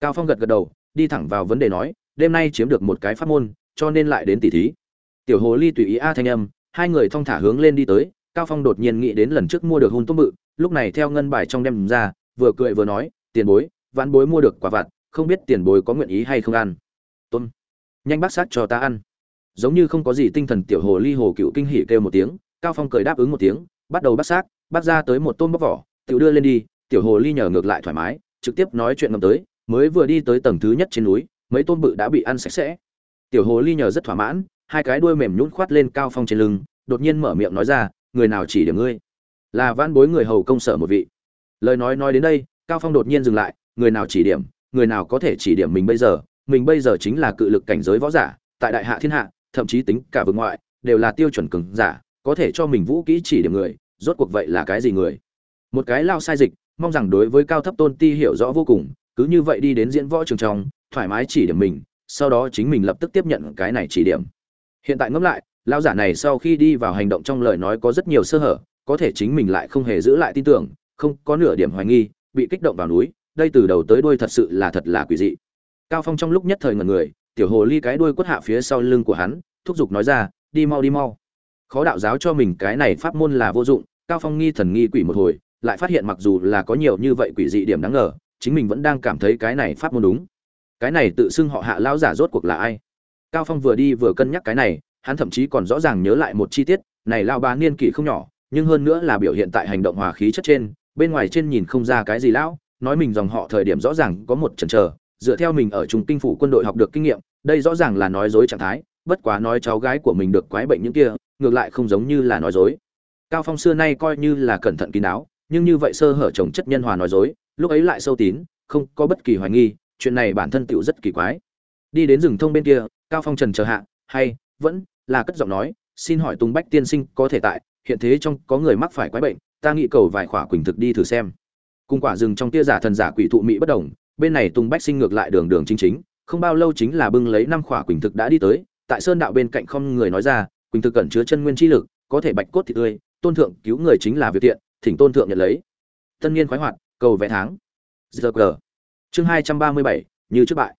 Cao phong gật gật đầu, đi thẳng vào vấn đề nói, đêm nay chiếm được một cái pháp môn, cho nên lại đến tỷ thí tiểu hồ ly tùy ý a thanh âm, hai người thong thả hướng lên đi tới, cao phong đột nhiên nghĩ đến lần trước mua được hôn tốt bự, lúc này theo ngân bài trong đem ra, vừa cười vừa nói, tiền bối, vãn bối mua được quả vặt, không biết tiền bối có nguyện ý hay không ăn? Tôn, nhanh bác sát cho ta ăn. Giống như không có gì tinh thần tiểu hồ ly hồ cựu kinh hỉ kêu một tiếng, cao phong cười đáp ứng một tiếng, bắt đầu bắt xác bắt ra tới một tôm bóc vỏ tự đưa lên đi, tiểu hồ ly nhờ ngược lại thoải mái, trực tiếp nói chuyện ngầm tới, mới vừa đi tới tầng thứ nhất trên núi, mấy tôm bự đã bị ăn sạch sẽ. Tiểu hồ ly nhờ rất thỏa mãn hai cái đuôi mềm nhún khoát lên cao phong trên lưng, đột nhiên mở miệng nói ra, người nào chỉ điểm ngươi? Là Vãn bối người hầu công sở một vị. Lời nói nói đến đây, cao phong đột nhiên dừng lại, người nào chỉ điểm, người nào có thể chỉ điểm mình bây giờ? Mình bây giờ chính là cự lực cảnh giới võ giả, tại đại hạ thiên hạ, thậm chí tính cả vực ngoại, đều là tiêu chuẩn cường giả, có thể cho mình vũ kỹ chỉ điểm người, rốt cuộc vậy là cái gì người? Một cái lao sai dịch, mong rằng đối với cao thấp tôn ti hiểu rõ vô cùng, cứ như vậy đi đến diễn võ trường trong, thoải mái chỉ điểm mình, sau đó chính mình lập tức tiếp nhận cái này chỉ điểm hiện tại ngẫm lại lao giả này sau khi đi vào hành động trong lời nói có rất nhiều sơ hở, có thể chính mình lại không hề giữ lại tin tưởng, không có nửa điểm hoài nghi, bị kích động vào núi, đây từ đầu tới đuôi thật sự là thật là quỷ dị. Cao phong trong lúc nhất thời ngẩn người, tiểu hồ ly cái đuôi quất hạ phía sau lưng của hắn, thúc giục nói ra, đi mau đi mau. Khó đạo giáo cho mình cái này pháp môn là vô dụng, cao phong nghi thần nghi quỷ một hồi, lại phát hiện mặc dù là có nhiều như vậy quỷ dị điểm đáng ngờ, chính mình vẫn đang cảm thấy cái này pháp môn đúng. Cái này tự xưng họ hạ lão giả rốt cuộc là ai? Cao phong vừa đi vừa cân nhắc cái này, hắn thậm chí còn rõ ràng nhớ lại một chi tiết, này lao bá niên kỷ không nhỏ, nhưng hơn nữa là biểu hiện tại hành động hòa khí chất trên, bên ngoài trên nhìn không ra cái gì lão, nói mình dòng họ thời điểm rõ ràng có một chần chờ, dựa theo mình ở trung kinh phủ quân đội học được kinh nghiệm, đây rõ ràng là nói dối trạng thái, bất quá nói cháu gái của mình được quái bệnh những kia, ngược lại không giống như là nói dối. Cao phong xưa nay coi như là cẩn thận kín đáo, nhưng như vậy sơ hở chồng chất nhân hòa nói dối, lúc ấy lại sâu tín, không có bất kỳ hoài nghi, chuyện này bản thân tựu rất kỳ quái đi đến rừng thông bên kia, cao phong trần chờ hạ, hay, vẫn là cất giọng nói, xin hỏi tùng bách tiên sinh có thể tại, hiện thế trong có người mắc phải quái bệnh, ta nghĩ cầu vài khỏa quỳnh thực đi thử xem. Cùng quả rừng trong tia giả thần giả quỷ thụ mỹ bất đồng, bên này tùng bách sinh ngược lại đường đường chính chính, không bao lâu chính là bưng lấy năm khỏa quỳnh thực đã đi tới, tại sơn đạo bên cạnh không người nói ra, quỳnh thực cẩn chứa chân nguyên chi lực, có thể bạch cốt thịt tươi, tôn thượng cứu người chính là việc tiện thỉnh tôn thượng nhận lấy. Tân niên khoái hoạt, cầu vẽ tháng. Giờ cờ chương hai trăm ba mươi bảy, như trước bại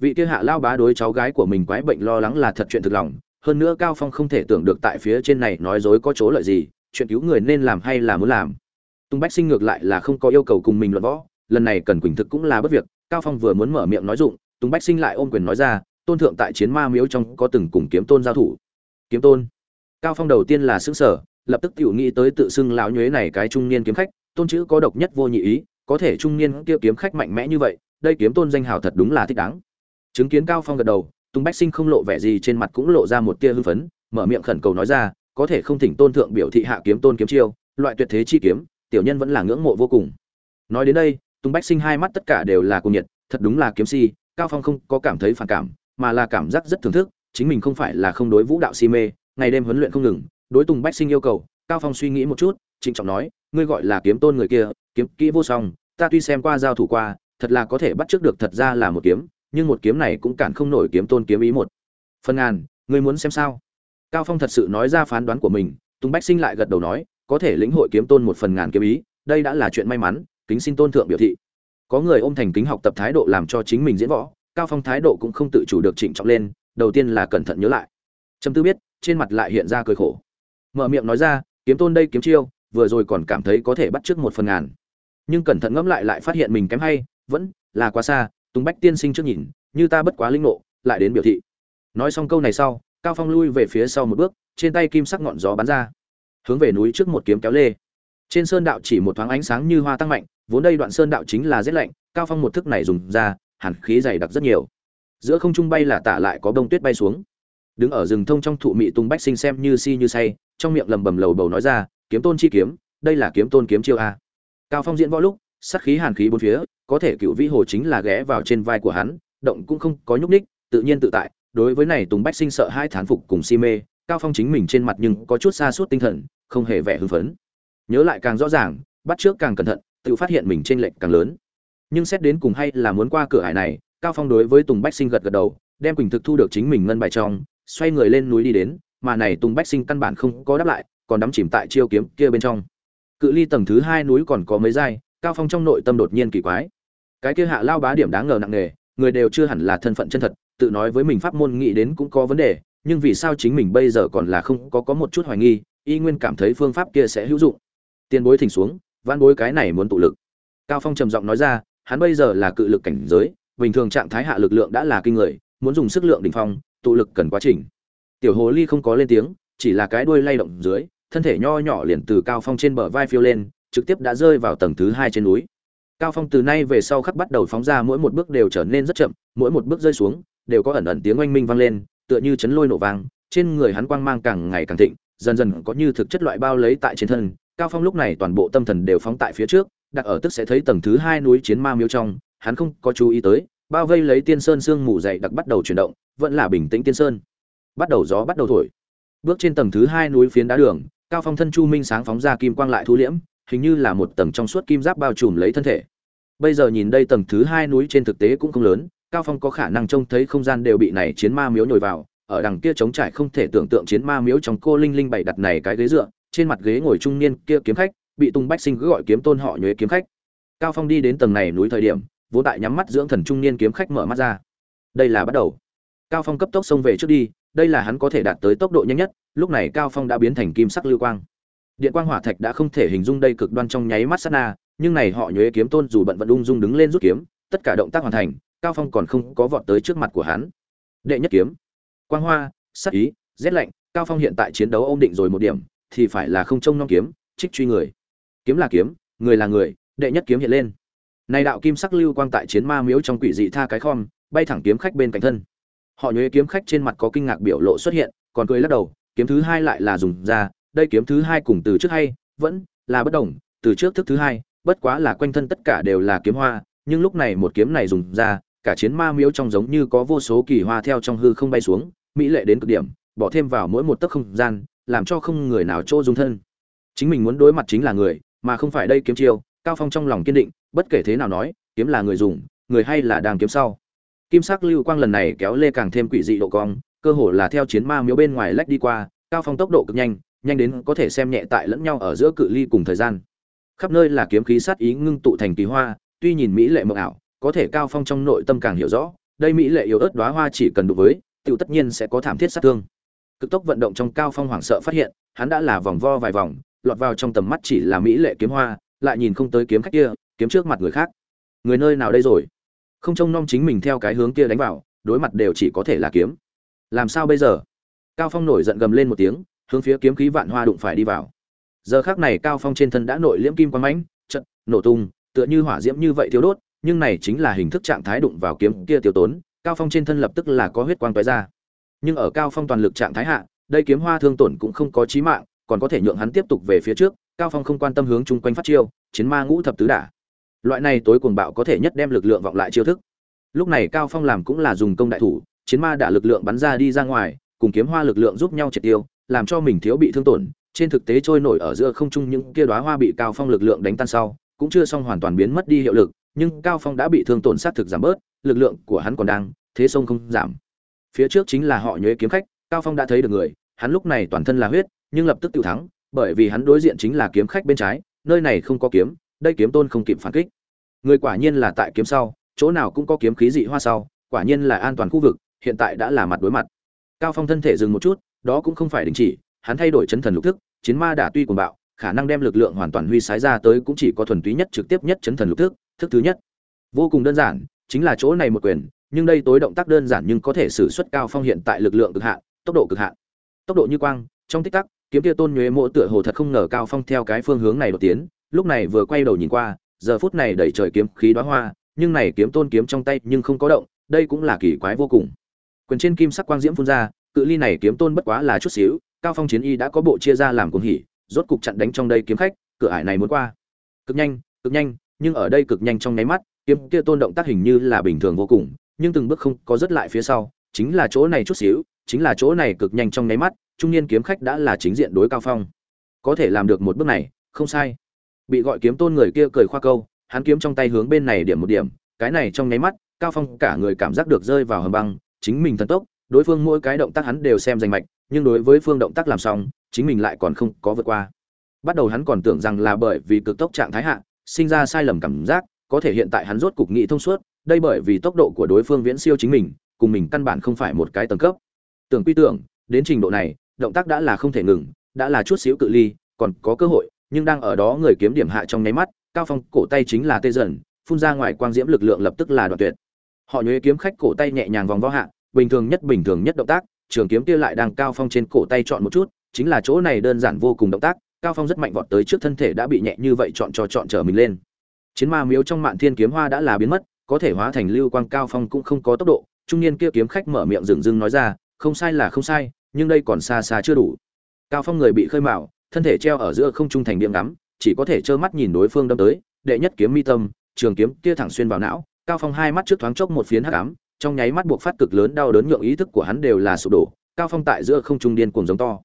vị kia hạ lao bá đối cháu gái của mình quái bệnh lo lắng là thật chuyện thực lòng, hơn nữa cao phong không thể tưởng được tại phía trên này nói dối có chỗ lợi gì, chuyện cứu người nên làm hay là muốn làm. Tung bách sinh ngược lại là không có yêu cầu cùng mình luận võ, lần này cần quỳnh thực cũng là bất việc, cao phong vừa muốn mở miệng nói dụng tung bách sinh lại ôm quyền nói ra, tôn thượng tại chiến ma miếu trong có từng cùng kiếm tôn giao thủ. Kiếm tôn? Cao phong đầu tiên là xứng sở lập tức tiểu nghĩ tới tự xưng lão nhuế này cái trung niên kiếm khách, tôn chữ có độc nhất vô nhị ý, có thể trung niên kia kiếm khách mạnh mẽ như vậy, đây kiếm tôn danh hào thật đúng là thích đáng chứng kiến cao phong gật đầu tung bách sinh không lộ vẻ gì trên mặt cũng lộ ra một tia hưng phấn, mở miệng khẩn cầu nói ra, có thể không thỉnh tôn thượng biểu thị hạ kiếm tôn kiếm chiêu, loại tuyệt thế chi kiếm, tiểu nhân vẫn là ngưỡng mộ vô cùng. Nói đến đây tung bách sinh hai mắt tất cả đều là cùng nhiệt, thật đúng là kiếm si, cao phong không có cảm thấy phản cảm, mà là cảm giác rất thưởng thức, chính mình không phải là không đối vũ đạo si mê, ngày đêm huấn luyện không ngừng, đối tùng bách sinh yêu cầu, cao phong suy nghĩ một chút, trịnh trọng nói, ngươi gọi là kiếm tôn người kia, kiếm kỹ vô song, ta tuy xem qua giao thủ qua, thật là có thể bắt trước được thật ra là một kiếm nhưng một kiếm này cũng cản không nổi kiếm tôn kiếm ý một. Phần ngàn, ngươi muốn xem sao? Cao phong thật sự nói ra phán đoán của mình, tùng bách sinh lại gật đầu nói, có thể lĩnh hội kiếm tôn một phần ngàn kiếm ý, đây đã là chuyện may mắn, kính xin tôn thượng biểu thị. Có người ôm thành kính học tập thái độ làm cho chính mình diễn võ, cao phong thái độ cũng không tự chủ được trịnh trọng lên, đầu tiên là cẩn thận nhớ lại. Trầm tư biết, trên mặt lại hiện ra cười khổ. Mở miệng nói ra, kiếm tôn đây kiếm chiêu, vừa rồi còn cảm thấy có thể bắt trước một phần ngàn. Nhưng cẩn thận ngẫm lại lại phát hiện mình kém hay, vẫn là quá xa tùng bách tiên sinh trước nhìn, như ta bất quá linh nộ lại đến biểu thị. Nói xong câu này sau, cao phong lui về phía sau một bước, trên tay kim sắc ngọn gió bắn ra. Hướng về núi trước một kiếm kéo lê. Trên sơn đạo chỉ một thoáng ánh sáng như hoa tăng mạnh, vốn đây đoạn sơn đạo chính là rét lạnh, cao phong một thức này dùng ra, hàn khí dày đặc rất nhiều. Giữa không trung bay là tả lại có bông tuyết bay xuống. Đứng ở rừng thông trong thụ mị tung bách sinh xem như si như say, trong miệng lầm bầm lầu bầu nói ra, kiếm tôn chi kiếm, đây là kiếm tôn kiếm chiêu a. Cao phong diễn võ lúc sát khí hàn khí bốn phía có thể cựu vĩ hồ chính là ghé vào trên vai của hắn động cũng không có nhúc nhích, tự nhiên tự tại. Đối với này tùng bách sinh sợ hai thán phục cùng si mê cao phong chính mình trên mặt nhưng có chút xa suốt tinh thần không hề vẻ hưng phấn. Nhớ lại càng rõ ràng bắt trước càng cẩn thận tự phát hiện mình trên lệch càng lớn. Nhưng xét đến cùng hay là muốn qua cửa hải này cao phong đối với tùng bách sinh gật gật đầu đem quỳnh thực thu được chính mình ngân bài trong xoay người lên núi đi đến mà này tùng bách sinh căn bản không có đáp lại còn đắm chìm tại chiêu kiếm kia bên trong. Cự ly tầng thứ hai núi còn có mấy giai cao phong trong nội tâm đột nhiên kỳ quái. Cái kia hạ lao bá điểm đáng ngờ nặng nề, người đều chưa hẳn là thân phận chân thật, tự nói với mình pháp môn nghĩ đến cũng có vấn đề, nhưng vì sao chính mình bây giờ còn là không có có một chút hoài nghi, y nguyên cảm thấy phương pháp kia sẽ hữu dụng. Tiền bối thỉnh xuống văn bối cái này muốn tụ lực. Cao phong trầm giọng nói ra, hắn bây giờ là cự lực cảnh giới, bình thường trạng thái hạ lực lượng đã là kinh người, muốn dùng sức lượng đỉnh phong, tụ lực cần quá trình. Tiểu hồ ly không có lên tiếng, chỉ là cái đuôi lay động dưới, thân thể nho nhỏ liền từ cao phong trên bờ vai phiêu lên trực tiếp đã rơi vào tầng thứ hai trên núi. Cao phong từ nay về sau khắc bắt đầu phóng ra mỗi một bước đều trở nên rất chậm, mỗi một bước rơi xuống, đều có ẩn ẩn tiếng oanh minh vang lên, tựa như chấn lôi nổ vang, trên người hắn quang mang càng ngày càng thịnh, dần dần có như thực chất loại bao lấy tại trên thân. Cao phong lúc này toàn bộ tâm thần đều phóng tại phía trước, đặt ở tức sẽ thấy tầng thứ hai núi chiến ma miêu trong, hắn không có chú ý tới, bao vây lấy tiên sơn sương mù dày đặc bắt đầu chuyển động, vẫn là bình tĩnh tiên sơn. Bắt đầu gió bắt đầu thổi. Bước trên tầng thứ hai núi phiến đá đường, cao phong thân chu minh sáng phóng ra kim quang lại thu liễm hình như là một tầng trong suốt kim giáp bao trùm lấy thân thể. Bây giờ nhìn đây tầng thứ hai núi trên thực tế cũng không lớn, cao phong có khả năng trông thấy không gian đều bị này chiến ma miếu nhồi vào, ở đằng kia trống trải không thể tưởng tượng chiến ma miếu trong cô linh linh bày đặt này cái ghế dựa, trên mặt ghế ngồi trung niên kia kiếm khách, bị tung bách sinh cứ gọi kiếm tôn họ nhuế kiếm khách. Cao phong đi đến tầng này núi thời điểm, vốn tại nhắm mắt dưỡng thần trung niên kiếm khách mở mắt ra. Đây là bắt đầu. Cao phong cấp tốc xông về trước đi, đây là hắn có thể đạt tới tốc độ nhanh nhất, lúc này cao phong đã biến thành kim sắc lưu quang điện quang hỏa thạch đã không thể hình dung đây cực đoan trong nháy mắt sát na, nhưng này họ nhuế kiếm tôn dù bận vận ung dung đứng lên rút kiếm, tất cả động tác hoàn thành, cao phong còn không có vọt tới trước mặt của hắn. Đệ nhất kiếm. Quang hoa sắc ý, rét lạnh, cao phong hiện tại chiến đấu ổn định rồi một điểm, thì phải là không trông non kiếm, trích truy người. Kiếm là kiếm, người là người, đệ nhất kiếm hiện lên. Này đạo kim sắc lưu quang tại chiến ma miếu trong quỷ dị tha cái khom, bay thẳng kiếm khách bên cạnh thân. Họ nhuế kiếm khách trên mặt có kinh ngạc biểu lộ xuất hiện, còn cười lắc đầu, kiếm thứ hai lại là dùng ra đây kiếm thứ hai cùng từ trước hay, vẫn là bất đồng, từ trước thức thứ hai, bất quá là quanh thân tất cả đều là kiếm hoa, nhưng lúc này một kiếm này dùng ra, cả chiến ma miếu trong giống như có vô số kỳ hoa theo trong hư không bay xuống, mỹ lệ đến cực điểm, bỏ thêm vào mỗi một tấc không gian, làm cho không người nào chỗ dung thân. Chính mình muốn đối mặt chính là người, mà không phải đây kiếm chiêu, cao phong trong lòng kiên định, bất kể thế nào nói, kiếm là người dùng, người hay là đang kiếm sau. Kim sắc lưu quang lần này kéo lê càng thêm quỷ dị độ cong, cơ hồ là theo chiến ma miếu bên ngoài lách đi qua, cao phong tốc độ cực nhanh nhanh đến có thể xem nhẹ tại lẫn nhau ở giữa cự ly cùng thời gian. Khắp nơi là kiếm khí sát ý ngưng tụ thành kỳ hoa, tuy nhìn mỹ lệ mộng ảo, có thể cao phong trong nội tâm càng hiểu rõ, đây mỹ lệ yếu ớt đóa hoa chỉ cần đụng với tự tất nhiên sẽ có thảm thiết sát thương. Cực tốc vận động trong cao phong hoảng sợ phát hiện, hắn đã là vòng vo vài vòng, lọt vào trong tầm mắt chỉ là mỹ lệ kiếm hoa, lại nhìn không tới kiếm khách kia, kiếm trước mặt người khác. Người nơi nào đây rồi? Không trông nom chính mình theo cái hướng kia đánh vào, đối mặt đều chỉ có thể là kiếm. Làm sao bây giờ? Cao phong nổi giận gầm lên một tiếng hướng phía kiếm khí vạn hoa đụng phải đi vào. Giờ khác này cao phong trên thân đã nội liễm kim quang mãnh trận nổ tung, tựa như hỏa diễm như vậy thiếu đốt, nhưng này chính là hình thức trạng thái đụng vào kiếm kia tiêu tốn, cao phong trên thân lập tức là có huyết quang tóe ra. Nhưng ở cao phong toàn lực trạng thái hạ, đây kiếm hoa thương tổn cũng không có chí mạng, còn có thể nhượng hắn tiếp tục về phía trước, cao phong không quan tâm hướng chung quanh phát chiêu, chiến ma ngũ thập tứ đả. Loại này tối cuồng bạo có thể nhất đem lực lượng vọng lại chiêu thức. Lúc này cao phong làm cũng là dùng công đại thủ, chiến ma đả lực lượng bắn ra đi ra ngoài, cùng kiếm hoa lực lượng giúp nhau triệt tiêu làm cho mình thiếu bị thương tổn, trên thực tế trôi nổi ở giữa không trung những kia đóa hoa bị cao phong lực lượng đánh tan sau, cũng chưa xong hoàn toàn biến mất đi hiệu lực, nhưng cao phong đã bị thương tổn sát thực giảm bớt, lực lượng của hắn còn đang, thế sông không giảm. Phía trước chính là họ nhuế kiếm khách, cao phong đã thấy được người, hắn lúc này toàn thân là huyết, nhưng lập tức tự thắng, bởi vì hắn đối diện chính là kiếm khách bên trái, nơi này không có kiếm, đây kiếm tôn không kịp phản kích. Người quả nhiên là tại kiếm sau, chỗ nào cũng có kiếm khí dị hoa sau, quả nhiên là an toàn khu vực, hiện tại đã là mặt đối mặt. Cao phong thân thể dừng một chút đó cũng không phải đình chỉ, hắn thay đổi chấn thần lục thức, chiến ma đả tuy cuồng bạo, khả năng đem lực lượng hoàn toàn huy sái ra tới cũng chỉ có thuần túy nhất trực tiếp nhất chấn thần lục thức thức thứ nhất. Vô cùng đơn giản, chính là chỗ này một quyền, nhưng đây tối động tác đơn giản nhưng có thể sử xuất cao phong hiện tại lực lượng cực hạn, tốc độ cực hạn. Tốc độ như quang, trong tích tắc, kiếm kia tôn nhuế mộ tựa hồ thật không ngờ cao phong theo cái phương hướng này đột tiến, lúc này vừa quay đầu nhìn qua, giờ phút này đẩy trời kiếm khí đóa hoa, nhưng này kiếm tôn kiếm trong tay nhưng không có động, đây cũng là kỳ quái vô cùng. Quyền trên kim sắc quang diễm phun ra cự ly này kiếm tôn bất quá là chút xíu, cao phong chiến y đã có bộ chia ra làm cuồng hỉ, rốt cục chặn đánh trong đây kiếm khách, cửa ải này muốn qua. Cực nhanh cực nhanh, nhưng ở đây cực nhanh trong nháy mắt, kiếm kia tôn động tác hình như là bình thường vô cùng, nhưng từng bước không có rất lại phía sau, chính là chỗ này chút xíu, chính là chỗ này cực nhanh trong nháy mắt, trung niên kiếm khách đã là chính diện đối cao phong. Có thể làm được một bước này, không sai. Bị gọi kiếm tôn người kia cười khoa câu, hắn kiếm trong tay hướng bên này điểm một điểm, cái này trong nháy mắt, cao phong cả người cảm giác được rơi vào hầm băng, chính mình thần tốc đối phương mỗi cái động tác hắn đều xem danh mạch, nhưng đối với phương động tác làm xong, chính mình lại còn không có vượt qua. Bắt đầu hắn còn tưởng rằng là bởi vì cực tốc trạng thái hạ, sinh ra sai lầm cảm giác, có thể hiện tại hắn rốt cục nghĩ thông suốt, đây bởi vì tốc độ của đối phương viễn siêu chính mình, cùng mình căn bản không phải một cái tầng cấp. Tưởng quy tưởng, đến trình độ này, động tác đã là không thể ngừng, đã là chút xíu cự ly, còn có cơ hội, nhưng đang ở đó người kiếm điểm hạ trong nháy mắt, cao phong cổ tay chính là tê dần, phun ra ngoài quang diễm lực lượng lập tức là đoạn tuyệt. Họ nhuế kiếm khách cổ tay nhẹ nhàng vòng vo hạ bình thường nhất bình thường nhất động tác, trường kiếm kia lại đang cao phong trên cổ tay chọn một chút, chính là chỗ này đơn giản vô cùng động tác, cao phong rất mạnh vọt tới trước thân thể đã bị nhẹ như vậy chọn cho chọn trở mình lên. Chiến ma miếu trong mạn thiên kiếm hoa đã là biến mất, có thể hóa thành lưu quang cao phong cũng không có tốc độ, trung niên kia kiếm khách mở miệng dừng dưng nói ra, không sai là không sai, nhưng đây còn xa xa chưa đủ. Cao phong người bị khơi mạo thân thể treo ở giữa không trung thành điểm ngắm, chỉ có thể trơ mắt nhìn đối phương đâm tới, đệ nhất kiếm mi tâm, trường kiếm kia thẳng xuyên vào não. Cao phong hai mắt trước thoáng chốc một phiến hắc ám trong nháy mắt buộc phát cực lớn đau đớn nhượng ý thức của hắn đều là sụp đổ, cao phong tại giữa không trung điên cuồng giống to.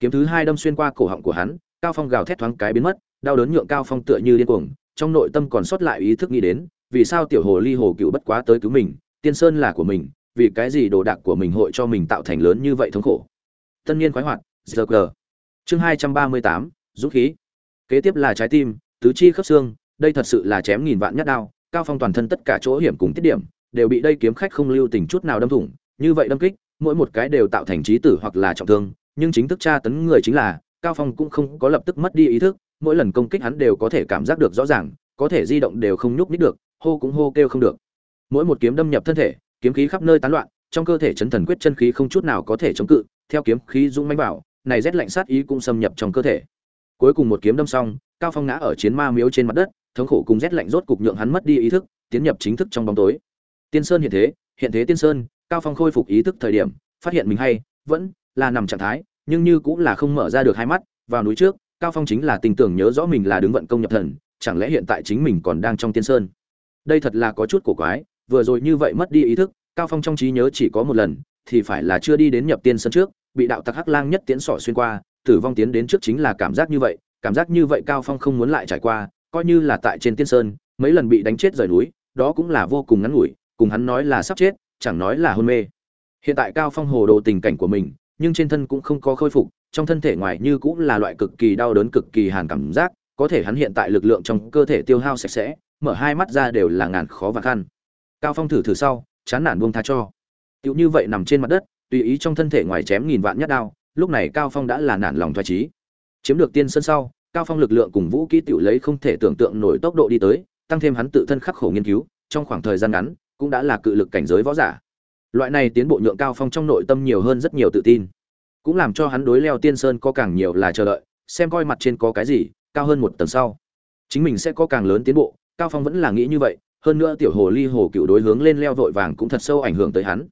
Kiếm thứ hai đâm xuyên qua cổ họng của hắn, cao phong gào thét thoáng cái biến mất, đau đớn nhượng cao phong tựa như điên cuồng, trong nội tâm còn sót lại ý thức nghĩ đến, vì sao tiểu hồ ly hồ cựu bất quá tới cứu mình, tiên sơn là của mình, vì cái gì đồ đạc của mình hội cho mình tạo thành lớn như vậy thống khổ. Tân niên khoái hoạt, giờ cờ. Chương hai trăm ba mươi tám, dũng khí. Kế tiếp là trái tim, tứ chi khớp xương, đây thật sự là chém nghìn vạn nhát đao, cao phong toàn thân tất cả chỗ hiểm cùng tiết điểm đều bị đây kiếm khách không lưu tình chút nào đâm thủng, như vậy đâm kích, mỗi một cái đều tạo thành trí tử hoặc là trọng thương, nhưng chính thức tra tấn người chính là, cao phong cũng không có lập tức mất đi ý thức, mỗi lần công kích hắn đều có thể cảm giác được rõ ràng, có thể di động đều không nhúc nhích được, hô cũng hô kêu không được. Mỗi một kiếm đâm nhập thân thể, kiếm khí khắp nơi tán loạn, trong cơ thể chấn thần quyết chân khí không chút nào có thể chống cự, theo kiếm khí dũng mãnh bảo này rét lạnh sát ý cũng xâm nhập trong cơ thể. Cuối cùng một kiếm đâm xong, cao phong ngã ở chiến ma miếu trên mặt đất, thống khổ cùng rét lạnh rốt cục nhượng hắn mất đi ý thức, tiến nhập chính thức trong bóng tối tiên sơn hiện thế hiện thế tiên sơn, cao phong khôi phục ý thức thời điểm, phát hiện mình hay, vẫn là nằm trạng thái, nhưng như cũng là không mở ra được hai mắt, vào núi trước, cao phong chính là tình tưởng nhớ rõ mình là đứng vận công nhập thần, chẳng lẽ hiện tại chính mình còn đang trong tiên sơn? Đây thật là có chút cổ quái, vừa rồi như vậy mất đi ý thức, cao phong trong trí nhớ chỉ có một lần, thì phải là chưa đi đến nhập tiên sơn trước, bị đạo tặc hắc lang nhất tiến sỏ xuyên qua, tử vong tiến đến trước chính là cảm giác như vậy, cảm giác như vậy cao phong không muốn lại trải qua, coi như là tại trên tiên sơn, mấy lần bị đánh chết rời núi, đó cũng là vô cùng ngắn ngủi cùng hắn nói là sắp chết, chẳng nói là hôn mê. Hiện tại cao phong hồ đồ tình cảnh của mình, nhưng trên thân cũng không có khôi phục, trong thân thể ngoài như cũng là loại cực kỳ đau đớn cực kỳ hàn cảm giác, có thể hắn hiện tại lực lượng trong cơ thể tiêu hao sạch sẽ, mở hai mắt ra đều là ngàn khó và khăn. Cao phong thử thử sau, chán nản buông tha cho. Tựu như vậy nằm trên mặt đất, tùy ý trong thân thể ngoài chém nghìn vạn nhát đao, lúc này cao phong đã là nản lòng thoái trí chiếm được tiên sơn sau, cao phong lực lượng cùng vũ kỹ tiểu lấy không thể tưởng tượng nổi tốc độ đi tới, tăng thêm hắn tự thân khắc khổ nghiên cứu, trong khoảng thời gian ngắn cũng đã là cự lực cảnh giới võ giả. Loại này tiến bộ nhượng cao phong trong nội tâm nhiều hơn rất nhiều tự tin. Cũng làm cho hắn đối leo tiên sơn có càng nhiều là chờ đợi, xem coi mặt trên có cái gì, cao hơn một tầng sau. Chính mình sẽ có càng lớn tiến bộ, cao phong vẫn là nghĩ như vậy, hơn nữa tiểu hồ ly hồ cựu đối hướng lên leo vội vàng cũng thật sâu ảnh hưởng tới hắn.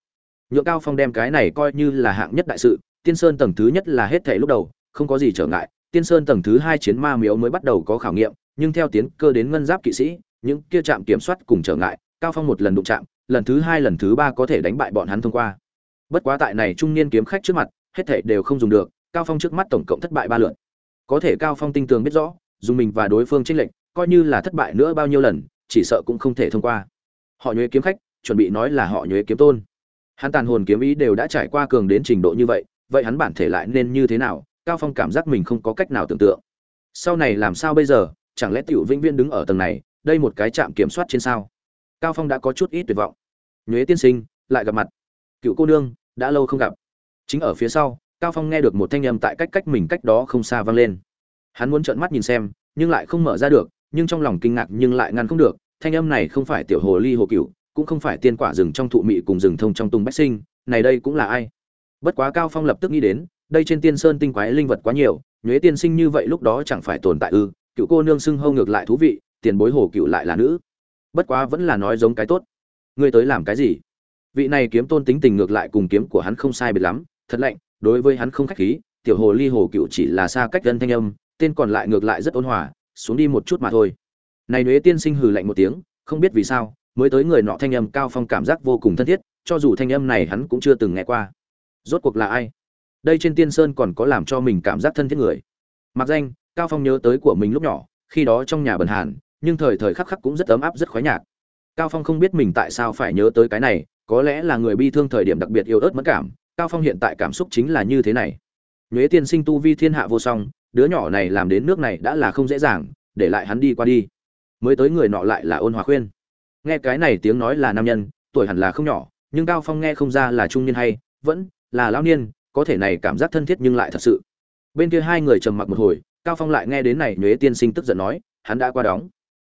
Nhượng cao phong đem cái này coi như là hạng nhất đại sự, tiên sơn tầng thứ nhất là hết thể lúc đầu, không có gì trở ngại. Tiên sơn tầng thứ hai chiến ma miếu mới bắt đầu có khảo nghiệm, nhưng theo tiến cơ đến ngân giáp kỵ sĩ, những kia chạm kiểm soát cùng trở ngại cao phong một lần đụng chạm, lần thứ hai, lần thứ ba có thể đánh bại bọn hắn thông qua. Bất quá tại này trung niên kiếm khách trước mặt, hết thảy đều không dùng được, cao phong trước mắt tổng cộng thất bại ba lượt. Có thể cao phong tinh tường biết rõ, dùng mình và đối phương tranh lệnh coi như là thất bại nữa bao nhiêu lần, chỉ sợ cũng không thể thông qua. Họ nhuế kiếm khách, chuẩn bị nói là họ nhuế kiếm tôn. Hắn tàn hồn kiếm ý đều đã trải qua cường đến trình độ như vậy vậy hắn bản thể lại nên như thế nào? Cao phong cảm giác mình không có cách nào tưởng tượng. Sau này làm sao bây giờ? Chẳng lẽ tiểu vĩnh viên đứng ở tầng này, đây một cái trạm kiểm soát trên sao? Cao phong đã có chút ít tuyệt vọng. Nhuế tiên sinh, lại gặp mặt. Cựu cô nương, đã lâu không gặp. Chính ở phía sau, cao phong nghe được một thanh âm tại cách cách mình cách đó không xa vang lên. Hắn muốn trợn mắt nhìn xem, nhưng lại không mở ra được, nhưng trong lòng kinh ngạc nhưng lại ngăn không được. Thanh âm này không phải tiểu hồ ly hồ cựu, cũng không phải tiên quả rừng trong thụ mị cùng rừng thông trong tùng bách sinh, này đây cũng là ai? Bất quá cao phong lập tức nghĩ đến, đây trên tiên sơn tinh quái linh vật quá nhiều, nhuế tiên sinh như vậy lúc đó chẳng phải tồn tại ư? Cựu cô nương xưng hâu ngược lại thú vị, tiền bối hồ cựu lại là nữ bất quá vẫn là nói giống cái tốt. Ngươi tới làm cái gì? Vị này kiếm tôn tính tình ngược lại cùng kiếm của hắn không sai biệt lắm, thật lạnh, đối với hắn không khách khí, tiểu hồ ly hồ cựu chỉ là xa cách dân thanh âm, tên còn lại ngược lại rất ôn hòa, xuống đi một chút mà thôi. Này nhuế tiên sinh hừ lạnh một tiếng, không biết vì sao, mới tới người nọ thanh âm cao phong cảm giác vô cùng thân thiết, cho dù thanh âm này hắn cũng chưa từng nghe qua. Rốt cuộc là ai? Đây trên tiên sơn còn có làm cho mình cảm giác thân thiết người. Mặc danh, cao phong nhớ tới của mình lúc nhỏ, khi đó trong nhà bần hàn nhưng thời thời khắc khắc cũng rất ấm áp, rất khoái nhạc. Cao phong không biết mình tại sao phải nhớ tới cái này, có lẽ là người bi thương thời điểm đặc biệt yêu ớt mất cảm, cao phong hiện tại cảm xúc chính là như thế này. Nhuế tiên sinh tu vi thiên hạ vô song, đứa nhỏ này làm đến nước này đã là không dễ dàng, để lại hắn đi qua đi. Mới tới người nọ lại là ôn hòa khuyên. Nghe cái này tiếng nói là nam nhân, tuổi hẳn là không nhỏ, nhưng cao phong nghe không ra là trung niên hay, vẫn là lão niên, có thể này cảm giác thân thiết nhưng lại thật sự. Bên kia hai người trầm mặc một hồi, cao phong lại nghe đến này, nhuế tiên sinh tức giận nói, hắn đã qua đóng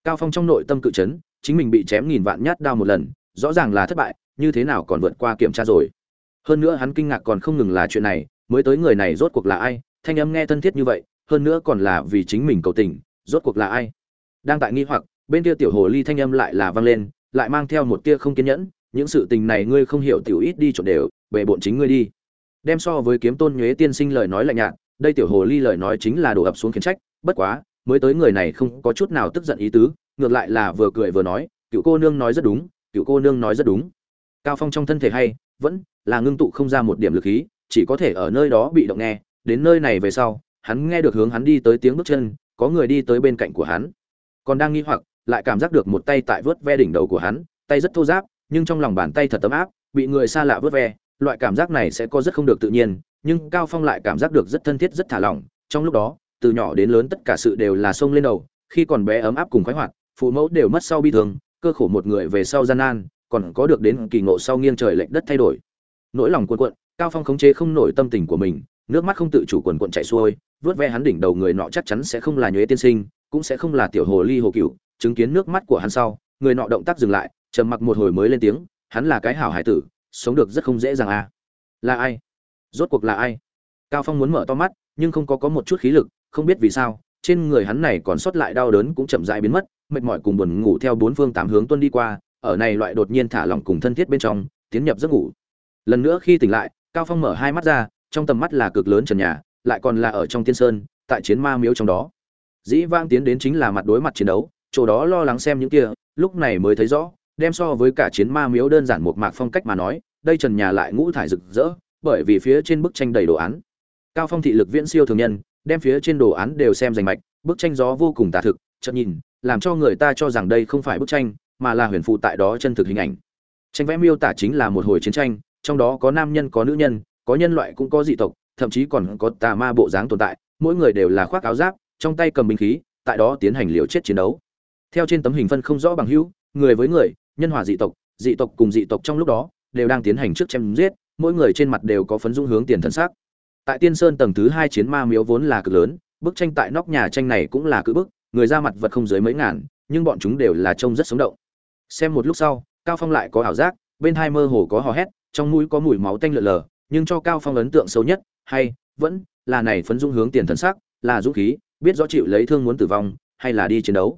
cao phong trong nội tâm cự chấn, chính mình bị chém nghìn vạn nhát đao một lần, rõ ràng là thất bại, như thế nào còn vượt qua kiểm tra rồi. Hơn nữa hắn kinh ngạc còn không ngừng là chuyện này, mới tới người này rốt cuộc là ai, thanh âm nghe thân thiết như vậy, hơn nữa còn là vì chính mình cầu tình, rốt cuộc là ai? Đang tại nghi hoặc, bên kia tiểu hồ ly thanh âm lại là vang lên, lại mang theo một tia không kiên nhẫn, những sự tình này ngươi không hiểu tiểu ít đi trộn đều về bộn chính ngươi đi. Đem so với kiếm tôn nhuế tiên sinh lời nói lạnh nhạt, đây tiểu hồ ly lời nói chính là đổ ập xuống khiến trách, bất quá mới tới người này không có chút nào tức giận ý tứ, ngược lại là vừa cười vừa nói, cựu cô nương nói rất đúng, cựu cô nương nói rất đúng. Cao phong trong thân thể hay, vẫn là ngưng tụ không ra một điểm lực khí, chỉ có thể ở nơi đó bị động nghe, đến nơi này về sau, hắn nghe được hướng hắn đi tới tiếng bước chân, có người đi tới bên cạnh của hắn. Còn đang nghi hoặc, lại cảm giác được một tay tại vớt ve đỉnh đầu của hắn, tay rất thô giáp nhưng trong lòng bàn tay thật tấm áp, bị người xa lạ vớt ve, loại cảm giác này sẽ có rất không được tự nhiên, nhưng cao phong lại cảm giác được rất thân thiết, rất thả lỏng, trong lúc đó từ nhỏ đến lớn tất cả sự đều là sông lên đầu, khi còn bé ấm áp cùng khoái hoạt, phụ mẫu đều mất sau bi thương, cơ khổ một người về sau gian nan, còn có được đến kỳ ngộ sau nghiêng trời lệch đất thay đổi. Nỗi lòng cuộn cuộn, cao phong khống chế không nổi tâm tình của mình, nước mắt không tự chủ quần cuộn chảy xuôi, vớt ve hắn đỉnh đầu người nọ chắc chắn sẽ không là nhuế tiên sinh, cũng sẽ không là tiểu hồ ly hồ cửu chứng kiến nước mắt của hắn sau, người nọ động tác dừng lại, trầm mặc một hồi mới lên tiếng, hắn là cái hảo hải tử, sống được rất không dễ dàng à. Là ai? Rốt cuộc là ai? Cao phong muốn mở to mắt, nhưng không có có một chút khí lực không biết vì sao, trên người hắn này còn sót lại đau đớn cũng chậm rãi biến mất, mệt mỏi cùng buồn ngủ theo bốn phương tám hướng tuân đi qua, ở này loại đột nhiên thả lỏng cùng thân thiết bên trong, tiến nhập giấc ngủ. Lần nữa khi tỉnh lại, cao phong mở hai mắt ra, trong tầm mắt là cực lớn trần nhà, lại còn là ở trong tiên sơn, tại chiến ma miếu trong đó. Dĩ vang tiến đến chính là mặt đối mặt chiến đấu, chỗ đó lo lắng xem những kia, lúc này mới thấy rõ, đem so với cả chiến ma miếu đơn giản một mạc phong cách mà nói, đây trần nhà lại ngũ thải rực rỡ, bởi vì phía trên bức tranh đầy đồ án. Cao phong thị lực viễn siêu thường nhân đem phía trên đồ án đều xem rành mạch, bức tranh gió vô cùng tả thực, chợt nhìn, làm cho người ta cho rằng đây không phải bức tranh, mà là huyền phụ tại đó chân thực hình ảnh. Tranh vẽ miêu tả chính là một hồi chiến tranh, trong đó có nam nhân có nữ nhân, có nhân loại cũng có dị tộc, thậm chí còn có tà ma bộ dáng tồn tại, mỗi người đều là khoác áo giáp, trong tay cầm binh khí, tại đó tiến hành liều chết chiến đấu. Theo trên tấm hình phân không rõ bằng hữu, người với người, nhân hòa dị tộc dị tộc cùng dị tộc trong lúc đó, đều đang tiến hành trước chém giết, mỗi người trên mặt đều có phấn dung hướng tiền thân sắc tại tiên sơn tầng thứ hai chiến ma miếu vốn là cực lớn, bức tranh tại nóc nhà tranh này cũng là cự bức, người ra mặt vật không dưới mấy ngàn, nhưng bọn chúng đều là trông rất sống động. Xem một lúc sau, cao phong lại có ảo giác, bên hai mơ hồ có hò hét, trong mũi có mùi máu tanh lợn lờ, nhưng cho cao phong ấn tượng sâu nhất, hay, vẫn là này phấn dung hướng tiền thần sắc, là dũng khí, biết rõ chịu lấy thương muốn tử vong, hay là đi chiến đấu.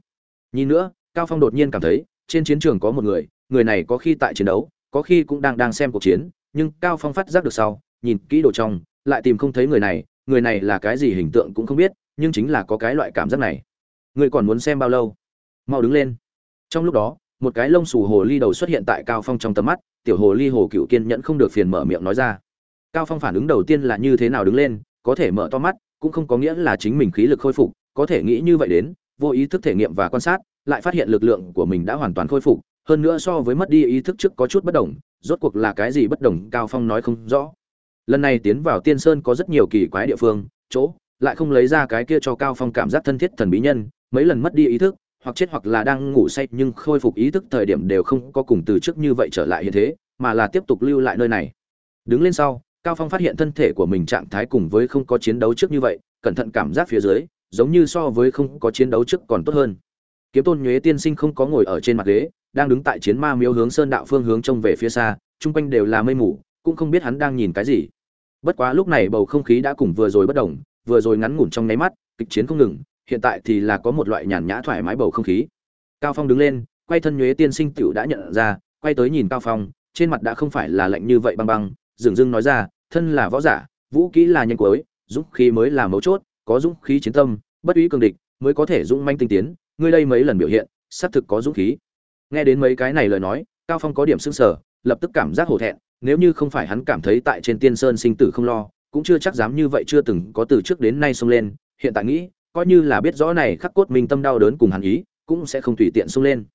Nhìn nữa, cao phong đột nhiên cảm thấy, trên chiến trường có một người người này có khi tại chiến đấu, có khi cũng đang đang xem cuộc chiến, nhưng cao phong phát giác được sau, nhìn kỹ đồ trong lại tìm không thấy người này người này là cái gì hình tượng cũng không biết, nhưng chính là có cái loại cảm giác này. Người còn muốn xem bao lâu? Mau đứng lên. Trong lúc đó, một cái lông xù hồ ly đầu xuất hiện tại cao phong trong tầm mắt, tiểu hồ ly hồ cựu kiên nhẫn không được phiền mở miệng nói ra. Cao phong phản ứng đầu tiên là như thế nào đứng lên, có thể mở to mắt, cũng không có nghĩa là chính mình khí lực khôi phục, có thể nghĩ như vậy đến, vô ý thức thể nghiệm và quan sát, lại phát hiện lực lượng của mình đã hoàn toàn khôi phục, hơn nữa so với mất đi ý thức trước có chút bất đồng, rốt cuộc là cái gì bất đồng, cao phong nói không rõ lần này tiến vào tiên sơn có rất nhiều kỳ quái địa phương, chỗ lại không lấy ra cái kia cho cao phong cảm giác thân thiết thần bí nhân, mấy lần mất đi ý thức, hoặc chết hoặc là đang ngủ say, nhưng khôi phục ý thức thời điểm đều không có cùng từ trước như vậy trở lại hiện thế, mà là tiếp tục lưu lại nơi này. Đứng lên sau, cao phong phát hiện thân thể của mình trạng thái cùng với không có chiến đấu trước như vậy, cẩn thận cảm giác phía dưới, giống như so với không có chiến đấu trước còn tốt hơn. Kiếm tôn nhuế tiên sinh không có ngồi ở trên mặt ghế, đang đứng tại chiến ma miếu hướng sơn đạo phương hướng trông về phía xa, chung quanh đều là mây mù, cũng không biết hắn đang nhìn cái gì bất quá lúc này bầu không khí đã cùng vừa rồi bất đồng, vừa rồi ngắn ngủn trong nháy mắt, kịch chiến không ngừng, hiện tại thì là có một loại nhàn nhã thoải mái bầu không khí. Cao phong đứng lên, quay thân nhuế tiên sinh tiểu đã nhận ra, quay tới nhìn cao phong, trên mặt đã không phải là lạnh như vậy băng băng dường dưng nói ra, thân là võ giả, vũ kỹ là nhanh cuối, dũng khí mới là mấu chốt, có dũng khí chiến tâm, bất ý cường địch mới có thể dũng manh tinh tiến, ngươi đây mấy lần biểu hiện, xác thực có dũng khí. Nghe đến mấy cái này lời nói, cao phong có điểm sưng sở lập tức cảm giác hổ thẹn nếu như không phải hắn cảm thấy tại trên tiên sơn sinh tử không lo, cũng chưa chắc dám như vậy chưa từng có từ trước đến nay xông lên. Hiện tại nghĩ, coi như là biết rõ này khắc cốt minh tâm đau đớn cùng hắn ý, cũng sẽ không tùy tiện xông lên.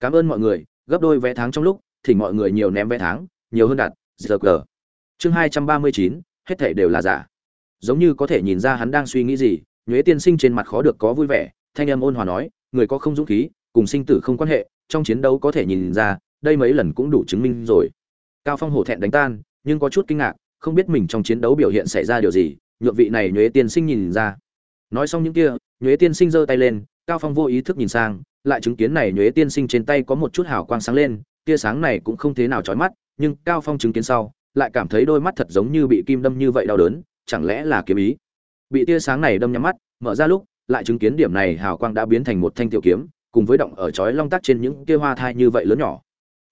Cảm ơn mọi người, gấp đôi vé tháng trong lúc thỉnh mọi người nhiều ném vé tháng, nhiều hơn đặt, giờ cờ. Chương hai trăm ba mươi chín, hết thể đều là giả. Giống như có thể nhìn ra hắn đang suy nghĩ gì, nhuế tiên sinh trên mặt khó được có vui vẻ, thanh âm ôn hòa nói, người có không dũng khí, cùng sinh tử không quan hệ, trong chiến đấu có thể nhìn ra, đây mấy lần cũng đủ chứng minh rồi cao phong hổ thẹn đánh tan, nhưng có chút kinh ngạc, không biết mình trong chiến đấu biểu hiện xảy ra điều gì, nhượng vị này nhuế tiên sinh nhìn ra. Nói xong những kia, nhuế tiên sinh giơ tay lên, cao phong vô ý thức nhìn sang, lại chứng kiến này nhuế tiên sinh trên tay có một chút hào quang sáng lên, tia sáng này cũng không thế nào chói mắt, nhưng cao phong chứng kiến sau, lại cảm thấy đôi mắt thật giống như bị kim đâm như vậy đau đớn, chẳng lẽ là kiếm ý? Bị tia sáng này đâm nhắm mắt, mở ra lúc, lại chứng kiến điểm này hào quang đã biến thành một thanh tiểu kiếm, cùng với động ở chói long tắc trên những kia hoa thai như vậy lớn nhỏ.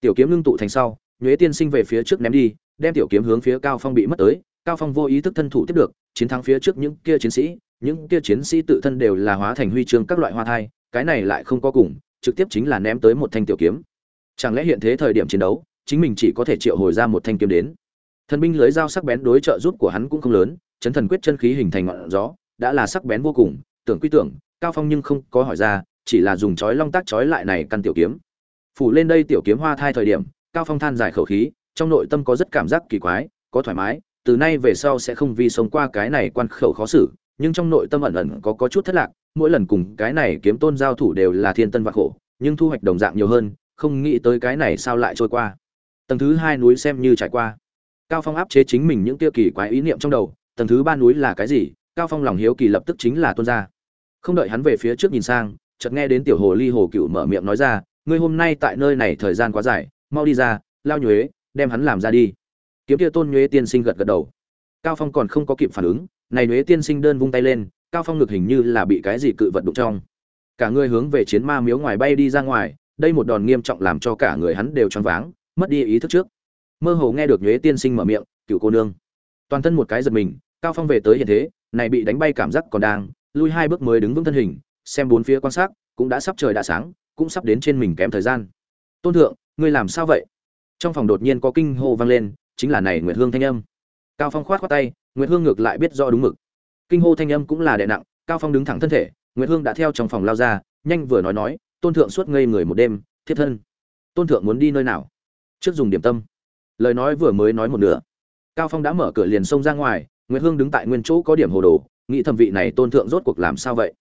Tiểu kiếm ngưng tụ thành sau nhuế tiên sinh về phía trước ném đi, đem tiểu kiếm hướng phía cao phong bị mất tới, cao phong vô ý thức thân thủ tiếp được, chiến thắng phía trước những kia chiến sĩ, những kia chiến sĩ tự thân đều là hóa thành huy chương các loại hoa thai, cái này lại không có cùng, trực tiếp chính là ném tới một thanh tiểu kiếm. Chẳng lẽ hiện thế thời điểm chiến đấu, chính mình chỉ có thể triệu hồi ra một thanh kiếm đến? Thần binh lưới dao sắc bén đối trợ giúp của hắn cũng không lớn, chấn thần quyết chân khí hình thành ngọn gió, đã là sắc bén vô cùng, tưởng quy tưởng, cao phong nhưng không có hỏi ra, chỉ là dùng chói long tác chói lại này căn tiểu kiếm. Phủ lên đây tiểu kiếm hoa thai thời điểm cao phong than dài khẩu khí, trong nội tâm có rất cảm giác kỳ quái, có thoải mái, từ nay về sau sẽ không vì sống qua cái này quan khẩu khó xử, nhưng trong nội tâm ẩn ẩn có có chút thất lạc, mỗi lần cùng cái này kiếm tôn giao thủ đều là thiên tân vạn khổ, nhưng thu hoạch đồng dạng nhiều hơn, không nghĩ tới cái này sao lại trôi qua. Tầng thứ hai núi xem như trải qua. Cao phong áp chế chính mình những tiêu kỳ quái ý niệm trong đầu, tầng thứ ba núi là cái gì, cao phong lòng hiếu kỳ lập tức chính là tuôn ra. Không đợi hắn về phía trước nhìn sang, chợt nghe đến tiểu hồ ly hồ cựu mở miệng nói ra, ngươi hôm nay tại nơi này thời gian quá dài mau đi ra, lao nhuế, đem hắn làm ra đi. Kiếm kia tôn nhuế tiên sinh gật gật đầu. Cao phong còn không có kịp phản ứng, này nhuế tiên sinh đơn vung tay lên, cao phong ngực hình như là bị cái gì cự vật đụng trong. Cả người hướng về chiến ma miếu ngoài bay đi ra ngoài, đây một đòn nghiêm trọng làm cho cả người hắn đều choáng váng, mất đi ý thức trước. Mơ hồ nghe được nhuế tiên sinh mở miệng, cựu cô nương. Toàn thân một cái giật mình, cao phong về tới hiện thế, này bị đánh bay cảm giác còn đang, lui hai bước mới đứng vững thân hình, xem bốn phía quan sát, cũng đã sắp trời đã sáng, cũng sắp đến trên mình kém thời gian tôn thượng, ngươi làm sao vậy? Trong phòng đột nhiên có kinh hô vang lên, chính là này nguyệt hương thanh âm. Cao phong khoát khoát tay, nguyệt hương ngược lại biết rõ đúng mực. Kinh hô thanh âm cũng là đè nặng, cao phong đứng thẳng thân thể, nguyệt hương đã theo trong phòng lao ra, nhanh vừa nói nói, tôn thượng suốt ngây người một đêm thiết thân. Tôn thượng muốn đi nơi nào? Trước dùng điểm tâm. Lời nói vừa mới nói một nửa, cao phong đã mở cửa liền xông ra ngoài, nguyệt hương đứng tại nguyên chỗ có điểm hồ đồ, nghĩ thẩm vị này tôn thượng rốt cuộc làm sao vậy?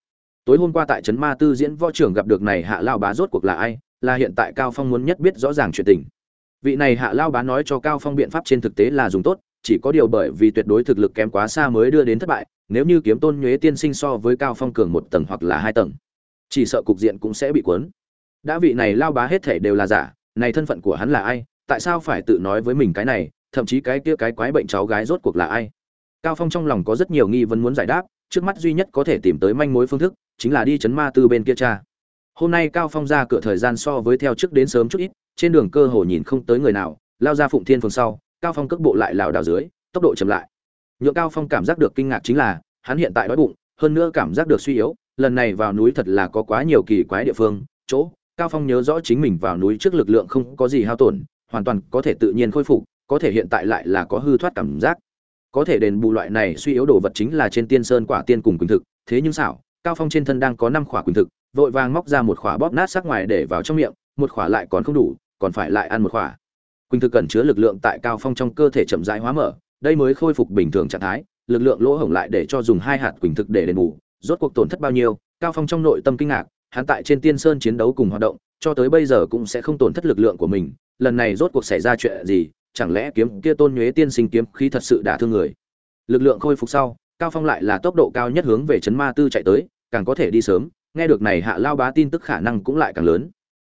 Tối hôm qua tại trấn ma tư diễn võ trưởng gặp được này hạ lao bá rốt cuộc là ai? Là hiện tại cao phong muốn nhất biết rõ ràng chuyện tình. Vị này hạ lao bá nói cho cao phong biện pháp trên thực tế là dùng tốt, chỉ có điều bởi vì tuyệt đối thực lực kém quá xa mới đưa đến thất bại, nếu như kiếm tôn nhuế tiên sinh so với cao phong cường một tầng hoặc là hai tầng, chỉ sợ cục diện cũng sẽ bị cuốn. Đã vị này lao bá hết thể đều là giả, này thân phận của hắn là ai, tại sao phải tự nói với mình cái này, thậm chí cái kia cái quái bệnh cháu gái rốt cuộc là ai? Cao phong trong lòng có rất nhiều nghi vấn muốn giải đáp, trước mắt duy nhất có thể tìm tới manh mối phương thức, chính là đi chấn ma tư bên kia cha hôm nay cao phong ra cửa thời gian so với theo trước đến sớm chút ít, trên đường cơ hồ nhìn không tới người nào, lao ra phụng thiên phường sau, cao phong cước bộ lại lảo đảo dưới, tốc độ chậm lại. Nhựa cao phong cảm giác được kinh ngạc chính là, hắn hiện tại đói bụng, hơn nữa cảm giác được suy yếu, lần này vào núi thật là có quá nhiều kỳ quái địa phương, chỗ, cao phong nhớ rõ chính mình vào núi trước lực lượng không có gì hao tổn, hoàn toàn có thể tự nhiên khôi phục, có thể hiện tại lại là có hư thoát cảm giác. Có thể đền bù loại này suy yếu đồ vật chính là trên tiên sơn quả tiên cùng quỳnh thực, thế nhưng xảo, cao phong trên thân đang có năm khỏa quỳnh thực vội vàng móc ra một khỏa bóp nát sắc ngoài để vào trong miệng, một khỏa lại còn không đủ, còn phải lại ăn một khỏa. Quỳnh thực cần chứa lực lượng tại cao phong trong cơ thể chậm rãi hóa mở, đây mới khôi phục bình thường trạng thái, lực lượng lỗ hổng lại để cho dùng hai hạt quỳnh thực để đền bù, rốt cuộc tổn thất bao nhiêu, cao phong trong nội tâm kinh ngạc, hắn tại trên tiên sơn chiến đấu cùng hoạt động, cho tới bây giờ cũng sẽ không tổn thất lực lượng của mình, lần này rốt cuộc xảy ra chuyện gì, chẳng lẽ kiếm kia tôn nhuế tiên sinh kiếm khí thật sự đả thương người? Lực lượng khôi phục sau, cao phong lại là tốc độ cao nhất hướng về chấn ma tư chạy tới, càng có thể đi sớm nghe được này hạ lao bá tin tức khả năng cũng lại càng lớn.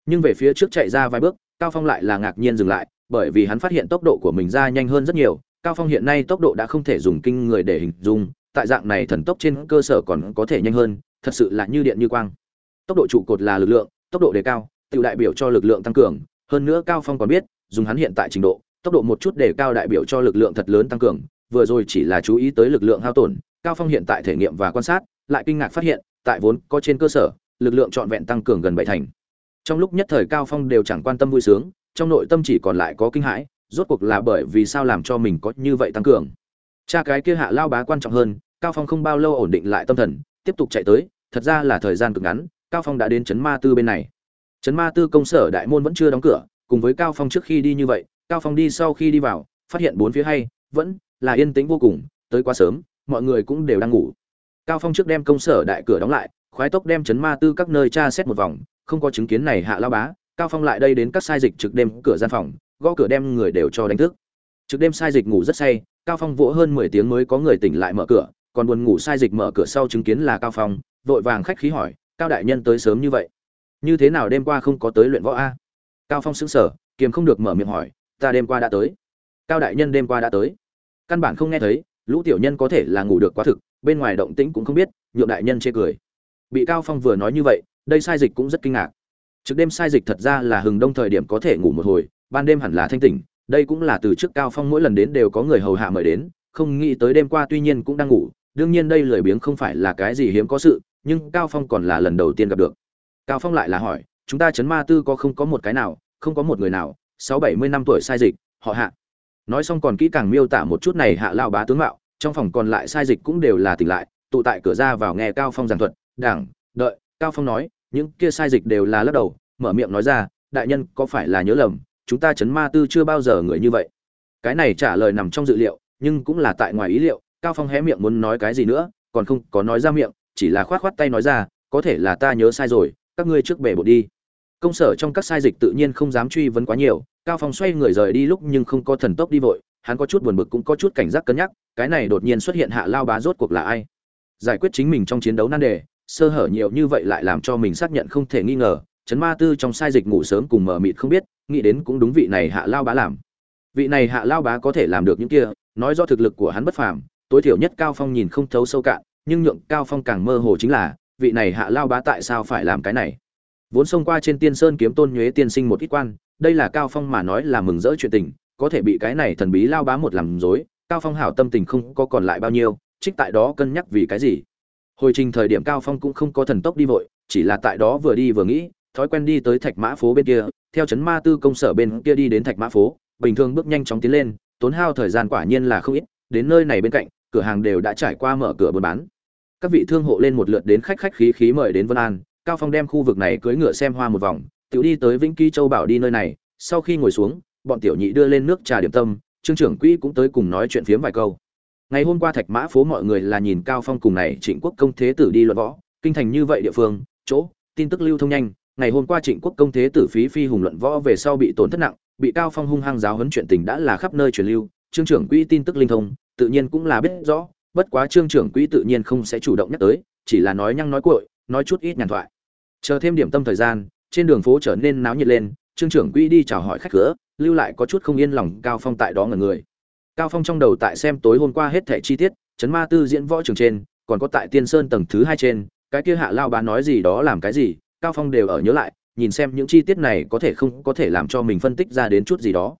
Nhưng về phía trước chạy ra vài bước, cao phong lại là ngạc nhiên dừng lại, bởi vì hắn phát hiện tốc độ của mình ra nhanh hơn rất nhiều. Cao phong hiện nay tốc độ đã không thể dùng kinh người để hình dung, tại dạng này thần tốc trên cơ sở còn có thể nhanh hơn, thật sự là như điện như quang. Tốc độ trụ cột là lực lượng, tốc độ đề cao, tự đại biểu cho lực lượng tăng cường. Hơn nữa cao phong còn biết, dùng hắn hiện tại trình độ, tốc độ một chút để cao đại biểu cho lực lượng thật lớn tăng cường. Vừa rồi chỉ là chú ý tới lực lượng hao tổn, cao phong hiện tại thể nghiệm và quan sát, lại kinh ngạc phát hiện tại vốn có trên cơ sở, lực lượng trọn vẹn tăng cường gần bảy thành. Trong lúc nhất thời cao phong đều chẳng quan tâm vui sướng, trong nội tâm chỉ còn lại có kinh hãi, rốt cuộc là bởi vì sao làm cho mình có như vậy tăng cường. Cha cái kia hạ lao bá quan trọng hơn, cao phong không bao lâu ổn định lại tâm thần, tiếp tục chạy tới, thật ra là thời gian cực ngắn, cao phong đã đến chấn ma tư bên này. Chấn ma tư công sở đại môn vẫn chưa đóng cửa, cùng với cao phong trước khi đi như vậy, cao phong đi sau khi đi vào, phát hiện bốn phía hay, vẫn là yên tĩnh vô cùng, tới quá sớm, mọi người cũng đều đang ngủ cao phong trước đem công sở đại cửa đóng lại, khoái tốc đem chấn ma tư các nơi tra xét một vòng, không có chứng kiến này hạ lao bá, cao phong lại đây đến các sai dịch trực đêm cửa gian phòng, gõ cửa đem người đều cho đánh thức. Trực đêm sai dịch ngủ rất say, cao phong vỗ hơn 10 tiếng mới có người tỉnh lại mở cửa, còn buồn ngủ sai dịch mở cửa sau chứng kiến là cao phong, vội vàng khách khí hỏi, cao đại nhân tới sớm như vậy? Như thế nào đêm qua không có tới luyện võ a? Cao phong sững sờ, kiềm không được mở miệng hỏi, ta đêm qua đã tới. Cao đại nhân đêm qua đã tới. Căn bản không nghe thấy, lũ tiểu nhân có thể là ngủ được quá thực bên ngoài động tĩnh cũng không biết, nhượng đại nhân chê cười. Bị cao phong vừa nói như vậy, đây sai dịch cũng rất kinh ngạc. Trực đêm sai dịch thật ra là hừng đông thời điểm có thể ngủ một hồi, ban đêm hẳn là thanh tỉnh, đây cũng là từ trước cao phong mỗi lần đến đều có người hầu hạ mời đến, không nghĩ tới đêm qua tuy nhiên cũng đang ngủ, đương nhiên đây lười biếng không phải là cái gì hiếm có sự, nhưng cao phong còn là lần đầu tiên gặp được. Cao phong lại là hỏi, chúng ta chấn ma tư có không có một cái nào, không có một người nào, sáu bảy mươi năm tuổi sai dịch, họ hạ? Nói xong còn kỹ càng miêu tả một chút này hạ lao bá tướng mạo trong phòng còn lại sai dịch cũng đều là tỉnh lại, tụ tại cửa ra vào nghe cao phong giảng thuật, đảng, đợi. Cao phong nói, những kia sai dịch đều là lắc đầu, mở miệng nói ra, đại nhân, có phải là nhớ lầm, chúng ta chấn ma tư chưa bao giờ người như vậy? Cái này trả lời nằm trong dự liệu, nhưng cũng là tại ngoài ý liệu, cao phong hé miệng muốn nói cái gì nữa, còn không có nói ra miệng, chỉ là khoát khoát tay nói ra, có thể là ta nhớ sai rồi, các ngươi trước bể bộ đi. Công sở trong các sai dịch tự nhiên không dám truy vấn quá nhiều, cao phong xoay người rời đi lúc nhưng không có thần tốc đi vội, hắn có chút buồn bực cũng có chút cảnh giác cân nhắc cái này đột nhiên xuất hiện hạ lao bá rốt cuộc là ai? Giải quyết chính mình trong chiến đấu nan đề, sơ hở nhiều như vậy lại làm cho mình xác nhận không thể nghi ngờ, chấn ma tư trong sai dịch ngủ sớm cùng mờ mịt không biết, nghĩ đến cũng đúng vị này hạ lao bá làm. Vị này hạ lao bá có thể làm được những kia, nói do thực lực của hắn bất phàm, tối thiểu nhất cao phong nhìn không thấu sâu cạn, nhưng nhượng cao phong càng mơ hồ chính là, vị này hạ lao bá tại sao phải làm cái này? Vốn xông qua trên tiên sơn kiếm tôn nhuế tiên sinh một ít quan, đây là cao phong mà nói là mừng rỡ chuyện tình, có thể bị cái này thần bí lao bá một làm dối cao phong hảo tâm tình không có còn lại bao nhiêu, trích tại đó cân nhắc vì cái gì. Hồi trình thời điểm cao phong cũng không có thần tốc đi vội, chỉ là tại đó vừa đi vừa nghĩ, thói quen đi tới thạch mã phố bên kia, theo chấn ma tư công sở bên kia đi đến thạch mã phố, bình thường bước nhanh chóng tiến lên, tốn hao thời gian quả nhiên là không ít, đến nơi này bên cạnh, cửa hàng đều đã trải qua mở cửa buôn bán. Các vị thương hộ lên một lượt đến khách khách khí khí mời đến vân an, cao phong đem khu vực này cưỡi ngựa xem hoa một vòng, tiểu đi tới vĩnh ký châu bảo đi nơi này, sau khi ngồi xuống, bọn tiểu nhị đưa lên nước trà điểm tâm trương trưởng quỹ cũng tới cùng nói chuyện phiếm vài câu. Ngày hôm qua thạch mã phố mọi người là nhìn cao phong cùng này trịnh quốc công thế tử đi luận võ, kinh thành như vậy địa phương, chỗ, tin tức lưu thông nhanh, ngày hôm qua trịnh quốc công thế tử phí phi hùng luận võ về sau bị tổn thất nặng, bị cao phong hung hăng giáo huấn chuyện tình đã là khắp nơi truyền lưu, trương trưởng quỹ tin tức linh thông, tự nhiên cũng là biết rõ, bất quá trương trưởng quỹ tự nhiên không sẽ chủ động nhắc tới, chỉ là nói nhăng nói cuội, nói chút ít nhàn thoại. Chờ thêm điểm tâm thời gian, trên đường phố trở nên náo nhiệt lên trương trưởng quỹ đi chào hỏi khách cửa, lưu lại có chút không yên lòng cao phong tại đó ngẩn người. Cao phong trong đầu tại xem tối hôm qua hết thẻ chi tiết, chấn ma tư diễn võ trường trên, còn có tại tiên sơn tầng thứ hai trên, cái kia hạ lao bán nói gì đó làm cái gì, cao phong đều ở nhớ lại, nhìn xem những chi tiết này có thể không có thể làm cho mình phân tích ra đến chút gì đó.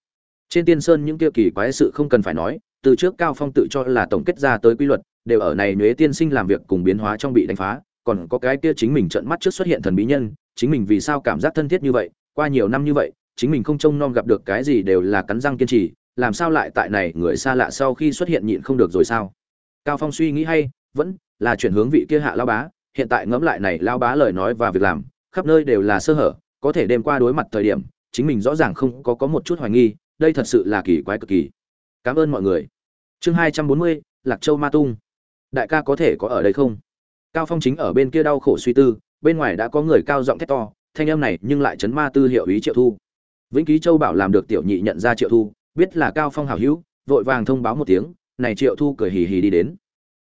Trên tiên sơn những kia kỳ quái sự không cần phải nói, từ trước cao phong tự cho là tổng kết ra tới quy luật, đều ở này nhuế tiên sinh làm việc cùng biến hóa trong bị đánh phá, còn có cái kia chính mình trợn mắt trước xuất hiện thần bí nhân, chính mình vì sao cảm giác thân thiết như vậy qua nhiều năm như vậy, chính mình không trông nom gặp được cái gì đều là cắn răng kiên trì, làm sao lại tại này người xa lạ sau khi xuất hiện nhịn không được rồi sao? Cao phong suy nghĩ hay, vẫn là chuyển hướng vị kia hạ lao bá, hiện tại ngẫm lại này lao bá lời nói và việc làm, khắp nơi đều là sơ hở, có thể đêm qua đối mặt thời điểm, chính mình rõ ràng không có có một chút hoài nghi, đây thật sự là kỳ quái cực kỳ. Cảm ơn mọi người. Chương hai trăm bốn mươi, lạc châu ma tung. Đại ca có thể có ở đây không? Cao phong chính ở bên kia đau khổ suy tư, bên ngoài đã có người cao giọng thét to thanh âm này nhưng lại chấn ma tư hiệu ý triệu thu. Vĩnh ký châu bảo làm được tiểu nhị nhận ra triệu thu, biết là cao phong hảo hữu, vội vàng thông báo một tiếng, này triệu thu cười hì hì đi đến.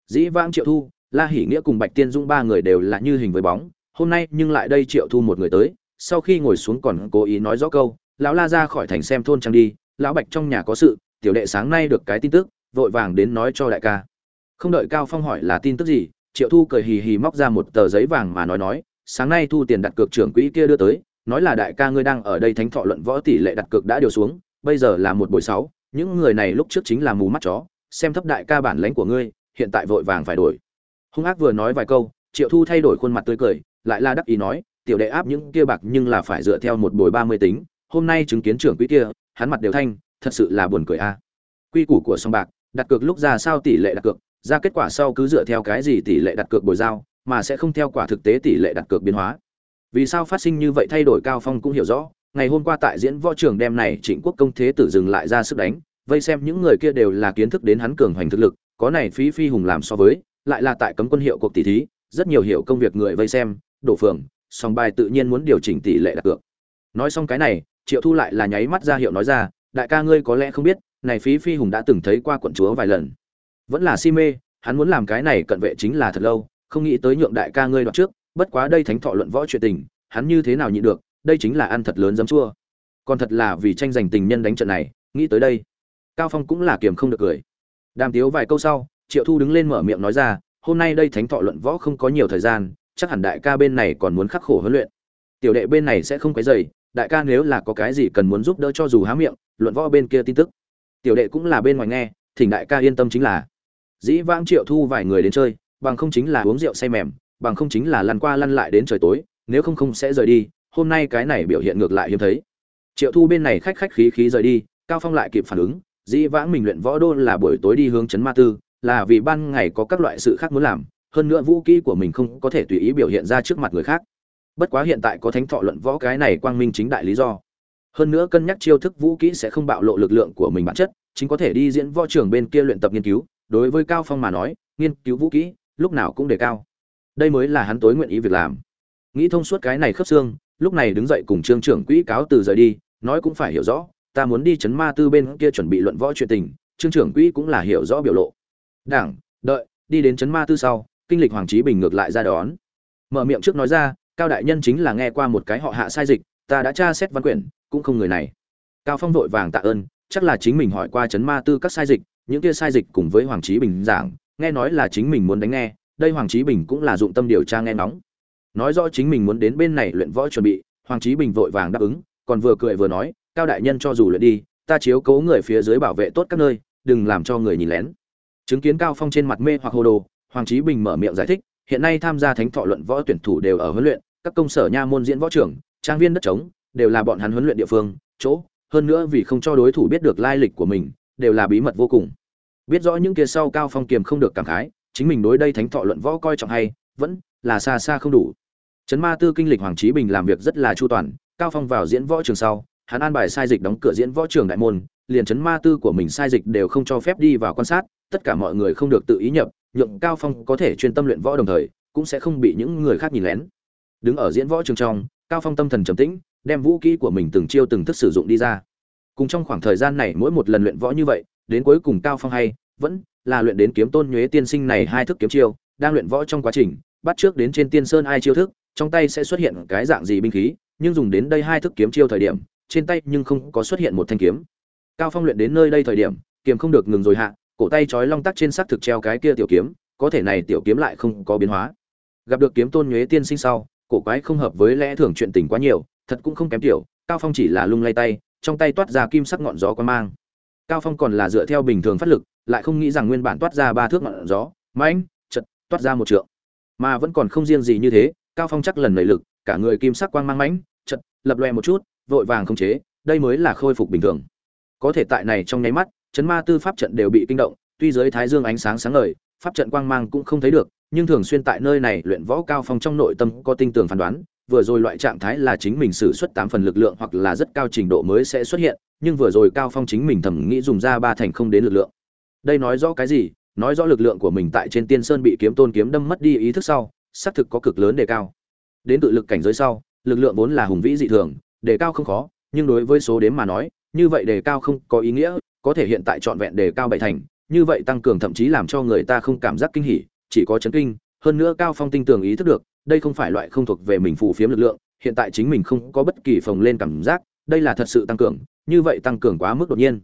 Dĩ vãng triệu thu, la hỉ nghĩa cùng bạch tiên dung ba người đều là như hình với bóng, hôm nay nhưng lại đây triệu thu một người tới, sau khi ngồi xuống còn cố ý nói rõ câu, lão la ra khỏi thành xem thôn trang đi, lão bạch trong nhà có sự, tiểu đệ sáng nay được cái tin tức, vội vàng đến nói cho đại ca. Không đợi cao phong hỏi là tin tức gì, triệu thu cười hì hì móc ra một tờ giấy vàng mà nói nói sáng nay thu tiền đặt cược trưởng quỹ kia đưa tới, nói là đại ca ngươi đang ở đây thánh thọ luận võ tỷ lệ đặt cược đã điều xuống, bây giờ là một buổi sáu, những người này lúc trước chính là mù mắt chó, xem thấp đại ca bản lãnh của ngươi, hiện tại vội vàng phải đổi. Hung ác vừa nói vài câu, triệu thu thay đổi khuôn mặt tươi cười, lại là đắc ý nói, tiểu đệ áp những kia bạc nhưng là phải dựa theo một buổi ba mươi tính, hôm nay chứng kiến trưởng quỹ kia, hắn mặt đều thanh, thật sự là buồn cười a. Quy củ của song bạc, đặt cược lúc ra sao tỷ lệ đặt cược, ra kết quả sau cứ dựa theo cái gì tỷ lệ đặt cược bồi giao mà sẽ không theo quả thực tế tỷ lệ đặt cược biến hóa. Vì sao phát sinh như vậy thay đổi cao phong cũng hiểu rõ, ngày hôm qua tại diễn võ trường đêm này trịnh quốc công thế tử dừng lại ra sức đánh, vây xem những người kia đều là kiến thức đến hắn cường hoành thực lực, có này phí phi hùng làm so với, lại là tại cấm quân hiệu cuộc tỷ thí, rất nhiều hiệu công việc người vây xem, đổ phường, song bài tự nhiên muốn điều chỉnh tỷ lệ đặt cược. Nói xong cái này, triệu thu lại là nháy mắt ra hiệu nói ra, đại ca ngươi có lẽ không biết, này phí phi hùng đã từng thấy qua quận chúa vài lần. Vẫn là si mê, hắn muốn làm cái này cận vệ chính là thật lâu không nghĩ tới nhượng đại ca ngươi đoạt trước, bất quá đây thánh thọ luận võ chuyện tình, hắn như thế nào nhịn được, đây chính là ăn thật lớn giấm chua. Còn thật là vì tranh giành tình nhân đánh trận này, nghĩ tới đây. Cao phong cũng là kiềm không được cười. Đàm tiếu vài câu sau, triệu thu đứng lên mở miệng nói ra, hôm nay đây thánh thọ luận võ không có nhiều thời gian, chắc hẳn đại ca bên này còn muốn khắc khổ huấn luyện. Tiểu đệ bên này sẽ không cái dày đại ca nếu là có cái gì cần muốn giúp đỡ cho dù há miệng, luận võ bên kia tin tức. Tiểu đệ cũng là bên ngoài nghe, thỉnh đại ca yên tâm chính là. Dĩ vãng triệu thu vài người đến chơi bằng không chính là uống rượu say mềm, bằng không chính là lăn qua lăn lại đến trời tối, nếu không không sẽ rời đi, hôm nay cái này biểu hiện ngược lại hiếm thấy. Triệu thu bên này khách khách khí khí rời đi, cao phong lại kịp phản ứng, dĩ vãng mình luyện võ đô là buổi tối đi hướng Trấn ma tư, là vì ban ngày có các loại sự khác muốn làm, hơn nữa vũ kỹ của mình không có thể tùy ý biểu hiện ra trước mặt người khác. Bất quá hiện tại có thánh thọ luận võ cái này quang minh chính đại lý do. Hơn nữa cân nhắc chiêu thức vũ kỹ sẽ không bạo lộ lực lượng của mình bản chất, chính có thể đi diễn võ trường bên kia luyện tập nghiên cứu. Đối với cao phong mà nói, nghiên cứu vũ kỹ lúc nào cũng đề cao. Đây mới là hắn tối nguyện ý việc làm. Nghĩ thông suốt cái này khớp xương, lúc này đứng dậy cùng trương trưởng quỹ cáo từ rời đi, nói cũng phải hiểu rõ, ta muốn đi chấn ma tư bên kia chuẩn bị luận võ chuyện tình, trương trưởng quỹ cũng là hiểu rõ biểu lộ. Đảng, đợi, đi đến chấn ma tư sau, kinh lịch hoàng trí bình ngược lại ra đón. Mở miệng trước nói ra, cao đại nhân chính là nghe qua một cái họ hạ sai dịch, ta đã tra xét văn quyển, cũng không người này. Cao phong vội vàng tạ ơn, chắc là chính mình hỏi qua chấn ma tư các sai dịch, những kia sai dịch cùng với hoàng trí bình giảng nghe nói là chính mình muốn đánh nghe, đây hoàng trí bình cũng là dụng tâm điều tra nghe nóng nói rõ chính mình muốn đến bên này luyện võ chuẩn bị, hoàng trí bình vội vàng đáp ứng, còn vừa cười vừa nói, cao đại nhân cho dù luyện đi, ta chiếu cố người phía dưới bảo vệ tốt các nơi, đừng làm cho người nhìn lén. Chứng kiến cao phong trên mặt mê hoặc hồ đồ, hoàng trí bình mở miệng giải thích, hiện nay tham gia thánh thọ luận võ tuyển thủ đều ở huấn luyện, các công sở nha môn diễn võ trưởng, trang viên đất trống, đều là bọn hắn huấn luyện địa phương, chỗ, hơn nữa vì không cho đối thủ biết được lai lịch của mình, đều là bí mật vô cùng biết rõ những kia sau cao phong kiềm không được cảm khái, chính mình đối đây thánh thọ luận võ coi trọng hay, vẫn là xa xa không đủ. Trấn ma tư kinh lịch hoàng trí bình làm việc rất là chu toàn, cao phong vào diễn võ trường sau, hắn an bài sai dịch đóng cửa diễn võ trường đại môn, liền trấn ma tư của mình sai dịch đều không cho phép đi vào quan sát, tất cả mọi người không được tự ý nhập, nhượng cao phong có thể chuyên tâm luyện võ đồng thời, cũng sẽ không bị những người khác nhìn lén. Đứng ở diễn võ trường trong, cao phong tâm thần trầm tĩnh, đem vũ kỹ của mình từng chiêu từng thức sử dụng đi ra. Cùng trong khoảng thời gian này mỗi một lần luyện võ như vậy đến cuối cùng cao phong hay, vẫn là luyện đến kiếm tôn nhuế tiên sinh này hai thức kiếm chiêu, đang luyện võ trong quá trình, bắt trước đến trên tiên sơn ai chiêu thức, trong tay sẽ xuất hiện cái dạng gì binh khí, nhưng dùng đến đây hai thức kiếm chiêu thời điểm, trên tay nhưng không có xuất hiện một thanh kiếm. Cao phong luyện đến nơi đây thời điểm, kiếm không được ngừng rồi hạ, cổ tay trói long tắc trên xác thực treo cái kia tiểu kiếm, có thể này tiểu kiếm lại không có biến hóa. Gặp được kiếm tôn nhuế tiên sinh sau, cổ quái không hợp với lẽ thường chuyện tình quá nhiều, thật cũng không kém tiểu, cao phong chỉ là lung lay tay, trong tay toát ra kim sắc ngọn gió quan mang cao phong còn là dựa theo bình thường phát lực, lại không nghĩ rằng nguyên bản toát ra ba thước ngọn gió, mãnh, chật, toát ra một trượng. Mà vẫn còn không riêng gì như thế, cao phong chắc lần nảy lực, cả người kim sắc quang mang mãnh, chật, lập loè một chút, vội vàng không chế, đây mới là khôi phục bình thường. Có thể tại này trong nháy mắt, chấn ma tư pháp trận đều bị kinh động, tuy dưới thái dương ánh sáng sáng ngời, pháp trận quang mang cũng không thấy được, nhưng thường xuyên tại nơi này luyện võ cao phong trong nội tâm có tinh tường phán đoán, vừa rồi loại trạng thái là chính mình sử xuất tám phần lực lượng hoặc là rất cao trình độ mới sẽ xuất hiện nhưng vừa rồi cao phong chính mình thầm nghĩ dùng ra ba thành không đến lực lượng. Đây nói rõ cái gì? Nói rõ lực lượng của mình tại trên tiên sơn bị kiếm tôn kiếm đâm mất đi ý thức sau, xác thực có cực lớn đề cao. Đến tự lực cảnh giới sau, lực lượng vốn là hùng vĩ dị thường, đề cao không khó, nhưng đối với số đếm mà nói, như vậy đề cao không có ý nghĩa, có thể hiện tại trọn vẹn đề cao bảy thành, như vậy tăng cường thậm chí làm cho người ta không cảm giác kinh hỉ, chỉ có chấn kinh. Hơn nữa cao phong tinh tường ý thức được, đây không phải loại không thuộc về mình phù phiếm lực lượng, hiện tại chính mình không có bất kỳ phồng lên cảm giác, đây là thật sự tăng cường như vậy tăng cường quá mức đột nhiên.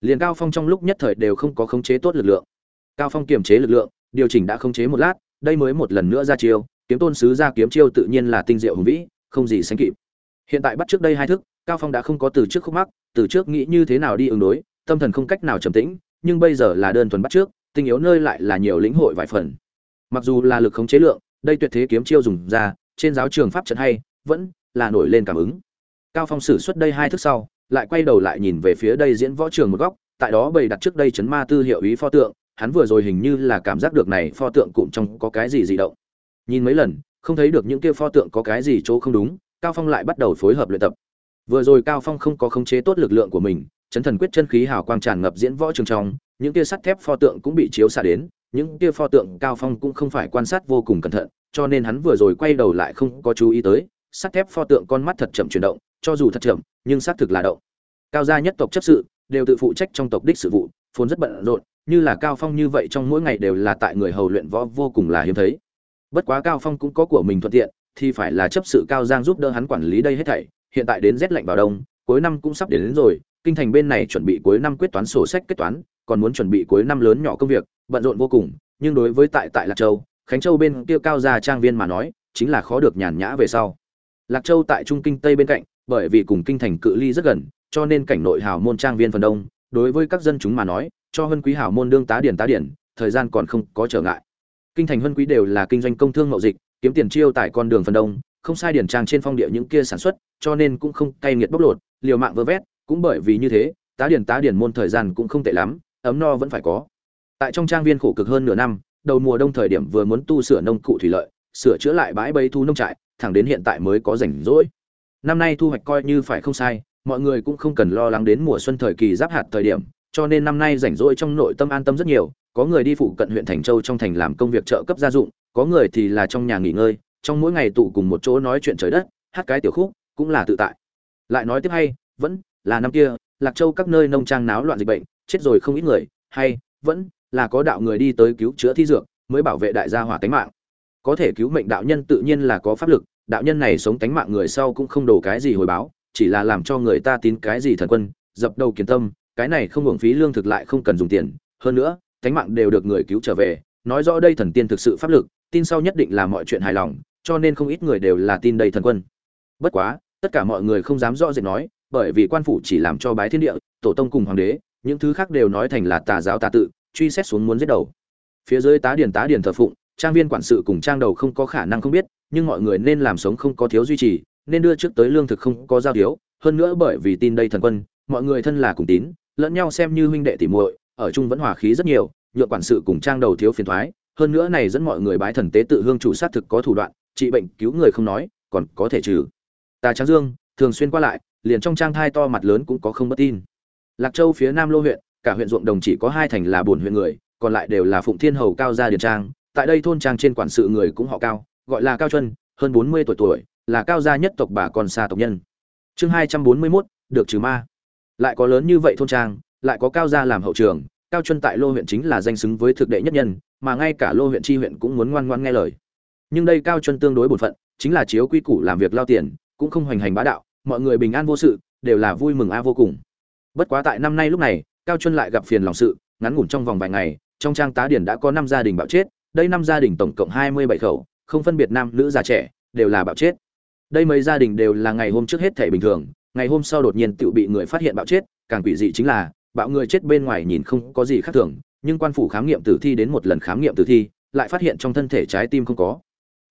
Liền cao phong trong lúc nhất thời đều không có khống chế tốt lực lượng. Cao phong kiềm chế lực lượng, điều chỉnh đã khống chế một lát, đây mới một lần nữa ra chiêu, kiếm tôn sứ ra kiếm chiêu tự nhiên là tinh diệu hùng vĩ, không gì sánh kịp. Hiện tại bắt trước đây hai thức, cao phong đã không có từ trước khúc mắc, từ trước nghĩ như thế nào đi ứng đối, tâm thần không cách nào trầm tĩnh, nhưng bây giờ là đơn thuần bắt trước, tinh yếu nơi lại là nhiều lĩnh hội vài phần. Mặc dù là lực khống chế lượng, đây tuyệt thế kiếm chiêu dùng ra, trên giáo trường pháp trận hay, vẫn là nổi lên cảm ứng. Cao phong sử xuất đây hai thức sau lại quay đầu lại nhìn về phía đây diễn võ trường một góc, tại đó bày đặt trước đây chấn ma tư hiệu ý pho tượng, hắn vừa rồi hình như là cảm giác được này pho tượng cụm trong có cái gì dị động. Nhìn mấy lần, không thấy được những kia pho tượng có cái gì chỗ không đúng, cao phong lại bắt đầu phối hợp luyện tập. Vừa rồi cao phong không có khống chế tốt lực lượng của mình, chấn thần quyết chân khí hào quang tràn ngập diễn võ trường trong, những kia sắt thép pho tượng cũng bị chiếu xạ đến, những kia pho tượng cao phong cũng không phải quan sát vô cùng cẩn thận, cho nên hắn vừa rồi quay đầu lại không có chú ý tới, sắt thép pho tượng con mắt thật chậm chuyển động cho dù thật chậm nhưng xác thực là động. Cao gia nhất tộc chấp sự đều tự phụ trách trong tộc đích sự vụ vốn rất bận rộn như là cao phong như vậy trong mỗi ngày đều là tại người hầu luyện võ vô cùng là hiếm thấy. Bất quá cao phong cũng có của mình thuận tiện thì phải là chấp sự cao giang giúp đỡ hắn quản lý đây hết thảy hiện tại đến rét lạnh vào đông cuối năm cũng sắp đến, đến rồi kinh thành bên này chuẩn bị cuối năm quyết toán sổ sách kết toán còn muốn chuẩn bị cuối năm lớn nhỏ công việc bận rộn vô cùng nhưng đối với tại tại lạc châu khánh châu bên kia cao gia trang viên mà nói chính là khó được nhàn nhã về sau. Lạc châu tại trung kinh tây bên cạnh bởi vì cùng kinh thành cự ly rất gần, cho nên cảnh nội hào môn trang viên phần đông, đối với các dân chúng mà nói, cho hân quý hào môn đương tá điển tá điển, thời gian còn không có trở ngại. Kinh thành hân quý đều là kinh doanh công thương mậu dịch, kiếm tiền chiêu tại con đường phần đông, không sai điển trang trên phong địa những kia sản xuất, cho nên cũng không cay nghiệt bóc lột, liều mạng vơ vét, cũng bởi vì như thế, tá điển tá điển môn thời gian cũng không tệ lắm, ấm no vẫn phải có. Tại trong trang viên khổ cực hơn nửa năm, đầu mùa đông thời điểm vừa muốn tu sửa nông cụ thủy lợi, sửa chữa lại bãi bẫy thu nông trại, thẳng đến hiện tại mới có rảnh rỗi năm nay thu hoạch coi như phải không sai, mọi người cũng không cần lo lắng đến mùa xuân thời kỳ giáp hạt thời điểm, cho nên năm nay rảnh rỗi trong nội tâm an tâm rất nhiều, có người đi phụ cận huyện thành châu trong thành làm công việc trợ cấp gia dụng, có người thì là trong nhà nghỉ ngơi, trong mỗi ngày tụ cùng một chỗ nói chuyện trời đất, hát cái tiểu khúc, cũng là tự tại. Lại nói tiếp hay, vẫn là năm kia, lạc châu các nơi nông trang náo loạn dịch bệnh, chết rồi không ít người, hay, vẫn là có đạo người đi tới cứu chữa thi dược, mới bảo vệ đại gia hỏa tánh mạng. Có thể cứu mệnh đạo nhân tự nhiên là có pháp lực đạo nhân này sống tánh mạng người sau cũng không đổ cái gì hồi báo, chỉ là làm cho người ta tín cái gì thần quân, dập đầu kiến tâm, cái này không hưởng phí lương thực lại không cần dùng tiền. Hơn nữa, tánh mạng đều được người cứu trở về, nói rõ đây thần tiên thực sự pháp lực, tin sau nhất định là mọi chuyện hài lòng, cho nên không ít người đều là tin đây thần quân. Bất quá, tất cả mọi người không dám rõ rệt nói, bởi vì quan phủ chỉ làm cho bái thiên địa, tổ tông cùng hoàng đế, những thứ khác đều nói thành là tà giáo tà tự, truy xét xuống muốn giết đầu. Phía dưới tá điển tá điển thờ phụng, trang viên quản sự cùng trang đầu không có khả năng không biết nhưng mọi người nên làm sống không có thiếu duy trì, nên đưa trước tới lương thực không có giao thiếu. Hơn nữa bởi vì tin đây thần quân, mọi người thân là cùng tín, lẫn nhau xem như huynh đệ tỉ muội, ở chung vẫn hòa khí rất nhiều, nhượng quản sự cùng trang đầu thiếu phiền thoái. Hơn nữa này dẫn mọi người bái thần tế tự hương chủ sát thực có thủ đoạn, trị bệnh cứu người không nói, còn có thể trừ. Tà tráng dương, thường xuyên qua lại, liền trong trang thai to mặt lớn cũng có không bất tin. Lạc châu phía nam lô huyện, cả huyện ruộng đồng chỉ có hai thành là buồn huyện người, còn lại đều là phụng thiên hầu cao gia điền trang. Tại đây thôn trang trên quản sự người cũng họ cao gọi là cao chân hơn bốn mươi tuổi tuổi, là cao gia nhất tộc bà con xa tộc nhân. Chương hai trăm bốn mươi mốt, được trừ ma. Lại có lớn như vậy thôn trang, lại có cao gia làm hậu trường, cao chân tại lô huyện chính là danh xứng với thực đệ nhất nhân, mà ngay cả lô huyện tri huyện cũng muốn ngoan ngoan nghe lời. Nhưng đây cao chân tương đối bổn phận, chính là chiếu quy củ làm việc lao tiền, cũng không hoành hành bá đạo, mọi người bình an vô sự, đều là vui mừng a vô cùng. Bất quá tại năm nay lúc này, cao chân lại gặp phiền lòng sự, ngắn ngủn trong vòng vài ngày, trong trang tá điển đã có năm gia đình bạo chết, đây năm gia đình tổng cộng hai mươi bảy khẩu không phân biệt nam nữ già trẻ, đều là bạo chết. Đây mấy gia đình đều là ngày hôm trước hết thể bình thường, ngày hôm sau đột nhiên tự bị người phát hiện bạo chết, càng quỷ dị chính là, bạo người chết bên ngoài nhìn không có gì khác thường, nhưng quan phủ khám nghiệm tử thi đến một lần khám nghiệm tử thi, lại phát hiện trong thân thể trái tim không có.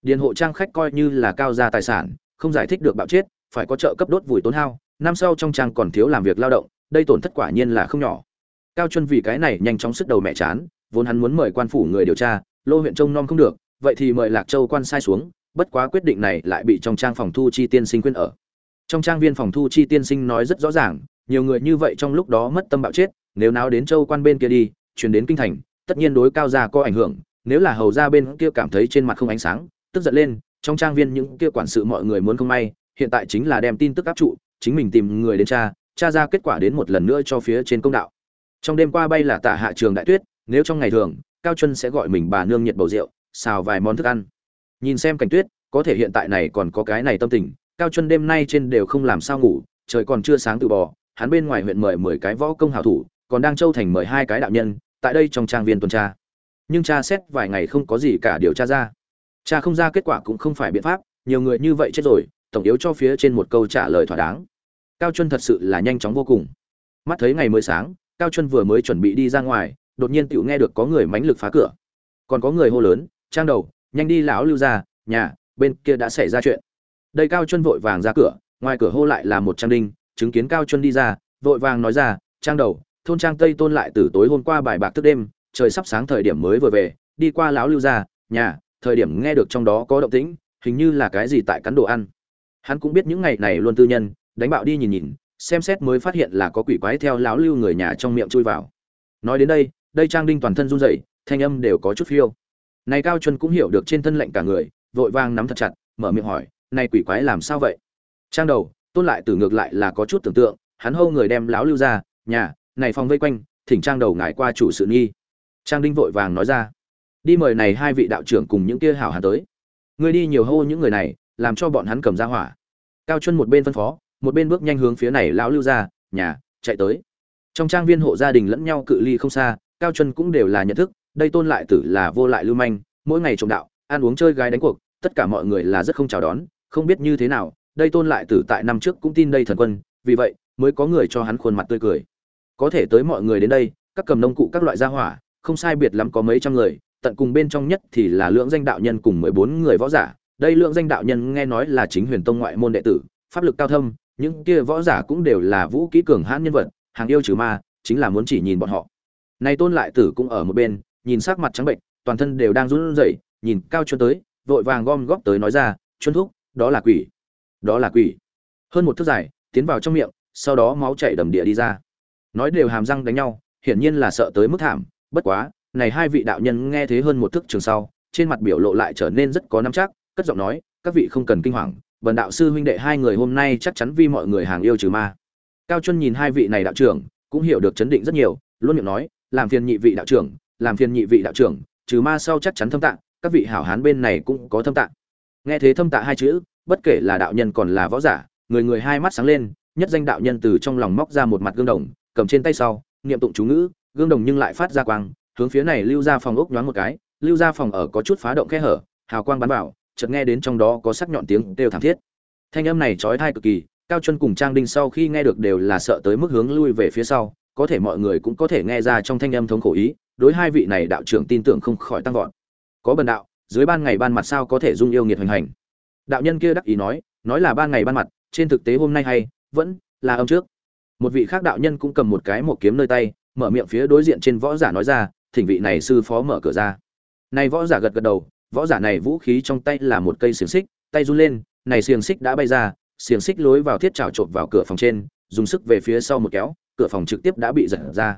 Điền hộ trang khách coi như là cao gia tài sản, không giải thích được bạo chết, phải có trợ cấp đốt vùi tốn hao, năm sau trong trang còn thiếu làm việc lao động, đây tổn thất quả nhiên là không nhỏ. Cao chuân vì cái này nhanh chóng sức đầu mẹ chán, vốn hắn muốn mời quan phủ người điều tra, lô huyện trông nom không được vậy thì mời lạc châu quan sai xuống, bất quá quyết định này lại bị trong trang phòng thu chi tiên sinh khuyên ở. Trong trang viên phòng thu chi tiên sinh nói rất rõ ràng, nhiều người như vậy trong lúc đó mất tâm bạo chết, nếu nào đến châu quan bên kia đi, chuyển đến kinh thành, tất nhiên đối cao gia có ảnh hưởng, nếu là hầu ra bên kia cảm thấy trên mặt không ánh sáng, tức giận lên, trong trang viên những kia quản sự mọi người muốn không may, hiện tại chính là đem tin tức áp trụ, chính mình tìm người đến tra tra ra kết quả đến một lần nữa cho phía trên công đạo. Trong đêm qua bay là tả hạ trường đại tuyết, nếu trong ngày thường, cao chân sẽ gọi mình bà nương nhiệt bầu rượu xào vài món thức ăn. Nhìn xem cảnh tuyết, có thể hiện tại này còn có cái này tâm tình, cao chân đêm nay trên đều không làm sao ngủ, trời còn chưa sáng từ bò, hắn bên ngoài huyện mời mười cái võ công hảo thủ, còn đang châu thành mời hai cái đạo nhân, tại đây trong trang viên tuần tra. Nhưng cha xét vài ngày không có gì cả điều tra ra. Cha không ra kết quả cũng không phải biện pháp, nhiều người như vậy chết rồi, tổng yếu cho phía trên một câu trả lời thỏa đáng. Cao chân thật sự là nhanh chóng vô cùng. Mắt thấy ngày mới sáng, cao chân vừa mới chuẩn bị đi ra ngoài, đột nhiên tựu nghe được có người mánh lực phá cửa. Còn có người hô lớn trang đầu, nhanh đi lão lưu ra, nhà, bên kia đã xảy ra chuyện. Đây cao chân vội vàng ra cửa, ngoài cửa hô lại là một trang đinh, chứng kiến cao chân đi ra, vội vàng nói ra, trang đầu, thôn trang tây tôn lại từ tối hôm qua bài bạc thức đêm, trời sắp sáng thời điểm mới vừa về, đi qua lão lưu ra, nhà, thời điểm nghe được trong đó có động tĩnh, hình như là cái gì tại cắn đồ ăn. Hắn cũng biết những ngày này luôn tư nhân, đánh bạo đi nhìn nhìn, xem xét mới phát hiện là có quỷ quái theo lão lưu người nhà trong miệng chui vào. Nói đến đây đây trang đinh toàn thân run rẩy, thanh âm đều có chút phiêu này cao chuân cũng hiểu được trên thân lệnh cả người, vội vàng nắm thật chặt, mở miệng hỏi, này quỷ quái làm sao vậy? Trang đầu, tôn lại tử ngược lại là có chút tưởng tượng, hắn hâu người đem lão lưu ra, nhà, này phòng vây quanh, thỉnh trang đầu ngài qua chủ sự nghi. Trang đinh vội vàng nói ra, đi mời này hai vị đạo trưởng cùng những kia hảo hàn tới. Ngươi đi nhiều hô những người này, làm cho bọn hắn cầm ra hỏa. Cao chuân một bên phân phó, một bên bước nhanh hướng phía này lão lưu ra, nhà, chạy tới. Trong trang viên hộ gia đình lẫn nhau cự ly không xa, cao chuân cũng đều là nhận thức đây tôn lại tử là vô lại lưu manh, mỗi ngày trộm đạo, ăn uống chơi gái đánh cuộc, tất cả mọi người là rất không chào đón, không biết như thế nào, đây tôn lại tử tại năm trước cũng tin đây thần quân, vì vậy mới có người cho hắn khuôn mặt tươi cười. Có thể tới mọi người đến đây, các cầm nông cụ các loại gia hỏa, không sai biệt lắm có mấy trăm người, tận cùng bên trong nhất thì là lượng danh đạo nhân cùng mười bốn người võ giả. Đây lượng danh đạo nhân nghe nói là chính huyền tông ngoại môn đệ tử, pháp lực cao thâm, những kia võ giả cũng đều là vũ kỹ cường hãn nhân vật, hàng yêu trừ ma, chính là muốn chỉ nhìn bọn họ. Nay tôn lại tử cũng ở một bên nhìn sắc mặt trắng bệnh, toàn thân đều đang run rẩy, nhìn cao chuân tới, vội vàng gom góp tới nói ra chuân thúc, đó là quỷ. Đó là quỷ. Hơn một thước dài, tiến vào trong miệng, sau đó máu chảy đầm địa đi ra. Nói đều hàm răng đánh nhau, hiển nhiên là sợ tới mức thảm, bất quá, này hai vị đạo nhân nghe thế hơn một thước trường sau, trên mặt biểu lộ lại trở nên rất có nắm chắc, cất giọng nói, các vị không cần kinh hoàng, bần đạo sư huynh đệ hai người hôm nay chắc chắn vì mọi người hàng yêu trừ ma. Cao chuân nhìn hai vị này đạo trưởng, cũng hiểu được chấn định rất nhiều, luôn miệng nói, làm phiền nhị vị đạo trưởng làm phiền nhị vị đạo trưởng, trừ ma sau chắc chắn thâm tạng các vị hảo hán bên này cũng có thâm tạng nghe thế thâm tạ hai chữ, bất kể là đạo nhân còn là võ giả, người người hai mắt sáng lên, nhất danh đạo nhân từ trong lòng móc ra một mặt gương đồng, cầm trên tay sau, niệm tụng chú ngữ, gương đồng nhưng lại phát ra quang, hướng phía này lưu ra phòng ốc nhoáng một cái, lưu ra phòng ở có chút phá động khe hở, hào quang bắn vào, chợt nghe đến trong đó có sắc nhọn tiếng đều thảm thiết. Thanh âm này trói thai cực kỳ, cao chân cùng trang đinh sau khi nghe được đều là sợ tới mức hướng lui về phía sau, có thể mọi người cũng có thể nghe ra trong thanh âm thống khổ ý đối hai vị này đạo trưởng tin tưởng không khỏi tăng vọt. Có bần đạo, dưới ban ngày ban mặt sao có thể dung yêu nghiệt hoành hành? Đạo nhân kia đắc ý nói nói là ban ngày ban mặt, trên thực tế hôm nay hay, vẫn là âm trước. Một vị khác đạo nhân cũng cầm một cái một kiếm nơi tay, mở miệng phía đối diện trên võ giả nói ra, thỉnh vị này sư phó mở cửa ra. Này võ giả gật gật đầu, võ giả này vũ khí trong tay là một cây xiềng xích, tay run lên, này xiềng xích đã bay ra, xiềng xích lối vào thiết trào trộn vào cửa phòng trên, dùng sức về phía sau một kéo, cửa phòng trực tiếp đã bị giật ra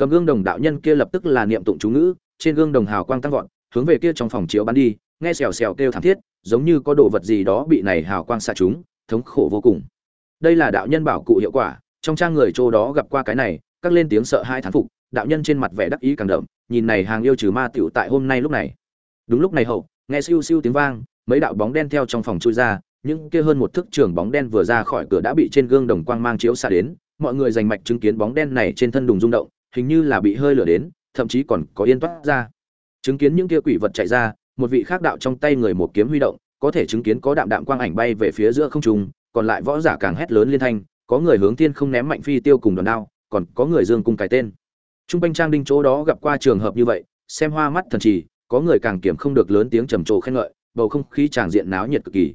cầm gương đồng đạo nhân kia lập tức là niệm tụng chú ngữ, trên gương đồng hào quang tăng vọt, hướng về kia trong phòng chiếu bắn đi, nghe xèo xèo kêu thảm thiết, giống như có đồ vật gì đó bị này hào quang xạ chúng thống khổ vô cùng. Đây là đạo nhân bảo cụ hiệu quả, trong trang người chỗ đó gặp qua cái này, các lên tiếng sợ hai thán phục, đạo nhân trên mặt vẻ đắc ý càng đậm, nhìn này hàng yêu trừ ma tiểu tại hôm nay lúc này. Đúng lúc này hậu, nghe siêu siêu tiếng vang, mấy đạo bóng đen theo trong phòng chui ra, những kia hơn một thước trường bóng đen vừa ra khỏi cửa đã bị trên gương đồng quang mang chiếu xa đến, mọi người dành mạch chứng kiến bóng đen này trên thân đùng rung động hình như là bị hơi lửa đến, thậm chí còn có yên toát ra. Chứng kiến những kia quỷ vật chạy ra, một vị khác đạo trong tay người một kiếm huy động, có thể chứng kiến có đạm đạm quang ảnh bay về phía giữa không trung, còn lại võ giả càng hét lớn liên thanh, có người hướng tiên không ném mạnh phi tiêu cùng đòn đao, còn có người dương cung cái tên. Trung quanh trang đinh chỗ đó gặp qua trường hợp như vậy, xem hoa mắt thần trì, có người càng kiểm không được lớn tiếng trầm trồ khen ngợi, bầu không khí tràng diện náo nhiệt cực kỳ.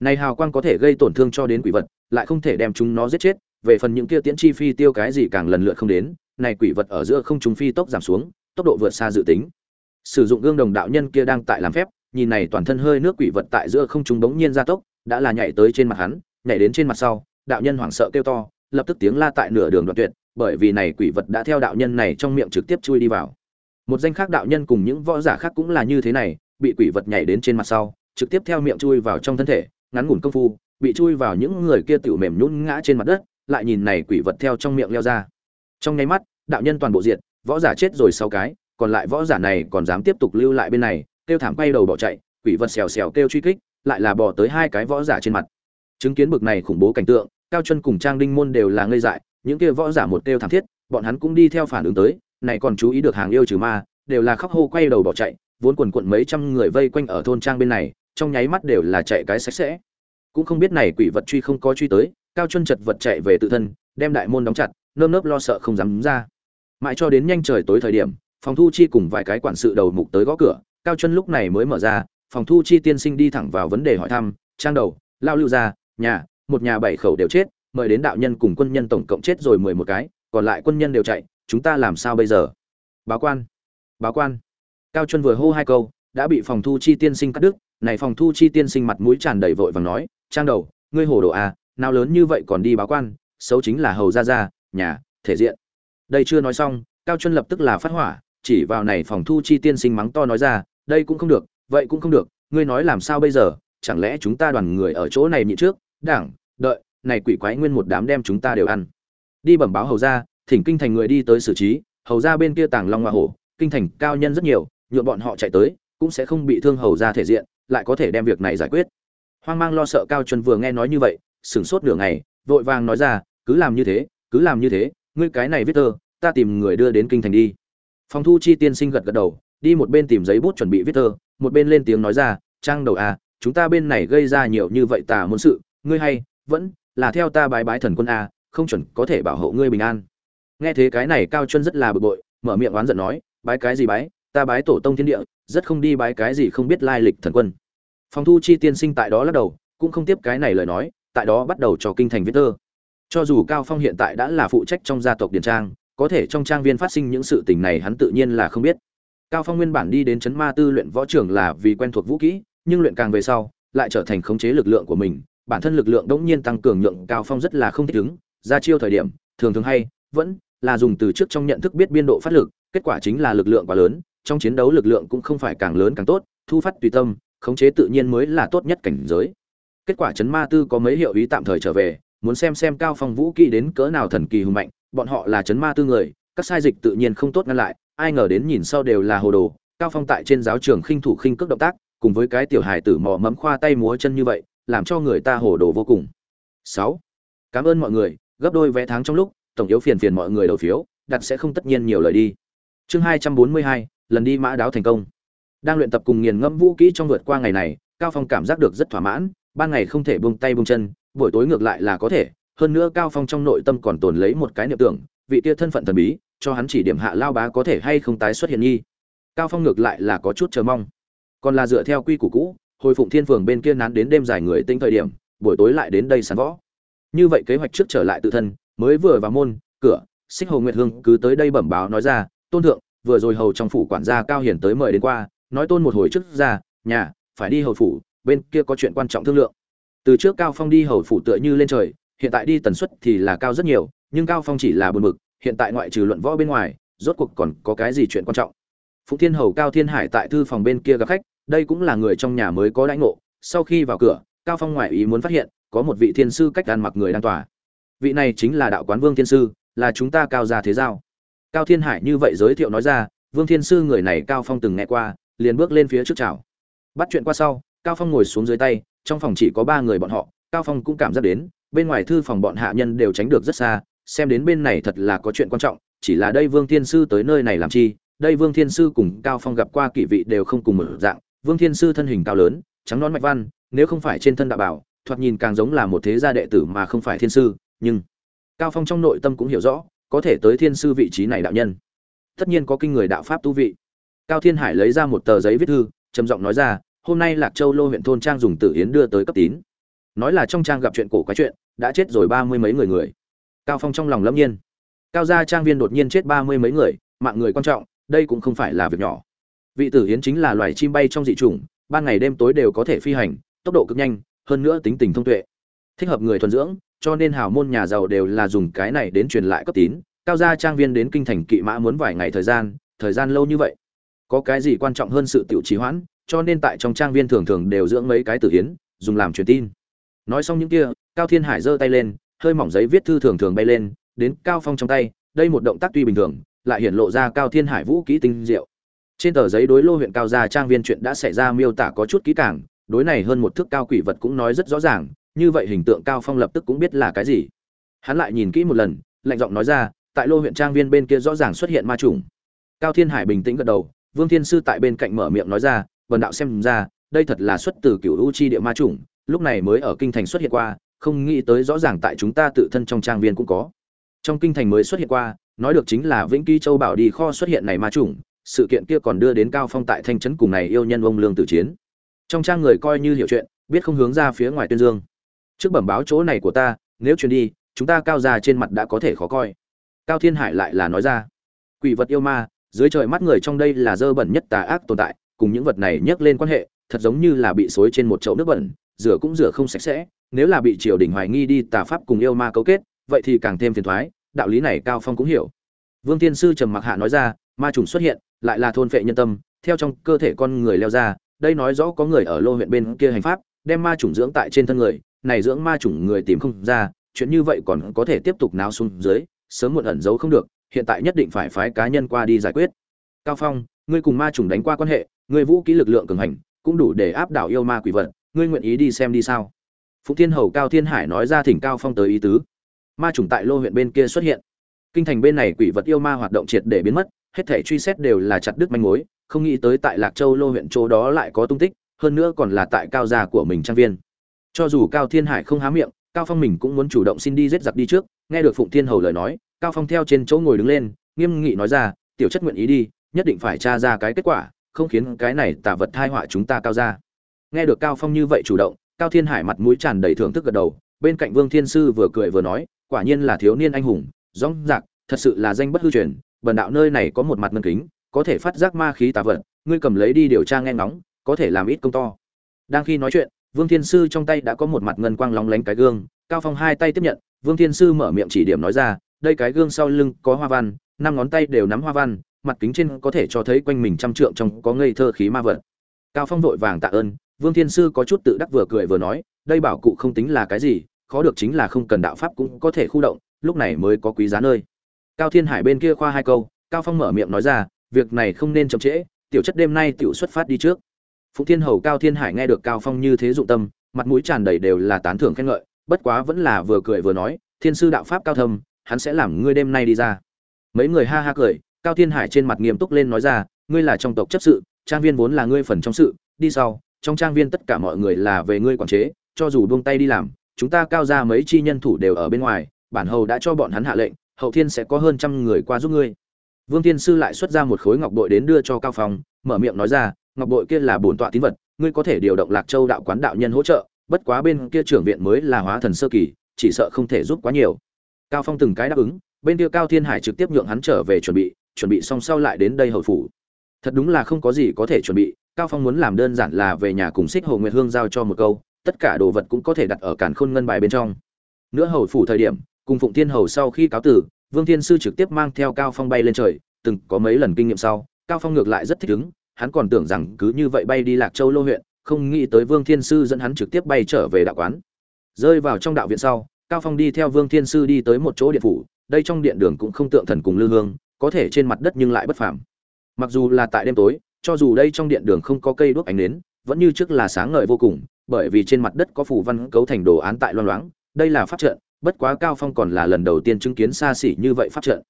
Này hào quang có thể gây tổn thương cho đến quỷ vật, lại không thể đem chúng nó giết chết, về phần những kia tiễn chi phi tiêu cái gì càng lần lượt không đến này quỷ vật ở giữa không trung phi tốc giảm xuống, tốc độ vượt xa dự tính. Sử dụng gương đồng đạo nhân kia đang tại làm phép, nhìn này toàn thân hơi nước quỷ vật tại giữa không trung bỗng nhiên gia tốc, đã là nhảy tới trên mặt hắn, nhảy đến trên mặt sau, đạo nhân hoảng sợ kêu to, lập tức tiếng la tại nửa đường đoạn tuyệt, bởi vì này quỷ vật đã theo đạo nhân này trong miệng trực tiếp chui đi vào. Một danh khác đạo nhân cùng những võ giả khác cũng là như thế này, bị quỷ vật nhảy đến trên mặt sau, trực tiếp theo miệng chui vào trong thân thể, ngắn ngủn công phu, bị chui vào những người kia tiểu mềm nhũn ngã trên mặt đất, lại nhìn này quỷ vật theo trong miệng leo ra. Trong nháy mắt đạo nhân toàn bộ diệt, võ giả chết rồi sáu cái, còn lại võ giả này còn dám tiếp tục lưu lại bên này, kêu thảm quay đầu bỏ chạy, quỷ vật xèo xèo kêu truy kích, lại là bỏ tới hai cái võ giả trên mặt. Chứng kiến bực này khủng bố cảnh tượng, cao chân cùng trang đinh môn đều là ngây dại, những kia võ giả một kêu thảm thiết, bọn hắn cũng đi theo phản ứng tới, này còn chú ý được hàng yêu trừ ma, đều là khóc hô quay đầu bỏ chạy, vốn quần quận mấy trăm người vây quanh ở thôn trang bên này, trong nháy mắt đều là chạy cái sạch sẽ. Cũng không biết này quỷ vật truy không có truy tới, cao chân chật vật chạy về tự thân, đem đại môn đóng chặt nơm nớp lo sợ không dám ra. Mãi cho đến nhanh trời tối thời điểm, phòng thu chi cùng vài cái quản sự đầu mục tới gõ cửa, cao chân lúc này mới mở ra, phòng thu chi tiên sinh đi thẳng vào vấn đề hỏi thăm, trang đầu, lao lưu ra nhà, một nhà bảy khẩu đều chết, mời đến đạo nhân cùng quân nhân tổng cộng chết rồi mười một cái, còn lại quân nhân đều chạy, chúng ta làm sao bây giờ? Báo quan báo quan. Cao chân vừa hô hai câu, đã bị phòng thu chi tiên sinh cắt đứt, này phòng thu chi tiên sinh mặt mũi tràn đầy vội vàng nói, trang đầu, ngươi hồ đồ à nào lớn như vậy còn đi báo quan, xấu chính là hầu ra ra nhà, thể diện. Đây chưa nói xong, cao chuân lập tức là phát hỏa, chỉ vào này phòng thu chi tiên sinh mắng to nói ra, đây cũng không được, vậy cũng không được, ngươi nói làm sao bây giờ? Chẳng lẽ chúng ta đoàn người ở chỗ này nhị trước? Đảng, đợi, này quỷ quái nguyên một đám đem chúng ta đều ăn. Đi bẩm báo hầu ra thỉnh kinh thành người đi tới xử trí, hầu ra bên kia tàng long hoa hổ, kinh thành cao nhân rất nhiều nhuộm bọn họ chạy tới, cũng sẽ không bị thương hầu ra thể diện, lại có thể đem việc này giải quyết. Hoang mang lo sợ cao chuân vừa nghe nói như vậy, sửng sốt nửa ngày, vội vàng nói ra, cứ làm như thế cứ làm như thế ngươi cái này viết thơ ta tìm người đưa đến kinh thành đi. Phòng thu chi tiên sinh gật gật đầu đi một bên tìm giấy bút chuẩn bị viết thơ một bên lên tiếng nói ra trang đầu à chúng ta bên này gây ra nhiều như vậy tà muốn sự ngươi hay vẫn là theo ta bái bái thần quân à, không chuẩn có thể bảo hộ ngươi bình an. Nghe thế cái này cao chân rất là bực bội mở miệng oán giận nói bái cái gì bái? Ta bái tổ tông thiên địa rất không đi bái cái gì không biết lai lịch thần quân. Phòng thu chi tiên sinh tại đó lắc đầu cũng không tiếp cái này lời nói tại đó bắt đầu cho kinh thành viết thơ cho dù cao phong hiện tại đã là phụ trách trong gia tộc điền trang, có thể trong trang viên phát sinh những sự tình này hắn tự nhiên là không biết. Cao phong nguyên bản đi đến chấn ma tư luyện võ trưởng là vì quen thuộc vũ kỹ, nhưng luyện càng về sau, lại trở thành khống chế lực lượng của mình. Bản thân lực lượng đống nhiên tăng cường nhượng cao phong rất là không thích ứng. Ra chiêu thời điểm, thường thường hay, vẫn là dùng từ trước trong nhận thức biết biên độ phát lực, kết quả chính là lực lượng quá lớn, trong chiến đấu lực lượng cũng không phải càng lớn càng tốt, thu phát tùy tâm, khống chế tự nhiên mới là tốt nhất cảnh giới. Kết quả chấn ma tư có mấy hiệu ý tạm thời trở về muốn xem xem cao phong vũ kỹ đến cỡ nào thần kỳ hùng mạnh bọn họ là chấn ma tư người các sai dịch tự nhiên không tốt ngăn lại ai ngờ đến nhìn sau đều là hồ đồ. Cao phong tại trên giáo trường khinh thủ khinh cước động tác cùng với cái tiểu hài tử mò mẫm khoa tay múa chân như vậy làm cho người ta hồ đồ vô cùng. 6. cảm ơn mọi người gấp đôi vé tháng trong lúc tổng yếu phiền phiền mọi người đầu phiếu đặt sẽ không tất nhiên nhiều lời đi. Chương 242, lần đi mã đáo thành công. Đang luyện tập cùng nghiền ngẫm vũ kỹ trong vượt qua ngày này cao phong cảm giác được rất thỏa mãn ban ngày không thể buông tay buông chân buổi tối ngược lại là có thể, hơn nữa cao phong trong nội tâm còn tồn lấy một cái niệm tưởng, vị kia thân phận thần bí, cho hắn chỉ điểm hạ lao bá có thể hay không tái xuất hiện nghi. Cao phong ngược lại là có chút chờ mong. Còn là dựa theo quy củ cũ, hồi phụng thiên phường bên kia nán đến đêm dài người tinh thời điểm, buổi tối lại đến đây sàn võ. Như vậy kế hoạch trước trở lại tự thân, mới vừa vào môn, cửa, xích hồ nguyệt hương cứ tới đây bẩm báo nói ra, tôn thượng, vừa rồi hầu trong phủ quản gia cao hiển tới mời đến qua, nói tôn một hồi trước ra, nhà, phải đi hầu phủ, bên kia có chuyện quan trọng thương lượng từ trước cao phong đi hầu phủ tựa như lên trời, hiện tại đi tần suất thì là cao rất nhiều, nhưng cao phong chỉ là buồn bực, hiện tại ngoại trừ luận võ bên ngoài, rốt cuộc còn có cái gì chuyện quan trọng? Phụng thiên hầu cao thiên hải tại thư phòng bên kia gặp khách, đây cũng là người trong nhà mới có đãi ngộ, sau khi vào cửa, cao phong ngoại ý muốn phát hiện, có một vị thiên sư cách ăn mặc người đang tỏa. vị này chính là đạo quán vương thiên sư, là chúng ta cao gia thế giao. Cao thiên hải như vậy giới thiệu nói ra, vương thiên sư người này cao phong từng nghe qua, liền bước lên phía trước chào. Bắt chuyện qua sau, cao phong ngồi xuống dưới tay trong phòng chỉ có ba người bọn họ, cao phong cũng cảm giác đến, bên ngoài thư phòng bọn hạ nhân đều tránh được rất xa, xem đến bên này thật là có chuyện quan trọng, chỉ là đây vương thiên sư tới nơi này làm chi, đây vương thiên sư cùng cao phong gặp qua kỷ vị đều không cùng một dạng, vương thiên sư thân hình cao lớn, trắng nón mạch văn, nếu không phải trên thân đạo bảo, thoạt nhìn càng giống là một thế gia đệ tử mà không phải thiên sư, nhưng cao phong trong nội tâm cũng hiểu rõ, có thể tới thiên sư vị trí này đạo nhân. Tất nhiên có kinh người đạo pháp tu vị. Cao thiên hải lấy ra một tờ giấy viết thư, trầm giọng nói ra hôm nay lạc châu lô huyện thôn trang dùng tử yến đưa tới cấp tín. Nói là trong trang gặp chuyện cổ quái chuyện, đã chết rồi ba mươi mấy người người. Cao phong trong lòng lâm nhiên. Cao gia trang viên đột nhiên chết ba mươi mấy người, mạng người quan trọng, đây cũng không phải là việc nhỏ. Vị tử yến chính là loài chim bay trong dị chủng, ban ngày đêm tối đều có thể phi hành, tốc độ cực nhanh, hơn nữa tính tình thông tuệ. Thích hợp người thuần dưỡng, cho nên hào môn nhà giàu đều là dùng cái này đến truyền lại cấp tín. Cao gia trang viên đến kinh thành kỵ mã muốn vài ngày thời gian thời gian lâu như vậy. Có cái gì quan trọng hơn sự tiểu trì hoãn? Cho nên tại trong trang viên thường thường đều dưỡng mấy cái tử hiến dùng làm truyền tin. Nói xong những kia, cao thiên hải giơ tay lên, hơi mỏng giấy viết thư thường thường bay lên, đến cao phong trong tay, đây một động tác tuy bình thường, lại hiển lộ ra cao thiên hải vũ kỹ tinh diệu. Trên tờ giấy đối lô huyện cao gia trang viên chuyện đã xảy ra miêu tả có chút kỹ càng, đối này hơn một thước cao quỷ vật cũng nói rất rõ ràng, như vậy hình tượng cao phong lập tức cũng biết là cái gì. Hắn lại nhìn kỹ một lần, lạnh giọng nói ra, tại lô huyện trang viên bên kia rõ ràng xuất hiện ma trùng. Cao thiên hải bình tĩnh gật đầu, vương thiên sư tại bên cạnh mở miệng nói ra vần đạo xem ra, đây thật là xuất từ cựu u chi địa ma trùng lúc này mới ở kinh thành xuất hiện qua, không nghĩ tới rõ ràng tại chúng ta tự thân trong trang viên cũng có. Trong kinh thành mới xuất hiện qua, nói được chính là vĩnh ký châu bảo đi kho xuất hiện này ma trùng sự kiện kia còn đưa đến cao phong tại thanh trấn cùng này yêu nhân ông lương tử chiến. Trong trang người coi như hiểu chuyện, biết không hướng ra phía ngoài tuyên dương. Trước bẩm báo chỗ này của ta, nếu truyền đi, chúng ta cao ra trên mặt đã có thể khó coi. Cao thiên hải lại là nói ra. Quỷ vật yêu ma, dưới trời mắt người trong đây là dơ bẩn nhất tà ác tồn tại cùng những vật này nhắc lên quan hệ, thật giống như là bị xối trên một chậu nước bẩn, rửa cũng rửa không sạch sẽ, nếu là bị triều đình hoài nghi đi tà pháp cùng yêu ma cấu kết, vậy thì càng thêm phiền toái. đạo lý này cao phong cũng hiểu vương tiên sư trầm mặc hạ nói ra, ma trùng xuất hiện, lại là thôn phệ nhân tâm, theo trong cơ thể con người leo ra, đây nói rõ có người ở lô huyện bên kia hành pháp, đem ma trùng dưỡng tại trên thân người, này dưỡng ma trùng người tìm không ra, chuyện như vậy còn có thể tiếp tục náo xuống dưới, sớm muộn ẩn giấu không được, hiện tại nhất định phải phái cá nhân qua đi giải quyết cao phong, ngươi cùng ma trùng đánh qua quan hệ ngươi vũ kỹ lực lượng cường hành, cũng đủ để áp đảo yêu ma quỷ vật, ngươi nguyện ý đi xem đi sao? Phụng thiên hầu cao thiên hải nói ra thỉnh cao phong tới ý tứ. Ma chủng tại lô huyện bên kia xuất hiện. Kinh thành bên này quỷ vật yêu ma hoạt động triệt để biến mất, hết thể truy xét đều là chặt đứt manh mối, không nghĩ tới tại lạc châu lô huyện chỗ đó lại có tung tích, hơn nữa còn là tại cao gia của mình trang viên. Cho dù cao thiên hải không há miệng, cao phong mình cũng muốn chủ động xin đi giết giặc đi trước, nghe được phụng thiên hầu lời nói, cao phong theo trên chỗ ngồi đứng lên, nghiêm nghị nói ra, tiểu chất nguyện ý đi, nhất định phải tra ra cái kết quả không khiến cái này tà vật thai họa chúng ta cao ra. Nghe được cao phong như vậy chủ động, cao thiên hải mặt mũi tràn đầy thưởng thức gật đầu, bên cạnh vương thiên sư vừa cười vừa nói, quả nhiên là thiếu niên anh hùng rong rạc, thật sự là danh bất hư truyền, bần đạo nơi này có một mặt ngân kính, có thể phát giác ma khí tà vật, ngươi cầm lấy đi điều tra nghe ngóng, có thể làm ít công to. Đang khi nói chuyện, vương thiên sư trong tay đã có một mặt ngân quang lóng lánh cái gương, cao phong hai tay tiếp nhận, vương thiên sư mở miệng chỉ điểm nói ra, đây cái gương sau lưng có hoa văn, năm ngón tay đều nắm hoa văn mặt kính trên có thể cho thấy quanh mình trăm trượng trong có ngây thơ khí ma vật. Cao phong vội vàng tạ ơn, vương thiên sư có chút tự đắc vừa cười vừa nói, đây bảo cụ không tính là cái gì, khó được chính là không cần đạo pháp cũng có thể khu động, lúc này mới có quý giá nơi. Cao thiên hải bên kia khoa hai câu, cao phong mở miệng nói ra, việc này không nên chậm trễ, tiểu chất đêm nay tiểu xuất phát đi trước. Phụng thiên hầu cao thiên hải nghe được cao phong như thế dụng tâm, mặt mũi tràn đầy đều là tán thưởng khen ngợi, bất quá vẫn là vừa cười vừa nói, thiên sư đạo pháp cao thâm, hắn sẽ làm ngươi đêm nay đi ra. Mấy người ha ha cười cao thiên hải trên mặt nghiêm túc lên nói ra, ngươi là trong tộc chấp sự, trang viên vốn là ngươi phần trong sự, đi sau, trong trang viên tất cả mọi người là về ngươi quản chế, cho dù buông tay đi làm, chúng ta cao ra mấy chi nhân thủ đều ở bên ngoài, bản hầu đã cho bọn hắn hạ lệnh, hậu thiên sẽ có hơn trăm người qua giúp ngươi. Vương thiên sư lại xuất ra một khối ngọc bội đến đưa cho cao phong, mở miệng nói ra, ngọc bội kia là bổn tọa tín vật, ngươi có thể điều động lạc châu đạo quán đạo nhân hỗ trợ, bất quá bên kia trưởng viện mới là hóa thần sơ kỳ, chỉ sợ không thể giúp quá nhiều. Cao phong từng cái đáp ứng, bên kia cao thiên hải trực tiếp nhượng hắn trở về chuẩn bị chuẩn bị xong sau lại đến đây hậu phủ. Thật đúng là không có gì có thể chuẩn bị, cao phong muốn làm đơn giản là về nhà cùng xích hồ nguyệt hương giao cho một câu, tất cả đồ vật cũng có thể đặt ở cản khôn ngân bài bên trong. Nữa hầu phủ thời điểm, cùng phụng thiên hầu sau khi cáo tử, vương thiên sư trực tiếp mang theo cao phong bay lên trời, từng có mấy lần kinh nghiệm sau, cao phong ngược lại rất thích ứng, hắn còn tưởng rằng cứ như vậy bay đi lạc châu lô huyện, không nghĩ tới vương thiên sư dẫn hắn trực tiếp bay trở về đạo quán. Rơi vào trong đạo viện sau, cao phong đi theo vương thiên sư đi tới một chỗ điện phủ, đây trong điện đường cũng không tượng thần cùng lư hương có thể trên mặt đất nhưng lại bất phàm. Mặc dù là tại đêm tối, cho dù đây trong điện đường không có cây đuốc ánh nến, vẫn như trước là sáng ngời vô cùng, bởi vì trên mặt đất có phủ văn cấu thành đồ án tại loan loáng, đây là pháp trận, bất quá cao phong còn là lần đầu tiên chứng kiến xa xỉ như vậy pháp trận.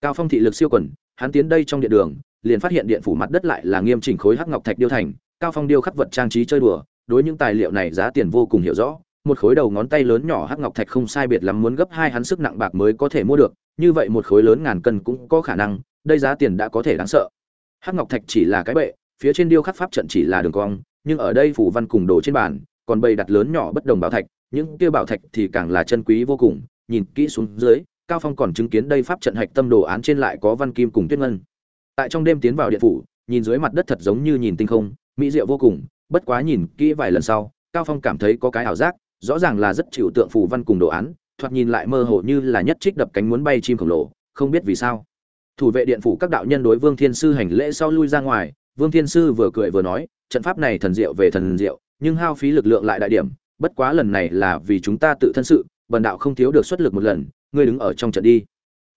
Cao phong thị lực siêu quần, hắn tiến đây trong điện đường, liền phát hiện điện phủ mặt đất lại là nghiêm chỉnh khối hắc ngọc thạch điêu thành, cao phong điêu khắc vật trang trí chơi đùa, đối những tài liệu này giá tiền vô cùng hiểu rõ, một khối đầu ngón tay lớn nhỏ hắc ngọc thạch không sai biệt lắm muốn gấp hai hắn sức nặng bạc mới có thể mua được như vậy một khối lớn ngàn cân cũng có khả năng, đây giá tiền đã có thể đáng sợ. Hắc ngọc thạch chỉ là cái bệ, phía trên điêu khắc pháp trận chỉ là đường cong, nhưng ở đây phủ văn cùng đồ trên bàn, còn bày đặt lớn nhỏ bất đồng bảo thạch, những kia bảo thạch thì càng là chân quý vô cùng, nhìn kỹ xuống dưới, cao phong còn chứng kiến đây pháp trận hạch tâm đồ án trên lại có văn kim cùng tuyết ngân. Tại trong đêm tiến vào điện phủ, nhìn dưới mặt đất thật giống như nhìn tinh không, mỹ diệu vô cùng, bất quá nhìn kỹ vài lần sau, cao phong cảm thấy có cái ảo giác, rõ ràng là rất chịu tượng phù văn cùng đồ án thoạt nhìn lại mơ hồ như là nhất trích đập cánh muốn bay chim khổng lồ, không biết vì sao. Thủ vệ điện phủ các đạo nhân đối vương thiên sư hành lễ sau lui ra ngoài, vương thiên sư vừa cười vừa nói, trận pháp này thần diệu về thần diệu, nhưng hao phí lực lượng lại đại điểm, bất quá lần này là vì chúng ta tự thân sự, bần đạo không thiếu được xuất lực một lần, ngươi đứng ở trong trận đi.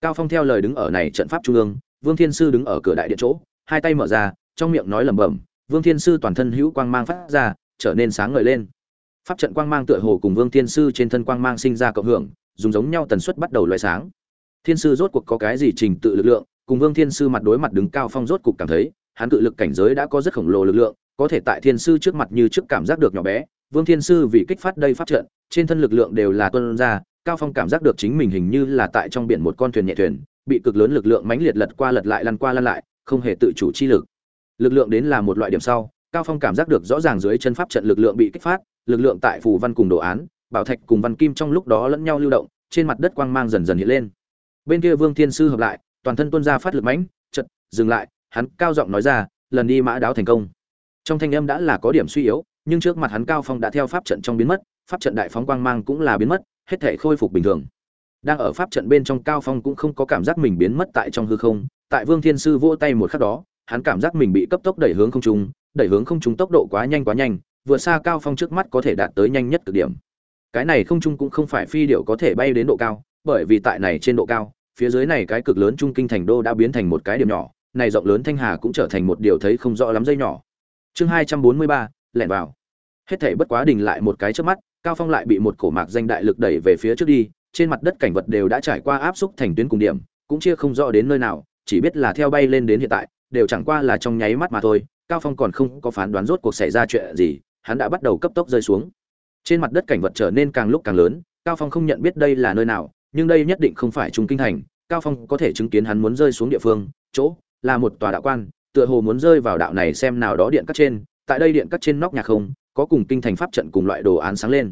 Cao phong theo lời đứng ở này trận pháp trung ương, vương thiên sư đứng ở cửa đại điện chỗ, hai tay mở ra, trong miệng nói lẩm bẩm, vương thiên sư toàn thân hữu quang mang phát ra, trở nên sáng ngời lên pháp trận quang mang tựa hồ cùng vương thiên sư trên thân quang mang sinh ra cộng hưởng, dùng giống nhau tần suất bắt đầu loại sáng. Thiên sư rốt cuộc có cái gì trình tự lực lượng, cùng vương thiên sư mặt đối mặt đứng cao phong rốt cuộc cảm thấy, hắn tự lực cảnh giới đã có rất khổng lồ lực lượng, có thể tại thiên sư trước mặt như trước cảm giác được nhỏ bé. Vương thiên sư vì kích phát đây pháp trận, trên thân lực lượng đều là tuân ra, cao phong cảm giác được chính mình hình như là tại trong biển một con thuyền nhẹ thuyền, bị cực lớn lực lượng mãnh liệt lật qua lật lại lăn qua lăn lại, không hề tự chủ chi lực. Lực lượng đến là một loại điểm sau cao phong cảm giác được rõ ràng dưới chân pháp trận lực lượng bị kích phát, lực lượng tại phù văn cùng đồ án, bảo thạch cùng văn kim trong lúc đó lẫn nhau lưu động, trên mặt đất quang mang dần dần hiện lên. Bên kia vương thiên sư hợp lại, toàn thân tuôn ra phát lực mãnh chật dừng lại, hắn cao giọng nói ra, lần đi mã đáo thành công. Trong thanh âm đã là có điểm suy yếu, nhưng trước mặt hắn cao phong đã theo pháp trận trong biến mất, pháp trận đại phóng quang mang cũng là biến mất, hết thể khôi phục bình thường. Đang ở pháp trận bên trong cao phong cũng không có cảm giác mình biến mất tại trong hư không, tại vương thiên sư vỗ tay một khắc đó, hắn cảm giác mình bị cấp tốc đẩy hướng không trung đẩy hướng không trung tốc độ quá nhanh quá nhanh, vừa xa cao phong trước mắt có thể đạt tới nhanh nhất cực điểm. Cái này không trung cũng không phải phi điệu có thể bay đến độ cao, bởi vì tại này trên độ cao, phía dưới này cái cực lớn trung kinh thành đô đã biến thành một cái điểm nhỏ, này rộng lớn thanh hà cũng trở thành một điều thấy không rõ lắm dây nhỏ. Chương hai trăm bốn mươi ba, lẻn vào. Hết thể bất quá đình lại một cái trước mắt, cao phong lại bị một cổ mạc danh đại lực đẩy về phía trước đi, trên mặt đất cảnh vật đều đã trải qua áp xúc thành tuyến cùng điểm, cũng chia không rõ đến nơi nào, chỉ biết là theo bay lên đến hiện tại, đều chẳng qua là trong nháy mắt mà thôi cao phong còn không có phán đoán rốt cuộc xảy ra chuyện gì, hắn đã bắt đầu cấp tốc rơi xuống. Trên mặt đất cảnh vật trở nên càng lúc càng lớn, cao phong không nhận biết đây là nơi nào, nhưng đây nhất định không phải trung kinh thành. Cao phong có thể chứng kiến hắn muốn rơi xuống địa phương, chỗ là một tòa đạo quan, tựa hồ muốn rơi vào đạo này xem nào đó điện cắt trên. Tại đây điện cắt trên nóc nhà không, có cùng kinh thành pháp trận cùng loại đồ án sáng lên.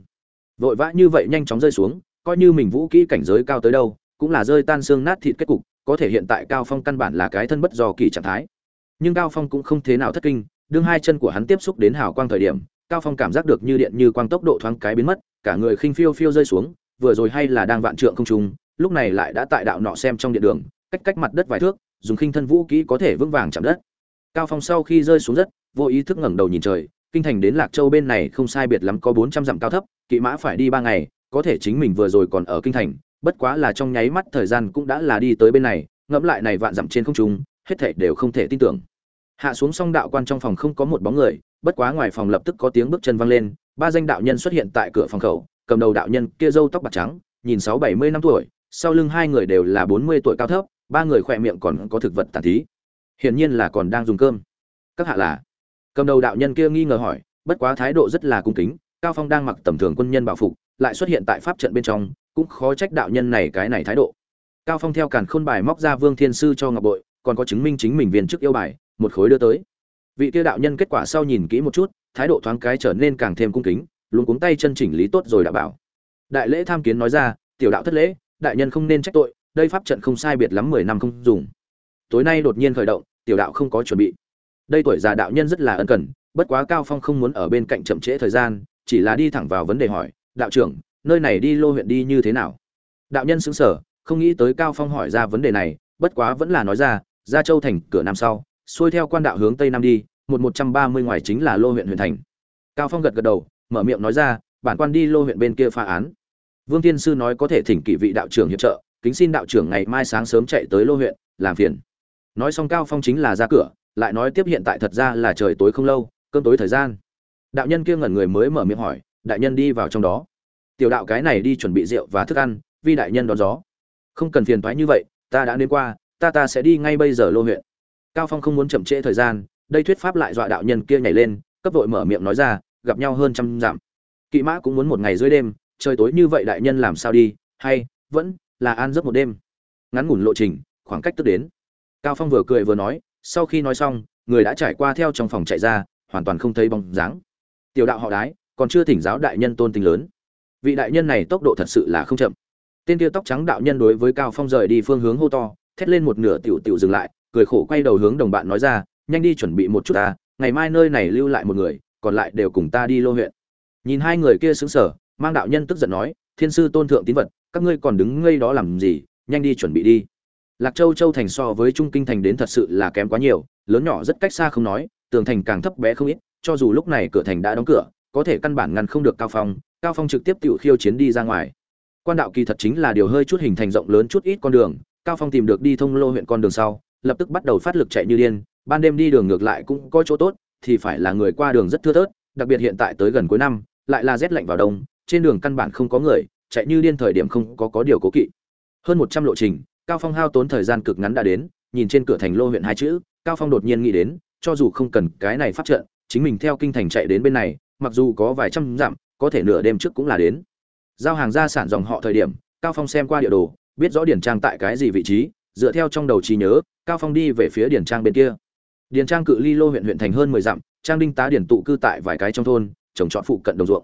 Vội vã như vậy nhanh chóng rơi xuống, coi như mình vũ kỹ cảnh giới cao tới đâu, cũng là rơi tan xương nát thịt kết cục, có thể hiện tại cao phong căn bản là cái thân bất do kỳ trạng thái nhưng cao phong cũng không thế nào thất kinh, đương hai chân của hắn tiếp xúc đến hào quang thời điểm, cao phong cảm giác được như điện như quang tốc độ thoáng cái biến mất, cả người khinh phiêu phiêu rơi xuống, vừa rồi hay là đang vạn trượng không trung, lúc này lại đã tại đạo nọ xem trong điện đường, cách cách mặt đất vài thước, dùng khinh thân vũ kỹ có thể vững vàng chạm đất. Cao phong sau khi rơi xuống đất, vô ý thức ngẩng đầu nhìn trời, kinh thành đến lạc châu bên này không sai biệt lắm có 400 dặm cao thấp, kỵ mã phải đi ba ngày, có thể chính mình vừa rồi còn ở kinh thành, bất quá là trong nháy mắt thời gian cũng đã là đi tới bên này, ngẫm lại này vạn dặm trên không trung, hết thảy đều không thể tin tưởng hạ xuống song đạo quan trong phòng không có một bóng người, bất quá ngoài phòng lập tức có tiếng bước chân vang lên, ba danh đạo nhân xuất hiện tại cửa phòng khẩu, cầm đầu đạo nhân kia râu tóc bạc trắng, nhìn sáu bảy mươi năm tuổi, sau lưng hai người đều là bốn mươi tuổi cao thấp, ba người khỏe miệng còn có thực vật tàn thí. Hiển nhiên là còn đang dùng cơm. Các hạ là? Cầm đầu đạo nhân kia nghi ngờ hỏi, bất quá thái độ rất là cung kính, cao phong đang mặc tầm thường quân nhân bảo phục, lại xuất hiện tại pháp trận bên trong, cũng khó trách đạo nhân này cái này thái độ. Cao phong theo càn khôn bài móc ra vương thiên sư cho ngọc bội, còn có chứng minh chính mình viên chức yêu bài một khối đưa tới. Vị kia đạo nhân kết quả sau nhìn kỹ một chút, thái độ thoáng cái trở nên càng thêm cung kính, luôn cuống tay chân chỉnh lý tốt rồi đã bảo. Đại lễ tham kiến nói ra, tiểu đạo thất lễ, đại nhân không nên trách tội, đây pháp trận không sai biệt lắm mười năm không dùng. Tối nay đột nhiên khởi động, tiểu đạo không có chuẩn bị. Đây tuổi già đạo nhân rất là ân cần, bất quá cao phong không muốn ở bên cạnh chậm trễ thời gian, chỉ là đi thẳng vào vấn đề hỏi, đạo trưởng, nơi này đi lô huyện đi như thế nào? Đạo nhân xứng sở không nghĩ tới cao phong hỏi ra vấn đề này, bất quá vẫn là nói ra ra châu thành cửa nam sau xuôi theo quan đạo hướng tây nam đi, một một trăm ba mươi ngoài chính là lô huyện huyện thành. Cao phong gật gật đầu, mở miệng nói ra, bản quan đi lô huyện bên kia phá án. Vương tiên sư nói có thể thỉnh kỵ vị đạo trưởng hiệp trợ, kính xin đạo trưởng ngày mai sáng sớm chạy tới lô huyện, làm phiền. Nói xong cao phong chính là ra cửa, lại nói tiếp hiện tại thật ra là trời tối không lâu, cơm tối thời gian. Đạo nhân kia ngẩn người mới mở miệng hỏi, đại nhân đi vào trong đó. Tiểu đạo cái này đi chuẩn bị rượu và thức ăn vì đại nhân đón gió. Không cần phiền thoái như vậy, ta đã đến qua, ta ta sẽ đi ngay bây giờ lô huyện cao phong không muốn chậm trễ thời gian, đây thuyết pháp lại dọa đạo nhân kia nhảy lên, cấp vội mở miệng nói ra, gặp nhau hơn trăm dặm. Kỵ mã cũng muốn một ngày dưới đêm, trời tối như vậy đại nhân làm sao đi, hay, vẫn là an giấc một đêm. Ngắn ngủn lộ trình, khoảng cách tức đến. Cao phong vừa cười vừa nói, sau khi nói xong, người đã trải qua theo trong phòng chạy ra, hoàn toàn không thấy bóng dáng. Tiểu đạo họ đái, còn chưa thỉnh giáo đại nhân tôn tình lớn. Vị đại nhân này tốc độ thật sự là không chậm. Tên kia tóc trắng đạo nhân đối với cao phong rời đi phương hướng hô to, thét lên một nửa tiểu tiểu dừng lại cười khổ quay đầu hướng đồng bạn nói ra, nhanh đi chuẩn bị một chút ta, ngày mai nơi này lưu lại một người, còn lại đều cùng ta đi lô huyện. Nhìn hai người kia xứng sở mang đạo nhân tức giận nói, thiên sư tôn thượng tín vật, các ngươi còn đứng ngây đó làm gì, nhanh đi chuẩn bị đi. Lạc châu châu thành so với trung kinh thành đến thật sự là kém quá nhiều, lớn nhỏ rất cách xa không nói, tường thành càng thấp bé không ít, cho dù lúc này cửa thành đã đóng cửa, có thể căn bản ngăn không được cao phong cao phong trực tiếp tự khiêu chiến đi ra ngoài. Quan đạo kỳ thật chính là điều hơi chút hình thành rộng lớn chút ít con đường, cao phong tìm được đi thông lô huyện con đường sau lập tức bắt đầu phát lực chạy như điên, ban đêm đi đường ngược lại cũng có chỗ tốt, thì phải là người qua đường rất thưa thớt, đặc biệt hiện tại tới gần cuối năm, lại là rét lạnh vào đông, trên đường căn bản không có người, chạy như điên thời điểm không có có điều cố kỵ. Hơn một trăm lộ trình, cao phong hao tốn thời gian cực ngắn đã đến, nhìn trên cửa thành lô huyện hai chữ, cao phong đột nhiên nghĩ đến, cho dù không cần cái này phát trận, chính mình theo kinh thành chạy đến bên này, mặc dù có vài trăm dặm, có thể nửa đêm trước cũng là đến. Giao hàng ra sản dòng họ thời điểm, cao phong xem qua địa đồ, biết rõ điển trang tại cái gì vị trí, dựa theo trong đầu trí nhớ cao phong đi về phía Điền trang bên kia. Điền trang cự ly lô huyện huyện thành hơn 10 dặm, trang đinh tá điển tụ cư tại vài cái trong thôn, trồng trọt phụ cận đồng ruộng.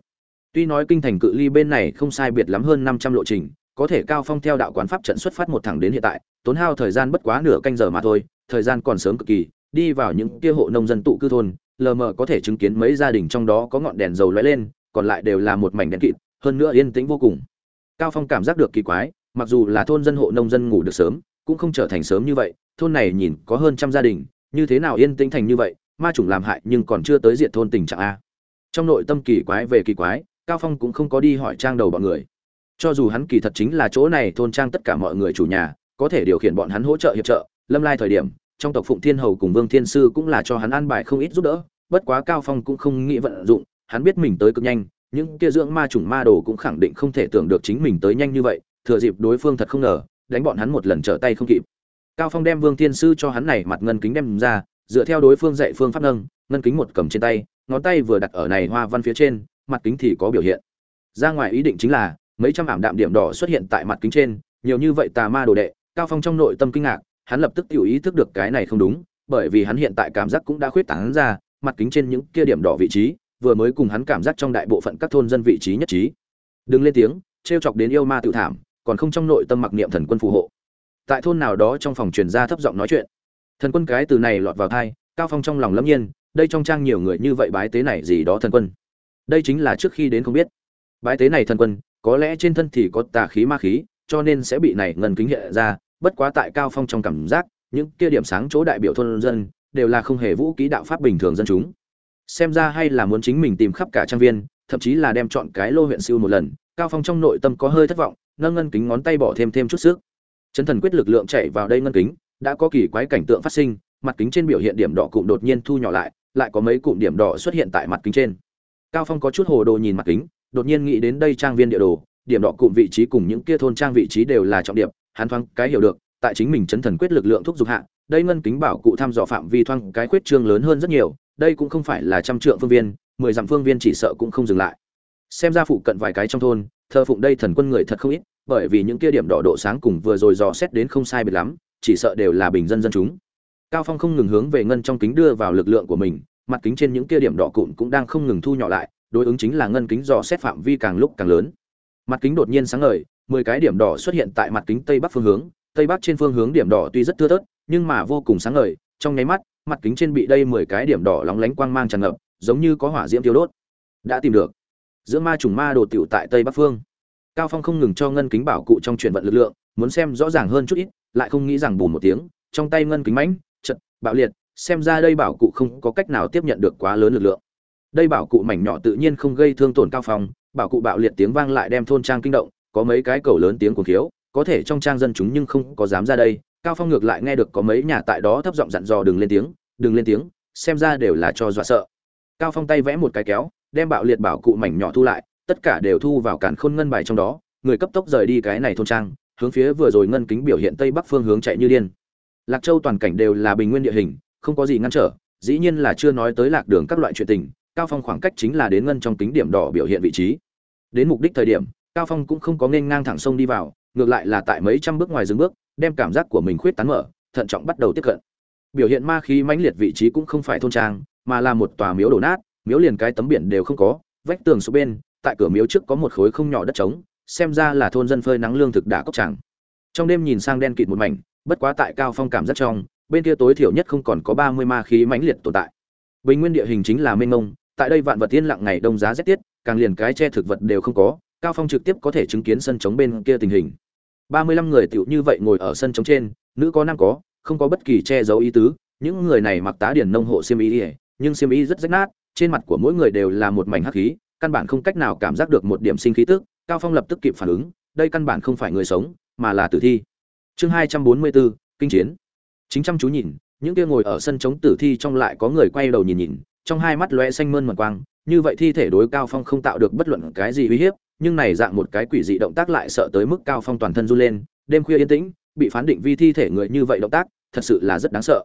Tuy nói kinh thành cự ly bên này không sai biệt lắm hơn 500 lộ trình, có thể cao phong theo đạo quán pháp trận xuất phát một thẳng đến hiện tại, tốn hao thời gian bất quá nửa canh giờ mà thôi, thời gian còn sớm cực kỳ, đi vào những kia hộ nông dân tụ cư thôn, lờ mờ có thể chứng kiến mấy gia đình trong đó có ngọn đèn dầu lóe lên, còn lại đều là một mảnh đèn kịt, hơn nữa yên tĩnh vô cùng. Cao phong cảm giác được kỳ quái, mặc dù là thôn dân hộ nông dân ngủ được sớm cũng không trở thành sớm như vậy, thôn này nhìn có hơn trăm gia đình, như thế nào yên tĩnh thành như vậy, ma chủng làm hại nhưng còn chưa tới diện thôn tình trạng a. Trong nội tâm kỳ quái về kỳ quái, cao phong cũng không có đi hỏi trang đầu bọn người. Cho dù hắn kỳ thật chính là chỗ này thôn trang tất cả mọi người chủ nhà, có thể điều khiển bọn hắn hỗ trợ hiệp trợ, lâm lai thời điểm, trong tộc phụng thiên hầu cùng vương thiên sư cũng là cho hắn an bài không ít giúp đỡ, bất quá cao phong cũng không nghĩ vận dụng, hắn biết mình tới cực nhanh, những kia dưỡng ma trùng ma đồ cũng khẳng định không thể tưởng được chính mình tới nhanh như vậy, thừa dịp đối phương thật không ngờ đánh bọn hắn một lần trở tay không kịp. Cao phong đem vương thiên sư cho hắn này mặt ngân kính đem ra, dựa theo đối phương dạy phương pháp nâng, ngân kính một cầm trên tay, ngón tay vừa đặt ở này hoa văn phía trên, mặt kính thì có biểu hiện. Ra ngoài ý định chính là, mấy trăm ảm đạm điểm đỏ xuất hiện tại mặt kính trên, nhiều như vậy tà ma đồ đệ, cao phong trong nội tâm kinh ngạc, hắn lập tức tự ý thức được cái này không đúng, bởi vì hắn hiện tại cảm giác cũng đã khuyết tán ra, mặt kính trên những kia điểm đỏ vị trí, vừa mới cùng hắn cảm giác trong đại bộ phận các thôn dân vị trí nhất trí. Đừng lên tiếng, trêu chọc đến yêu ma tự thảm còn không trong nội tâm mặc niệm thần quân phù hộ. Tại thôn nào đó trong phòng truyền ra thấp giọng nói chuyện. Thần quân cái từ này lọt vào thai cao phong trong lòng lâm nhiên, đây trong trang nhiều người như vậy bái tế này gì đó thần quân. Đây chính là trước khi đến không biết. Bái tế này thần quân, có lẽ trên thân thì có tà khí ma khí, cho nên sẽ bị này ngân kính hiện ra, bất quá tại cao phong trong cảm giác, những kia điểm sáng chỗ đại biểu thôn dân, đều là không hề vũ khí đạo pháp bình thường dân chúng. Xem ra hay là muốn chính mình tìm khắp cả trang viên, thậm chí là đem chọn cái lô huyện siêu một lần, cao phong trong nội tâm có hơi thất vọng nâng ngân kính ngón tay bỏ thêm thêm chút sức. Chấn thần quyết lực lượng chạy vào đây ngân kính, đã có kỳ quái cảnh tượng phát sinh, mặt kính trên biểu hiện điểm đỏ cụm đột nhiên thu nhỏ lại lại có mấy cụm điểm đỏ xuất hiện tại mặt kính trên. Cao phong có chút hồ đồ nhìn mặt kính, đột nhiên nghĩ đến đây trang viên địa đồ, điểm đỏ cụm vị trí cùng những kia thôn trang vị trí đều là trọng điểm, hắn thoáng cái hiểu được, tại chính mình chấn thần quyết lực lượng thúc giục hạ, đây ngân kính bảo cụ thăm dò phạm vi thoáng cái khuyết trương lớn hơn rất nhiều, đây cũng không phải là trăm trượng phương viên, mười dặm phương viên chỉ sợ cũng không dừng lại. Xem ra phụ cận vài cái trong thôn thờ phụng đây thần quân người thật không ít, bởi vì những kia điểm đỏ độ sáng cùng vừa rồi dò xét đến không sai biệt lắm, chỉ sợ đều là bình dân dân chúng. Cao phong không ngừng hướng về ngân trong kính đưa vào lực lượng của mình, mặt kính trên những kia điểm đỏ cụm cũng đang không ngừng thu nhỏ lại, đối ứng chính là ngân kính dò xét phạm vi càng lúc càng lớn. Mặt kính đột nhiên sáng ngời, mười cái điểm đỏ xuất hiện tại mặt kính tây bắc phương hướng, tây bắc trên phương hướng điểm đỏ tuy rất thưa thớt, nhưng mà vô cùng sáng ngời, trong nháy mắt, mặt kính trên bị đây mười cái điểm đỏ lóng lánh quang mang tràn ngập, giống như có hỏa diễm tiêu đốt. Đã tìm được giữa ma trùng ma đồ tiểu tại tây bắc phương. Cao phong không ngừng cho ngân kính bảo cụ trong chuyển vận lực lượng, muốn xem rõ ràng hơn chút ít, lại không nghĩ rằng bùn một tiếng, trong tay ngân kính mãnh, chật, bạo liệt, xem ra đây bảo cụ không có cách nào tiếp nhận được quá lớn lực lượng. Đây bảo cụ mảnh nhỏ tự nhiên không gây thương tổn cao phong, bảo cụ bạo liệt tiếng vang lại đem thôn trang kinh động, có mấy cái cầu lớn tiếng cuồng khiếu, có thể trong trang dân chúng nhưng không có dám ra đây, cao phong ngược lại nghe được có mấy nhà tại đó thấp giọng dặn dò đừng lên tiếng, đừng lên tiếng, xem ra đều là cho dọa sợ. Cao phong tay vẽ một cái kéo đem bạo liệt bảo cụ mảnh nhỏ thu lại, tất cả đều thu vào cản khôn ngân bài trong đó, người cấp tốc rời đi cái này thôn trang, hướng phía vừa rồi ngân kính biểu hiện tây bắc phương hướng chạy như điên. Lạc châu toàn cảnh đều là bình nguyên địa hình, không có gì ngăn trở, dĩ nhiên là chưa nói tới lạc đường các loại chuyện tình, cao phong khoảng cách chính là đến ngân trong kính điểm đỏ biểu hiện vị trí. Đến mục đích thời điểm, cao phong cũng không có nên ngang thẳng sông đi vào, ngược lại là tại mấy trăm bước ngoài dừng bước, đem cảm giác của mình khuyết tán mở, thận trọng bắt đầu tiếp cận. Biểu hiện ma khí mãnh liệt vị trí cũng không phải thôn trang, mà là một tòa miếu đổ nát miếu liền cái tấm biển đều không có, vách tường số bên, tại cửa miếu trước có một khối không nhỏ đất trống, xem ra là thôn dân phơi nắng lương thực đã cốc chẳng. Trong đêm nhìn sang đen kịt một mảnh, bất quá tại cao phong cảm rất trong, bên kia tối thiểu nhất không còn có 30 ma khí mãnh liệt tồn tại. Bình nguyên địa hình chính là mênh mông, tại đây vạn vật tiên lặng ngày đông giá rét tiết, càng liền cái che thực vật đều không có, cao phong trực tiếp có thể chứng kiến sân trống bên kia tình hình. 35 người tiểu như vậy ngồi ở sân trống trên, nữ có nam có, không có bất kỳ che giấu ý tứ, những người này mặc tá điển nông hộ xiêm y nhưng xiêm y rất rách nát trên mặt của mỗi người đều là một mảnh hắc khí căn bản không cách nào cảm giác được một điểm sinh khí tức cao phong lập tức kịp phản ứng đây căn bản không phải người sống mà là tử thi. Chương 244, kinh chiến. Chính chăm chú nhìn những kia ngồi ở sân chống tử thi trong lại có người quay đầu nhìn nhìn trong hai mắt lóe xanh mơn mật quang như vậy thi thể đối cao phong không tạo được bất luận cái gì uy hiếp nhưng này dạng một cái quỷ dị động tác lại sợ tới mức cao phong toàn thân run lên đêm khuya yên tĩnh bị phán định vi thi thể người như vậy động tác thật sự là rất đáng sợ.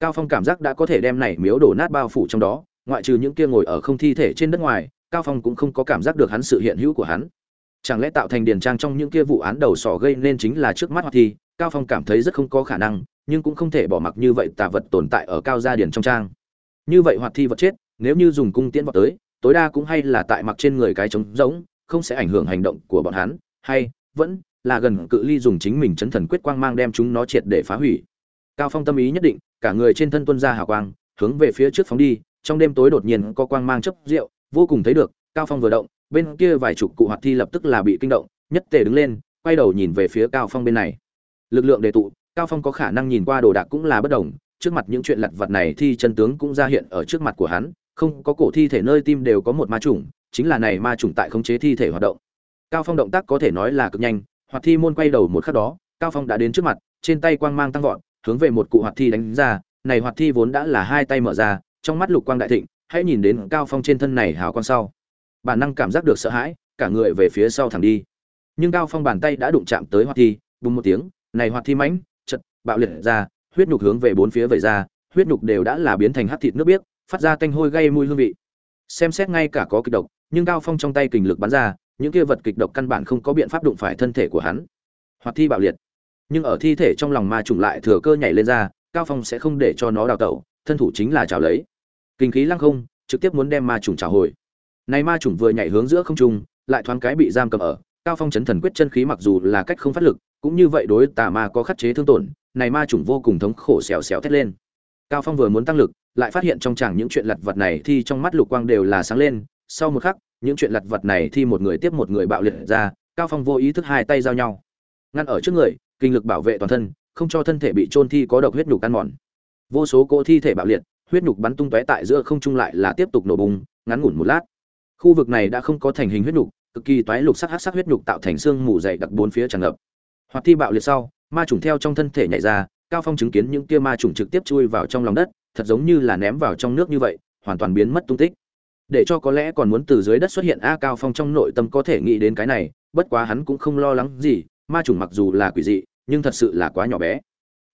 Cao phong cảm giác đã có thể đem này miếu đổ nát bao phủ trong đó ngoại trừ những kia ngồi ở không thi thể trên đất ngoài, cao phong cũng không có cảm giác được hắn sự hiện hữu của hắn. Chẳng lẽ tạo thành điền trang trong những kia vụ án đầu sỏ gây nên chính là trước mắt hoặc thi cao phong cảm thấy rất không có khả năng, nhưng cũng không thể bỏ mặc như vậy tà vật tồn tại ở cao gia điển trong trang. Như vậy hoạt thi vật chết, nếu như dùng cung tiễn vào tới, tối đa cũng hay là tại mặc trên người cái trống rỗng, không sẽ ảnh hưởng hành động của bọn hắn, hay vẫn là gần cự ly dùng chính mình chấn thần quyết quang mang đem chúng nó triệt để phá hủy. Cao phong tâm ý nhất định, cả người trên thân tuân ra hào quang, hướng về phía trước phóng đi trong đêm tối đột nhiên có quang mang chấp rượu, vô cùng thấy được, cao phong vừa động, bên kia vài chục cụ hoạt thi lập tức là bị kinh động, nhất tề đứng lên, quay đầu nhìn về phía cao phong bên này. Lực lượng đề tụ, cao phong có khả năng nhìn qua đồ đạc cũng là bất đồng, trước mặt những chuyện lặt vặt này thì chân tướng cũng ra hiện ở trước mặt của hắn, không có cổ thi thể nơi tim đều có một ma trùng chính là này ma trùng tại khống chế thi thể hoạt động. Cao phong động tác có thể nói là cực nhanh, hoạt thi môn quay đầu một khắc đó, cao phong đã đến trước mặt, trên tay quang mang tăng vọt, hướng về một cụ hoạt thi đánh ra, này hoạt thi vốn đã là hai tay mở ra trong mắt lục quang đại thịnh, hãy nhìn đến cao phong trên thân này hào quang sau. Bản năng cảm giác được sợ hãi, cả người về phía sau thẳng đi. Nhưng cao phong bàn tay đã đụng chạm tới hoạt thi, bùng một tiếng, này hoạt thi mãnh, chật, bạo liệt ra, huyết nhục hướng về bốn phía vẩy ra, huyết nhục đều đã là biến thành hắc thịt nước biếc, phát ra tanh hôi gây mùi hương vị. Xem xét ngay cả có kịch độc, nhưng cao phong trong tay kình lực bắn ra, những kia vật kịch độc căn bản không có biện pháp đụng phải thân thể của hắn. Hoạt thi bạo liệt. Nhưng ở thi thể trong lòng ma trùng lại thừa cơ nhảy lên ra, cao phong sẽ không để cho nó đào tẩu thân thủ chính là chảo lấy. Kinh khí lăng không, trực tiếp muốn đem ma trùng chảo hồi. Này ma trùng vừa nhảy hướng giữa không trung, lại thoáng cái bị giam cầm ở. Cao phong chấn thần quyết chân khí mặc dù là cách không phát lực, cũng như vậy đối tà ma có khắc chế thương tổn, này ma trùng vô cùng thống khổ xèo xèo thét lên. Cao phong vừa muốn tăng lực, lại phát hiện trong chẳng những chuyện lặt vật này thì trong mắt lục quang đều là sáng lên. Sau một khắc, những chuyện lặt vật này thì một người tiếp một người bạo liệt ra, cao phong vô ý thức hai tay giao nhau. Ngăn ở trước người, kinh lực bảo vệ toàn thân, không cho thân thể bị trôn thi có độc huyết nhục ăn mòn vô số cỗ thi thể bạo liệt, huyết nhục bắn tung tóe tại giữa không trung lại là tiếp tục nổ bùng, ngắn ngủn một lát. Khu vực này đã không có thành hình huyết nhục, cực kỳ toái lục sắc hắc sắc huyết nhục tạo thành xương mù dày đặc bốn phía tràn ngập. Hoặc thi bạo liệt sau, ma trùng theo trong thân thể nhảy ra, cao phong chứng kiến những kia ma trùng trực tiếp chui vào trong lòng đất, thật giống như là ném vào trong nước như vậy, hoàn toàn biến mất tung tích. Để cho có lẽ còn muốn từ dưới đất xuất hiện a cao phong trong nội tâm có thể nghĩ đến cái này, bất quá hắn cũng không lo lắng gì, ma trùng mặc dù là quỷ dị, nhưng thật sự là quá nhỏ bé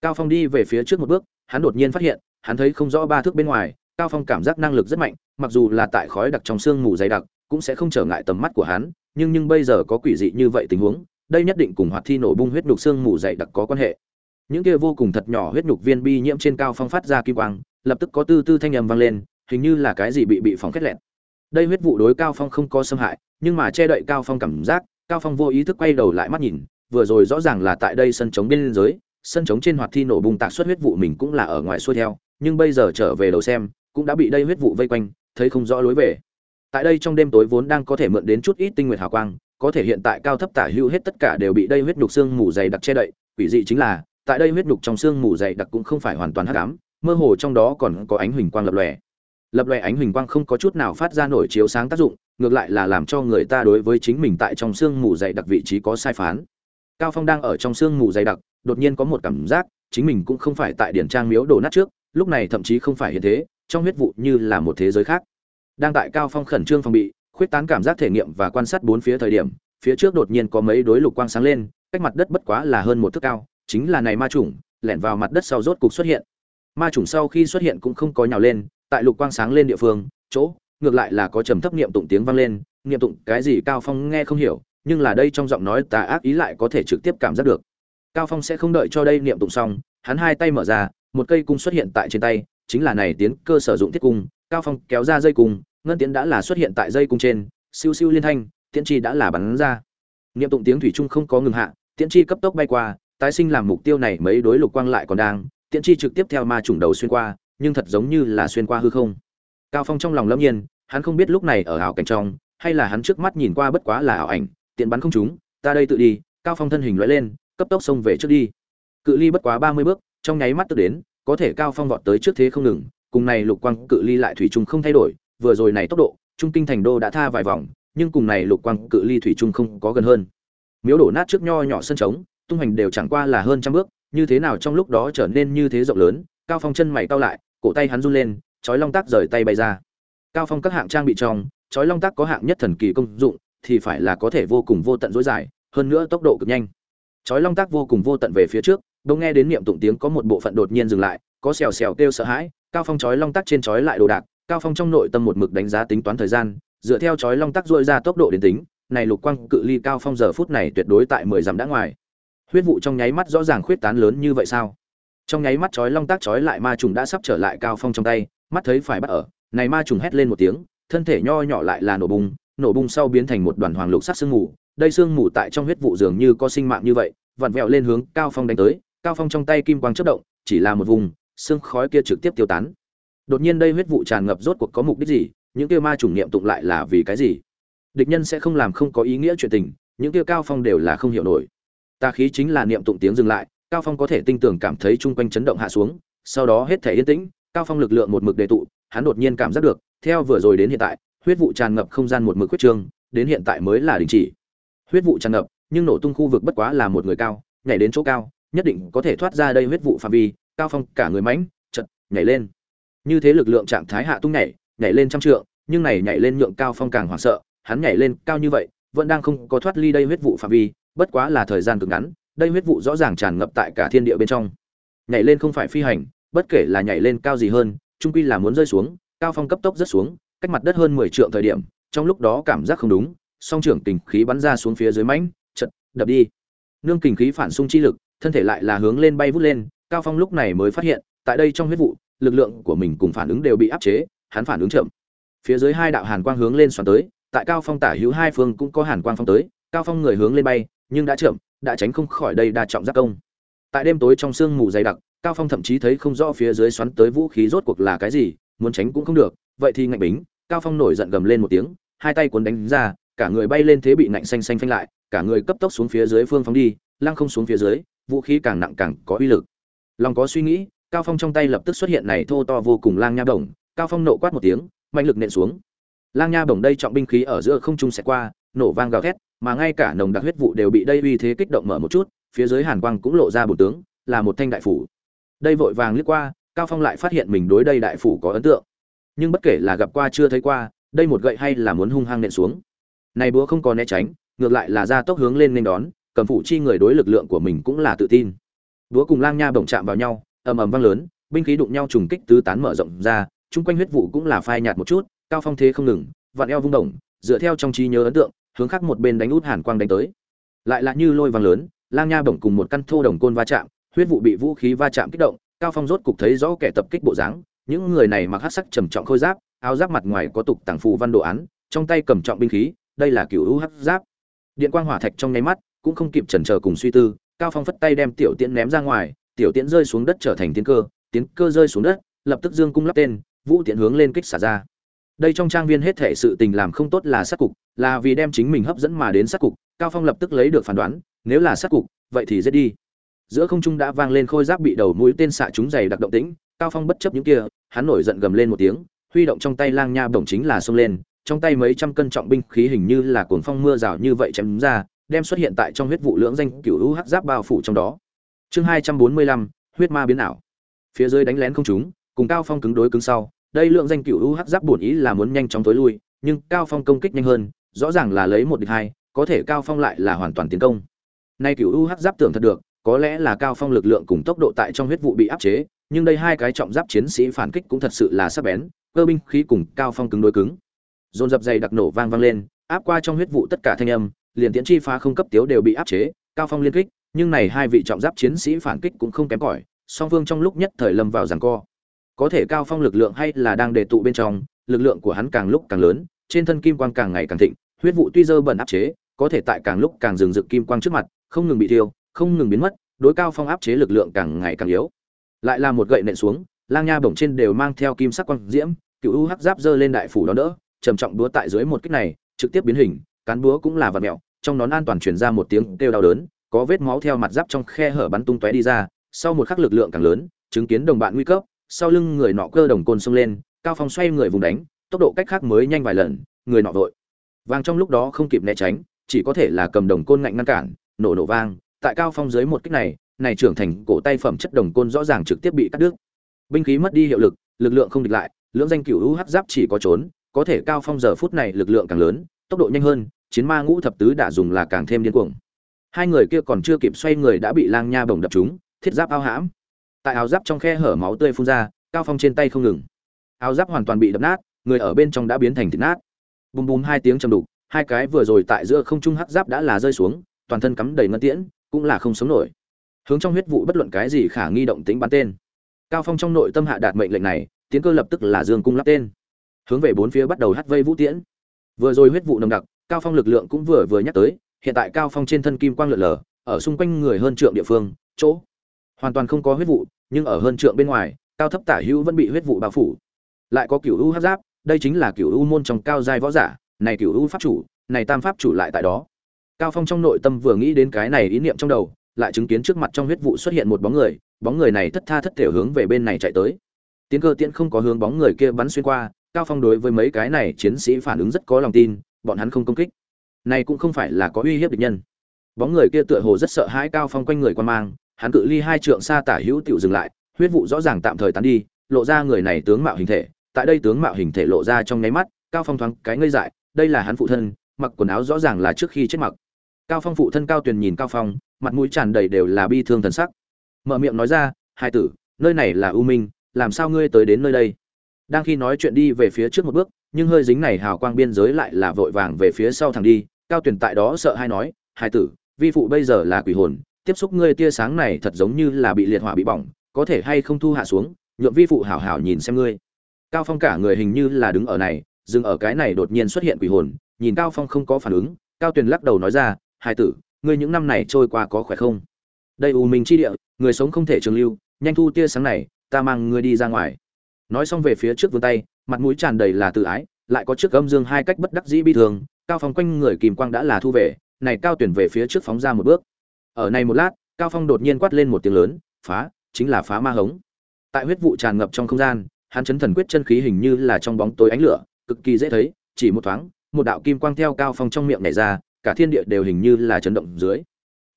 cao phong đi về phía trước một bước, hắn đột nhiên phát hiện, hắn thấy không rõ ba thước bên ngoài, cao phong cảm giác năng lực rất mạnh, mặc dù là tại khói đặc trong sương mù dày đặc, cũng sẽ không trở ngại tầm mắt của hắn, nhưng nhưng bây giờ có quỷ dị như vậy tình huống, đây nhất định cùng hoạt thi nổ bung huyết nhục xương mù dày đặc có quan hệ. Những kia vô cùng thật nhỏ huyết nhục viên bi nhiễm trên cao phong phát ra kim quang, lập tức có tư tư thanh âm vang lên, hình như là cái gì bị bị phóng kết lẹn đây huyết vụ đối cao phong không có xâm hại, nhưng mà che đậy cao phong cảm giác, cao phong vô ý thức quay đầu lại mắt nhìn, vừa rồi rõ ràng là tại đây sân chống bên giới sân trống trên hoạt thi nổ bùng tạc xuất huyết vụ mình cũng là ở ngoài xuôi theo, nhưng bây giờ trở về đầu xem, cũng đã bị đây huyết vụ vây quanh, thấy không rõ lối về. Tại đây trong đêm tối vốn đang có thể mượn đến chút ít tinh nguyệt hào quang, có thể hiện tại cao thấp tả hữu hết tất cả đều bị đây huyết nhục xương mù dày đặc che đậy, quỷ dị chính là, tại đây huyết nhục trong xương mù dày đặc cũng không phải hoàn toàn hắc ám, mơ hồ trong đó còn có ánh huỳnh quang lập lòe. Lập lòe ánh huỳnh quang không có chút nào phát ra nổi chiếu sáng tác dụng, ngược lại là làm cho người ta đối với chính mình tại trong xương mù dày đặc vị trí có sai phán cao phong đang ở trong sương mù dày đặc, đột nhiên có một cảm giác, chính mình cũng không phải tại điển trang miếu đổ nát trước, lúc này thậm chí không phải hiện thế, trong huyết vụ như là một thế giới khác. Đang tại cao phong khẩn trương phòng bị, khuyết tán cảm giác thể nghiệm và quan sát bốn phía thời điểm, phía trước đột nhiên có mấy đối lục quang sáng lên, cách mặt đất bất quá là hơn một thước cao, chính là này ma trùng lẻn vào mặt đất sau rốt cục xuất hiện. Ma trùng sau khi xuất hiện cũng không có nhào lên, tại lục quang sáng lên địa phương, chỗ, ngược lại là có trầm thấp niệm tụng tiếng vang lên, niệm tụng cái gì cao phong nghe không hiểu nhưng là đây trong giọng nói tà ác ý lại có thể trực tiếp cảm giác được. Cao phong sẽ không đợi cho đây niệm tụng xong, hắn hai tay mở ra, một cây cung xuất hiện tại trên tay, chính là này tiến cơ sở dụng thiết cung, cao phong kéo ra dây cung, ngân tiến đã là xuất hiện tại dây cung trên, siêu siêu liên thanh, tiễn chi đã là bắn ra. Niệm tụng tiếng thủy trung không có ngừng hạ, tiễn chi cấp tốc bay qua, tái sinh làm mục tiêu này mấy đối lục quang lại còn đang, tiễn chi trực tiếp theo ma trùng đầu xuyên qua, nhưng thật giống như là xuyên qua hư không. Cao phong trong lòng lâm nhiên, hắn không biết lúc này ở ảo cảnh trong, hay là hắn trước mắt nhìn qua bất quá là ảo ảnh tiện bắn không trúng, ta đây tự đi, cao phong thân hình lóe lên, cấp tốc xông về trước đi. Cự ly bất quá 30 bước, trong nháy mắt tức đến, có thể cao phong vọt tới trước thế không ngừng, cùng này lục quang cự ly lại thủy chung không thay đổi, vừa rồi này tốc độ, trung kinh thành đô đã tha vài vòng, nhưng cùng này lục quang cự ly thủy chung không có gần hơn. Miếu đổ nát trước nho nhỏ sân trống, tung hành đều chẳng qua là hơn trăm bước, như thế nào trong lúc đó trở nên như thế rộng lớn, cao phong chân mày cao lại, cổ tay hắn run lên, chói long tác rời tay bay ra. Cao phong các hạng trang bị trong, chói long tác có hạng nhất thần kỳ công dụng thì phải là có thể vô cùng vô tận dối dài, hơn nữa tốc độ cực nhanh chói long tác vô cùng vô tận về phía trước đông nghe đến niệm tụng tiếng có một bộ phận đột nhiên dừng lại, có xèo xèo kêu sợ hãi, cao phong chói long tác trên chói lại đồ đạc, cao phong trong nội tâm một mực đánh giá tính toán thời gian, dựa theo chói long tác dội ra tốc độ đến tính, này lục quang cự ly cao phong giờ phút này tuyệt đối tại 10 dặm đã ngoài huyết vụ trong nháy mắt rõ ràng khuyết tán lớn như vậy sao trong nháy mắt chói long tác chói lại ma trùng đã sắp trở lại cao phong trong tay, mắt thấy phải bắt ở, này ma trùng hét lên một tiếng, thân thể nho nhỏ lại là nổ bùng nổ bung sau biến thành một đoàn hoàng lục sắc sương mù, đây sương mù tại trong huyết vụ dường như có sinh mạng như vậy, vặn vẹo lên hướng cao phong đánh tới, cao phong trong tay kim quang chớp động, chỉ là một vùng xương khói kia trực tiếp tiêu tán. Đột nhiên đây huyết vụ tràn ngập rốt cuộc có mục đích gì, những kia ma chủng niệm tụng lại là vì cái gì? Địch nhân sẽ không làm không có ý nghĩa chuyện tình, những kia cao phong đều là không hiểu nổi. Ta khí chính là niệm tụng tiếng dừng lại, cao phong có thể tinh tường cảm thấy chung quanh chấn động hạ xuống, sau đó hết thể yên tĩnh, cao phong lực lượng một mực đề tụ, hắn đột nhiên cảm giác được, theo vừa rồi đến hiện tại huyết vụ tràn ngập không gian một mực quyết trương, đến hiện tại mới là đình chỉ. Huyết vụ tràn ngập, nhưng nổ tung khu vực bất quá là một người cao, nhảy đến chỗ cao, nhất định có thể thoát ra đây huyết vụ phạm vi, cao phong cả người mãnh, chật, nhảy lên. Như thế lực lượng trạng thái hạ tung nhảy nhảy lên trăm trượng, nhưng này nhảy lên nhượng cao phong càng hoảng sợ, hắn nhảy lên cao như vậy, vẫn đang không có thoát ly đây huyết vụ phạm vi, bất quá là thời gian cực ngắn, đây huyết vụ rõ ràng tràn ngập tại cả thiên địa bên trong. Nhảy lên không phải phi hành, bất kể là nhảy lên cao gì hơn, trung quy là muốn rơi xuống, cao phong cấp tốc rất xuống cách mặt đất hơn 10 trượng thời điểm, trong lúc đó cảm giác không đúng, song trưởng kình khí bắn ra xuống phía dưới mãnh, chật, đập đi. Nương kình khí phản xung chi lực, thân thể lại là hướng lên bay vút lên, cao phong lúc này mới phát hiện, tại đây trong huyết vụ, lực lượng của mình cùng phản ứng đều bị áp chế, hắn phản ứng chậm. Phía dưới hai đạo hàn quang hướng lên xoắn tới, tại cao phong tả hữu hai phương cũng có hàn quang phong tới, cao phong người hướng lên bay, nhưng đã chậm, đã tránh không khỏi đây đa trọng giáp công. Tại đêm tối trong sương mù dày đặc, cao phong thậm chí thấy không rõ phía dưới xoắn tới vũ khí rốt cuộc là cái gì, muốn tránh cũng không được, vậy thì ngạnh bính cao phong nổi giận gầm lên một tiếng, hai tay cuốn đánh ra, cả người bay lên thế bị nạnh xanh xanh phanh lại, cả người cấp tốc xuống phía dưới phương phóng đi, lăng không xuống phía dưới, vũ khí càng nặng càng có uy lực. Lòng có suy nghĩ, cao phong trong tay lập tức xuất hiện này thô to vô cùng lang nha bổng, cao phong nộ quát một tiếng, mạnh lực nện xuống. Lang nha bổng đây trọng binh khí ở giữa không trung sẽ qua, nổ vang gào thét, mà ngay cả nồng đặc huyết vụ đều bị đây uy thế kích động mở một chút, phía dưới hàn quang cũng lộ ra bột tướng, là một thanh đại phủ. Đây vội vàng liếc qua, cao phong lại phát hiện mình đối đây đại phủ có ấn tượng nhưng bất kể là gặp qua chưa thấy qua, đây một gậy hay là muốn hung hăng nện xuống. Này búa không còn né tránh, ngược lại là ra tốc hướng lên nên đón, cầm phủ chi người đối lực lượng của mình cũng là tự tin. Búa cùng lang nha bổng chạm vào nhau, ầm ầm vang lớn, binh khí đụng nhau trùng kích tứ tán mở rộng ra, chung quanh huyết vụ cũng là phai nhạt một chút, cao phong thế không ngừng vặn eo vung đồng dựa theo trong trí nhớ ấn tượng, hướng khác một bên đánh út hàn quang đánh tới. Lại là như lôi vang lớn, lang nha bổng cùng một căn thô đồng côn va chạm, huyết vụ bị vũ khí va chạm kích động, cao phong rốt cục thấy rõ kẻ tập kích bộ dáng những người này mặc hắc sắc trầm trọng khôi giáp, áo giáp mặt ngoài có tục tàng phù văn đồ án, trong tay cầm trọng binh khí, đây là cựu u hắc giáp. Điện quang hỏa thạch trong nháy mắt cũng không kịp chần chờ cùng suy tư, cao phong phất tay đem tiểu tiễn ném ra ngoài, tiểu tiễn rơi xuống đất trở thành tiến cơ tiến cơ rơi xuống đất, lập tức dương cung lắp tên, vũ tiễn hướng lên kích xả ra. Đây trong trang viên hết thể sự tình làm không tốt là sát cục, là vì đem chính mình hấp dẫn mà đến sát cục, cao phong lập tức lấy được phán đoán, nếu là sát cục, vậy thì giết đi. Giữa không trung đã vang lên khôi giáp bị đầu mũi tên xạ chúng dày đặc động tĩnh, cao phong bất chấp những kia hắn nổi giận gầm lên một tiếng, huy động trong tay lang nha bổng chính là xông lên, trong tay mấy trăm cân trọng binh khí hình như là cuồng phong mưa rào như vậy chém ra, đem xuất hiện tại trong huyết vụ lưỡng danh cửu u hắc giáp bao phủ trong đó. Chương hai trăm bốn mươi lăm, huyết ma biến ảo. Phía dưới đánh lén không chúng, cùng cao phong cứng đối cứng sau, đây lượng danh cửu u hắc giáp bổn ý là muốn nhanh chóng tối lui, nhưng cao phong công kích nhanh hơn, rõ ràng là lấy một địch hai, có thể cao phong lại là hoàn toàn tiến công. Nay cửu u hắc giáp tưởng thật được, có lẽ là cao phong lực lượng cùng tốc độ tại trong huyết vụ bị áp chế nhưng đây hai cái trọng giáp chiến sĩ phản kích cũng thật sự là sắc bén, cơ binh khí cùng cao phong cứng đối cứng. Dồn dập dày đặc nổ vang vang lên, áp qua trong huyết vụ tất cả thanh âm, liền tiễn chi phá không cấp tiếu đều bị áp chế, cao phong liên kích, nhưng này hai vị trọng giáp chiến sĩ phản kích cũng không kém cỏi, song phương trong lúc nhất thời lâm vào giằng co. Có thể cao phong lực lượng hay là đang đề tụ bên trong, lực lượng của hắn càng lúc càng lớn, trên thân kim quang càng ngày càng thịnh, huyết vụ tuy dơ bẩn áp chế, có thể tại càng lúc càng dừng dựng kim quang trước mặt, không ngừng bị thiêu, không ngừng biến mất, đối cao phong áp chế lực lượng càng ngày càng yếu lại là một gậy nện xuống, lang nha bổng trên đều mang theo kim sắc quang diễm, cựu u hắc giáp giơ lên đại phủ đó đỡ, trầm trọng búa tại dưới một kích này, trực tiếp biến hình, cán búa cũng là vật mẹo, trong nón an toàn truyền ra một tiếng kêu đau đớn, có vết máu theo mặt giáp trong khe hở bắn tung tóe đi ra, sau một khắc lực lượng càng lớn, chứng kiến đồng bạn nguy cấp, sau lưng người nọ cơ đồng côn xông lên, cao phong xoay người vùng đánh, tốc độ cách khác mới nhanh vài lần, người nọ vội. Vang trong lúc đó không kịp né tránh, chỉ có thể là cầm đồng côn ngạnh ngăn cản, nổ nổ vang, tại cao phong dưới một kích này này trưởng thành cổ tay phẩm chất đồng côn rõ ràng trực tiếp bị cắt đứt. Binh khí mất đi hiệu lực lực lượng không địch lại, lưỡng danh cửu hắc giáp chỉ có trốn, có thể cao phong giờ phút này lực lượng càng lớn, tốc độ nhanh hơn, chiến ma ngũ thập tứ đã dùng là càng thêm điên cuồng. Hai người kia còn chưa kịp xoay người đã bị lang nha bổng đập trúng, thiết giáp ao hãm. Tại áo giáp trong khe hở máu tươi phun ra, cao phong trên tay không ngừng. Áo giáp hoàn toàn bị đập nát, người ở bên trong đã biến thành thịt nát. Bùm bùm hai tiếng trầm đục, hai cái vừa rồi tại giữa không trung hắc giáp đã là rơi xuống, toàn thân cắm đầy ngân tiễn, cũng là không sống nổi hướng trong huyết vụ bất luận cái gì khả nghi động tính bắn tên. Cao phong trong nội tâm hạ đạt mệnh lệnh này, tiến cơ lập tức là dương cung lắp tên. Hướng về bốn phía bắt đầu hắt vây vũ tiễn. Vừa rồi huyết vụ nồng đặc, cao phong lực lượng cũng vừa vừa nhắc tới, hiện tại cao phong trên thân kim quang lượn lờ, ở xung quanh người hơn trượng địa phương, chỗ. Hoàn toàn không có huyết vụ, nhưng ở hơn trượng bên ngoài, cao thấp tả hữu vẫn bị huyết vụ bao phủ. Lại có cửu u hấp giáp, đây chính là cửu u môn trong cao giai võ giả, này cửu u pháp chủ, này tam pháp chủ lại tại đó. Cao phong trong nội tâm vừa nghĩ đến cái này ý niệm trong đầu lại chứng kiến trước mặt trong huyết vụ xuất hiện một bóng người bóng người này thất tha thất thể hướng về bên này chạy tới. Tiến cơ tiễn không có hướng bóng người kia bắn xuyên qua, cao phong đối với mấy cái này chiến sĩ phản ứng rất có lòng tin, bọn hắn không công kích. Này cũng không phải là có uy hiếp địch nhân. Bóng người kia tựa hồ rất sợ hãi cao phong quanh người quan mang, hắn cự ly hai trượng xa tả hữu tiểu dừng lại, huyết vụ rõ ràng tạm thời tán đi, lộ ra người này tướng mạo hình thể. Tại đây tướng mạo hình thể lộ ra trong nháy mắt, cao phong thoáng cái ngây dại, đây là hắn phụ thân, mặc quần áo rõ ràng là trước khi chết mặc. Cao phong phụ thân cao tuyền nhìn cao phong mặt mũi tràn đầy đều là bi thương thần sắc. Mở miệng nói ra, hai tử, nơi này là u minh, làm sao ngươi tới đến nơi đây? Đang khi nói chuyện đi về phía trước một bước, nhưng hơi dính này hào quang biên giới lại là vội vàng về phía sau thằng đi, cao tuyền tại đó sợ hai nói, hai tử, vi phụ bây giờ là quỷ hồn, tiếp xúc ngươi tia sáng này thật giống như là bị liệt hỏa bị bỏng, có thể hay không thu hạ xuống nhuộm vi phụ hảo hảo nhìn xem ngươi. Cao phong cả người hình như là đứng ở này, dừng ở cái này đột nhiên xuất hiện quỷ hồn, nhìn cao phong không có phản ứng, cao tuyền lắc đầu nói ra, hai tử ngươi những năm này trôi qua có khỏe không? Đây u minh chi địa, người sống không thể trường lưu, nhanh thu tia sáng này, ta mang ngươi đi ra ngoài. Nói xong về phía trước vươn tay, mặt mũi tràn đầy là tự ái, lại có trước âm dương hai cách bất đắc dĩ bi thường, cao phong quanh người kìm quang đã là thu về, này cao tuyển về phía trước phóng ra một bước. Ở này một lát, cao phong đột nhiên quát lên một tiếng lớn, phá, chính là phá ma hống. Tại huyết vụ tràn ngập trong không gian, hắn chấn thần quyết chân khí hình như là trong bóng tối ánh lửa, cực kỳ dễ thấy, chỉ một thoáng, một đạo kim quang theo cao phong trong miệng nhảy ra cả thiên địa đều hình như là chấn động dưới.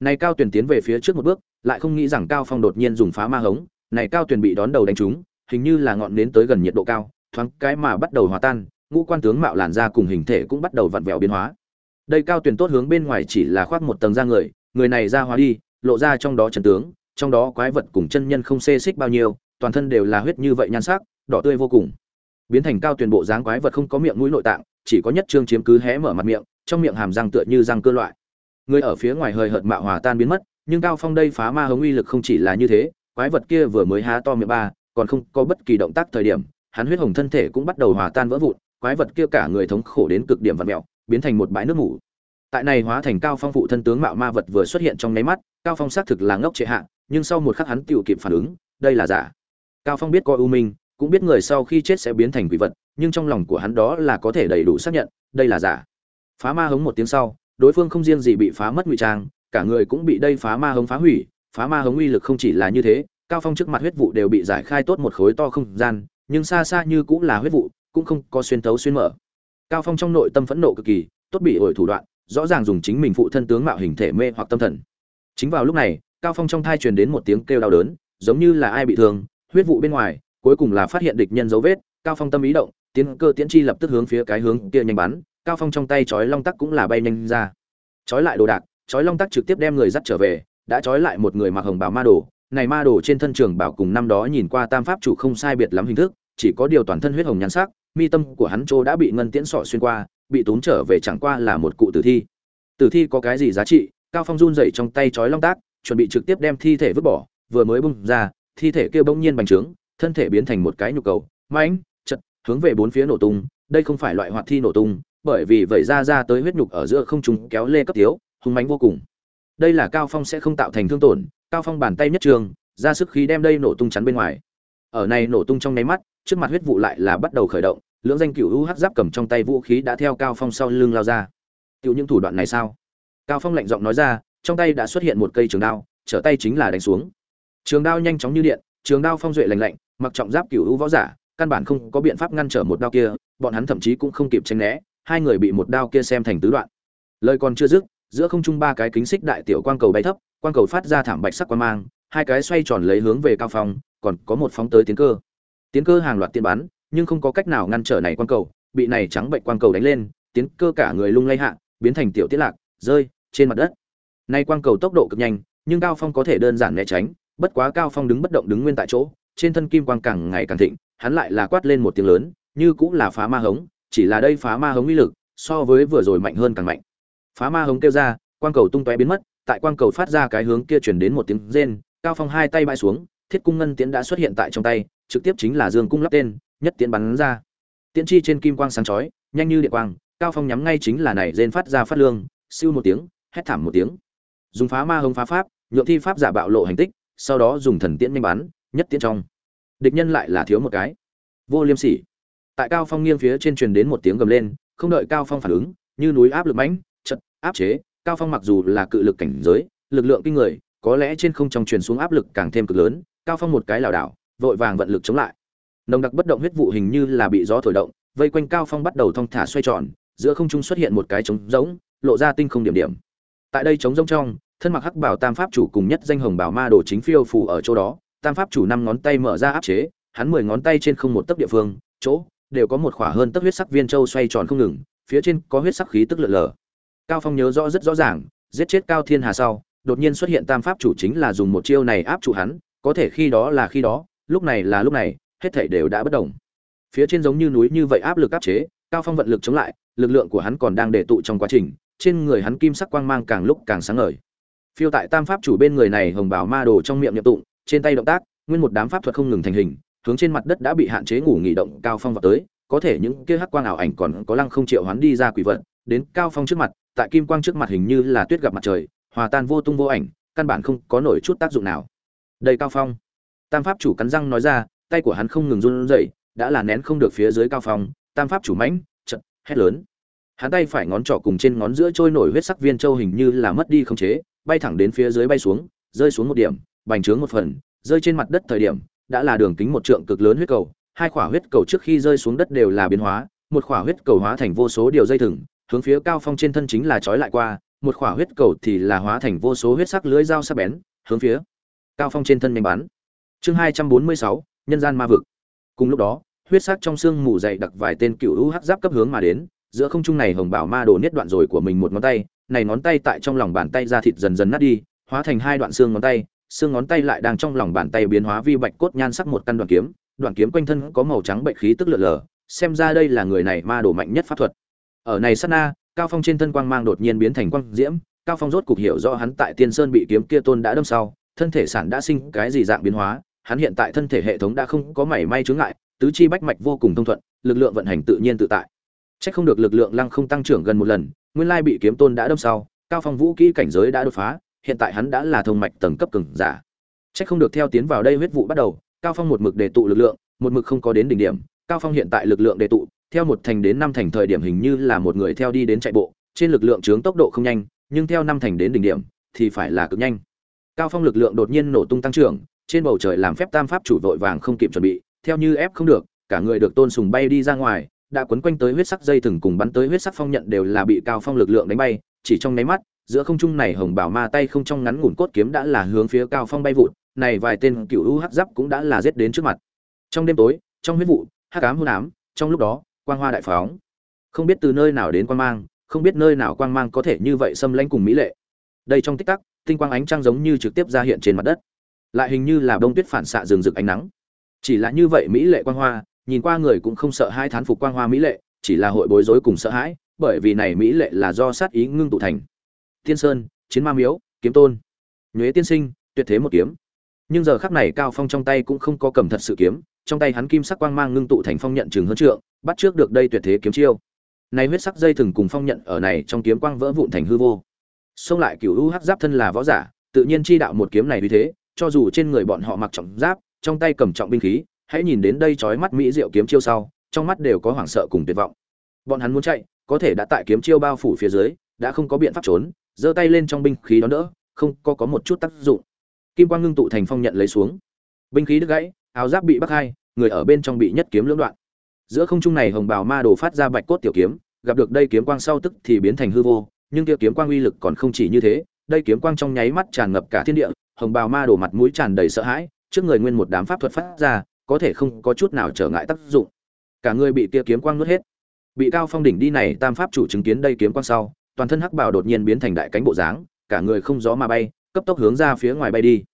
Này cao tuyền tiến về phía trước một bước, lại không nghĩ rằng cao phong đột nhiên dùng phá ma hống, này cao tuyền bị đón đầu đánh trúng, hình như là ngọn nến tới gần nhiệt độ cao, thoáng cái mà bắt đầu hòa tan, ngũ quan tướng mạo làn da cùng hình thể cũng bắt đầu vặn vẹo biến hóa. Đây cao tuyền tốt hướng bên ngoài chỉ là khoác một tầng da người người này ra hóa đi, lộ ra trong đó chân tướng, trong đó quái vật cùng chân nhân không xê xích bao nhiêu, toàn thân đều là huyết như vậy nhan sắc, đỏ tươi vô cùng. Biến thành cao tuyền bộ dáng quái vật không có miệng mũi nội tạng chỉ có nhất trương chiếm cứ hé mở mặt miệng, trong miệng hàm răng tựa như răng cơ loại. Người ở phía ngoài hơi hợt mạo hòa tan biến mất, nhưng cao phong đây phá ma hống uy lực không chỉ là như thế, quái vật kia vừa mới há to miệng ba, còn không có bất kỳ động tác thời điểm, hắn huyết hồng thân thể cũng bắt đầu hòa tan vỡ vụn, quái vật kia cả người thống khổ đến cực điểm vặn mẹo biến thành một bãi nước mủ. Tại này hóa thành cao phong phụ thân tướng mạo ma vật vừa xuất hiện trong nháy mắt, cao phong xác thực là ngốc trệ hạ, nhưng sau một khắc hắn tự kịp phản ứng, đây là giả. Cao phong biết coi ưu minh, cũng biết người sau khi chết sẽ biến thành quỷ vật nhưng trong lòng của hắn đó là có thể đầy đủ xác nhận, đây là giả. Phá ma hống một tiếng sau, đối phương không riêng gì bị phá mất ngụy trang, cả người cũng bị đây phá ma hống phá hủy, phá ma hống uy lực không chỉ là như thế, cao phong trước mặt huyết vụ đều bị giải khai tốt một khối to không gian, nhưng xa xa như cũng là huyết vụ, cũng không có xuyên tấu xuyên mở. Cao phong trong nội tâm phẫn nộ cực kỳ, tốt bị ổi thủ đoạn, rõ ràng dùng chính mình phụ thân tướng mạo hình thể mê hoặc tâm thần. Chính vào lúc này, cao phong trong thai truyền đến một tiếng kêu đau đớn, giống như là ai bị thương, huyết vụ bên ngoài, cuối cùng là phát hiện địch nhân dấu vết cao phong tâm ý động, tiến cơ tiễn chi lập tức hướng phía cái hướng kia nhanh bắn, cao phong trong tay chói long tắc cũng là bay nhanh ra. Chói lại đồ đạc, chói long tắc trực tiếp đem người dắt trở về, đã chói lại một người mặc hồng bào ma đồ. Này ma đồ trên thân trường bảo cùng năm đó nhìn qua tam pháp chủ không sai biệt lắm hình thức, chỉ có điều toàn thân huyết hồng nhan sắc, mi tâm của hắn chỗ đã bị ngân tiễn sọ xuyên qua, bị tốn trở về chẳng qua là một cụ tử thi. Tử thi có cái gì giá trị? Cao phong run dậy trong tay chói long tác, chuẩn bị trực tiếp đem thi thể vứt bỏ, vừa mới bung ra, thi thể kia bỗng nhiên bành trướng, thân thể biến thành một cái nhục cầu. Mãnh! Hướng về bốn phía nổ tung, đây không phải loại hoạt thi nổ tung, bởi vì vẩy ra ra tới huyết nhục ở giữa không trùng kéo lê cấp thiếu, hung mãnh vô cùng. Đây là cao phong sẽ không tạo thành thương tổn, cao phong bàn tay nhất trường, ra sức khí đem đây nổ tung chắn bên ngoài. Ở này nổ tung trong nháy mắt, trước mặt huyết vụ lại là bắt đầu khởi động, lưỡng danh cựu UH giáp cầm trong tay vũ khí đã theo cao phong sau lưng lao ra. Tiểu những thủ đoạn này sao? Cao phong lạnh giọng nói ra, trong tay đã xuất hiện một cây trường đao, trở tay chính là đánh xuống. Trường đao nhanh chóng như điện, trường đao phong duệ lạnh lạnh, mặc trọng giáp cựu u võ giả căn bản không có biện pháp ngăn trở một đao kia, bọn hắn thậm chí cũng không kịp tránh né, hai người bị một đao kia xem thành tứ đoạn. Lời còn chưa dứt, giữa không trung ba cái kính xích đại tiểu quang cầu bay thấp, quang cầu phát ra thảm bạch sắc quang mang, hai cái xoay tròn lấy hướng về cao phong, còn có một phóng tới tiến cơ. Tiến cơ hàng loạt tiên bắn, nhưng không có cách nào ngăn trở này quang cầu, bị này trắng bệnh quang cầu đánh lên, tiến cơ cả người lung lay hạ, biến thành tiểu tiết lạc, rơi trên mặt đất. Nay quang cầu tốc độ cực nhanh, nhưng cao phong có thể đơn giản né tránh, bất quá cao phong đứng bất động đứng nguyên tại chỗ, trên thân kim quang càng ngày càng thịnh hắn lại là quát lên một tiếng lớn, như cũng là phá ma hống, chỉ là đây phá ma hống uy lực, so với vừa rồi mạnh hơn càng mạnh. Phá ma hống kêu ra, quang cầu tung tóe biến mất, tại quang cầu phát ra cái hướng kia chuyển đến một tiếng rên, cao phong hai tay bay xuống, thiết cung ngân tiễn đã xuất hiện tại trong tay, trực tiếp chính là dương cung lắp tên, nhất tiễn bắn ra. Tiễn chi trên kim quang sáng chói, nhanh như điện quang, cao phong nhắm ngay chính là này rên phát ra phát lương, siêu một tiếng, hét thảm một tiếng. Dùng phá ma hống phá pháp, nhượng thi pháp giả bạo lộ hành tích, sau đó dùng thần tiễn nhanh bắn, nhất tiễn trong địch nhân lại là thiếu một cái. Vô liêm sỉ. Tại cao phong nghiêng phía trên truyền đến một tiếng gầm lên, không đợi cao phong phản ứng, như núi áp lực mãnh, chật, áp chế, cao phong mặc dù là cự lực cảnh giới, lực lượng kinh người, có lẽ trên không trong truyền xuống áp lực càng thêm cực lớn, cao phong một cái lảo đảo, vội vàng vận lực chống lại. Nồng đặc bất động huyết vụ hình như là bị gió thổi động, vây quanh cao phong bắt đầu thong thả xoay tròn, giữa không trung xuất hiện một cái trống rỗng, lộ ra tinh không điểm điểm. Tại đây trống rỗng trong, thân mặc hắc bảo tam pháp chủ cùng nhất danh hồng bảo ma đồ chính phiêu phù ở chỗ đó tam pháp chủ năm ngón tay mở ra áp chế, hắn mười ngón tay trên không một tấc địa phương, chỗ, đều có một khỏa hơn tấc huyết sắc viên châu xoay tròn không ngừng, phía trên có huyết sắc khí tức lượn lờ. Cao phong nhớ rõ rất rõ ràng, giết chết cao thiên hà sau, đột nhiên xuất hiện tam pháp chủ chính là dùng một chiêu này áp trụ hắn, có thể khi đó là khi đó, lúc này là lúc này, hết thảy đều đã bất động. Phía trên giống như núi như vậy áp lực áp chế, cao phong vận lực chống lại, lực lượng của hắn còn đang để tụ trong quá trình, trên người hắn kim sắc quang mang càng lúc càng sáng ngời. Phiêu tại tam pháp chủ bên người này hồng bảo ma đồ trong miệng nhập tụng trên tay động tác, nguyên một đám pháp thuật không ngừng thành hình, hướng trên mặt đất đã bị hạn chế ngủ nghỉ động cao phong vào tới, có thể những kia hắc quang ảo ảnh còn có lăng không triệu hoán đi ra quỷ vật, đến cao phong trước mặt, tại kim quang trước mặt hình như là tuyết gặp mặt trời, hòa tan vô tung vô ảnh, căn bản không có nổi chút tác dụng nào. Đây cao phong. Tam pháp chủ cắn răng nói ra, tay của hắn không ngừng run rẩy, đã là nén không được phía dưới cao phong, tam pháp chủ mãnh chật hét lớn. Hắn tay phải ngón trỏ cùng trên ngón giữa trôi nổi huyết sắc viên châu hình như là mất đi không chế, bay thẳng đến phía dưới bay xuống, rơi xuống một điểm bành trướng một phần, rơi trên mặt đất thời điểm, đã là đường kính một trượng cực lớn huyết cầu, hai khỏa huyết cầu trước khi rơi xuống đất đều là biến hóa, một khỏa huyết cầu hóa thành vô số điều dây thừng, hướng phía cao phong trên thân chính là trói lại qua, một khỏa huyết cầu thì là hóa thành vô số huyết sắc lưới dao sắc bén, hướng phía cao phong trên thân nhanh bắn. Chương hai trăm bốn mươi sáu, nhân gian ma vực. Cùng lúc đó, huyết sắc trong xương mù dày đặc vài tên cựu hữu hắc giáp cấp hướng mà đến, giữa không trung này hồng bảo ma đồ niết đoạn rồi của mình một ngón tay, này ngón tay tại trong lòng bàn tay ra thịt dần dần nát đi, hóa thành hai đoạn xương ngón tay xương ngón tay lại đang trong lòng bàn tay biến hóa vi bạch cốt nhan sắc một căn đoạn kiếm đoạn kiếm quanh thân có màu trắng bệnh khí tức lượn lờ xem ra đây là người này ma đồ mạnh nhất pháp thuật. Ở này sát na cao phong trên thân quang mang đột nhiên biến thành quang diễm cao phong rốt cục hiểu rõ hắn tại tiên sơn bị kiếm kia tôn đã đâm sau thân thể sản đã sinh cái gì dạng biến hóa hắn hiện tại thân thể hệ thống đã không có mảy may chướng ngại tứ chi bách mạch vô cùng thông thuận lực lượng vận hành tự nhiên tự tại. Chắc không được lực lượng lăng không tăng trưởng gần một lần, nguyên lai bị kiếm tôn đã đâm sau, cao phong vũ kỹ cảnh giới đã đột phá, hiện tại hắn đã là thông mạch tầng cấp cường giả. Chắc không được theo tiến vào đây huyết vụ bắt đầu, cao phong một mực đề tụ lực lượng, một mực không có đến đỉnh điểm, cao phong hiện tại lực lượng đề tụ, theo một thành đến năm thành thời điểm hình như là một người theo đi đến chạy bộ, trên lực lượng chướng tốc độ không nhanh, nhưng theo năm thành đến đỉnh điểm thì phải là cực nhanh. Cao phong lực lượng đột nhiên nổ tung tăng trưởng, trên bầu trời làm phép tam pháp chủ vội vàng không kịp chuẩn bị, theo như ép không được, cả người được tôn sùng bay đi ra ngoài, đã quấn quanh tới huyết sắc dây thừng cùng bắn tới huyết sắc phong nhận đều là bị cao phong lực lượng đánh bay, chỉ trong nháy mắt, giữa không trung này hồng bảo ma tay không trong ngắn ngủn cốt kiếm đã là hướng phía cao phong bay vụt, này vài tên cựu u hắc giáp cũng đã là giết đến trước mặt. Trong đêm tối, trong huyết vụ, hắc ám hôn ám, trong lúc đó, quang hoa đại phóng. Không biết từ nơi nào đến quang mang, không biết nơi nào quang mang có thể như vậy xâm lãnh cùng mỹ lệ. Đây trong tích tắc, tinh quang ánh trăng giống như trực tiếp ra hiện trên mặt đất, lại hình như là đông tuyết phản xạ rừng rực ánh nắng. Chỉ là như vậy mỹ lệ quang hoa, nhìn qua người cũng không sợ hai thán phục quang hoa mỹ lệ chỉ là hội bối rối cùng sợ hãi bởi vì này mỹ lệ là do sát ý ngưng tụ thành tiên sơn chiến ma miếu kiếm tôn. Nhuế tiên sinh tuyệt thế một kiếm. Nhưng giờ khắc này cao phong trong tay cũng không có cầm thật sự kiếm trong tay hắn kim sắc quang mang ngưng tụ thành phong nhận trường hơn trượng bắt trước được đây tuyệt thế kiếm chiêu. Này huyết sắc dây thừng cùng phong nhận ở này trong kiếm quang vỡ vụn thành hư vô. Xông lại cửu u hắc giáp thân là võ giả tự nhiên chi đạo một kiếm này như thế cho dù trên người bọn họ mặc trọng giáp trong tay cầm trọng binh khí hãy nhìn đến đây chói mắt mỹ diệu kiếm chiêu sau, trong mắt đều có hoảng sợ cùng tuyệt vọng. Bọn hắn muốn chạy, có thể đã tại kiếm chiêu bao phủ phía dưới, đã không có biện pháp trốn, giơ tay lên trong binh khí đón đỡ, không có có một chút tác dụng. Kim quang ngưng tụ thành phong nhận lấy xuống. Binh khí đứt gãy, áo giáp bị bắc hai, người ở bên trong bị nhất kiếm lưỡng đoạn. Giữa không trung này hồng bào ma đồ phát ra bạch cốt tiểu kiếm, gặp được đây kiếm quang sau tức thì biến thành hư vô, nhưng kia kiếm quang uy lực còn không chỉ như thế, đây kiếm quang trong nháy mắt tràn ngập cả thiên địa, hồng bào ma đồ mặt mũi tràn đầy sợ hãi, trước người nguyên một đám pháp thuật phát ra, có thể không có chút nào trở ngại tác dụng cả người bị kia kiếm quang nuốt hết bị cao phong đỉnh đi này tam pháp chủ chứng kiến đây kiếm quang sau toàn thân hắc bào đột nhiên biến thành đại cánh bộ dáng, cả người không gió mà bay, cấp tốc hướng ra phía ngoài bay đi.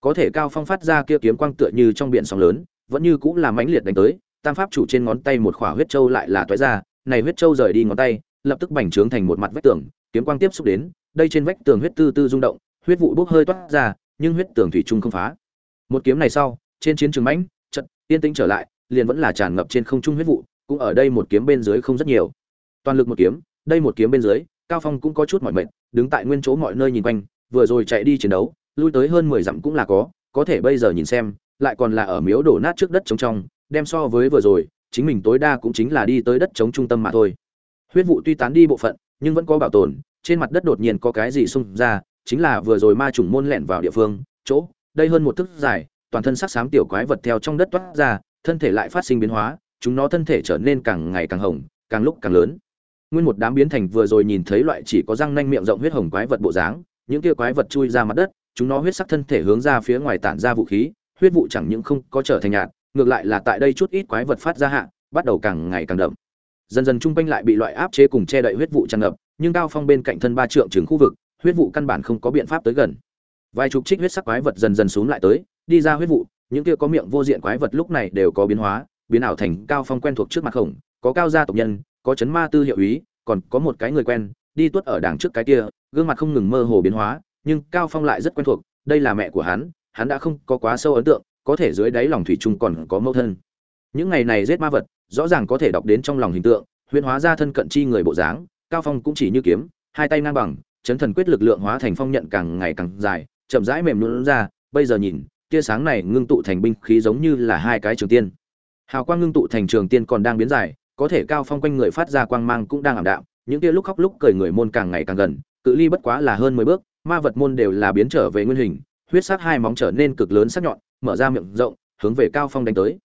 Có thể cao phong phát ra kia kiếm quang tựa như trong biển sóng lớn, vẫn như cũng là mãnh liệt đánh tới, tam pháp chủ trên ngón tay một khỏa huyết châu lại là toái ra, này huyết châu rời đi ngón tay, lập tức bành trướng thành một mặt vách tường, kiếm quang tiếp xúc đến, đây trên vách tường huyết tư tư rung động, huyết vụ bốc hơi toát ra, nhưng huyết tường thủy chung không phá. Một kiếm này sau, trên chiến trường mãnh yên tĩnh trở lại, liền vẫn là tràn ngập trên không trung huyết vụ, cũng ở đây một kiếm bên dưới không rất nhiều. Toàn lực một kiếm, đây một kiếm bên dưới cao phong cũng có chút mỏi mệt đứng tại nguyên chỗ mọi nơi nhìn quanh vừa rồi chạy đi chiến đấu lui tới hơn 10 dặm cũng là có có thể bây giờ nhìn xem lại còn là ở miếu đổ nát trước đất trống trong đem so với vừa rồi chính mình tối đa cũng chính là đi tới đất trống trung tâm mà thôi huyết vụ tuy tán đi bộ phận nhưng vẫn có bảo tồn trên mặt đất đột nhiên có cái gì xung ra chính là vừa rồi ma trùng môn lẻn vào địa phương chỗ đây hơn một thước dài toàn thân sắc xám tiểu quái vật theo trong đất toát ra, thân thể lại phát sinh biến hóa, chúng nó thân thể trở nên càng ngày càng hồng, càng lúc càng lớn. Nguyên một đám biến thành vừa rồi nhìn thấy loại chỉ có răng nanh miệng rộng huyết hồng quái vật bộ dáng, những kia quái vật chui ra mặt đất, chúng nó huyết sắc thân thể hướng ra phía ngoài tản ra vũ khí, huyết vụ chẳng những không có trở thành nhạt, ngược lại là tại đây chút ít quái vật phát ra hạ, bắt đầu càng ngày càng đậm. Dần dần trung quanh lại bị loại áp chế cùng che đậy huyết vụ tràn ngập nhưng cao phong bên cạnh thân ba trượng trường khu vực huyết vụ căn bản không có biện pháp tới gần. Vài chục trích huyết sắc quái vật dần dần xuống lại tới đi ra huyết vụ những kia có miệng vô diện quái vật lúc này đều có biến hóa biến ảo thành cao phong quen thuộc trước mặt khổng có cao gia tộc nhân có chấn ma tư hiệu úy còn có một cái người quen, đi tuất ở đằng trước cái kia, gương mặt không ngừng mơ hồ biến hóa, nhưng cao phong lại rất quen thuộc, đây là mẹ của hắn hắn đã không có quá sâu ấn tượng, có thể dưới đáy lòng thủy chung còn có mâu thân. Những ngày này giết ma vật, rõ ràng có thể đọc đến trong lòng hình tượng, huyễn hóa ra thân cận chi người bộ dáng, cao phong cũng chỉ như kiếm, hai tay ngang bằng, chấn thần quyết lực lượng hóa thành phong nhận càng ngày càng dài, chậm rãi mềm nhũn ra, bây giờ nhìn, tia sáng này ngưng tụ thành binh khí giống như là hai cái trường tiên. Hào quang ngưng tụ thành trường tiên còn đang biến dài có thể cao phong quanh người phát ra quang mang cũng đang ảm đạm, những kia lúc khóc lúc cười người môn càng ngày càng gần, cự ly bất quá là hơn 10 bước, ma vật môn đều là biến trở về nguyên hình, huyết sắc hai móng trở nên cực lớn sắc nhọn, mở ra miệng rộng, hướng về cao phong đánh tới.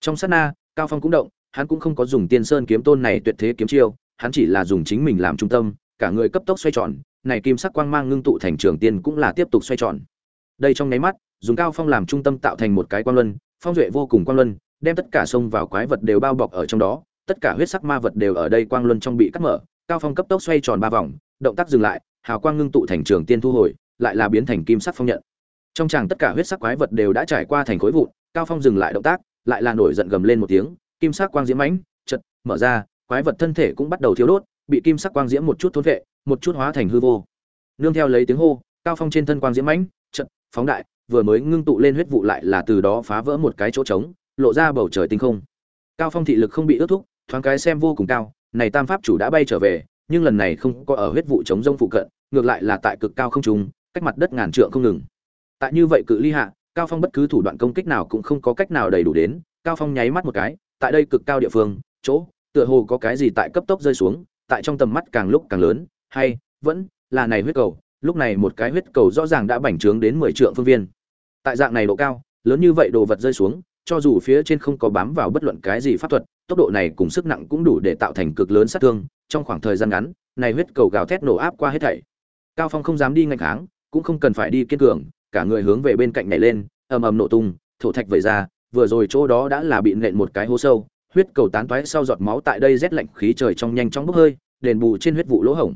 Trong sát na, cao phong cũng động, hắn cũng không có dùng tiên sơn kiếm tôn này tuyệt thế kiếm chiêu, hắn chỉ là dùng chính mình làm trung tâm, cả người cấp tốc xoay tròn, này kim sắc quang mang ngưng tụ thành trường tiên cũng là tiếp tục xoay tròn. Đây trong nháy mắt, dùng cao phong làm trung tâm tạo thành một cái quang luân, phong duệ vô cùng quang luân, đem tất cả sông vào quái vật đều bao bọc ở trong đó tất cả huyết sắc ma vật đều ở đây quang luân trong bị cắt mở, cao phong cấp tốc xoay tròn ba vòng, động tác dừng lại, hào quang ngưng tụ thành trường tiên thu hồi, lại là biến thành kim sắc phong nhận. Trong tràng tất cả huyết sắc quái vật đều đã trải qua thành khối vụn, cao phong dừng lại động tác, lại là nổi giận gầm lên một tiếng, kim sắc quang diễm mãnh chật mở ra, quái vật thân thể cũng bắt đầu thiếu đốt, bị kim sắc quang diễm một chút thôn vệ, một chút hóa thành hư vô. Nương theo lấy tiếng hô, cao phong trên thân quang diễm mãnh chật phóng đại, vừa mới ngưng tụ lên huyết vụ lại là từ đó phá vỡ một cái chỗ trống, lộ ra bầu trời tinh không. Cao phong thị lực không bị ước thúc thoáng cái xem vô cùng cao, này tam pháp chủ đã bay trở về, nhưng lần này không có ở huyết vụ chống rông phụ cận, ngược lại là tại cực cao không trung, cách mặt đất ngàn trượng không ngừng. Tại như vậy cự ly hạ, cao phong bất cứ thủ đoạn công kích nào cũng không có cách nào đầy đủ đến, cao phong nháy mắt một cái, tại đây cực cao địa phương, chỗ, tựa hồ có cái gì tại cấp tốc rơi xuống, tại trong tầm mắt càng lúc càng lớn, hay, vẫn, là này huyết cầu, lúc này một cái huyết cầu rõ ràng đã bành trướng đến 10 trượng phương viên. Tại dạng này độ cao, lớn như vậy đồ vật rơi xuống cho dù phía trên không có bám vào bất luận cái gì pháp thuật, tốc độ này cùng sức nặng cũng đủ để tạo thành cực lớn sát thương. Trong khoảng thời gian ngắn, này huyết cầu gào thét nổ áp qua hết thảy. Cao phong không dám đi ngạch kháng, cũng không cần phải đi kiên cường, cả người hướng về bên cạnh nhảy lên, ầm ầm nổ tung, thổ thạch vẩy ra, vừa rồi chỗ đó đã là bị nện một cái hố sâu, huyết cầu tán toái sau giọt máu tại đây rét lạnh khí trời trong nhanh chóng bốc hơi, đền bù trên huyết vụ lỗ hổng.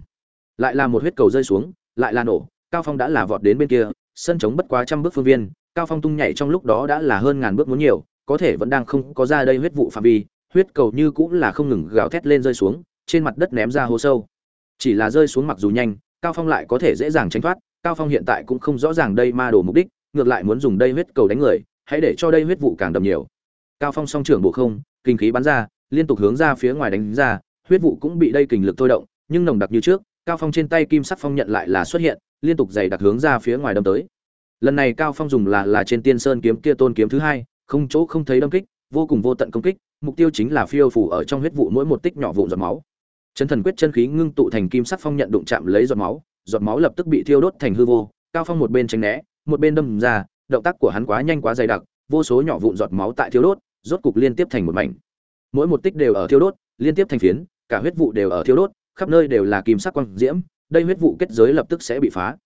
Lại là một huyết cầu rơi xuống, lại là nổ, cao phong đã là vọt đến bên kia, sân trống bất quá trăm bước phương viên cao phong tung nhảy trong lúc đó đã là hơn ngàn bước muốn nhiều, có thể vẫn đang không có ra đây huyết vụ phạm vi, huyết cầu như cũng là không ngừng gào thét lên rơi xuống, trên mặt đất ném ra hố sâu. Chỉ là rơi xuống mặc dù nhanh, cao phong lại có thể dễ dàng tránh thoát, cao phong hiện tại cũng không rõ ràng đây ma đồ mục đích, ngược lại muốn dùng đây huyết cầu đánh người, hãy để cho đây huyết vụ càng đậm nhiều. Cao phong song trưởng bộ không, kinh khí bắn ra, liên tục hướng ra phía ngoài đánh ra, huyết vụ cũng bị đây kình lực thôi động, nhưng nồng đặc như trước, cao phong trên tay kim sắc phong nhận lại là xuất hiện, liên tục dày đặc hướng ra phía ngoài đâm tới lần này cao phong dùng là là trên tiên sơn kiếm kia tôn kiếm thứ hai, không chỗ không thấy đâm kích, vô cùng vô tận công kích, mục tiêu chính là phiêu phủ ở trong huyết vụ mỗi một tích nhỏ vụn giọt máu. Chân thần quyết chân khí ngưng tụ thành kim sắc phong nhận đụng chạm lấy giọt máu giọt máu lập tức bị thiêu đốt thành hư vô, cao phong một bên tránh né, một bên đâm ra, động tác của hắn quá nhanh quá dày đặc, vô số nhỏ vụn giọt máu tại thiêu đốt, rốt cục liên tiếp thành một mảnh. Mỗi một tích đều ở thiêu đốt, liên tiếp thành phiến, cả huyết vụ đều ở thiêu đốt, khắp nơi đều là kim sắc quang diễm, đây huyết vụ kết giới lập tức sẽ bị phá.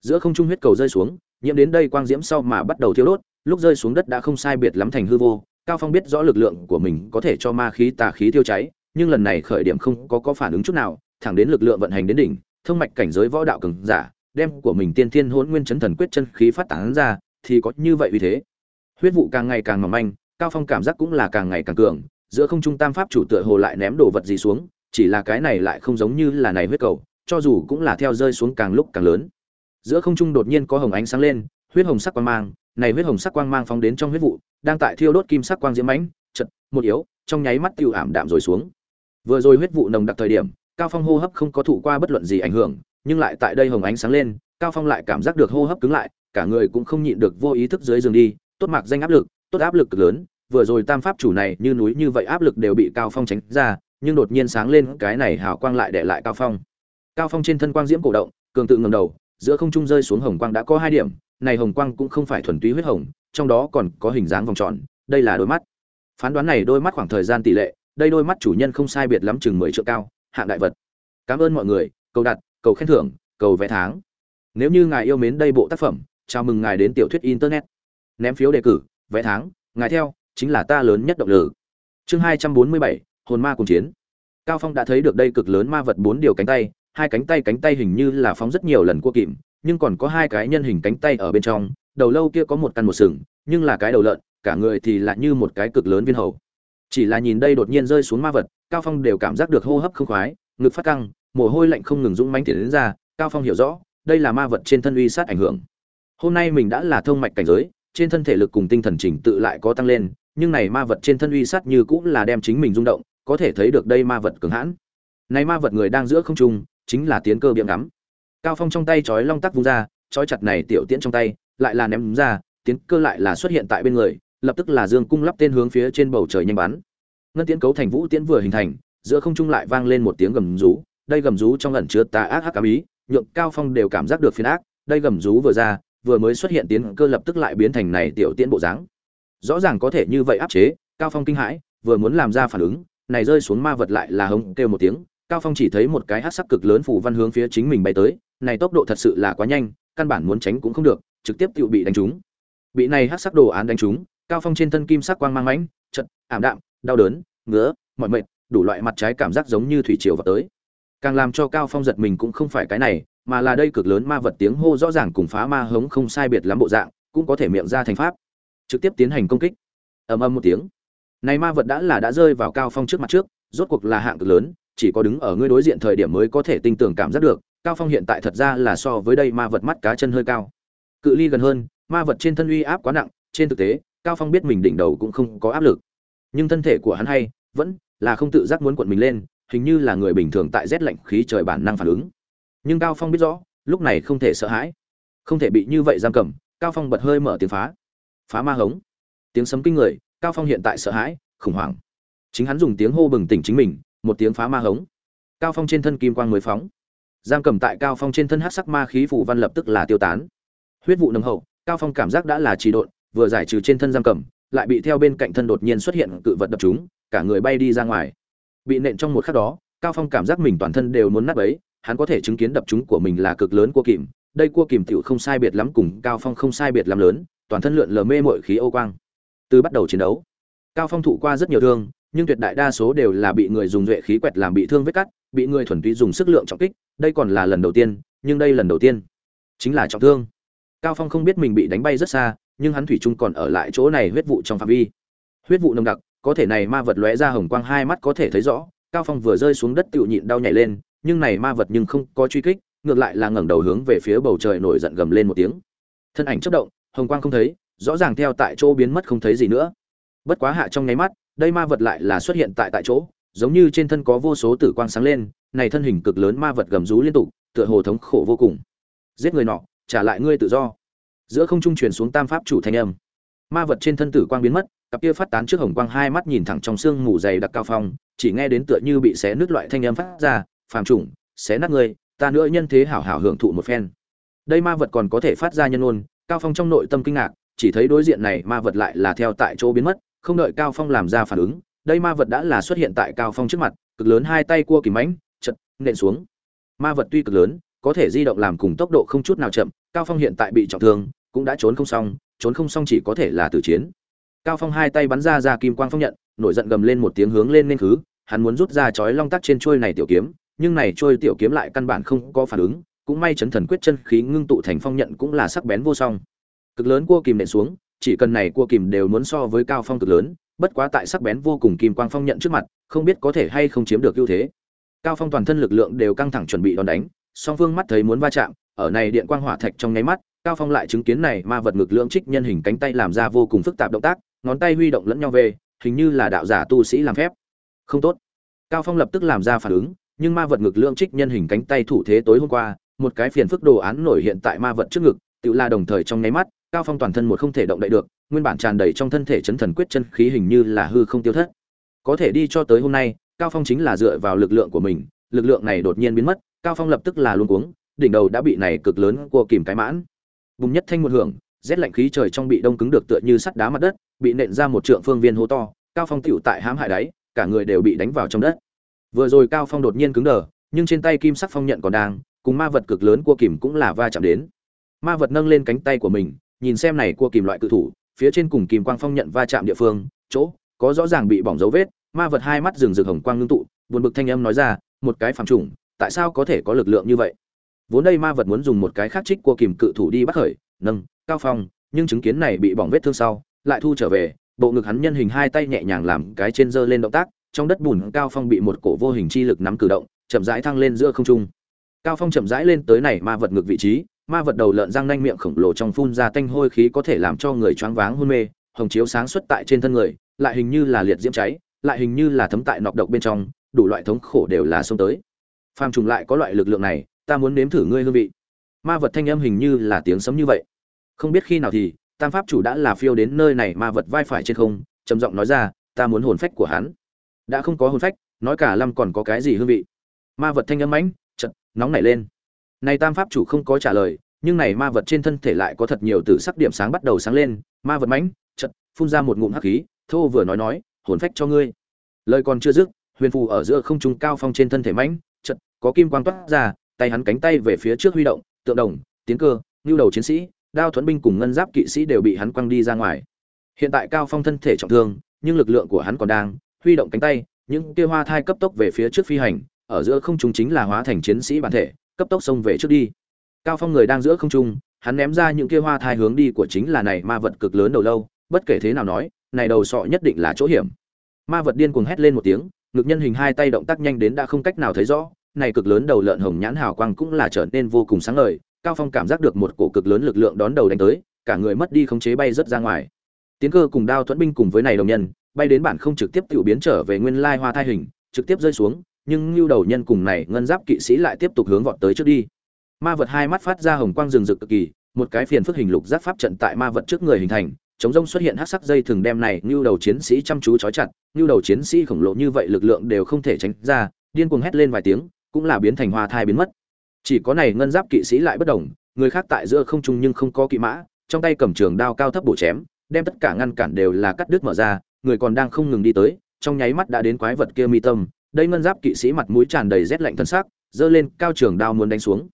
Giữa không trung huyết cầu rơi xuống nhiễm đến đây quang diễm sau mà bắt đầu thiêu đốt, lúc rơi xuống đất đã không sai biệt lắm thành hư vô, cao phong biết rõ lực lượng của mình có thể cho ma khí tà khí thiêu cháy, nhưng lần này khởi điểm không có có phản ứng chút nào, thẳng đến lực lượng vận hành đến đỉnh, thông mạch cảnh giới võ đạo cường giả, đem của mình tiên thiên hỗn nguyên chấn thần quyết chân khí phát tán ra, thì có như vậy vì thế. Huyết vụ càng ngày càng mỏng manh, cao phong cảm giác cũng là càng ngày càng cường, giữa không trung tam pháp chủ tựa hồ lại ném đồ vật gì xuống, chỉ là cái này lại không giống như là này huyết cầu, cho dù cũng là theo rơi xuống càng lúc càng lớn giữa không trung đột nhiên có hồng ánh sáng lên, huyết hồng sắc quang mang, này huyết hồng sắc quang mang phóng đến trong huyết vụ, đang tại thiêu đốt kim sắc quang diễm mãnh chật một yếu, trong nháy mắt tiêu ảm đạm rồi xuống. Vừa rồi huyết vụ nồng đặc thời điểm, cao phong hô hấp không có thụ qua bất luận gì ảnh hưởng, nhưng lại tại đây hồng ánh sáng lên, cao phong lại cảm giác được hô hấp cứng lại, cả người cũng không nhịn được vô ý thức dưới giường đi, tốt mạc danh áp lực, tốt áp lực cực lớn, vừa rồi tam pháp chủ này như núi như vậy áp lực đều bị cao phong tránh ra, nhưng đột nhiên sáng lên cái này hào quang lại để lại cao phong. Cao phong trên thân quang diễm cổ động, cường tự ngầm đầu giữa không trung rơi xuống hồng quang đã có hai điểm, này hồng quang cũng không phải thuần túy huyết hồng, trong đó còn có hình dáng vòng tròn, đây là đôi mắt. Phán đoán này đôi mắt khoảng thời gian tỷ lệ, đây đôi mắt chủ nhân không sai biệt lắm chừng mười triệu cao, hạng đại vật. Cảm ơn mọi người, cầu đặt, cầu khen thưởng, cầu vẽ tháng. Nếu như ngài yêu mến đây bộ tác phẩm, chào mừng ngài đến tiểu thuyết internet. Ném phiếu đề cử, vẽ tháng, ngài theo, chính là ta lớn nhất động lực. Chương hai trăm bốn mươi bảy, hồn ma cùng chiến. Cao phong đã thấy được đây cực lớn ma vật bốn điều cánh tay hai cánh tay cánh tay hình như là phóng rất nhiều lần cua kìm, nhưng còn có hai cái nhân hình cánh tay ở bên trong, đầu lâu kia có một căn một sừng, nhưng là cái đầu lợn, cả người thì lại như một cái cực lớn viên hầu. Chỉ là nhìn đây đột nhiên rơi xuống ma vật, cao phong đều cảm giác được hô hấp không khoái, ngực phát căng, mồ hôi lạnh không ngừng dũng mánh tiến đến ra, cao phong hiểu rõ, đây là ma vật trên thân uy sát ảnh hưởng. Hôm nay mình đã là thông mạch cảnh giới, trên thân thể lực cùng tinh thần chỉnh tự lại có tăng lên, nhưng này ma vật trên thân uy sát như cũng là đem chính mình rung động, có thể thấy được đây ma vật cường hãn. Này ma vật người đang giữa không trung chính là tiến cơ biệm ngắm. Cao phong trong tay chói long tắc vung ra, chói chặt này tiểu tiễn trong tay, lại là ném ra, tiến cơ lại là xuất hiện tại bên người, lập tức là dương cung lắp tên hướng phía trên bầu trời nhanh bắn. Ngân tiễn cấu thành vũ tiễn vừa hình thành, giữa không trung lại vang lên một tiếng gầm rú, đây gầm rú trong ẩn chứa tà ác hắc ám ý, nhượng cao phong đều cảm giác được phiền ác, đây gầm rú vừa ra, vừa mới xuất hiện tiến cơ lập tức lại biến thành này tiểu tiễn bộ dáng. Rõ ràng có thể như vậy áp chế, cao phong kinh hãi, vừa muốn làm ra phản ứng, này rơi xuống ma vật lại là hống kêu một tiếng cao phong chỉ thấy một cái hắc sắc cực lớn phủ văn hướng phía chính mình bay tới, này tốc độ thật sự là quá nhanh, căn bản muốn tránh cũng không được, trực tiếp tự bị đánh trúng. Bị này hắc sắc đồ án đánh trúng, cao phong trên thân kim sắc quang mang mãnh, chật, ảm đạm, đau đớn, ngứa mọi mệt, đủ loại mặt trái cảm giác giống như thủy triều vào tới. Càng làm cho cao phong giật mình cũng không phải cái này, mà là đây cực lớn ma vật tiếng hô rõ ràng cùng phá ma hống không sai biệt lắm bộ dạng, cũng có thể miệng ra thành pháp. Trực tiếp tiến hành công kích. Ầm ầm một tiếng. Này ma vật đã là đã rơi vào cao phong trước mặt trước, rốt cuộc là hạng cực lớn chỉ có đứng ở ngươi đối diện thời điểm mới có thể tinh tưởng cảm giác được, cao phong hiện tại thật ra là so với đây ma vật mắt cá chân hơi cao. Cự ly gần hơn, ma vật trên thân uy áp quá nặng, trên thực tế, cao phong biết mình đỉnh đầu cũng không có áp lực. Nhưng thân thể của hắn hay, vẫn là không tự giác muốn cuộn mình lên, hình như là người bình thường tại rét lạnh khí trời bản năng phản ứng. Nhưng cao phong biết rõ, lúc này không thể sợ hãi. Không thể bị như vậy giam cầm, cao phong bật hơi mở tiếng phá. Phá ma hống. Tiếng sấm kinh người, cao phong hiện tại sợ hãi, khủng hoảng. Chính hắn dùng tiếng hô bừng tỉnh chính mình một tiếng phá ma hống. Cao phong trên thân kim quang mới phóng. Giam cầm tại cao phong trên thân hắc sắc ma khí phủ văn lập tức là tiêu tán. Huyết vụ nồng hậu, cao phong cảm giác đã là trì độn, vừa giải trừ trên thân giam cầm, lại bị theo bên cạnh thân đột nhiên xuất hiện cự vật đập chúng, cả người bay đi ra ngoài. Bị nện trong một khắc đó, cao phong cảm giác mình toàn thân đều muốn nát bấy, hắn có thể chứng kiến đập chúng của mình là cực lớn cua kìm. Đây cua kìm tiểu không sai biệt lắm cùng cao phong không sai biệt lắm lớn, toàn thân lượn lờ mê mội khí ô quang. Từ bắt đầu chiến đấu, cao phong thụ qua rất nhiều thương nhưng tuyệt đại đa số đều là bị người dùng duệ khí quẹt làm bị thương vết cắt, bị người thuần túy dùng sức lượng trọng kích, đây còn là lần đầu tiên, nhưng đây lần đầu tiên chính là trọng thương. Cao phong không biết mình bị đánh bay rất xa, nhưng hắn thủy chung còn ở lại chỗ này huyết vụ trong phạm vi. Huyết vụ nồng đặc, có thể này ma vật lóe ra hồng quang hai mắt có thể thấy rõ, cao phong vừa rơi xuống đất tựu nhịn đau nhảy lên, nhưng này ma vật nhưng không có truy kích, ngược lại là ngẩng đầu hướng về phía bầu trời nổi giận gầm lên một tiếng. Thân ảnh chớp động, hồng quang không thấy, rõ ràng theo tại chỗ biến mất không thấy gì nữa. Bất quá hạ trong nháy mắt đây ma vật lại là xuất hiện tại tại chỗ, giống như trên thân có vô số tử quang sáng lên, này thân hình cực lớn ma vật gầm rú liên tục, tựa hồ thống khổ vô cùng. Giết người nọ, trả lại ngươi tự do. Giữa không trung truyền xuống tam pháp chủ thanh âm. Ma vật trên thân tử quang biến mất, cặp kia phát tán trước hồng quang hai mắt nhìn thẳng trong xương mù dày đặc cao phong, chỉ nghe đến tựa như bị xé nứt loại thanh âm phát ra, phàm trùng xé nát ngươi, ta nữa nhân thế hảo hảo hưởng thụ một phen. Đây ma vật còn có thể phát ra nhân ôn, cao phong trong nội tâm kinh ngạc, chỉ thấy đối diện này ma vật lại là theo tại chỗ biến mất không đợi cao phong làm ra phản ứng, đây ma vật đã là xuất hiện tại cao phong trước mặt, cực lớn hai tay cua kìm mãnh, chật, nện xuống. Ma vật tuy cực lớn, có thể di động làm cùng tốc độ không chút nào chậm, cao phong hiện tại bị trọng thương, cũng đã trốn không xong, trốn không xong chỉ có thể là tử chiến. Cao phong hai tay bắn ra ra kim quang phong nhận, nổi giận gầm lên một tiếng hướng lên nên khứ, hắn muốn rút ra chói long tắc trên chuôi này tiểu kiếm, nhưng này trôi tiểu kiếm lại căn bản không có phản ứng, cũng may chấn thần quyết chân khí ngưng tụ thành phong nhận cũng là sắc bén vô song. Cực lớn cua kìm nện xuống chỉ cần này cua kìm đều muốn so với cao phong cực lớn, bất quá tại sắc bén vô cùng kim quang phong nhận trước mặt, không biết có thể hay không chiếm được ưu thế. Cao phong toàn thân lực lượng đều căng thẳng chuẩn bị đòn đánh, song phương mắt thấy muốn va chạm, ở này điện quang hỏa thạch trong nháy mắt, cao phong lại chứng kiến này ma vật ngực lượng trích nhân hình cánh tay làm ra vô cùng phức tạp động tác, ngón tay huy động lẫn nhau về, hình như là đạo giả tu sĩ làm phép. Không tốt. Cao phong lập tức làm ra phản ứng, nhưng ma vật ngực lượng trích nhân hình cánh tay thủ thế tối hôm qua, một cái phiền phức đồ án nổi hiện tại ma vật trước ngực, tự la đồng thời trong nháy mắt cao phong toàn thân một không thể động đậy được, nguyên bản tràn đầy trong thân thể chấn thần quyết chân khí hình như là hư không tiêu thất. Có thể đi cho tới hôm nay, cao phong chính là dựa vào lực lượng của mình, lực lượng này đột nhiên biến mất, cao phong lập tức là luống cuống, đỉnh đầu đã bị này cực lớn cua kìm cái mãn. Bùng nhất thanh một hưởng, rét lạnh khí trời trong bị đông cứng được tựa như sắt đá mặt đất, bị nện ra một trượng phương viên hố to, cao phong tựu tại hãm hại đáy, cả người đều bị đánh vào trong đất. Vừa rồi cao phong đột nhiên cứng đờ, nhưng trên tay kim sắc phong nhận còn đang, cùng ma vật cực lớn cua kìm cũng là va chạm đến. Ma vật nâng lên cánh tay của mình nhìn xem này cua kìm loại cự thủ, phía trên cùng kìm quang phong nhận va chạm địa phương, chỗ, có rõ ràng bị bỏng dấu vết, ma vật hai mắt rừng rực hồng quang ngưng tụ, buồn bực thanh âm nói ra, một cái phàm trùng, tại sao có thể có lực lượng như vậy? Vốn đây ma vật muốn dùng một cái khác trích cua kìm cự thủ đi bắt khởi, nâng, cao phong, nhưng chứng kiến này bị bỏng vết thương sau, lại thu trở về, bộ ngực hắn nhân hình hai tay nhẹ nhàng làm cái trên dơ lên động tác, trong đất bùn cao phong bị một cổ vô hình chi lực nắm cử động, chậm rãi thăng lên giữa không trung. Cao phong chậm rãi lên tới này ma vật ngực vị trí ma vật đầu lợn răng nanh miệng khổng lồ trong phun ra tanh hôi khí có thể làm cho người choáng váng hôn mê, hồng chiếu sáng xuất tại trên thân người, lại hình như là liệt diễm cháy, lại hình như là thấm tại nọc độc bên trong, đủ loại thống khổ đều là xông tới. Phàm trùng lại có loại lực lượng này, ta muốn nếm thử ngươi hương vị. Ma vật thanh âm hình như là tiếng sấm như vậy. Không biết khi nào thì, tam pháp chủ đã là phiêu đến nơi này ma vật vai phải trên không, trầm giọng nói ra, ta muốn hồn phách của hắn. Đã không có hồn phách, nói cả lâm còn có cái gì hương vị. Ma vật thanh âm mãnh chật nóng nảy lên này tam pháp chủ không có trả lời, nhưng này ma vật trên thân thể lại có thật nhiều tử sắc điểm sáng bắt đầu sáng lên, ma vật mãnh chợt phun ra một ngụm hắc khí, thô vừa nói nói, hồn phách cho ngươi. Lời còn chưa dứt, huyền phù ở giữa không trung cao phong trên thân thể mãnh chợt có kim quang toát ra, tay hắn cánh tay về phía trước huy động, tượng đồng, tiến cơ lưu đầu chiến sĩ, đao thuẫn binh cùng ngân giáp kỵ sĩ đều bị hắn quăng đi ra ngoài. Hiện tại cao phong thân thể trọng thương, nhưng lực lượng của hắn còn đang, huy động cánh tay, những kia hoa thai cấp tốc về phía trước phi hành, ở giữa không trung chính là hóa thành chiến sĩ bản thể cấp tốc xông về trước đi. Cao phong người đang giữa không trung, hắn ném ra những kia hoa thai hướng đi của chính là này ma vật cực lớn đầu lâu, bất kể thế nào nói, này đầu sọ nhất định là chỗ hiểm. Ma vật điên cuồng hét lên một tiếng, ngực nhân hình hai tay động tác nhanh đến đã không cách nào thấy rõ, này cực lớn đầu lợn hồng nhãn hào quang cũng là trở nên vô cùng sáng ngời, cao phong cảm giác được một cổ cực lớn lực lượng đón đầu đánh tới, cả người mất đi khống chế bay rất ra ngoài. Tiến cơ cùng đao thuẫn binh cùng với này đồng nhân, bay đến bản không trực tiếp tiểu biến trở về nguyên lai hoa thai hình, trực tiếp rơi xuống nhưng lưu đầu nhân cùng này ngân giáp kỵ sĩ lại tiếp tục hướng vọt tới trước đi. Ma vật hai mắt phát ra hồng quang rừng rực cực kỳ, một cái phiền phức hình lục giáp pháp trận tại ma vật trước người hình thành, chống rông xuất hiện hắc sắc dây thường đem này lưu đầu chiến sĩ chăm chú chói chặt lưu đầu chiến sĩ khổng lồ như vậy lực lượng đều không thể tránh ra, điên cuồng hét lên vài tiếng, cũng là biến thành hoa thai biến mất. Chỉ có này ngân giáp kỵ sĩ lại bất đồng người khác tại giữa không trung nhưng không có kỵ mã, trong tay cầm trường đao cao thấp bổ chém, đem tất cả ngăn cản đều là cắt đứt mở ra, người còn đang không ngừng đi tới, trong nháy mắt đã đến quái vật kia mi tâm đây ngân giáp kỵ sĩ mặt mũi tràn đầy rét lạnh thân xác, giơ lên cao trường đao muốn đánh xuống.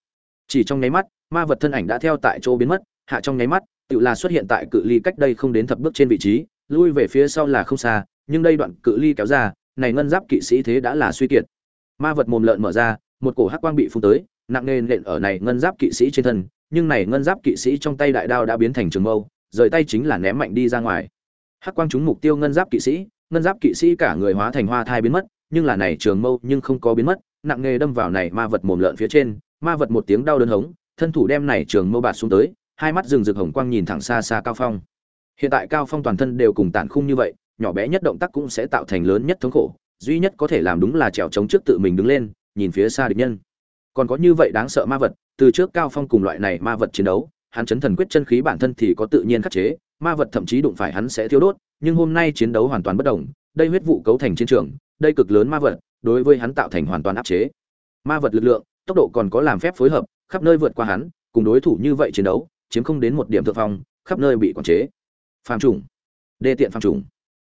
Chỉ trong nháy mắt, ma vật thân ảnh đã theo tại chỗ biến mất. Hạ trong nháy mắt, tự là xuất hiện tại cự ly cách đây không đến thập bước trên vị trí, lui về phía sau là không xa, nhưng đây đoạn cự ly kéo ra, này ngân giáp kỵ sĩ thế đã là suy kiệt. Ma vật mồm lợn mở ra, một cổ hắc quang bị phun tới, nặng nề nện ở này ngân giáp kỵ sĩ trên thân, nhưng này ngân giáp kỵ sĩ trong tay đại đao đã biến thành trường mâu, rời tay chính là ném mạnh đi ra ngoài. Hắc quang trúng mục tiêu ngân giáp kỵ sĩ, ngân giáp kỵ sĩ cả người hóa thành hoa thai biến mất nhưng là này trường mâu nhưng không có biến mất, nặng nghề đâm vào này ma vật mồm lợn phía trên, ma vật một tiếng đau đớn hống, thân thủ đem này trường mâu bạt xuống tới, hai mắt rừng rực hồng quang nhìn thẳng xa xa cao phong. Hiện tại cao phong toàn thân đều cùng tàn khung như vậy, nhỏ bé nhất động tác cũng sẽ tạo thành lớn nhất thống khổ, duy nhất có thể làm đúng là trèo chống trước tự mình đứng lên, nhìn phía xa địch nhân. Còn có như vậy đáng sợ ma vật, từ trước cao phong cùng loại này ma vật chiến đấu, hắn chấn thần quyết chân khí bản thân thì có tự nhiên khắc chế, ma vật thậm chí đụng phải hắn sẽ thiêu đốt, nhưng hôm nay chiến đấu hoàn toàn bất đồng, đây huyết vụ cấu thành chiến trường đây cực lớn ma vật, đối với hắn tạo thành hoàn toàn áp chế. Ma vật lực lượng, tốc độ còn có làm phép phối hợp, khắp nơi vượt qua hắn, cùng đối thủ như vậy chiến đấu, chiếm không đến một điểm thượng phong, khắp nơi bị quản chế. Phàm trùng. Đê tiện phàm trùng.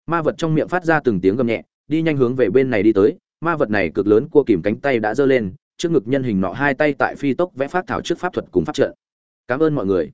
Ma vật trong miệng phát ra từng tiếng gầm nhẹ, đi nhanh hướng về bên này đi tới, ma vật này cực lớn cua kìm cánh tay đã giơ lên, trước ngực nhân hình nọ hai tay tại phi tốc vẽ phát thảo trước pháp thuật cùng pháp trận. Cảm ơn mọi người.